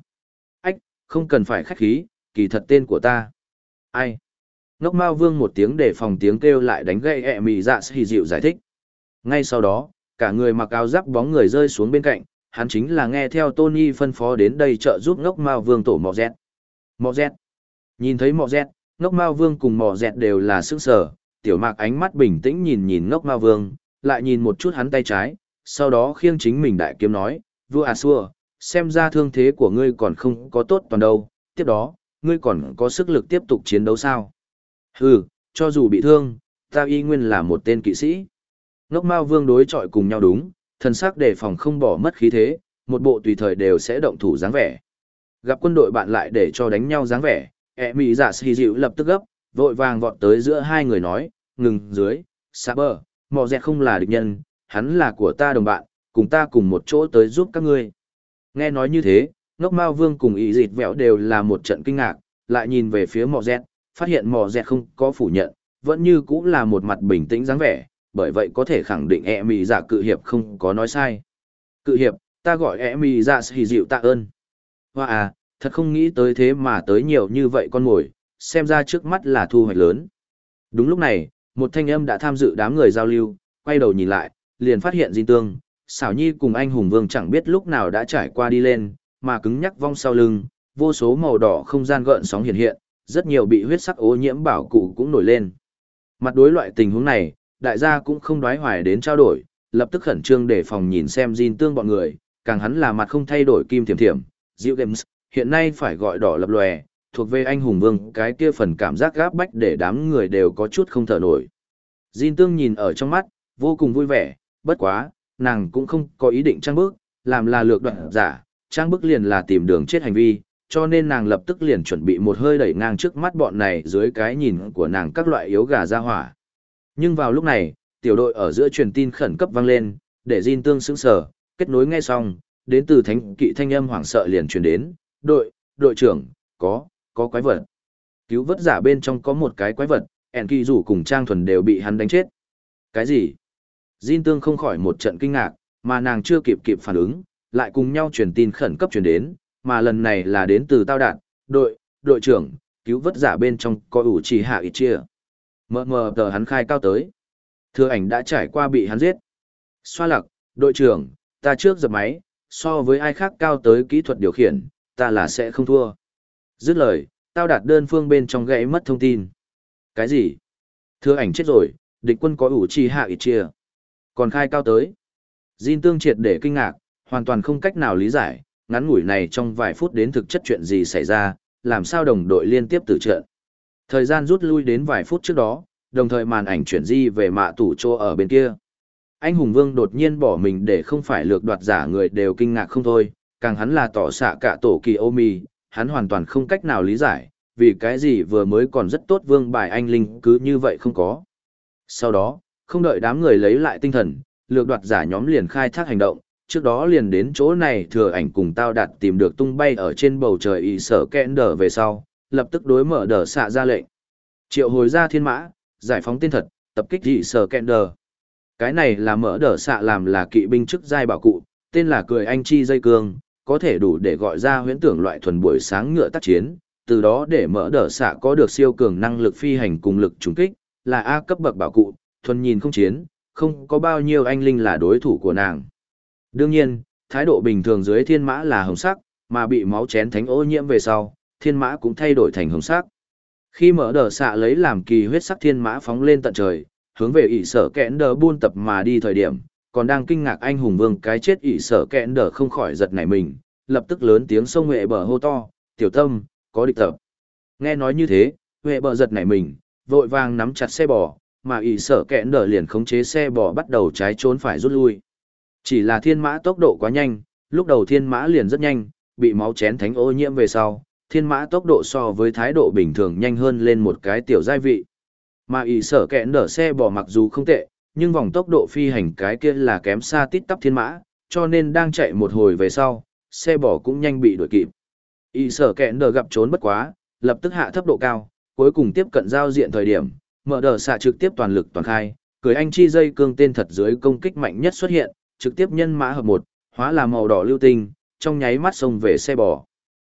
Ách, không cần phải khách khí, kỳ thật tên của ta. Ai? Ngốc Mao Vương một tiếng để phòng tiếng kêu lại đánh gậy ẹ mị dạ xì dịu giải thích. Ngay sau đó, cả người mặc áo giáp bóng người rơi xuống bên cạnh, hắn chính là nghe theo Tony phân phó đến đây trợ giúp ngốc Mao Vương tổ mọ dẹt. Mọ dẹt. Nhìn thấy mọ dẹt, ngốc Mao Vương cùng mọ dẹt đều là sức sở, tiểu mạc ánh mắt bình tĩnh nhìn nhìn ngốc Mao Vương, lại nhìn một chút hắn tay trái, sau đó khiêng chính mình đại kiếm nói, vua à xua, xem ra thương thế của ngươi còn không có tốt toàn đâu, tiếp đó, ngươi còn có sức lực tiếp tục chiến đấu sao? Hừ, cho dù bị thương, ta y nguyên là một tên kỵ sĩ. Ngốc Mao Vương đối chọi cùng nhau đúng, thần sắc đề phòng không bỏ mất khí thế, một bộ tùy thời đều sẽ động thủ dáng vẻ. Gặp quân đội bạn lại để cho đánh nhau dáng vẻ, ẹ mị giả xì dịu lập tức gấp, vội vàng vọt tới giữa hai người nói, ngừng dưới, xa bờ, mò dẹt không là địch nhân, hắn là của ta đồng bạn, cùng ta cùng một chỗ tới giúp các ngươi. Nghe nói như thế, ngốc mao vương cùng ý dịt vẹo đều là một trận kinh ngạc, lại nhìn về phía mò dẹt, phát hiện mò dẹt không có phủ nhận, vẫn như cũng là một mặt bình tĩnh dáng vẻ, bởi vậy có thể khẳng định e mị giả cự hiệp không có nói sai. Cự hiệp, ta gọi e mị giả xì dịu tạ ơn. Hoa à, thật không nghĩ tới thế mà tới nhiều như vậy con mồi, xem ra trước mắt là thu hoạch lớn. Đúng lúc này, một thanh âm đã tham dự đám người giao lưu, quay đầu nhìn lại, liền phát hiện Diên Tương, xảo nhi cùng anh hùng vương chẳng biết lúc nào đã trải qua đi lên, mà cứng nhắc vong sau lưng, vô số màu đỏ không gian gợn sóng hiện hiện, rất nhiều bị huyết sắc ô nhiễm bảo cụ cũng nổi lên. Mặt đối loại tình huống này, đại gia cũng không đoái hoài đến trao đổi, lập tức khẩn trương để phòng nhìn xem Jin tương bọn người, càng hắn là mặt không thay đổi kim thiểm thiểm, Diệu Games, hiện nay phải gọi đỏ lập lòe, thuộc về anh hùng vương cái kia phần cảm giác gáp bách để đám người đều có chút không thở nổi. Jin tương nhìn ở trong mắt, vô cùng vui vẻ, bất quá, nàng cũng không có ý định trang bước, làm là lược đoạn giả, trang bức liền là tìm đường chết hành vi, cho nên nàng lập tức liền chuẩn bị một hơi đẩy ngang trước mắt bọn này dưới cái nhìn của nàng các loại yếu gà ra hỏa. Nhưng vào lúc này, tiểu đội ở giữa truyền tin khẩn cấp vang lên, để Jin tương sững sờ, kết nối ngay xong, đến từ thánh kỵ thanh âm hoảng sợ liền truyền đến, đội, đội trưởng, có, có quái vật. Cứu vớt giả bên trong có một cái quái vật, ẻn kỳ rủ cùng trang thuần đều bị hắn đánh chết. Cái gì? Jin tương không khỏi một trận kinh ngạc, mà nàng chưa kịp kịp phản ứng, lại cùng nhau truyền tin khẩn cấp truyền đến, mà lần này là đến từ tao đạn, đội, đội trưởng, cứu vớt giả bên trong có ủ chỉ hạ ít chia. Mờ mờ tờ hắn khai cao tới. Thừa ảnh đã trải qua bị hắn giết. Xoa lặc, đội trưởng, ta trước dập máy, so với ai khác cao tới kỹ thuật điều khiển, ta là sẽ không thua. Dứt lời, tao đạt đơn phương bên trong gãy mất thông tin. Cái gì? thưa ảnh chết rồi, địch quân có ủ chi hạ ít chia. Còn khai cao tới. Jin tương triệt để kinh ngạc, hoàn toàn không cách nào lý giải, ngắn ngủi này trong vài phút đến thực chất chuyện gì xảy ra, làm sao đồng đội liên tiếp tử trận. Thời gian rút lui đến vài phút trước đó, đồng thời màn ảnh chuyển di về mạ tủ chỗ ở bên kia. Anh Hùng Vương đột nhiên bỏ mình để không phải lược đoạt giả người đều kinh ngạc không thôi, càng hắn là tỏ xạ cả tổ kỳ ô mì, hắn hoàn toàn không cách nào lý giải, vì cái gì vừa mới còn rất tốt vương bài anh linh cứ như vậy không có. Sau đó, không đợi đám người lấy lại tinh thần, lược đoạt giả nhóm liền khai thác hành động, trước đó liền đến chỗ này thừa ảnh cùng tao đặt tìm được tung bay ở trên bầu trời y sở kẽn đờ về sau, lập tức đối mở đờ xạ ra lệnh. Triệu hồi ra thiên mã, giải phóng tên thật, tập kích y sở kẽn đờ. Cái này là mở đờ xạ làm là kỵ binh chức giai bảo cụ, tên là cười anh chi dây cương, có thể đủ để gọi ra huyễn tưởng loại thuần buổi sáng ngựa tác chiến, từ đó để mở đờ xạ có được siêu cường năng lực phi hành cùng lực trùng kích, là A cấp bậc bảo cụ, thuần nhìn không chiến, không có bao nhiêu anh linh là đối thủ của nàng. Đương nhiên, thái độ bình thường dưới thiên mã là hồng sắc, mà bị máu chén thánh ô nhiễm về sau, thiên mã cũng thay đổi thành hồng sắc. Khi mở đờ xạ lấy làm kỳ huyết sắc thiên mã phóng lên tận trời, hướng về ỷ sở kẽn đờ buôn tập mà đi thời điểm, còn đang kinh ngạc anh hùng vương cái chết ỷ sở kẽn đờ không khỏi giật nảy mình, lập tức lớn tiếng sông huệ bờ hô to, tiểu tâm, có địch tập. Nghe nói như thế, huệ bờ giật nảy mình, vội vàng nắm chặt xe bò, mà ỷ sở kẽn đờ liền khống chế xe bò bắt đầu trái trốn phải rút lui. Chỉ là thiên mã tốc độ quá nhanh, lúc đầu thiên mã liền rất nhanh, bị máu chén thánh ô nhiễm về sau, thiên mã tốc độ so với thái độ bình thường nhanh hơn lên một cái tiểu giai vị. Mà ỷ sở kẹn đỡ xe bò mặc dù không tệ, nhưng vòng tốc độ phi hành cái kia là kém xa tít tắp thiên mã, cho nên đang chạy một hồi về sau, xe bỏ cũng nhanh bị đuổi kịp. Y sở kẹn đờ gặp trốn bất quá, lập tức hạ thấp độ cao, cuối cùng tiếp cận giao diện thời điểm, mở đờ xạ trực tiếp toàn lực toàn khai, cười anh chi dây cương tên thật dưới công kích mạnh nhất xuất hiện, trực tiếp nhân mã hợp một, hóa là màu đỏ lưu tinh, trong nháy mắt xông về xe bò.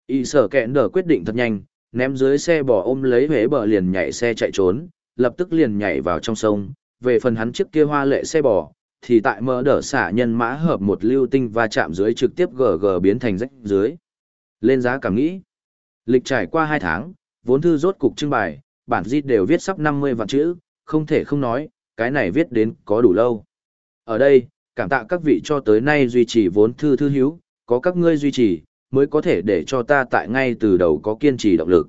Y sở kẹn đờ quyết định thật nhanh, ném dưới xe bò ôm lấy huế bờ liền nhảy xe chạy trốn, lập tức liền nhảy vào trong sông, về phần hắn trước kia hoa lệ xe bò, thì tại mở đỡ xả nhân mã hợp một lưu tinh và chạm dưới trực tiếp GG biến thành rách dưới. Lên giá cảm nghĩ. Lịch trải qua 2 tháng, vốn thư rốt cục trưng bày, bản di đều viết sắp 50 vạn chữ, không thể không nói, cái này viết đến có đủ lâu. Ở đây, cảm tạ các vị cho tới nay duy trì vốn thư thư hiếu, có các ngươi duy trì, mới có thể để cho ta tại ngay từ đầu có kiên trì động lực.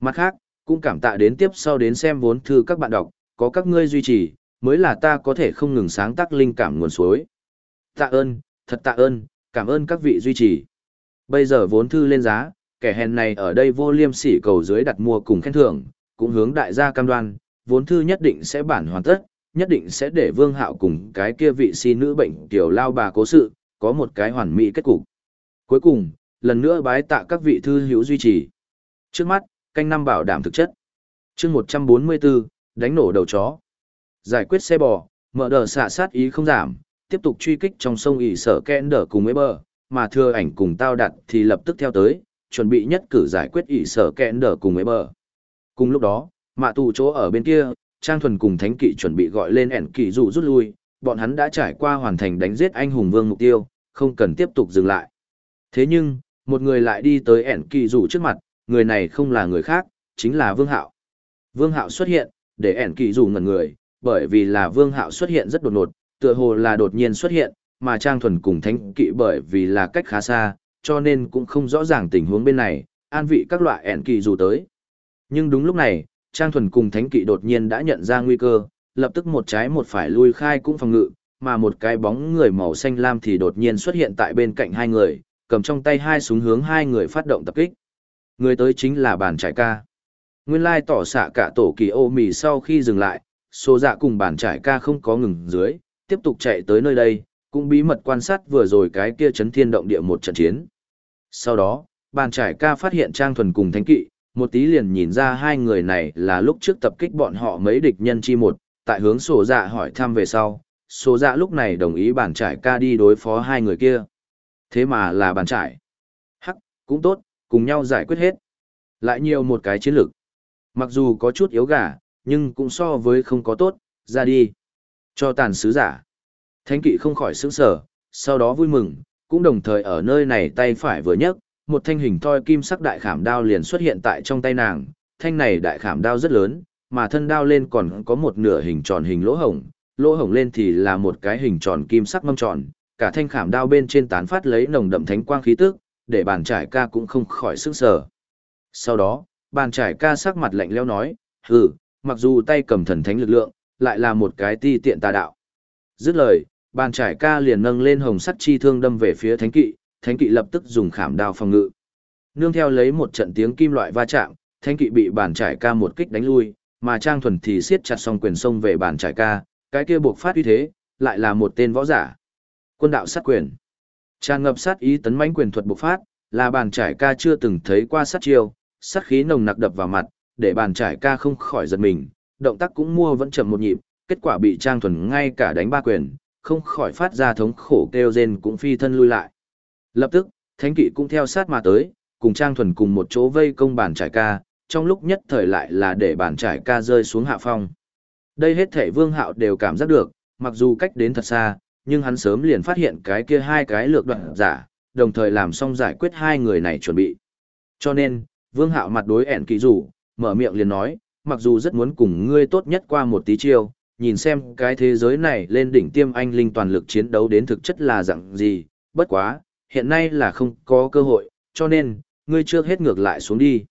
Mặt khác, cũng cảm tạ đến tiếp sau đến xem vốn thư các bạn đọc, có các ngươi duy trì, mới là ta có thể không ngừng sáng tác linh cảm nguồn suối. Tạ ơn, thật tạ ơn, cảm ơn các vị duy trì. Bây giờ vốn thư lên giá, kẻ hèn này ở đây vô liêm sỉ cầu dưới đặt mua cùng khen thưởng, cũng hướng đại gia cam đoan, vốn thư nhất định sẽ bản hoàn tất, nhất định sẽ để Vương Hạo cùng cái kia vị si nữ bệnh tiểu lao bà cố sự, có một cái hoàn mỹ kết cục. Cuối cùng, lần nữa bái tạ các vị thư hữu duy trì. Trước mắt, canh năm bảo đảm thực chất. chương 144, đánh nổ đầu chó. Giải quyết xe bò, mở đờ xạ sát ý không giảm, tiếp tục truy kích trong sông ỉ sở kẽn đờ cùng với bờ, mà thừa ảnh cùng tao đặt thì lập tức theo tới, chuẩn bị nhất cử giải quyết ỉ sở kẽn đờ cùng với bờ. Cùng lúc đó, mạ tù chỗ ở bên kia, Trang Thuần cùng Thánh Kỵ chuẩn bị gọi lên ẻn kỵ dụ rút lui, bọn hắn đã trải qua hoàn thành đánh giết anh hùng vương mục tiêu, không cần tiếp tục dừng lại. Thế nhưng, một người lại đi tới ẻn kỵ dụ trước mặt, người này không là người khác, chính là Vương Hạo. Vương Hạo xuất hiện, để ẻn kỵ dụ ngẩn người, bởi vì là Vương Hạo xuất hiện rất đột ngột, tựa hồ là đột nhiên xuất hiện, mà Trang Thuần cùng Thánh Kỵ bởi vì là cách khá xa, cho nên cũng không rõ ràng tình huống bên này, an vị các loại ẻn kỵ dù tới. Nhưng đúng lúc này, Trang Thuần cùng Thánh Kỵ đột nhiên đã nhận ra nguy cơ, lập tức một trái một phải lui khai cũng phòng ngự, mà một cái bóng người màu xanh lam thì đột nhiên xuất hiện tại bên cạnh hai người, cầm trong tay hai súng hướng hai người phát động tập kích. Người tới chính là bàn trải ca. Nguyên lai tỏ xạ cả tổ kỳ ô mì sau khi dừng lại, số dạ cùng bàn trải ca không có ngừng dưới, tiếp tục chạy tới nơi đây, cũng bí mật quan sát vừa rồi cái kia chấn thiên động địa một trận chiến. Sau đó, bàn trải ca phát hiện Trang Thuần cùng Thánh Kỵ, một tí liền nhìn ra hai người này là lúc trước tập kích bọn họ mấy địch nhân chi một, tại hướng sổ dạ hỏi thăm về sau, sổ dạ lúc này đồng ý bàn trải ca đi đối phó hai người kia. Thế mà là bàn trải. Hắc, cũng tốt, cùng nhau giải quyết hết. Lại nhiều một cái chiến lược. Mặc dù có chút yếu gà, nhưng cũng so với không có tốt, ra đi. Cho tàn sứ giả. Thánh kỵ không khỏi sững sở, sau đó vui mừng, cũng đồng thời ở nơi này tay phải vừa nhấc, một thanh hình thoi kim sắc đại khảm đao liền xuất hiện tại trong tay nàng. Thanh này đại khảm đao rất lớn, mà thân đao lên còn có một nửa hình tròn hình lỗ hổng, lỗ hổng lên thì là một cái hình tròn kim sắc mâm tròn, cả thanh khảm đao bên trên tán phát lấy nồng đậm thánh quang khí tức, để bàn trải ca cũng không khỏi sức sở. Sau đó, bàn trải ca sắc mặt lạnh leo nói, hừ, mặc dù tay cầm thần thánh lực lượng, lại là một cái ti tiện tà đạo. Dứt lời, bàn trải ca liền nâng lên hồng sắt chi thương đâm về phía thánh kỵ, thánh kỵ lập tức dùng khảm đao phòng ngự. Nương theo lấy một trận tiếng kim loại va chạm, thánh kỵ bị bàn trải ca một kích đánh lui, mà trang thuần thì siết chặt song quyền sông về bàn trải ca, cái kia buộc phát uy thế, lại là một tên võ giả. Quân đạo sát quyền. Tràn ngập sát ý tấn mãnh quyền thuật bộc phát, là bàn trải ca chưa từng thấy qua sát chiêu, sát khí nồng nặc đập vào mặt, để bàn trải ca không khỏi giật mình, động tác cũng mua vẫn chậm một nhịp, kết quả bị Trang Thuần ngay cả đánh ba quyền, không khỏi phát ra thống khổ kêu rên cũng phi thân lui lại. Lập tức, Thánh Kỵ cũng theo sát mà tới, cùng Trang Thuần cùng một chỗ vây công bàn trải ca, trong lúc nhất thời lại là để bàn trải ca rơi xuống hạ phong. Đây hết thể Vương Hạo đều cảm giác được, mặc dù cách đến thật xa, nhưng hắn sớm liền phát hiện cái kia hai cái lược đoạn giả, đồng thời làm xong giải quyết hai người này chuẩn bị. Cho nên, Vương Hạo mặt đối ẻn kỳ rủ, mở miệng liền nói, mặc dù rất muốn cùng ngươi tốt nhất qua một tí chiêu, nhìn xem cái thế giới này lên đỉnh tiêm anh linh toàn lực chiến đấu đến thực chất là dạng gì, bất quá, hiện nay là không có cơ hội, cho nên, ngươi chưa hết ngược lại xuống đi.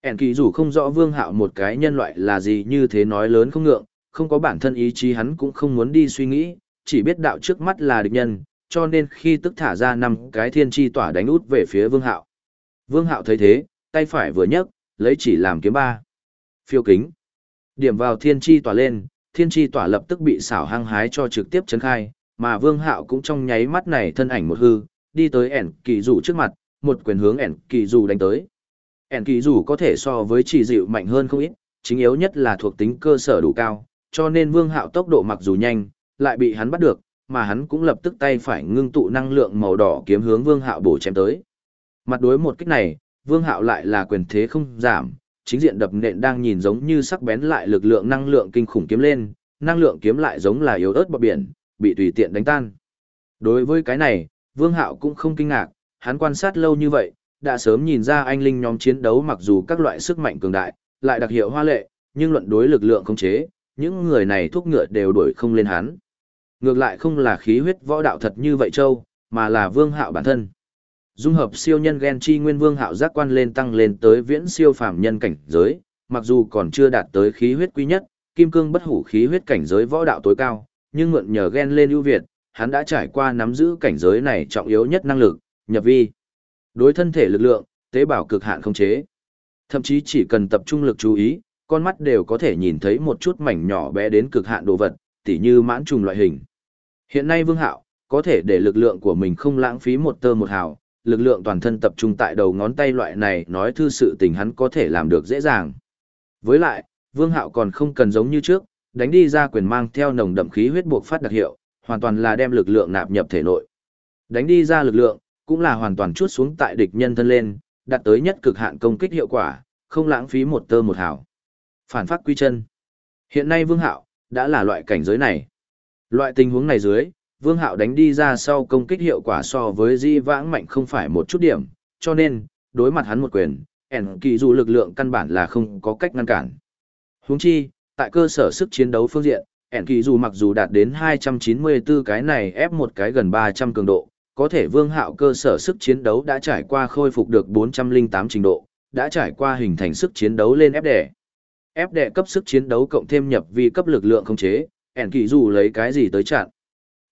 Ản kỳ rủ không rõ Vương Hạo một cái nhân loại là gì như thế nói lớn không ngượng, không có bản thân ý chí hắn cũng không muốn đi suy nghĩ, chỉ biết đạo trước mắt là địch nhân, cho nên khi tức thả ra năm cái thiên chi tỏa đánh út về phía Vương Hạo. Vương Hạo thấy thế, tay phải vừa nhấc, lấy chỉ làm kiếm ba. Phiêu kính. Điểm vào thiên chi tỏa lên, thiên chi tỏa lập tức bị xảo hăng hái cho trực tiếp chấn khai, mà Vương Hạo cũng trong nháy mắt này thân ảnh một hư, đi tới ẻn kỳ rủ trước mặt, một quyền hướng ẻn kỳ rủ đánh tới. ẻn kỳ rủ có thể so với chỉ dịu mạnh hơn không ít, chính yếu nhất là thuộc tính cơ sở đủ cao, cho nên Vương Hạo tốc độ mặc dù nhanh, lại bị hắn bắt được, mà hắn cũng lập tức tay phải ngưng tụ năng lượng màu đỏ kiếm hướng Vương Hạo bổ chém tới. Mặt đối một kích này, Vương Hạo lại là quyền thế không giảm, chính diện đập nện đang nhìn giống như sắc bén lại lực lượng năng lượng kinh khủng kiếm lên, năng lượng kiếm lại giống là yếu ớt bọt biển, bị tùy tiện đánh tan. Đối với cái này, Vương Hạo cũng không kinh ngạc, hắn quan sát lâu như vậy, đã sớm nhìn ra anh linh nhóm chiến đấu mặc dù các loại sức mạnh cường đại, lại đặc hiệu hoa lệ, nhưng luận đối lực lượng không chế, những người này thúc ngựa đều đuổi không lên hắn. Ngược lại không là khí huyết võ đạo thật như vậy châu, mà là vương hạo bản thân. Dung hợp siêu nhân gen chi nguyên vương hạo giác quan lên tăng lên tới viễn siêu phàm nhân cảnh giới, mặc dù còn chưa đạt tới khí huyết quý nhất, kim cương bất hủ khí huyết cảnh giới võ đạo tối cao, nhưng mượn nhờ Gen lên ưu việt, hắn đã trải qua nắm giữ cảnh giới này trọng yếu nhất năng lực, nhập vi. Đối thân thể lực lượng, tế bào cực hạn không chế. Thậm chí chỉ cần tập trung lực chú ý, con mắt đều có thể nhìn thấy một chút mảnh nhỏ bé đến cực hạn đồ vật, tỉ như mãn trùng loại hình. Hiện nay Vương Hạo, có thể để lực lượng của mình không lãng phí một tơ một hào, lực lượng toàn thân tập trung tại đầu ngón tay loại này nói thư sự tình hắn có thể làm được dễ dàng. Với lại, Vương Hạo còn không cần giống như trước, đánh đi ra quyền mang theo nồng đậm khí huyết buộc phát đặc hiệu, hoàn toàn là đem lực lượng nạp nhập thể nội. Đánh đi ra lực lượng, cũng là hoàn toàn chuốt xuống tại địch nhân thân lên, đạt tới nhất cực hạn công kích hiệu quả, không lãng phí một tơ một hào. Phản phát quy chân. Hiện nay Vương Hạo đã là loại cảnh giới này. Loại tình huống này dưới, Vương Hạo đánh đi ra sau công kích hiệu quả so với Di Vãng mạnh không phải một chút điểm, cho nên, đối mặt hắn một quyền, ẻn kỳ dù lực lượng căn bản là không có cách ngăn cản. Huống chi, tại cơ sở sức chiến đấu phương diện, ẻn kỳ dù mặc dù đạt đến 294 cái này ép một cái gần 300 cường độ, có thể Vương Hạo cơ sở sức chiến đấu đã trải qua khôi phục được 408 trình độ, đã trải qua hình thành sức chiến đấu lên ép đẻ. Ép đẻ cấp sức chiến đấu cộng thêm nhập vi cấp lực lượng không chế, ẻn kỳ dù lấy cái gì tới chặn.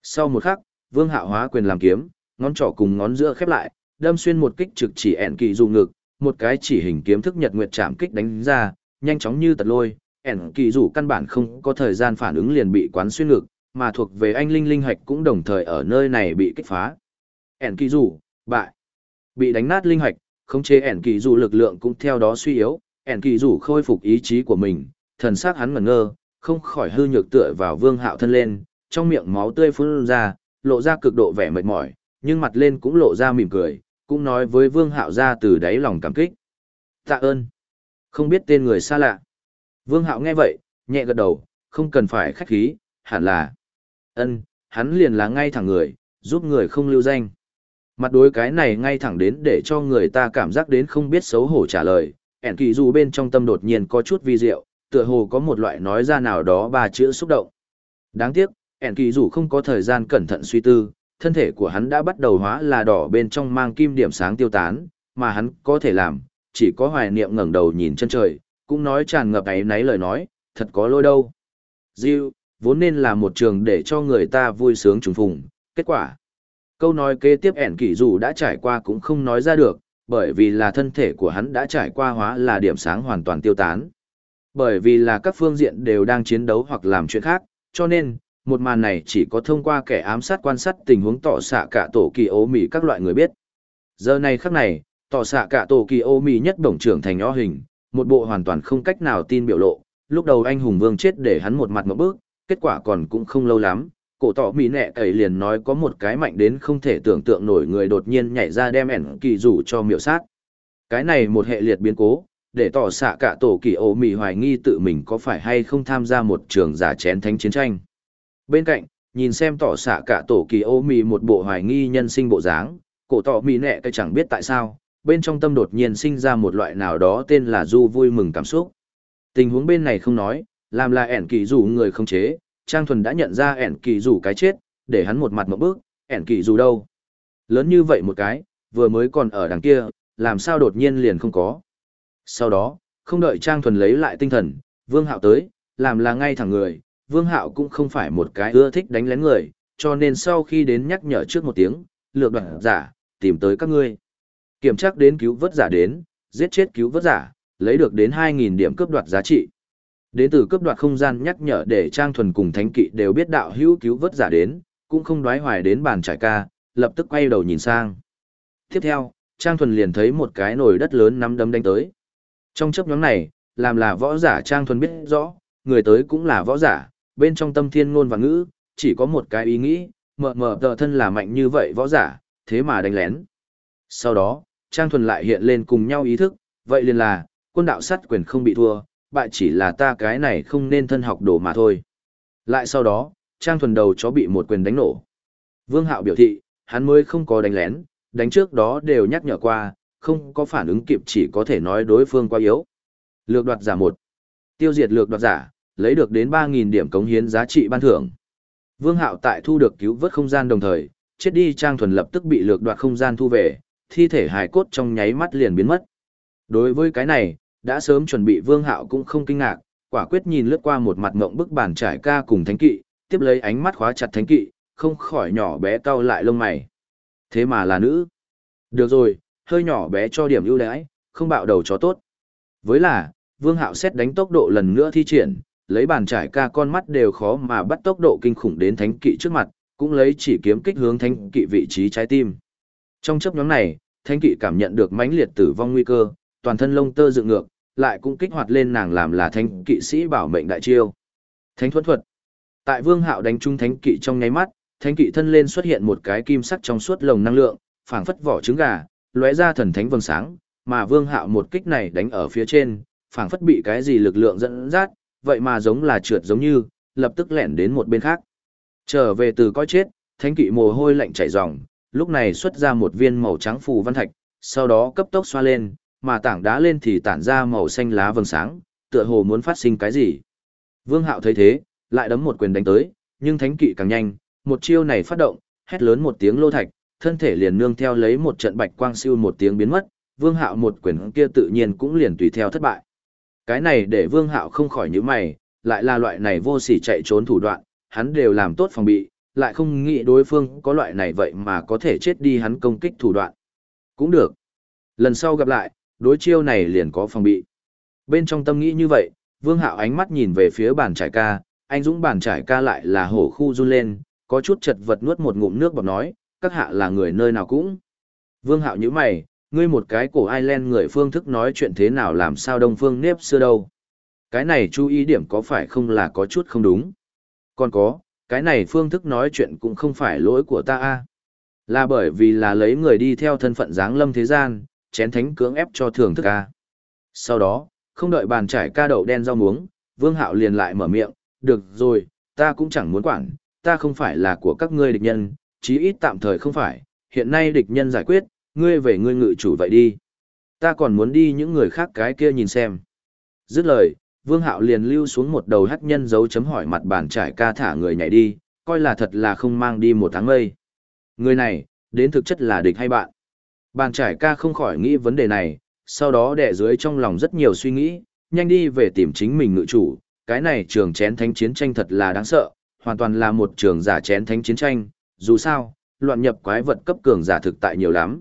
Sau một khắc, Vương Hạo hóa quyền làm kiếm, ngón trỏ cùng ngón giữa khép lại, đâm xuyên một kích trực chỉ ẻn kỳ dù ngực, một cái chỉ hình kiếm thức nhật nguyệt chạm kích đánh ra, nhanh chóng như tật lôi, ẻn kỳ dù căn bản không có thời gian phản ứng liền bị quán xuyên ngực, mà thuộc về anh linh linh hạch cũng đồng thời ở nơi này bị kích phá. ẻn kỳ dù, bại. Bị đánh nát linh hạch, khống chế ẻn kỳ dù lực lượng cũng theo đó suy yếu, ẻn kỳ dù khôi phục ý chí của mình, thần sắc hắn ngẩn ngơ, không khỏi hư nhược tựa vào vương hạo thân lên, trong miệng máu tươi phun ra, lộ ra cực độ vẻ mệt mỏi, nhưng mặt lên cũng lộ ra mỉm cười, cũng nói với vương hạo ra từ đáy lòng cảm kích. Tạ ơn. Không biết tên người xa lạ. Vương hạo nghe vậy, nhẹ gật đầu, không cần phải khách khí, hẳn là. ân hắn liền là ngay thẳng người, giúp người không lưu danh. Mặt đối cái này ngay thẳng đến để cho người ta cảm giác đến không biết xấu hổ trả lời, ẻn kỳ dù bên trong tâm đột nhiên có chút vi diệu, tựa hồ có một loại nói ra nào đó ba chữ xúc động. Đáng tiếc, ẻn kỳ dù không có thời gian cẩn thận suy tư, thân thể của hắn đã bắt đầu hóa là đỏ bên trong mang kim điểm sáng tiêu tán, mà hắn có thể làm, chỉ có hoài niệm ngẩng đầu nhìn chân trời, cũng nói tràn ngập ấy náy lời nói, thật có lỗi đâu. Diêu, vốn nên là một trường để cho người ta vui sướng trùng phùng, kết quả. Câu nói kế tiếp ẻn kỳ dù đã trải qua cũng không nói ra được, bởi vì là thân thể của hắn đã trải qua hóa là điểm sáng hoàn toàn tiêu tán. Bởi vì là các phương diện đều đang chiến đấu hoặc làm chuyện khác, cho nên, một màn này chỉ có thông qua kẻ ám sát quan sát tình huống tỏ xạ cả tổ kỳ ô mỹ các loại người biết. Giờ này khắc này, tỏ xạ cả tổ kỳ ô mỹ nhất đồng trưởng thành nhỏ hình, một bộ hoàn toàn không cách nào tin biểu lộ, lúc đầu anh hùng vương chết để hắn một mặt một bước, kết quả còn cũng không lâu lắm, cổ tỏ mỹ nẹ cậy liền nói có một cái mạnh đến không thể tưởng tượng nổi người đột nhiên nhảy ra đem ẻn kỳ rủ cho miểu sát. Cái này một hệ liệt biến cố, để tỏ xạ cả tổ kỳ ô mỹ hoài nghi tự mình có phải hay không tham gia một trường giả chén thánh chiến tranh. Bên cạnh, nhìn xem tỏ xạ cả tổ kỳ ô mì một bộ hoài nghi nhân sinh bộ dáng, cổ tỏ mì nẹ cái chẳng biết tại sao, bên trong tâm đột nhiên sinh ra một loại nào đó tên là du vui mừng cảm xúc. Tình huống bên này không nói, làm là ẻn kỳ dù người không chế, Trang Thuần đã nhận ra ẻn kỳ dù cái chết, để hắn một mặt một bước, ẻn kỳ dù đâu. Lớn như vậy một cái, vừa mới còn ở đằng kia, làm sao đột nhiên liền không có. Sau đó, không đợi Trang Thuần lấy lại tinh thần, Vương Hạo tới, làm là ngay thẳng người, Vương Hạo cũng không phải một cái ưa thích đánh lén người, cho nên sau khi đến nhắc nhở trước một tiếng, lược đoạn giả, tìm tới các ngươi. Kiểm tra đến cứu vớt giả đến, giết chết cứu vớt giả, lấy được đến 2.000 điểm cướp đoạt giá trị. Đến từ cướp đoạt không gian nhắc nhở để Trang Thuần cùng Thánh Kỵ đều biết đạo hữu cứu vớt giả đến, cũng không đoái hoài đến bàn trải ca, lập tức quay đầu nhìn sang. Tiếp theo, Trang Thuần liền thấy một cái nồi đất lớn nắm đấm đánh tới. Trong chấp nhóm này, làm là võ giả Trang Thuần biết rõ, người tới cũng là võ giả, bên trong tâm thiên ngôn và ngữ, chỉ có một cái ý nghĩ, mờ mờ tờ thân là mạnh như vậy võ giả, thế mà đánh lén. Sau đó, Trang Thuần lại hiện lên cùng nhau ý thức, vậy liền là, quân đạo sắt quyền không bị thua, bại chỉ là ta cái này không nên thân học đồ mà thôi. Lại sau đó, Trang Thuần đầu chó bị một quyền đánh nổ. Vương Hạo biểu thị, hắn mới không có đánh lén, đánh trước đó đều nhắc nhở qua, không có phản ứng kịp chỉ có thể nói đối phương quá yếu. Lược đoạt giả một Tiêu diệt lược đoạt giả, lấy được đến 3.000 điểm cống hiến giá trị ban thưởng. Vương Hạo tại thu được cứu vớt không gian đồng thời, chết đi Trang Thuần lập tức bị lược đoạt không gian thu về, thi thể hài cốt trong nháy mắt liền biến mất. Đối với cái này, đã sớm chuẩn bị Vương Hạo cũng không kinh ngạc, quả quyết nhìn lướt qua một mặt ngộng bức bản trải ca cùng thánh kỵ, tiếp lấy ánh mắt khóa chặt thánh kỵ, không khỏi nhỏ bé cau lại lông mày. Thế mà là nữ. Được rồi, hơi nhỏ bé cho điểm ưu đãi, không bạo đầu cho tốt. Với là, Vương Hạo xét đánh tốc độ lần nữa thi triển, lấy bàn trải ca con mắt đều khó mà bắt tốc độ kinh khủng đến thánh kỵ trước mặt, cũng lấy chỉ kiếm kích hướng thánh kỵ vị trí trái tim. Trong chấp nhóm này, thánh kỵ cảm nhận được mãnh liệt tử vong nguy cơ, toàn thân lông tơ dựng ngược, lại cũng kích hoạt lên nàng làm là thánh kỵ sĩ bảo mệnh đại chiêu. Thánh thuẫn thuật. Tại Vương Hạo đánh trúng thánh kỵ trong nháy mắt, thánh kỵ thân lên xuất hiện một cái kim sắc trong suốt lồng năng lượng, phảng phất vỏ trứng gà, lóe ra thần thánh vầng sáng, mà Vương Hạo một kích này đánh ở phía trên, phảng phất bị cái gì lực lượng dẫn dắt, vậy mà giống là trượt giống như, lập tức lẻn đến một bên khác. Trở về từ coi chết, thánh kỵ mồ hôi lạnh chảy ròng, lúc này xuất ra một viên màu trắng phù văn thạch, sau đó cấp tốc xoa lên, mà tảng đá lên thì tản ra màu xanh lá vầng sáng, tựa hồ muốn phát sinh cái gì. Vương Hạo thấy thế, lại đấm một quyền đánh tới, nhưng thánh kỵ càng nhanh, một chiêu này phát động, hét lớn một tiếng lô thạch, thân thể liền nương theo lấy một trận bạch quang siêu một tiếng biến mất, Vương Hạo một quyền kia tự nhiên cũng liền tùy theo thất bại. Cái này để Vương Hạo không khỏi nhíu mày, lại là loại này vô sỉ chạy trốn thủ đoạn, hắn đều làm tốt phòng bị, lại không nghĩ đối phương có loại này vậy mà có thể chết đi hắn công kích thủ đoạn. Cũng được. Lần sau gặp lại, đối chiêu này liền có phòng bị. Bên trong tâm nghĩ như vậy, Vương Hạo ánh mắt nhìn về phía bàn trải ca, anh Dũng bàn trải ca lại là hổ khu run lên, có chút chật vật nuốt một ngụm nước bọt nói, các hạ là người nơi nào cũng. Vương Hạo như mày, ngươi một cái cổ Ireland người phương thức nói chuyện thế nào làm sao đông phương nếp xưa đâu. Cái này chú ý điểm có phải không là có chút không đúng. Còn có, cái này phương thức nói chuyện cũng không phải lỗi của ta a Là bởi vì là lấy người đi theo thân phận dáng lâm thế gian, chén thánh cưỡng ép cho thưởng thức a Sau đó, không đợi bàn trải ca đậu đen rau muống, Vương Hạo liền lại mở miệng, được rồi, ta cũng chẳng muốn quản, ta không phải là của các ngươi địch nhân, chí ít tạm thời không phải, hiện nay địch nhân giải quyết, ngươi về ngươi ngự chủ vậy đi. Ta còn muốn đi những người khác cái kia nhìn xem. Dứt lời, Vương Hạo liền lưu xuống một đầu hắc nhân dấu chấm hỏi mặt bàn trải ca thả người nhảy đi, coi là thật là không mang đi một tháng mây. Người này, đến thực chất là địch hay bạn? Bàn trải ca không khỏi nghĩ vấn đề này, sau đó đè dưới trong lòng rất nhiều suy nghĩ, nhanh đi về tìm chính mình ngự chủ, cái này trường chén thánh chiến tranh thật là đáng sợ, hoàn toàn là một trường giả chén thánh chiến tranh, dù sao, loạn nhập quái vật cấp cường giả thực tại nhiều lắm.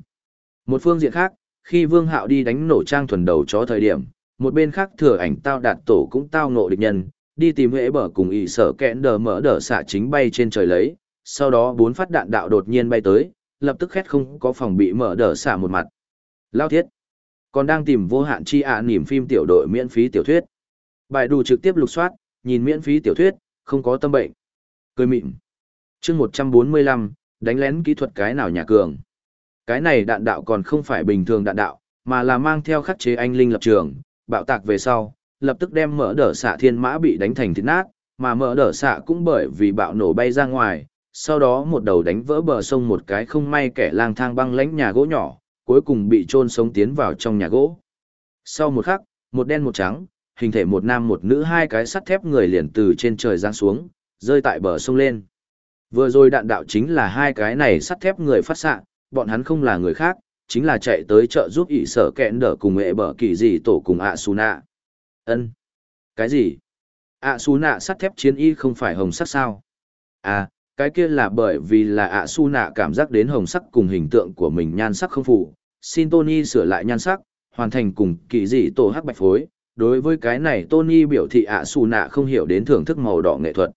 Một phương diện khác, khi Vương Hạo đi đánh nổ trang thuần đầu chó thời điểm, một bên khác thừa ảnh tao đạt tổ cũng tao ngộ địch nhân, đi tìm hệ bờ cùng ỷ sở kẽn đờ mở đờ xạ chính bay trên trời lấy, sau đó bốn phát đạn đạo đột nhiên bay tới, lập tức khét không có phòng bị mở đờ xạ một mặt. Lao thiết. Còn đang tìm vô hạn chi ạ à niềm phim tiểu đội miễn phí tiểu thuyết. Bài đủ trực tiếp lục soát, nhìn miễn phí tiểu thuyết, không có tâm bệnh. Cười mịn. chương 145, đánh lén kỹ thuật cái nào nhà cường. Cái này đạn đạo còn không phải bình thường đạn đạo, mà là mang theo khắc chế anh linh lập trường, bạo tạc về sau, lập tức đem mở đỡ xạ thiên mã bị đánh thành thịt nát, mà mở đỡ xạ cũng bởi vì bạo nổ bay ra ngoài, sau đó một đầu đánh vỡ bờ sông một cái không may kẻ lang thang băng lánh nhà gỗ nhỏ, cuối cùng bị trôn sống tiến vào trong nhà gỗ. Sau một khắc, một đen một trắng, hình thể một nam một nữ hai cái sắt thép người liền từ trên trời giáng xuống, rơi tại bờ sông lên. Vừa rồi đạn đạo chính là hai cái này sắt thép người phát xạ, bọn hắn không là người khác, chính là chạy tới chợ giúp ỷ sở kẹn đỡ cùng hệ bờ kỳ gì tổ cùng ạ xù nạ. ân Cái gì? ạ xù nạ sắt thép chiến y không phải hồng sắc sao? À, cái kia là bởi vì là ạ xù nạ cảm giác đến hồng sắc cùng hình tượng của mình nhan sắc không phù. Xin Tony sửa lại nhan sắc, hoàn thành cùng kỳ dị tổ hắc bạch phối. Đối với cái này Tony biểu thị ạ xù nạ không hiểu đến thưởng thức màu đỏ nghệ thuật.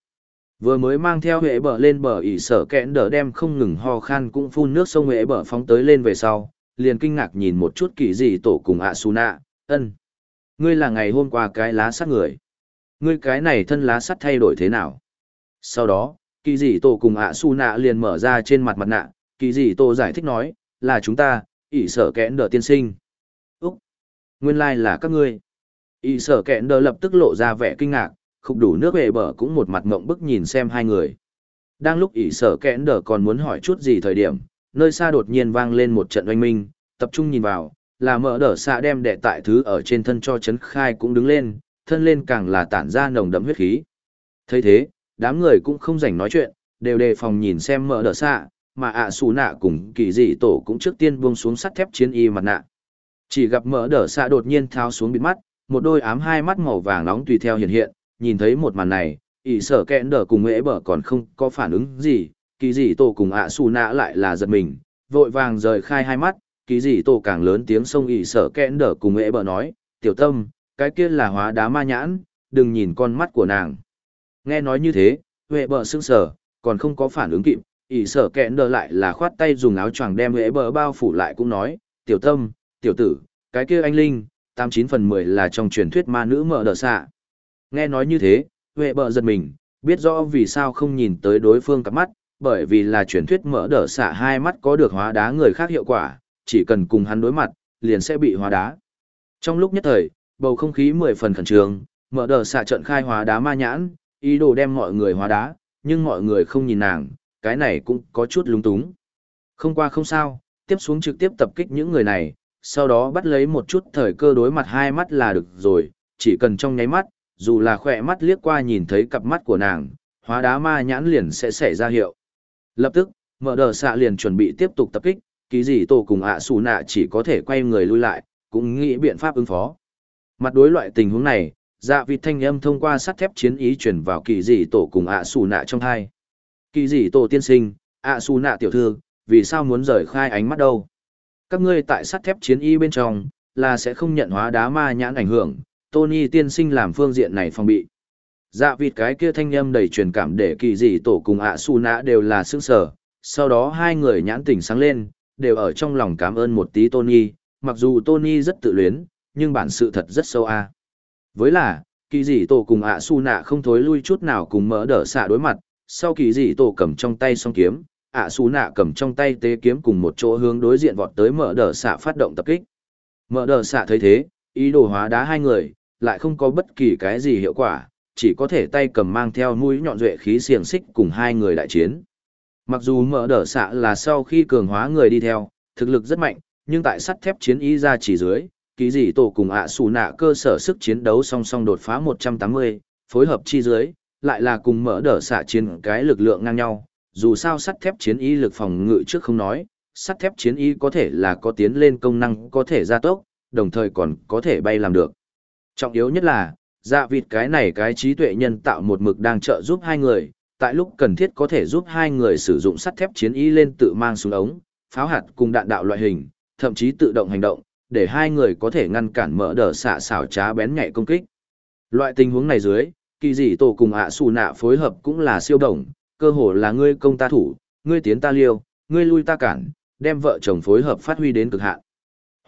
Vừa mới mang theo hệ bờ lên bờ ỉ sở kẽn đỡ đem không ngừng ho khan cũng phun nước sông hệ bờ phóng tới lên về sau, liền kinh ngạc nhìn một chút kỳ dị tổ cùng ạ su nạ, ân. Ngươi là ngày hôm qua cái lá sắt người. Ngươi cái này thân lá sắt thay đổi thế nào? Sau đó, kỳ dị tổ cùng ạ su nạ liền mở ra trên mặt mặt nạ, kỳ dị tổ giải thích nói, là chúng ta, ỉ sở kẽn đỡ tiên sinh. Úc! Nguyên lai like là các ngươi. ỉ sở kẽn đỡ lập tức lộ ra vẻ kinh ngạc, khúc đủ nước về bờ cũng một mặt ngộng bức nhìn xem hai người. Đang lúc ỷ sở kẽn đờ còn muốn hỏi chút gì thời điểm, nơi xa đột nhiên vang lên một trận oanh minh, tập trung nhìn vào, là mở đỡ xạ đem đệ tại thứ ở trên thân cho chấn khai cũng đứng lên, thân lên càng là tản ra nồng đậm huyết khí. thấy thế, đám người cũng không rảnh nói chuyện, đều đề phòng nhìn xem mở đỡ xạ, mà ạ xù nạ cùng kỳ dị tổ cũng trước tiên buông xuống sắt thép chiến y mặt nạ. Chỉ gặp mở đỡ xạ đột nhiên tháo xuống bịt mắt, một đôi ám hai mắt màu vàng nóng tùy theo hiện hiện, nhìn thấy một màn này, ỷ sở kẽn đờ cùng mễ bở còn không có phản ứng gì, kỳ dị tổ cùng ạ xù nạ lại là giật mình, vội vàng rời khai hai mắt, kỳ dị tổ càng lớn tiếng sông ỷ sở kẽn đờ cùng mễ bở nói, tiểu tâm, cái kia là hóa đá ma nhãn, đừng nhìn con mắt của nàng. Nghe nói như thế, huệ bờ sững sờ, còn không có phản ứng kịp, ỷ sở kẽn đờ lại là khoát tay dùng áo choàng đem huệ bờ bao phủ lại cũng nói, tiểu tâm, tiểu tử, cái kia anh linh, tám chín phần mười là trong truyền thuyết ma nữ mở đờ xạ. Nghe nói như thế, huệ bờ giật mình, biết rõ vì sao không nhìn tới đối phương cặp mắt, bởi vì là truyền thuyết mở đờ xả hai mắt có được hóa đá người khác hiệu quả, chỉ cần cùng hắn đối mặt, liền sẽ bị hóa đá. Trong lúc nhất thời, bầu không khí mười phần khẩn trương, mở đờ xạ trận khai hóa đá ma nhãn, ý đồ đem mọi người hóa đá, nhưng mọi người không nhìn nàng, cái này cũng có chút lung túng. Không qua không sao, tiếp xuống trực tiếp tập kích những người này, sau đó bắt lấy một chút thời cơ đối mặt hai mắt là được rồi, chỉ cần trong nháy mắt, dù là khỏe mắt liếc qua nhìn thấy cặp mắt của nàng, hóa đá ma nhãn liền sẽ xảy ra hiệu. Lập tức, mở đờ xạ liền chuẩn bị tiếp tục tập kích, ký gì tổ cùng ạ à xù nạ chỉ có thể quay người lui lại, cũng nghĩ biện pháp ứng phó. Mặt đối loại tình huống này, dạ vịt thanh âm thông qua sắt thép chiến ý chuyển vào kỳ dị tổ cùng ạ à xù nạ trong hai. Kỳ dị tổ tiên sinh, ạ à xù nạ tiểu thư, vì sao muốn rời khai ánh mắt đâu? Các ngươi tại sắt thép chiến y bên trong, là sẽ không nhận hóa đá ma nhãn ảnh hưởng, Tony tiên sinh làm phương diện này phòng bị. Dạ vịt cái kia thanh âm đầy truyền cảm để kỳ dị tổ cùng ạ su nã đều là sững sở, sau đó hai người nhãn tỉnh sáng lên, đều ở trong lòng cảm ơn một tí Tony, mặc dù Tony rất tự luyến, nhưng bản sự thật rất sâu a. Với là, kỳ dị tổ cùng ạ su nạ không thối lui chút nào cùng mỡ đỡ xạ đối mặt, sau kỳ dị tổ cầm trong tay song kiếm, ạ su nạ cầm trong tay tế kiếm cùng một chỗ hướng đối diện vọt tới mỡ đỡ xạ phát động tập kích. Mỡ đỡ xạ thấy thế, ý đồ hóa đá hai người, lại không có bất kỳ cái gì hiệu quả, chỉ có thể tay cầm mang theo mũi nhọn duệ khí xiềng xích cùng hai người đại chiến. Mặc dù mở đỡ xạ là sau khi cường hóa người đi theo, thực lực rất mạnh, nhưng tại sắt thép chiến ý ra chỉ dưới, ký gì tổ cùng ạ xù nạ cơ sở sức chiến đấu song song đột phá 180, phối hợp chi dưới, lại là cùng mở đỡ xạ chiến cái lực lượng ngang nhau, dù sao sắt thép chiến ý lực phòng ngự trước không nói, sắt thép chiến ý có thể là có tiến lên công năng có thể gia tốc, đồng thời còn có thể bay làm được. Trọng yếu nhất là, dạ vịt cái này cái trí tuệ nhân tạo một mực đang trợ giúp hai người, tại lúc cần thiết có thể giúp hai người sử dụng sắt thép chiến y lên tự mang súng ống, pháo hạt cùng đạn đạo loại hình, thậm chí tự động hành động, để hai người có thể ngăn cản mở đờ xạ xảo trá bén nhạy công kích. Loại tình huống này dưới, kỳ dị tổ cùng ạ à xù nạ phối hợp cũng là siêu đồng, cơ hồ là ngươi công ta thủ, ngươi tiến ta liêu, ngươi lui ta cản, đem vợ chồng phối hợp phát huy đến cực hạn.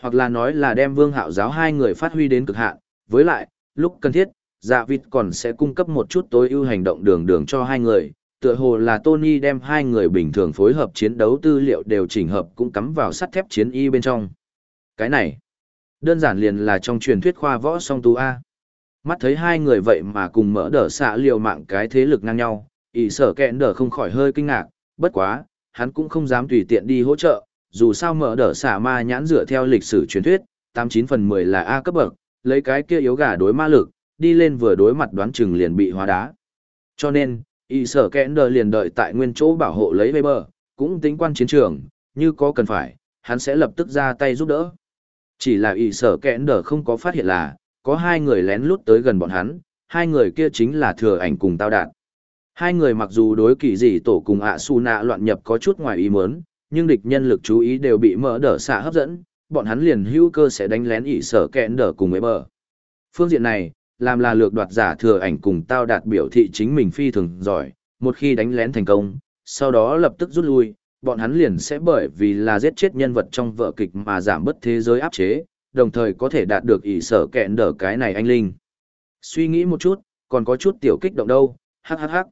Hoặc là nói là đem vương hạo giáo hai người phát huy đến cực hạn, với lại, lúc cần thiết, dạ vịt còn sẽ cung cấp một chút tối ưu hành động đường đường cho hai người. Tựa hồ là Tony đem hai người bình thường phối hợp chiến đấu tư liệu đều chỉnh hợp cũng cắm vào sắt thép chiến y bên trong. Cái này, đơn giản liền là trong truyền thuyết khoa võ song tú A. Mắt thấy hai người vậy mà cùng mở đỡ xạ liều mạng cái thế lực ngang nhau, Ý sở kẹn đỡ không khỏi hơi kinh ngạc, bất quá, hắn cũng không dám tùy tiện đi hỗ trợ, dù sao mở đỡ xạ ma nhãn dựa theo lịch sử truyền thuyết, 89 phần 10 là A cấp bậc, lấy cái kia yếu gà đối ma lực, đi lên vừa đối mặt đoán chừng liền bị hóa đá. Cho nên, y sở kẽn đờ liền đợi tại nguyên chỗ bảo hộ lấy Weber, cũng tính quan chiến trường, như có cần phải, hắn sẽ lập tức ra tay giúp đỡ. Chỉ là y sở kẽn đờ không có phát hiện là, có hai người lén lút tới gần bọn hắn, hai người kia chính là thừa ảnh cùng tao đạn. Hai người mặc dù đối kỳ gì tổ cùng ạ su nạ loạn nhập có chút ngoài ý muốn, nhưng địch nhân lực chú ý đều bị mỡ đỡ xạ hấp dẫn, bọn hắn liền hữu cơ sẽ đánh lén ỷ sở kẹn đỡ cùng với bờ. Phương diện này, làm là lược đoạt giả thừa ảnh cùng tao đạt biểu thị chính mình phi thường giỏi, một khi đánh lén thành công, sau đó lập tức rút lui, bọn hắn liền sẽ bởi vì là giết chết nhân vật trong vở kịch mà giảm bất thế giới áp chế, đồng thời có thể đạt được ỷ sở kẹn đỡ cái này anh linh. Suy nghĩ một chút, còn có chút tiểu kích động đâu, hắc hắc hắc.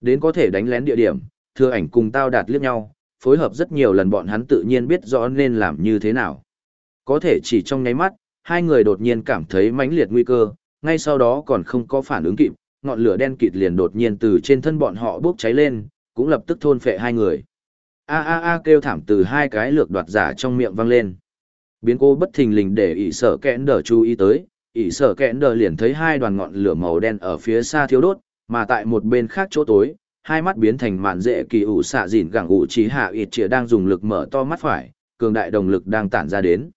Đến có thể đánh lén địa điểm, thừa ảnh cùng tao đạt liếc nhau, phối hợp rất nhiều lần bọn hắn tự nhiên biết rõ nên làm như thế nào. Có thể chỉ trong nháy mắt, hai người đột nhiên cảm thấy mãnh liệt nguy cơ, ngay sau đó còn không có phản ứng kịp, ngọn lửa đen kịt liền đột nhiên từ trên thân bọn họ bốc cháy lên, cũng lập tức thôn phệ hai người. A a a kêu thảm từ hai cái lược đoạt giả trong miệng vang lên. Biến cô bất thình lình để ỷ sở kẽn đờ chú ý tới, ỷ sở kẽn đờ liền thấy hai đoàn ngọn lửa màu đen ở phía xa thiếu đốt, mà tại một bên khác chỗ tối, hai mắt biến thành màn dễ kỳ ủ xạ dịn gẳng ủ trí hạ ịt chĩa đang dùng lực mở to mắt phải, cường đại đồng lực đang tản ra đến.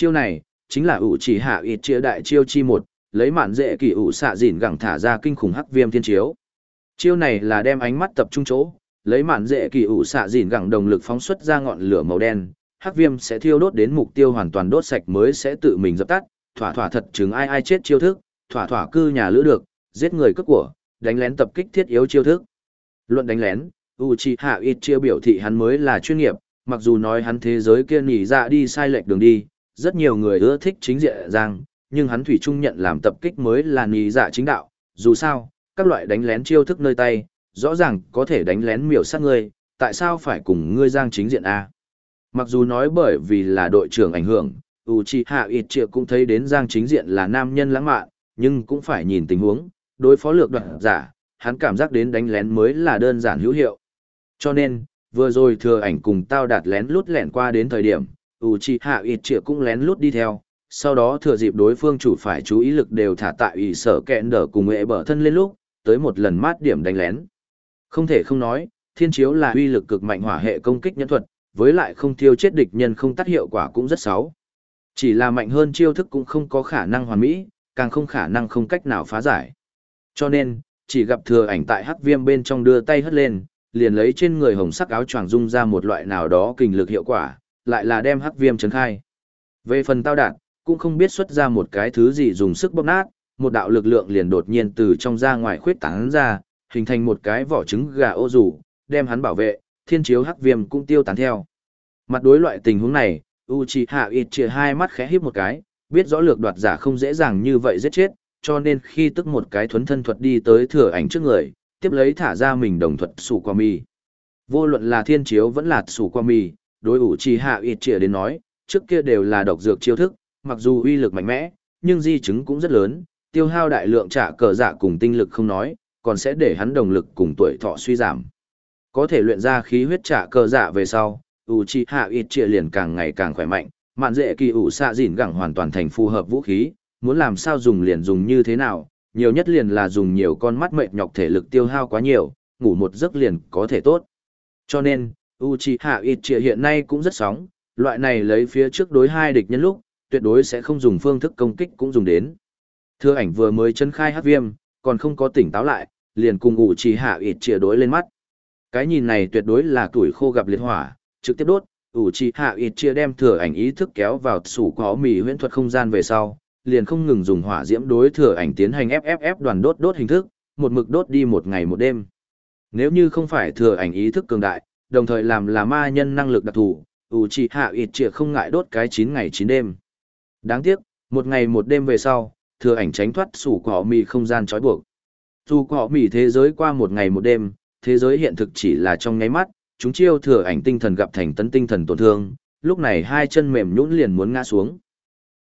Chiêu này, chính là ủ chỉ hạ ít chia đại chiêu chi một, lấy mạn dễ kỳ ủ xạ dỉn gẳng thả ra kinh khủng hắc viêm thiên chiếu. Chiêu này là đem ánh mắt tập trung chỗ, lấy mạn dễ kỳ ủ xạ dỉn gẳng đồng lực phóng xuất ra ngọn lửa màu đen, hắc viêm sẽ thiêu đốt đến mục tiêu hoàn toàn đốt sạch mới sẽ tự mình dập tắt, thỏa thỏa thật chứng ai ai chết chiêu thức, thỏa thỏa cư nhà lữ được, giết người cướp của, đánh lén tập kích thiết yếu chiêu thức. Luận đánh lén, Uchiha Itchia biểu thị hắn mới là chuyên nghiệp, mặc dù nói hắn thế giới kia nhỉ ra đi sai lệch đường đi, rất nhiều người ưa thích chính diện giang, nhưng hắn thủy Trung nhận làm tập kích mới là nhỉ dạ chính đạo, dù sao, các loại đánh lén chiêu thức nơi tay, rõ ràng có thể đánh lén miểu sát ngươi, tại sao phải cùng ngươi giang chính diện A. Mặc dù nói bởi vì là đội trưởng ảnh hưởng, Uchiha Itchia cũng thấy đến giang chính diện là nam nhân lãng mạn, nhưng cũng phải nhìn tình huống, đối phó lược đoạn giả, hắn cảm giác đến đánh lén mới là đơn giản hữu hiệu. Cho nên, vừa rồi thừa ảnh cùng tao đạt lén lút lẻn qua đến thời điểm, Uchiha Itchia cũng lén lút đi theo, sau đó thừa dịp đối phương chủ phải chú ý lực đều thả tại ủy sở kẹn đỡ cùng nghệ bở thân lên lúc, tới một lần mát điểm đánh lén. Không thể không nói, thiên chiếu là uy lực cực mạnh hỏa hệ công kích nhân thuật, với lại không tiêu chết địch nhân không tắt hiệu quả cũng rất xấu. Chỉ là mạnh hơn chiêu thức cũng không có khả năng hoàn mỹ, càng không khả năng không cách nào phá giải. Cho nên, chỉ gặp thừa ảnh tại hắc viêm bên trong đưa tay hất lên, liền lấy trên người hồng sắc áo choàng dung ra một loại nào đó kình lực hiệu quả, lại là đem hắc viêm chấn khai. Về phần tao đạn, cũng không biết xuất ra một cái thứ gì dùng sức bóp nát, một đạo lực lượng liền đột nhiên từ trong ra ngoài khuyết tán ra, hình thành một cái vỏ trứng gà ô rủ, đem hắn bảo vệ, thiên chiếu hắc viêm cũng tiêu tán theo. Mặt đối loại tình huống này, Uchiha Itchia hai mắt khẽ híp một cái, biết rõ lược đoạt giả không dễ dàng như vậy giết chết, cho nên khi tức một cái thuấn thân thuật đi tới thừa ảnh trước người, tiếp lấy thả ra mình đồng thuật sủ qua mi. Vô luận là thiên chiếu vẫn là sủ qua mi, đối ủ trì hạ ít trịa đến nói, trước kia đều là độc dược chiêu thức, mặc dù uy lực mạnh mẽ, nhưng di chứng cũng rất lớn, tiêu hao đại lượng trả cờ dạ cùng tinh lực không nói, còn sẽ để hắn đồng lực cùng tuổi thọ suy giảm. Có thể luyện ra khí huyết trả cờ dạ về sau, ủ trì hạ ít trịa liền càng ngày càng khỏe mạnh, mạn dễ kỳ ủ xạ dịn gẳng hoàn toàn thành phù hợp vũ khí, muốn làm sao dùng liền dùng như thế nào, nhiều nhất liền là dùng nhiều con mắt mệt nhọc thể lực tiêu hao quá nhiều, ngủ một giấc liền có thể tốt. Cho nên, Uchiha Itchia hiện nay cũng rất sóng, loại này lấy phía trước đối hai địch nhân lúc, tuyệt đối sẽ không dùng phương thức công kích cũng dùng đến. Thưa ảnh vừa mới chân khai hát viêm, còn không có tỉnh táo lại, liền cùng Uchiha Itchia đối lên mắt. Cái nhìn này tuyệt đối là tuổi khô gặp liệt hỏa, trực tiếp đốt, Uchiha Itchia đem thừa ảnh ý thức kéo vào sủ có mì huyễn thuật không gian về sau, liền không ngừng dùng hỏa diễm đối thừa ảnh tiến hành FFF đoàn đốt đốt hình thức, một mực đốt đi một ngày một đêm. Nếu như không phải thừa ảnh ý thức cường đại, đồng thời làm là ma nhân năng lực đặc thù, dù chỉ hạ ít Itchia không ngại đốt cái 9 ngày 9 đêm. Đáng tiếc, một ngày một đêm về sau, thừa ảnh tránh thoát sủ cỏ mì không gian trói buộc. Dù cỏ mì thế giới qua một ngày một đêm, thế giới hiện thực chỉ là trong nháy mắt, chúng chiêu thừa ảnh tinh thần gặp thành tấn tinh thần tổn thương, lúc này hai chân mềm nhũn liền muốn ngã xuống.